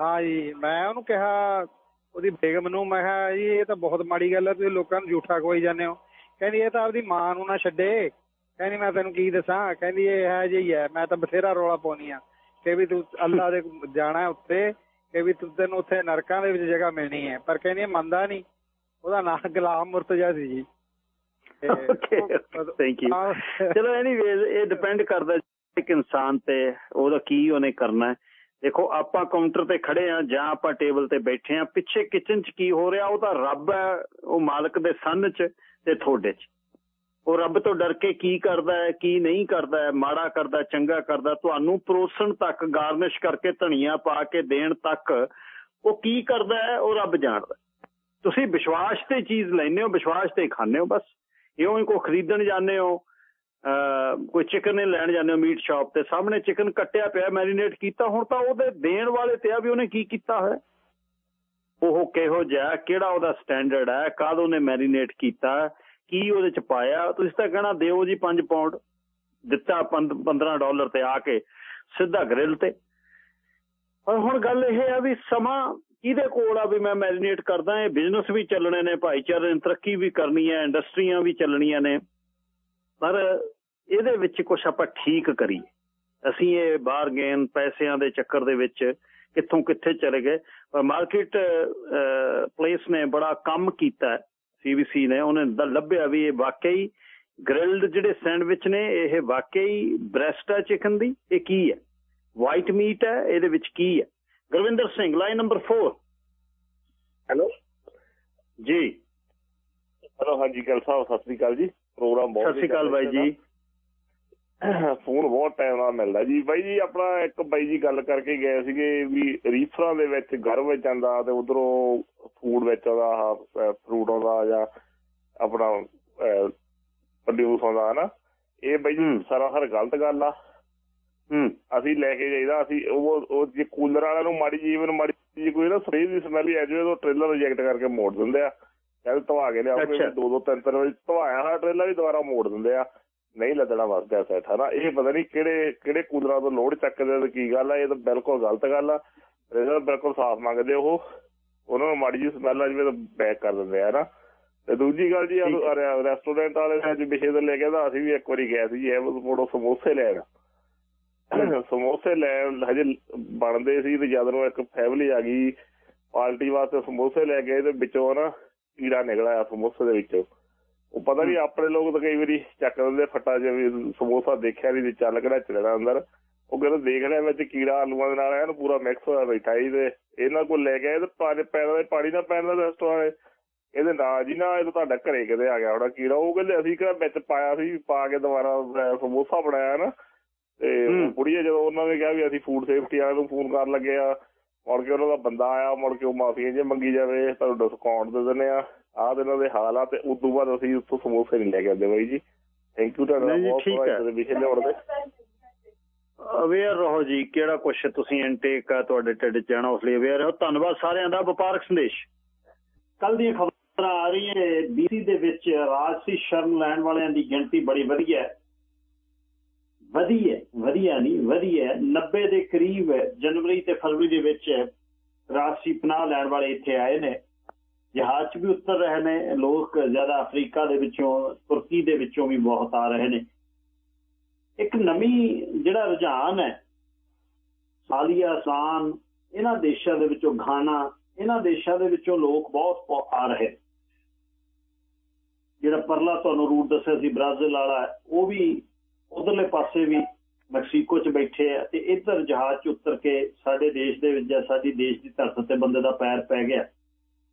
ਹਾਂ ਜੀ ਮੈਂ ਉਹਨੂੰ ਕਿਹਾ ਉਹਦੀ ਬੇਗਮ ਨੂੰ ਮੈਂ ਕਿਹਾ ਜੀ ਇਹ ਤਾਂ ਬਹੁਤ ਮਾੜੀ ਗੱਲ ਹੈ ਤੁਸੀਂ ਲੋਕਾਂ ਨੂੰ ਝੂਠਾ ਖਵਾਈ ਜਾਂਦੇ ਹੋ। ਕਹਿੰਦੀ ਇਹ ਤਾਂ ਆਪਦੀ ਮਾਂ ਨੂੰ ਨਾ ਛੱਡੇ। ਕਹਿੰਦੀ ਮੈਂ ਤੈਨੂੰ ਕੀ ਦੱਸਾਂ? ਕਹਿੰਦੀ ਇਹ ਹੈ ਜਿਹੀ ਹੈ ਮੈਂ ਤਾਂ ਬਥੇਰਾ ਰੌਲਾ ਪਾਉਣੀ ਆ ਕਿ ਵੀ ਤੂੰ ਅੱਲਾ ਦੇ ਜਾਣਾ ਹੈ ਉੱਤੇ ਕਿ ਵੀ ਤੂੰ ਤੈਨੂੰ ਉੱਥੇ ਨਰਕਾਂ ਦੇ ਵਿੱਚ ਜਗ੍ਹਾ ਮਿਲਣੀ ਹੈ। ਪਰ ਕਹਿੰਦੀ ਮੰਨਦਾ ਨਹੀਂ। ਉਹਦਾ ਨਾਮ ਗੁਲਾਮ ਮੁਰਤਜ਼ਾ ਸੀ ਜੀ। Okay thank you. ਚਲੋ ਐਨੀਵੇਜ਼ ਇਹ ਡਿਪੈਂਡ ਕਰਦਾ ਇੱਕ ਇਨਸਾਨ ਤੇ ਉਹਦਾ ਕੀ ਉਹਨੇ ਕਰਨਾ ਹੈ। ਦੇਖੋ ਆਪਾਂ ਕਾਊਂਟਰ ਤੇ ਖੜੇ ਆ ਜਾਂ ਆਪਾਂ ਟੇਬਲ ਤੇ ਬੈਠੇ ਆ ਪਿੱਛੇ ਕਿਚਨ 'ਚ ਕੀ ਹੋ ਰਿਹਾ ਉਹ ਤਾਂ ਰੱਬ ਹੈ ਉਹ ਮਾਲਕ ਦੇ ਸੰਨ 'ਚ ਤੇ ਤੁਹਾਡੇ 'ਚ। ਉਹ ਰੱਬ ਤੋਂ ਡਰ ਕੇ ਕੀ ਕਰਦਾ ਹੈ ਕੀ ਨਹੀਂ ਕਰਦਾ ਹੈ ਮਾੜਾ ਕਰਦਾ ਚੰਗਾ ਕਰਦਾ ਤੁਹਾਨੂੰ ਪਰੋਸਣ ਤੱਕ ਗਾਰਨਿਸ਼ ਕਰਕੇ ਧਨੀਆ ਪਾ ਕੇ ਦੇਣ ਤੱਕ ਉਹ ਕੀ ਕਰਦਾ ਹੈ ਉਹ ਰੱਬ ਜਾਣਦਾ ਤੁਸੀਂ ਵਿਸ਼ਵਾਸ ਤੇ ਚੀਜ਼ ਲੈਂਦੇ ਹੋ ਵਿਸ਼ਵਾਸ ਤੇ ਖਾਂਦੇ ਹੋ ਬਸ। ਇਉਂ ਹੀ ਕੋਈ ਖਰੀਦਣ ਜਾਂਦੇ ਹੋ ਕੋਈ ਚਿਕਨ ਲੈਣ ਜਾਂਦੇ ਹੋ ਮੀਟ ਸ਼ਾਪ ਤੇ, ਸਾਹਮਣੇ ਚਿਕਨ ਕੱਟਿਆ ਪਿਆ ਮੈਰੀਨੇਟ ਕੀਤਾ, ਹੁਣ ਤਾਂ ਉਹਦੇ ਦੇਣ ਵਾਲੇ ਤੇ ਆ ਵੀ ਉਹਨੇ ਕੀ ਕੀਤਾ ਹੋਇਆ ਉਹ ਕਿਹੋ ਜਿਹਾ, ਕਿਹੜਾ ਉਹਦਾ ਸਟੈਂਡਰਡ ਹੈ ਕਦ ਉਹਨੇ ਮੈਰੀਨੇਟ ਕੀਤਾ, ਕੀ ਉਹਦੇ ਚ ਪਾਇਆ? ਤੁਸੀਂ ਤਾਂ ਕਹਿਣਾ ਦਿਓ ਜੀ 5 ਪਾਉਂਡ ਦਿੱਤਾ 15 ਡਾਲਰ ਤੇ ਆ ਕੇ ਸਿੱਧਾ ਗ੍ਰਿਲ ਤੇ। ਪਰ ਹੁਣ ਗੱਲ ਇਹ ਆ ਵੀ ਸਮਾਂ ਇਹਦੇ ਕੋਲ ਆ ਵੀ ਮੈਂ ਮੈਰੀਨੇਟ ਕਰਦਾ? ਇਹ ਬਿਜ਼ਨਸ ਵੀ ਚੱਲਣੇ ਨੇ, ਭਾਈਚਾਰੇ ਨੇ, ਤਰੱਕੀ ਵੀ ਕਰਨੀ ਹੈ ਇੰਡਸਟਰੀਆਂ ਵੀ ਚੱਲਣੀਆਂ ਨੇ। ਪਰ ਇਹਦੇ ਵਿੱਚ ਕੁਝ ਆਪਾਂ ਠੀਕ ਕਰੀਏ। ਅਸੀਂ ਇਹ ਬਾਹਰ ਗੇਨ ਪੈਸਿਆਂ ਦੇ ਚੱਕਰ ਦੇ ਵਿੱਚ ਕਿੱਥੋਂ ਕਿੱਥੇ ਚਲੇ ਗਏ। ਪਰ ਮਾਰਕੀਟ ਪਲੇਸ ਨੇ ਬੜਾ ਕੰਮ ਕੀਤਾ ਸੀਬੀਸੀ ਨੇ, ਉਹਨੇ ਲੱਭਿਆ ਵੀ ਇਹ ਵਾਕਈ ਗ੍ਰਿਲਡ ਜਿਹੜੇ ਸੈਂਡਵਿਚ ਨੇ, ਇਹ ਵਾਕਈ ਬ੍ਰੈਸਟ ਹੈ ਚਿਕਨ ਦੀ, ਇਹ ਕੀ ਹੈ? ਵਾਈਟ ਮੀਟ ਹੈ, ਇਹਦੇ ਵਿੱਚ ਕੀ ਹੈ? Gurvinder Singh line number 4 hello ਜੀ। ਹੈਲੋ ਹਾਂਜੀ ਗੱਲ ਸਾਹਿਬ ਸਤਿ ਸ੍ਰੀ ਅਕਾਲ ਜੀ। ਪ੍ਰੋਗਰਾਮ ਬਹੁਤ ਸਤਿ ਸ਼੍ਰੀ ਅਕਾਲ ਬਾਈ ਜੀ। ਫੋਨ ਬਹੁਤ ਟਾਈਮ ਨਾਲ ਮਿਲਦਾ ਜੀ। ਬਾਈ ਜੀ ਆਪਣਾ ਇੱਕ ਬਾਈ ਜੀ ਗੱਲ ਕਰਕੇ ਗਏ ਸੀਗੇ ਵੀ ਰੀਫਰਾਂ ਦੇ ਵਿੱਚ ਘਰ ਵਿੱਚ ਜਾਂਦਾ ਤੇ ਉਧਰੋਂ ਫੂਡ ਵਿੱਚ ਉਹਦਾ ਫਰੂਟ ਆਉਂਦਾ ਜਾਂ ਆਪਣਾ ਪ੍ਰੋਡਿਊਸ ਆਉਂਦਾ ਹਨਾ? ਇਹ ਬਾਈ ਜੀ ਸਰਾਸਰ ਗਲਤ ਗੱਲ ਆ। ਅਸੀਂ ਲੈ ਕੇ ਜਾਈਦਾ ਅਸੀਂ ਉਹ ਉਹ ਜੇ ਕੂਲਰ ਵਾਲਿਆਂ ਨੂੰ ਮਾੜੀ ਜੀ ਨੂੰ ਮਾੜੀ ਜੀ ਕੋਈ ਨਾ ਸਪਰੇਅ ਦੀ ਸਮੈਲ ਆ ਜਾਵੇ ਤਾਂ ਟ੍ਰੇਲਰ ਰਿਜੈਕਟ ਕਰਕੇ ਮੋੜ ਦਿੰਦੇ ਆ। ਕਹਿੰਦੇ ਧਵਾ ਕੇ ਲਿਆਓਗੇ। ਦੋ ਦੋ ਤਿੰਨ ਤਿੰਨ ਵਜੇ ਧਵਾਇਆ ਹੋਇਆ ਟ੍ਰੇਲਰ ਵੀ ਦੁਬਾਰਾ ਮੋੜ ਦਿੰਦੇ ਆ। ਨਹੀਂ ਲੱਦਣਾ ਵਸਦਾ ਸੈਟ ਹਨਾ? ਇਹ ਪਤਾ ਨਹੀਂ ਕਿਹੜੇ ਕਿਹੜੇ ਕੂਲਰਾਂ ਤੋਂ ਲੋਡ ਚੱਕਦੇ ਆ ਤੇ ਕੀ ਗੱਲ ਆ ਇਹ ਤਾਂ ਬਿਲਕੁਲ ਗਲਤ ਗੱਲ ਆ। ਟ੍ਰੇਲਰ ਬਿਲਕੁਲ ਸਾਫ਼ ਮੰਗਦੇ ਉਹ। ਉਹਨਾਂ ਨੂੰ ਮਾੜੀ ਜੀ ਸਮੈਲ ਆ ਜਾਵੇ ਤਾਂ ਬੈਕ ਕਰ ਦਿੰਦੇ ਆ ਨਾ ਤੇ ਦੂਜੀ ਗੱਲ ਜੀ ਰੈਸਟੋਰੈਂਟ ਵਾਲੇ ਅੱਜ ਵਿਸ਼ੇ ਤੇ ਲੈ ਕੇ ਤਾਂ ਅਸੀਂ ਵੀ ਇੱਕ ਵਾਰੀ ਗਏ ਸੀ ਇਹ ਮੋੜੋ ਸਮੋਸੇ ਲੈਣ। ਸਮੋਸੇ ਲੈ ਹਜੇ ਬਣਦੇ ਸੀ ਤੇ ਜਦ ਨੂੰ ਇੱਕ ਫੈਮਿਲੀ ਆ ਗਈ ਪਾਰਟੀ ਵਾਸਤੇ ਸਮੋਸੇ ਲੈ ਗਏ ਤੇ ਵਿੱਚੋਂ ਨਾ ਕੀੜਾ ਨਿਕਲ ਆਇਆ ਸਮੋਸੇ ਦੇ ਵਿੱਚੋਂ। ਉਹ ਪਤਾ ਨਹੀਂ ਆਪਣੇ ਲੋਕ ਤਾਂ ਕਈ ਵਾਰੀ ਚੱਕ ਦਿੰਦੇ ਫੱਟਾ ਜਿਹਾ ਵੀ ਸਮੋਸਾ ਦੇਖਿਆ ਨਹੀਂ ਤੇ ਚੱਲ ਕਿਹੜਾ ਚਲਣਾ ਅੰਦਰ। ਉਹ ਕਹਿੰਦਾ ਦੇਖ ਲਿਆ ਵਿੱਚ ਕੀੜਾ ਆਲੂਆਂ ਦੇ ਨਾਲ ਐਨ ਪੂਰਾ ਮਿਕਸ ਹੋਇਆ ਬੈਠਾ ਸੀ ਤੇ ਇਹਨਾਂ ਕੋਲ ਲੈ ਗਏ ਤੇ ਪਾਣੀ ਪੈਣ ਦੇ ਪਾਣੀ ਨਾ ਪੈਣ ਦਾ ਰੈਸਟ ਵਾਲੇ। ਇਹਦੇ ਨਾ ਜੀ ਨਾ ਇਹ ਤਾਂ ਤੁਹਾਡਾ ਘਰੇ ਕਿਤੇ ਆ ਗਿਆ ਹੋਣਾ ਕੀੜਾ। ਉਹ ਕਹਿੰਦੇ ਅਸੀਂ ਕਿਹਾ ਵਿੱਚ ਪਾਇਆ ਸੀ ਪਾ ਕੇ ਦੁਬਾਰਾ ਸਮੋਸਾ ਬਣਾਇਆ ਨਾ। ਤੇ ਉਹ ਕੁੜੀਏ ਜਦੋਂ ਉਹਨਾਂ ਨੇ ਕਿਹਾ ਵੀ ਅਸੀਂ ਫੂਡ ਸੇਫਟੀ ਵਾਲਿਆਂ ਨੂੰ ਫੋਨ ਕਰਨ ਲੱਗੇ ਆ ਮੁੜ ਕੇ ਉਹਨਾਂ ਦਾ ਬੰਦਾ ਆਇਆ ਮੁੜ ਕੇ ਉਹ ਮਾਫੀਆਂ ਜੇ ਮੰਗੀ ਜਾਵੇ ਤੁਹਾਨੂੰ ਡਿਸਕਾਊਂਟ ਦੇ ਦਿੰਦੇ ਆ। ਆਹ ਦਿਨਾਂ ਦੇ ਹਾਲ ਆ ਤੇ ਉਸ ਤੋਂ ਬਾਅਦ ਅਸੀਂ ਉੱਥੋਂ ਸਮੋਸੇ ਨਹੀਂ ਲੈ ਕੇ ਆਉਂਦੇ ਬਾਈ ਜੀ। ਥੈਂਕ ਯੂ ਤੁਹਾਡਾ ਬਹੁਤ ਠੀਕ ਹੈ। ਬਹੁਤ ਵਿਸ਼ੇ ਲਿਆਉਣ ਦੇ ਅਵੇਅਰ ਰਹੋ ਜੀ ਕਿਹੜਾ ਕੁਛ ਤੁਸੀਂ ਇਨਟੇਕ ਆ ਤੁਹਾਡੇ ਢਿੱਡ ਚ ਜਾਣਾ ਉਸ ਲਈ ਅਵੇਅਰ ਰਹੋ। ਧੰਨਵਾਦ ਸਾਰਿਆਂ ਦਾ ਵਪਾਰਕ ਸੰਦੇਸ਼। ਕੱਲ ਦੀਆਂ ਖਬਰਾਂ ਆ ਰਹੀਆਂ ਨੇ ਬੀਸੀ ਦੇ ਵਿੱਚ ਰਾਜਸੀ ਸ਼ਰਮ ਲੈਣ ਵਾਲਿਆਂ ਦੀ ਗਿਣਤੀ ਬੜੀ ਵਧੀਆ ਹੈ। ਵਧੀਆ ਵਧੀਆ ਨਹੀਂ ਵਧੀਆ 90 ਦੇ ਕਰੀਬ ਜਨਵਰੀ ਤੇ ਫਰਵਰੀ ਦੇ ਵਿੱਚ ਰਾਸ਼ੀ ਪਨਾਹ ਲੈਣ ਵਾਲੇ ਇੱਥੇ ਆਏ ਨੇ। ਜਹਾਜ਼ 'ਚ ਵੀ ਉਤਰ ਰਹੇ ਨੇ। ਲੋਕ ਜ਼ਿਆਦਾ ਅਫਰੀਕਾ ਦੇ ਵਿੱਚੋਂ, ਤੁਰਕੀ ਦੇ ਵਿੱਚੋਂ ਵੀ ਬਹੁਤ ਆ ਰਹੇ ਨੇ। ਇੱਕ ਨਵੀਂ ਜਿਹੜਾ ਰੁਝਾਨ ਹੈ, ਸਾਲੀਆ ਆਸਾਨ ਇਹਨਾਂ ਦੇਸ਼ਾਂ ਦੇ ਵਿੱਚੋਂ ਘਾਨਾ ਇਹਨਾਂ ਦੇਸ਼ਾਂ ਦੇ ਵਿੱਚੋਂ ਲੋਕ ਬਹੁਤ ਆ ਰਹੇ ਜਿਹੜਾ ਪਰਲਾ ਤੁਹਾਨੂੰ ਰੂਟ ਦੱਸਿਆ ਸੀ, ਬ੍ਰਾਜ਼ੀਲ ਵਾਲਾ, ਉਹ ਵੀ ਉਧਰਲੇ ਪਾਸੇ ਵੀ ਮੈਕਸੀਕੋ 'ਚ ਬੈਠੇ ਆ ਤੇ ਇੱਧਰ ਜਹਾਜ਼ 'ਚ ਉਤਰ ਕੇ ਸਾਡੇ ਦੇਸ਼ ਦੇ ਵਿੱਚ ਜਾਂ ਸਾਡੀ ਦੇਸ਼ ਦੀ ਧਰਤੀ ਤੇ ਬੰਦੇ ਦਾ ਪੈਰ ਪੈ ਗਿਆ।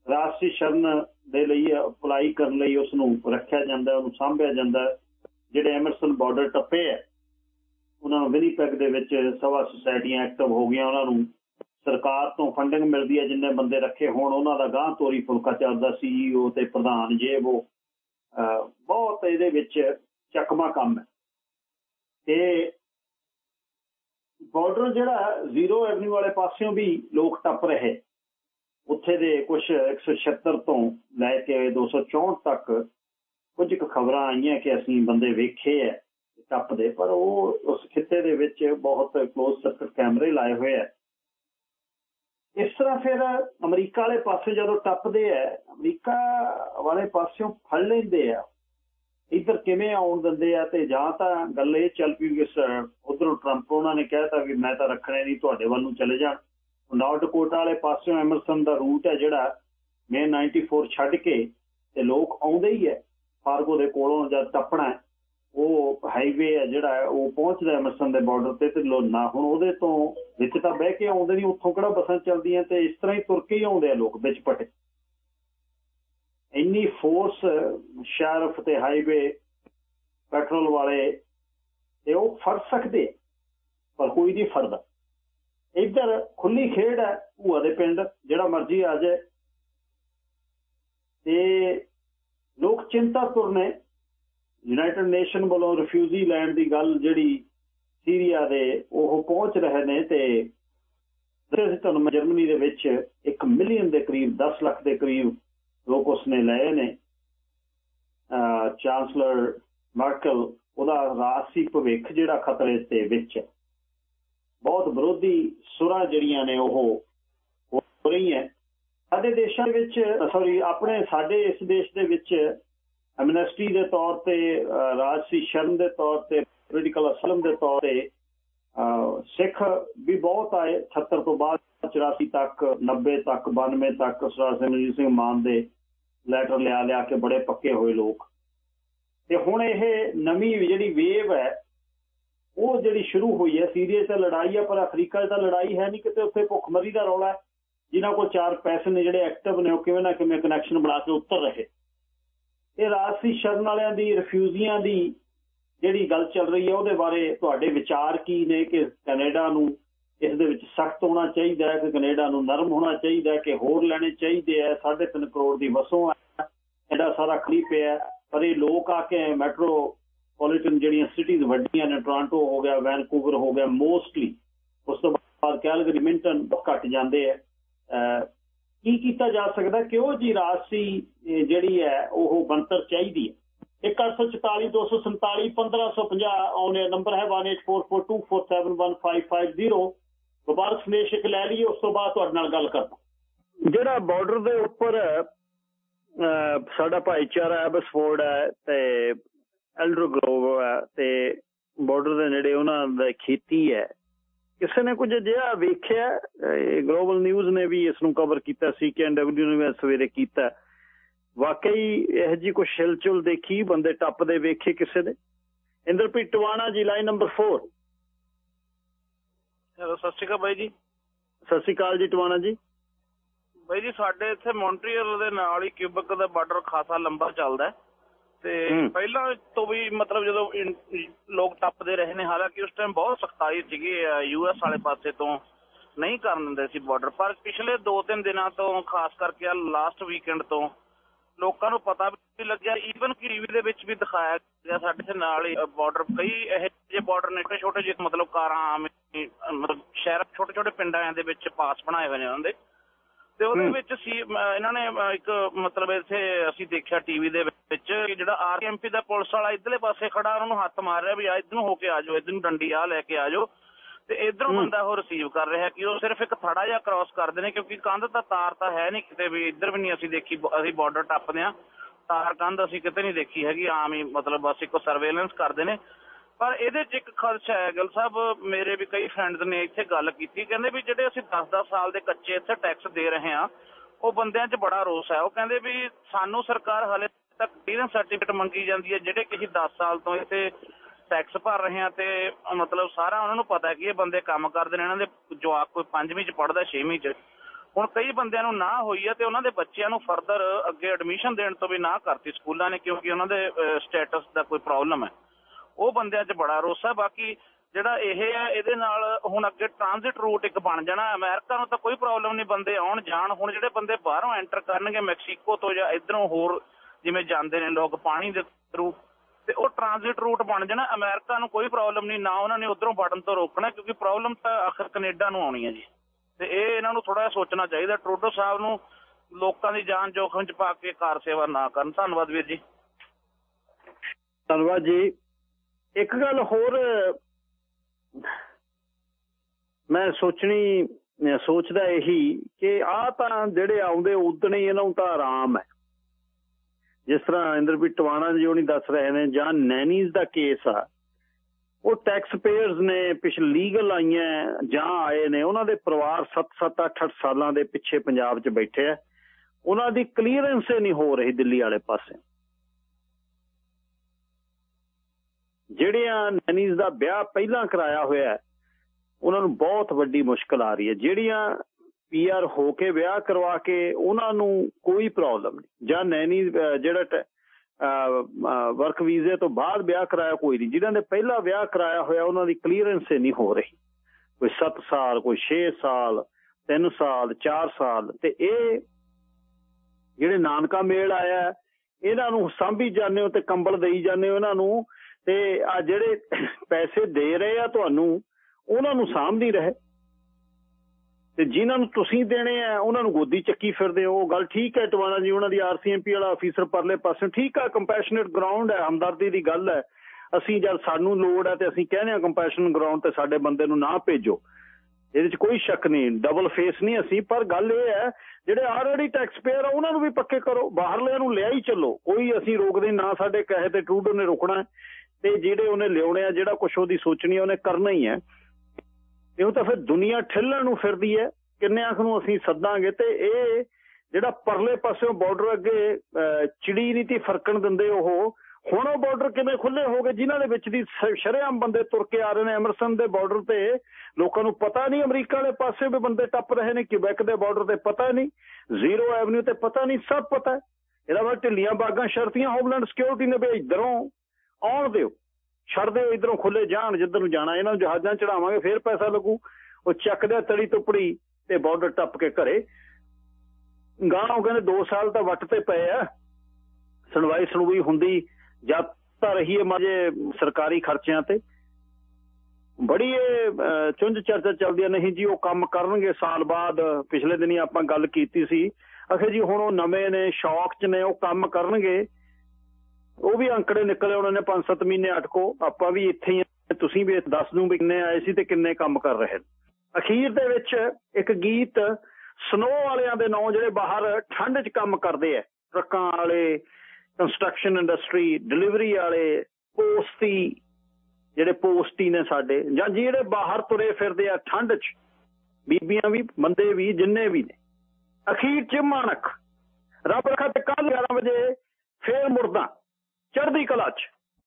ਰਾਸ਼ਟਰੀ ਸ਼ਰਨ ਦੇ ਲਈ, ਅਪਲਾਈ ਕਰਨ ਲਈ ਉਸ ਨੂੰ ਰੱਖਿਆ ਜਾਂਦਾ, ਉਹਨੂੰ ਸਾਂਭਿਆ ਜਾਂਦਾ। ਜਿਹੜੇ ਐਮਰਸਨ ਬਾਰਡਰ ਟੱਪੇ ਆ, ਉਹਨਾਂ ਨੂੰ ਵਿਨੀਪੈਗ ਦੇ ਵਿੱਚ ਸਵਾ ਸੁਸਾਇਟੀਆਂ ਐਕਟਿਵ ਹੋ ਗਈਆਂ। ਉਹਨਾਂ ਨੂੰ ਸਰਕਾਰ ਤੋਂ ਫੰਡਿੰਗ ਮਿਲਦੀ ਹੈ ਜਿੰਨੇ ਬੰਦੇ ਰੱਖੇ ਹੋਣ, ਉਹਨਾਂ ਦਾ ਗਾਂ ਤੋਰੀ ਫੁਲਕਾ ਚੱਲਦਾ। ਸੀਈਓ ਤੇ ਪ੍ਰਧਾਨ ਜੇ ਉਹ ਬਹੁਤ ਇਹਦੇ ਵਿੱਚ ਚੱਕਮਾ ਕੰਮ ਹੈ। ਤੇ ਬਾਰਡਰ ਜਿਹੜਾ ਜ਼ੀਰੋ ਐਵਨਿਊ ਵਾਲੇ ਪਾਸਿਓਂ ਵੀ ਲੋਕ ਟੱਪ ਰਹੇ। ਉੱਥੇ ਦੇ ਕੁਝ 176 ਤੋਂ ਲੈ ਕੇ 264 ਤੱਕ ਕੁਝ ਕੁ ਖਬਰਾਂ ਆਈਆਂ ਕਿ ਅਸੀਂ ਬੰਦੇ ਵੇਖੇ ਐ, ਟੱਪਦੇ, ਪਰ ਉਹ ਉਸ ਖਿੱਤੇ ਦੇ ਵਿੱਚ ਬਹੁਤ ক্লোਜ਼ ਸਰਕਟ ਕੈਮਰੇ ਲਾਏ ਹੋਏ ਐ। ਇਸ ਤਰ੍ਹਾਂ ਫਿਰ ਅਮਰੀਕਾ ਵਾਲੇ ਪਾਸੇ ਜਦੋਂ ਟੱਪਦੇ ਐ, ਅਮਰੀਕਾ ਵਾਲੇ ਪਾਸਿਓਂ ਫੜ ਲੈਂਦੇ ਆ ਇੱਧਰ ਕਿਵੇਂ ਆਉਣ ਦਿੰਦੇ ਆ ਤੇ ਜਾਂ ਤਾਂ ਗੱਲ ਇਹ ਚੱਲ ਪਈ ਕਿ ਉਧਰੋਂ ਟਰੰਪ ਉਹਨਾਂ ਨੇ ਕਹਿਤਾ ਵੀ ਮੈਂ ਤਾਂ ਰੱਖਣੇ ਨਹੀਂ, ਤੁਹਾਡੇ ਵੱਲ ਨੂੰ ਚਲੇ ਜਾਣ। ਨਾਰਥ ਡਕੋਟਾ ਵਾਲੇ ਪਾਸਿਓਂ ਐਮਰਸਨ ਦਾ ਰੂਟ ਹੈ ਜਿਹੜਾ ਮੈਂ 94 ਛੱਡ ਕੇ ਤੇ ਲੋਕ ਆਉਂਦੇ ਹੀ ਹੈ। ਫਾਰਗੋ ਦੇ ਕੋਲੋਂ ਜਦ ਟੱਪਣਾ ਉਹ ਹਾਈਵੇ ਹੈ ਜਿਹੜਾ ਉਹ ਪਹੁੰਚਦਾ ਐਮਰਸਨ ਦੇ ਬਾਰਡਰ ਤੇ ਤੇ ਨਾ ਹੁਣ ਉਹਦੇ ਤੋਂ ਵਿੱਚ ਤਾਂ ਬਹਿ ਕੇ ਆਉਂਦੇ ਨਹੀਂ, ਉੱਥੋਂ ਕਿਹੜਾ ਬੱਸਾਂ ਚੱਲਦੀਆਂ ਤੇ ਇਸ ਤਰ੍ਹਾਂ ਹੀ ਤੁਰ ਕੇ ਹੀ ਆਉਂਦੇ ਆ ਲੋਕ ਵਿੱਚ ਪਟੇ। ਇੰਨੀ ਫੋਰਸ ਸ਼ੈਰਫ ਤੇ ਹਾਈਵੇ ਪੈਟਰੋਲ ਵਾਲੇ, ਤੇ ਉਹ ਫੜ ਸਕਦੇ ਪਰ ਕੋਈ ਨਹੀਂ ਫੜਦਾ। ਇੱਧਰ ਖੁੱਲੀ ਖੇਡ ਹੈ ਭੂਆ ਦੇ ਪਿੰਡ, ਜਿਹੜਾ ਮਰਜ਼ੀ ਆ ਜਾਏ। ਤੇ ਲੋਕ ਚਿੰਤਾ ਤੁਰਨੇ ਯੂਨਾਈਟਿਡ ਨੇਸ਼ਨ ਵੱਲੋਂ ਰਿਫਿਊਜੀ ਲੈਣ ਦੀ ਗੱਲ ਜਿਹੜੀ ਸੀਰੀਆ ਦੇ ਉਹ ਪਹੁੰਚ ਰਹੇ ਨੇ ਤੇ ਜਿਹੜੇ ਤੁਹਾਨੂੰ ਜਰਮਨੀ ਦੇ ਵਿੱਚ 1 ਮਿਲੀਅਨ ਦੇ ਕਰੀਬ 10 ਲੱਖ ਦੇ ਕਰੀਬ ਲੋਕ ਉਸਨੇ ਲਏ ਨੇ ਚਾਂਸਲਰ ਮਾਰਕਲ ਉਹਦਾ ਰਾਸੀ ਭਵਿੱਖ ਜਿਹੜਾ ਖਤਰੇ ਤੇ ਵਿੱਚ ਬਹੁਤ ਵਿਰੋਧੀ ਸੁਰਾਂ ਜਿਹੜੀਆਂ ਨੇ ਉਹ ਹੋ ਰਹੀਆਂ ਸਾਡੇ ਦੇਸ਼ਾਂ ਵਿੱਚ ਸੌਰੀ ਆਪਣੇ, ਸਾਡੇ ਇਸ ਦੇਸ਼ ਦੇ ਵਿੱਚ ਐਮਨੈਸਟੀ ਦੇ ਤੌਰ ਤੇ ਰਾਜਸੀ ਸ਼ਰਮ ਦੇ ਤੌਰ ਤੇ ਪੋਲੀਟੀਕਲ ਅਸਲਮ ਦੇ ਤੌਰ ਤੇ ਸਿੱਖ ਵੀ ਬਹੁਤ ਆਏ 76 ਤੋਂ ਬਾਅਦ 84 ਤੱਕ 90 ਤੱਕ 92 ਤੱਕ ਸਰਦਾਰ ਸਿਮਰਜੀਤ ਸਿੰਘ ਮਾਨ ਦੇ ਲੈਟਰ ਲਿਆ ਲਿਆ ਕੇ ਬੜੇ ਪੱਕੇ ਹੋਏ ਲੋਕ। ਤੇ ਹੁਣ ਇਹ ਨਵੀਂ ਜਿਹੜੀ ਵੇਵ ਹੈ, ਉਹ ਜਿਹੜੀ ਸ਼ੁਰੂ ਹੋਈ ਹੈ, ਸੀਰੀਆ 'ਚ ਲੜਾਈ ਹੈ, ਪਰ ਅਫਰੀਕਾ 'ਚ ਤਾਂ ਲੜਾਈ ਹੈ ਨਹੀਂ, ਕਿਤੇ ਉੱਥੇ ਭੁੱਖਮਰੀ ਦਾ ਰੌਲਾ ਹੈ। ਜਿਨ੍ਹਾਂ ਕੋਲ ਚਾਰ ਪੈਸੇ ਨੇ, ਜਿਹੜੇ ਐਕਟਿਵ ਨੇ, ਉਹ ਕਿਵੇਂ ਨਾ ਕਿਵੇਂ ਕਨੈਕਸ਼ਨ ਬਣਾ ਕੇ ਉੱਤਰ ਰਹੇ। ਇਹ ਰਾਜਸੀ ਸ਼ਰਨ ਵਾਲਿਆਂ ਦੀ ਰਿਫਿਊਜੀਆਂ ਦੀ ਜਿਹੜੀ ਗੱਲ ਚੱਲ ਰਹੀ ਹੈ ਉਹਦੇ ਬਾਰੇ ਤੁਹਾਡੇ ਵਿਚਾਰ ਕੀ ਨੇ ਕਿ ਕੈਨੇਡਾ ਨੂੰ ਇਸ ਦੇ ਵਿੱਚ ਸਖਤ ਹੋਣਾ ਚਾਹੀਦਾ ਹੈ, ਕਿ ਕੈਨੇਡਾ ਨੂੰ ਨਰਮ ਹੋਣਾ ਚਾਹੀਦਾ ਹੈ, ਕਿ ਹੋਰ ਲੈਣੇ ਚਾਹੀਦੇ ਆ 3.5 ਕਰੋੜ ਦੀ ਵਸੋਂ ਹੈ ਇਹਦਾ ਸਾਰਾ ਖਰੀ ਪਿਆ ਪਰ ਇਹ ਲੋਕ ਆ ਕੇ ਮੈਟਰੋ ਪੋਲੀਟਨ ਜਿਹੜੀਆਂ ਸਿਟੀਜ਼ ਵੱਡੀਆਂ ਨੇ, ਟੋਰਾਂਟੋ ਹੋ ਗਿਆ, ਵੈਨਕੂਵਰ ਹੋ ਗਿਆ, ਮੋਸਟਲੀ ਉਸ ਤੋਂ ਬਾਅਦ ਕੈਲਗਰੀ, ਮਿੰਟਨ ਘਟ ਜਾਂਦੇ ਆ ਕੀ ਕੀਤਾ ਜਾ ਸਕਦਾ ਕਿਉਂ ਜੀ ਰਾਜਸੀ ਜਿਹੜੀ ਹੈ, ਉਹ ਬੰਤਰ ਚਾਹੀਦੀ ਹੈ? 1844 247 1550 ਆਉਣੇ ਨੰਬਰ ਹੈ 184424715550 ਵਪਾਰਕ ਸੰਦੇਸ਼ ਇੱਕ ਲੈ ਲਈਏ, ਉਸ ਤੋਂ ਬਾਅਦ ਤੁਹਾਡੇ ਨਾਲ ਗੱਲ ਕਰਦਾ ਜਿਹੜਾ ਬਾਰਡਰ ਦੇ ਉੱਪਰ ਸਾਡਾ ਭਾਈਚਾਰਾ ਹੈ ਬਸਫੋਰਡ ਹੈ ਤੇ ਐਲਡਰ ਗਲੋਵ ਹੈ ਤੇ ਬਾਰਡਰ ਦੇ ਨੇੜੇ ਉਹਨਾਂ ਦਾ ਖੇਤੀ ਹੈ। ਕਿਸੇ ਨੇ ਕੁਝ ਅਜਿਹਾ ਵੇਖਿਆ? ਗਲੋਬਲ ਨਿਊਜ਼ ਨੇ ਵੀ ਇਸ ਨੂੰ ਕਵਰ ਕੀਤਾ ਸੀ ਕਿ ਐਨਡਬਲਯੂ ਨੇ ਸਵੇਰੇ ਕੀਤਾ। ਵਾਕਈ ਇਹ ਜੀ ਕੋਈ ਛਿਲਚੁਲ ਦੇਖੀ ਬੰਦੇ ਟੱਪਦੇ ਵੇਖੇ ਕਿਸੇ ਨੇ? ਇੰਦਰਪ੍ਰੀਤ ਟਵਾਣਾ ਜੀ ਲਾਈਨ ਨੰਬਰ 4 ਹੈਲੋ ਸਤਿ ਸ਼੍ਰੀ ਅਕਾਲ ਬਾਈ ਜੀ। ਸਤਿ ਸ਼੍ਰੀ ਅਕਾਲ ਜੀ ਟਵਾਣਾ ਜੀ। ਬਾਈ ਜੀ ਸਾਡੇ ਇੱਥੇ ਮੌਂਟਰੀਅਲ ਦੇ ਨਾਲ ਹੀ ਕਿਊਬਕ ਦਾ ਬਾਰਡਰ ਖਾਸਾ ਲੰਬਾ ਚੱਲਦਾ ਤੇ ਪਹਿਲਾਂ ਤੋਂ ਵੀ ਮਤਲਬ ਜਦੋਂ ਲੋਕ ਟੱਪਦੇ ਰਹੇ ਨੇ ਹਾਲਾਂਕਿ ਉਸ ਟਾਈਮ ਬਹੁਤ ਸਖਤਾਈ ਸੀਗੀ ਯੂਐਸ ਵਾਲੇ ਪਾਸੇ ਤੋਂ ਨਹੀਂ ਕਰਨ ਦਿੰਦੇ ਸੀ ਬਾਰਡਰ ਪਰ ਪਿਛਲੇ 2-3 ਦਿਨਾਂ ਤੋਂ ਖਾਸ ਕਰਕੇ ਆ ਲਾਸਟ ਵੀਕਐਂਡ ਤੋਂ ਲੋਕਾਂ ਨੂੰ ਪਤਾ ਵੀ ਲੱਗਿਆ ਈਵਨ ਕਿ ਟੀਵੀ ਦੇ ਵਿੱਚ ਵੀ ਦਿਖਾਇਆ ਗਿਆ ਸਾਡੇ ਦੇ ਨਾਲ ਹੀ ਬਾਰਡਰ ਕਈ ਇਹ ਜਿਹੇ ਬਾਰਡਰ ਨੇ ਛੋਟੇ ਛੋਟੇ ਜਿਹੇ ਮਤਲਬ ਕਾਰਾਂ ਆਮ ਮਤਲਬ ਸ਼ਹਿਰ ਛੋਟੇ ਛੋਟੇ ਪਿੰਡਾਂ ਦੇ ਵਿੱਚ ਪਾਸ ਬਣਾਏ ਹੋਏ ਨੇ ਉਹਨਾਂ ਦੇ। ਤੇ ਉਹਦੇ ਵਿੱਚ ਸੀ ਇਹਨਾਂ ਨੇ ਇੱਕ ਮਤਲਬ ਇੱਥੇ ਅਸੀਂ ਦੇਖਿਆ ਟੀਵੀ ਦੇ ਵਿੱਚ ਕਿ ਜਿਹੜਾ ਆਰਐਮਪੀ ਦਾ ਪੁਲਿਸ ਵਾਲਾ ਇਧਰਲੇ ਪਾਸੇ ਖੜਾ ਉਹਨਾਂ ਨੂੰ ਹੱਥ ਮਾਰ ਰਿਹਾ ਵੀ ਆ ਇਧਰ ਨੂੰ ਹੋ ਕੇ ਆ ਜਾਓ ਇਧਰ ਨੂੰ ਡੰਡੀ ਆ ਲੈ ਕੇ ਆ ਜਾਓ। ਤੇ ਇਧਰੋਂ ਬੰਦਾ ਉਹ ਰਿਸੀਵ ਕਰ ਰਿਹਾ ਕਿ ਉਹ ਸਿਰਫ ਇੱਕ ਥੜਾ ਜਿਹਾ ਕ੍ਰਾਸ ਕਰਦੇ ਨੇ ਕਿਉਂਕਿ ਕੰਧ ਤਾਂ ਤਾਰ ਤਾਂ ਹੈ ਨਹੀਂ ਕਿਤੇ ਵੀ ਇੱਧਰ ਵੀ ਨਹੀਂ ਅਸੀਂ ਦੇਖੀ ਅਸੀਂ ਬਾਰਡਰ ਟੱਪਦੇ ਆ ਤਾਰ ਕੰਧ ਅਸੀਂ ਕਿਤੇ ਨਹੀਂ ਦੇਖੀ ਹੈਗੀ ਆਮ ਹੀ ਮਤਲਬ ਬਸ ਇੱਕ ਸਰਵੇਲੈਂਸ ਕਰਦੇ ਨੇ। ਪਰ ਇਹਦੇ 'ਚ ਇੱਕ ਖਰਚਾ ਹੈ ਗਿਲ ਸਾਹਿਬ ਮੇਰੇ ਵੀ ਕਈ ਫਰੈਂਡਸ ਨੇ ਇੱਥੇ ਗੱਲ ਕੀਤੀ ਕਹਿੰਦੇ ਵੀ ਜਿਹੜੇ ਅਸੀਂ 10-10 ਸਾਲ ਦੇ ਕੱਚੇ ਇੱਥੇ ਟੈਕਸ ਦੇ ਰਹੇ ਹਾਂ ਉਹ ਬੰਦਿਆਂ 'ਚ ਬੜਾ ਰੋਸ ਹੈ। ਉਹ ਕਹਿੰਦੇ ਵੀ ਸਾਨੂੰ ਸਰਕਾਰ ਹਲੇ ਤੱਕ ਕਲੀਅਰੈਂਸ ਸਰਟੀਫਿਕੇਟ ਮੰਗੀ ਜਾਂਦੀ ਹੈ ਜਿਹੜੇ ਕਿ ਅਸੀਂ 10 ਸਾਲ ਤੋਂ ਇੱਥੇ ਟੈਕਸ ਭਰ ਰਹੇ ਆ ਤੇ ਮਤਲਬ ਸਾਰਾ ਉਹਨਾਂ ਨੂੰ ਪਤਾ ਕਿ ਇਹ ਬੰਦੇ ਕੰਮ ਕਰਦੇ ਨੇ, ਇਹਨਾਂ ਦੇ ਜਵਾਕ ਕੋਈ 5ਵੀਂ 'ਚ ਪੜਦਾ 6ਵੀਂ 'ਚ। ਹੁਣ ਕਈ ਬੰਦਿਆਂ ਨੂੰ ਨਾ ਹੋਈ ਹੈ ਤੇ ਉਹਨਾਂ ਦੇ ਬੱਚਿਆਂ ਨੂੰ ਫਰਦਰ ਅੱਗੇ ਐਡਮਿਸ਼ਨ ਦੇਣ ਤੋਂ ਵੀ ਨਾ ਕਰਤੀ ਸਕੂਲਾਂ ਨੇ, ਕਿਉਂਕਿ ਉਹਨਾਂ ਦੇ ਸਟੇਟਸ ਦਾ ਕੋਈ ਪ੍ਰੋਬਲਮ ਹੈ। ਉਹ ਬੰਦਿਆਂ 'ਚ ਬੜਾ ਰੋਸ ਹੈ। ਬਾਕੀ ਜਿਹੜਾ ਇਹ ਹੈ ਇਹਦੇ ਨਾਲ ਹੁਣ ਅੱਗੇ ਟ੍ਰਾਂਜ਼ਿਟ ਰੂਟ ਇੱਕ ਬਣ ਜਾਣਾ। ਅਮਰੀਕਾ ਨੂੰ ਤਾਂ ਕੋਈ ਪ੍ਰੋਬਲਮ ਨਹੀਂ, ਬੰਦੇ ਆਉਣ ਜਾਣ। ਹੁਣ ਜਿਹੜੇ ਬੰਦੇ ਬਾਹਰੋਂ ਐਂਟਰ ਕਰਨਗੇ, ਮੈਕਸੀਕੋ ਤੋਂ ਜਾਂ ਇਧਰੋਂ ਹੋਰ ਜਿਵੇਂ ਜਾਂਦੇ ਨੇ ਲੋਕ, ਪਾਣੀ ਦੇ ਥਰੂ ਤੇ ਉਹ ਟ੍ਰਾਂਜ਼ਿਟ ਰੂਟ ਬਣ ਜਾਣਾ। ਅਮਰੀਕਾ ਨੂੰ ਕੋਈ ਪ੍ਰੋਬਲਮ ਨਹੀਂ, ਨਾ ਉਹਨਾਂ ਨੇ ਉਧਰੋਂ ਬਟਨ ਤੋਂ ਰੋਕਣਾ, ਕਿਉਂਕਿ ਪ੍ਰੋਬਲਮ ਤਾਂ ਆਖਰ ਕੈਨੇਡਾ ਨੂੰ ਆਉਣੀ ਹੈ ਜੀ। ਤੇ ਇਹ ਇਹਨਾਂ ਨੂੰ ਥੋੜਾ ਸੋਚਣਾ ਚਾਹੀਦਾ। ਟਰੂਡੋ ਸਾਹਿਬ ਨੂੰ ਲੋਕਾਂ ਦੀ ਜਾਨ ਜੋਖਮ 'ਚ ਪਾ ਕੇ ਕਾਰ ਸੇਵਾ ਨਾ ਕਰਨ। ਧੰਨਵਾਦ ਵੀਰ ਜੀ। ਧੰਨਵਾਦ ਜੀ। ਇੱਕ ਗੱਲ ਹੋਰ, ਮੈਂ ਸੋਚਣੀ ਸੋਚਦਾ ਇਹੀ ਕਿ ਆ ਤਾਂ ਜਿਹੜੇ ਆਉਂਦੇ, ਉਦਣੇ ਇਹਨਾਂ ਨੂੰ ਤਾਂ ਆਰਾਮ ਹੈ। ਜਿਸ ਤਰ੍ਹਾਂ ਇੰਦਰਪ੍ਰੀਤ ਟਵਾਣਾ ਜੀ ਉਹ ਦੱਸ ਰਹੇ ਨੇ, ਜਾਂ ਨੈਨੀਜ਼ ਦਾ ਕੇਸ ਆ, ਉਹ ਟੈਕਸ ਪੇਅਰਸ ਨੇ ਪਿਛਲੇ ਲੀਗਲ ਆਈਆਂ, ਜਾਂ ਆਏ ਨੇ, ਉਹਨਾਂ ਦੇ ਪਰਿਵਾਰ 7-7 8-8 ਸਾਲਾਂ ਦੇ ਪਿੱਛੇ ਪੰਜਾਬ 'ਚ ਬੈਠੇ ਆ। ਉਹਨਾਂ ਦੀ ਕਲੀਅਰੈਂਸ ਹੀ ਨਹੀਂ ਹੋ ਰਹੀ ਦਿੱਲੀ ਵਾਲੇ ਪਾਸੇ। ਜਿਹੜੀਆਂ ਨੈਨੀਜ਼ ਦਾ ਵਿਆਹ ਪਹਿਲਾਂ ਕਰਾਇਆ ਹੋਇਆ, ਉਹਨਾਂ ਨੂੰ ਬਹੁਤ ਵੱਡੀ ਮੁਸ਼ਕਲ ਆ ਰਹੀ ਹੈ। ਜਿਹੜੀਆਂ ਪੀਆਰ ਹੋ ਕੇ ਵਿਆਹ ਕਰਵਾ ਕੇ ਉਹਨਾਂ ਨੂੰ ਕੋਈ ਪ੍ਰੋਬਲਮ ਨਹੀਂ। ਜਾਂ ਨੈਨੀ ਜਿਹੜਾ ਵਰਕ ਵੀਜ਼ੇ ਤੋਂ ਬਾਅਦ ਵਿਆਹ ਕਰਾਇਆ ਕੋਈ ਨਹੀਂ। ਜਿਨ੍ਹਾਂ ਨੇ ਪਹਿਲਾਂ ਵਿਆਹ ਕਰਾਇਆ ਹੋਇਆ ਉਹਨਾਂ ਦੀ ਕਲੀਅਰੈਂਸ ਨਹੀਂ ਹੋ ਰਹੀ। ਕੋਈ 7 ਸਾਲ, ਕੋਈ 6 ਸਾਲ 3 ਸਾਲ 4 ਸਾਲ ਤੇ ਇਹ ਜਿਹੜੇ ਨਾਨਕਾ ਮੇਲ ਆਇਆ, ਇਹਨਾਂ ਨੂੰ ਸਾਂਭੀ ਜਾਂਦੇ ਹੋ ਤੇ ਕੰਬਲ ਦੇਈ ਜਾਂਦੇ ਹੋ ਇਹਨਾਂ ਨੂੰ ਤੇ ਆ ਜਿਹੜੇ ਪੈਸੇ ਦੇ ਰਹੇ ਆ ਤੁਹਾਨੂੰ, ਉਹਨਾਂ ਨੂੰ ਸਾਂਭਦੀ ਰਹੇ। ਤੇ ਜਿਨ੍ਹਾਂ ਨੂੰ ਤੁਸੀਂ ਦੇਣੇ ਆ, ਉਹਨਾਂ ਨੂੰ ਗੋਦੀ ਚੱਕੀ ਫਿਰਦੇ ਹੋ, ਉਹ ਗੱਲ ਠੀਕ ਹੈ ਟਵਾਣਾ ਜੀ, ਉਹਨਾਂ ਦੀ ਆਰਸੀਐਮਪੀ ਵਾਲਾ ਅਫੀਸਰ ਪਰਲੇ ਪਾਸੇ, ਠੀਕ ਆ ਕੰਪੈਸ਼ਨਟ ਗਰਾਊਂਡ ਹੈ, ਹਮਦਰਦੀ ਦੀ ਗੱਲ ਹੈ। ਅਸੀਂ ਜਦ ਸਾਨੂੰ ਲੋੜ ਹੈ ਤੇ ਅਸੀਂ ਕਹਿੰਦੇ ਆ ਕੰਪੈਸ਼ਨ ਗਰਾਊਂਡ ਤੇ ਸਾਡੇ ਬੰਦੇ ਨੂੰ ਨਾ ਭੇਜੋ। ਇਹਦੇ 'ਚ ਕੋਈ ਸ਼ੱਕ ਨਹੀਂ ਡਬਲ ਫੇਸ ਨਹੀਂ ਅਸੀਂ, ਪਰ ਗੱਲ ਇਹ ਹੈ, ਜਿਹੜੇ ਆਲਰੇਡੀ ਟੈਕਸ ਪੇਅਰ ਆ, ਉਹਨਾਂ ਨੂੰ ਵੀ ਪੱਕੇ ਕਰੋ, ਬਾਹਰਲਿਆਂ ਨੂੰ ਲਿਆ ਹੀ ਚੱਲੋ। ਕੋਈ ਅਸੀਂ ਰੋਕਦੇ ਨਾ, ਸਾਡੇ ਕਹੇ ਤੇ ਟੂਡੋ ਨੇ ਰੋਕਣਾ। ਤੇ ਜਿਹੜੇ ਉਹਨੇ ਲਿਆਉਣੇ ਆ, ਜਿਹੜਾ ਕੁਝ ਉਹਦੀ ਸੋਚਣੀ ਉਹਨੇ ਕਰਨਾ ਹੀ ਹੈ। ਇਹ ਤਾਂ ਫਿਰ ਦੁਨੀਆ ਠਿੱਲਣ ਨੂੰ ਫਿਰਦੀ ਹੈ ਕਿੰਨੇ ਆਖ ਨੂੰ ਅਸੀਂ ਸੱਦਾਂਗੇ ਤੇ ਇਹ ਜਿਹੜਾ ਪਰਲੇ ਪਾਸਿਓਂ ਬਾਰਡਰ ਅੱਗੇ ਚਿੜੀ ਨੀਤੀ ਫਰਕਣ ਦਿੰਦੇ ਉਹ, ਹੁਣ ਉਹ ਬਾਰਡਰ ਕਿਵੇਂ ਖੁੱਲੇ ਹੋ ਗਏ ਜਿਨ੍ਹਾਂ ਦੇ ਵਿੱਚ ਦੀ ਸ਼ਰੇਆਮ ਬੰਦੇ ਤੁਰ ਕੇ ਆ ਰਹੇ ਨੇ ਅਮਰਸਨ ਦੇ ਬਾਰਡਰ ਤੇ, ਲੋਕਾਂ ਨੂੰ ਪਤਾ ਨਹੀਂ ਅਮਰੀਕਾ ਵਾਲੇ ਪਾਸੇ ਵੀ ਬੰਦੇ ਟੱਪ ਰਹੇ ਨੇ ਕਿਬੈਕ ਦੇ ਬਾਰਡਰ ਤੇ ਪਤਾ ਨਹੀਂ ਜ਼ੀਰੋ ਐਵਨਿਊ ਤੇ ਪਤਾ ਨਹੀਂ, ਸਭ ਪਤਾ ਇਹਦਾ ਵਾ ਢਿੱਲੀਆਂ ਬਾਗਾਂ, ਸ਼ਰਤੀਆਂ ਹੋਮਲੈਂਡ ਸਿਕਿਉਰਿਟੀ ਨੇ ਵੀ ਇਧਰੋਂ ਆਉਣ ਦਿਓ। ਛੱਡ ਇਧਰੋਂ ਖੁੱਲੇ ਜਾਣ, ਜਿੱਧਰ ਨੂੰ ਜਾਣਾ, ਇਹਨਾਂ ਨੂੰ ਜਹਾਜ਼ਾਂ ਚੜਾਵਾਂਗੇ ਫੇਰ ਪੈਸਾ ਲੱਗੂ। ਉਹ ਚੱਕਦੇ ਤੜੀ ਤੁਪੜੀ ਤੇ ਬਾਰਡਰ ਟੱਪ ਕੇ ਘਰੇ। ਗਾਂ ਕਹਿੰਦੇ 2 ਸਾਲ ਤਾਂ ਵੱਟ ਤੇ ਪਏ ਆ। ਸੁਣਵਾਈ ਸੁਣਵਾਈ ਹੁੰਦੀ, ਜਦ ਤਾਂ ਰਹੀ ਹੈ ਮਾਜੇ ਸਰਕਾਰੀ ਖਰਚਿਆਂ ਤੇ। ਬੜੀ ਇਹ ਚੁੰਝ ਚਰਚਾ ਚੱਲਦੀ ਹੈ ਨਹੀਂ ਜੀ, ਉਹ ਕੰਮ ਕਰਨਗੇ ਸਾਲ ਬਾਅਦ, ਪਿਛਲੇ ਦਿਨੀ ਆਪਾਂ ਗੱਲ ਕੀਤੀ ਸੀ। ਅਖੇ ਜੀ, ਹੁਣ ਉਹ ਨਵੇਂ ਨੇ, ਸ਼ੌਕ 'ਚ ਨੇ, ਉਹ ਕੰਮ ਕਰਨਗੇ। ਉਹ ਵੀ ਅੰਕੜੇ ਨਿਕਲੇ, ਉਹਨਾਂ ਨੇ 5-7 ਮਹੀਨੇ ਅਟਕੋ। ਆਪਾਂ ਵੀ ਇੱਥੇ ਹੀ ਤੁਸੀਂ ਵੀ ਦੱਸ ਨੂੰ ਵੀ ਕਿੰਨੇ ਆਏ ਸੀ ਤੇ ਕਿੰਨੇ ਕੰਮ ਕਰ ਰਹੇ ਅਖੀਰ ਦੇ ਵਿੱਚ ਇੱਕ ਗੀਤ ਸਨੋ ਵਾਲਿਆਂ ਦੇ ਨਾਂ ਜਿਹੜੇ ਬਾਹਰ ਠੰਡ 'ਚ ਕੰਮ ਕਰਦੇ ਆ। ਟਰੱਕਾਂ ਵਾਲੇ, ਕੰਸਟਰਕਸ਼ਨ ਇੰਡਸਟਰੀ, ਡਿਲੀਵਰੀ ਵਾਲੇ, ਪੋਸਤੀ, ਜਿਹੜੇ ਪੋਸਤੀ ਨੇ ਸਾਡੇ, ਜਾਂ ਜਿਹੜੇ ਬਾਹਰ ਤੁਰੇ ਫਿਰਦੇ ਆ ਠੰਡ 'ਚ, ਬੀਬੀਆਂ ਵੀ, ਬੰਦੇ ਵੀ, ਜਿੰਨੇ ਵੀ ਨੇ। ਅਖੀਰ 'ਚ ਮਾਨਕ ਰੱਬ ਰੱਖਾ ਤੇ ਕੱਲ 11 ਵਜੇ ਫੇਰ ਮੁਰਦਾ ਚੜ੍ਹਦੀ ਕਲਾ 'ਚ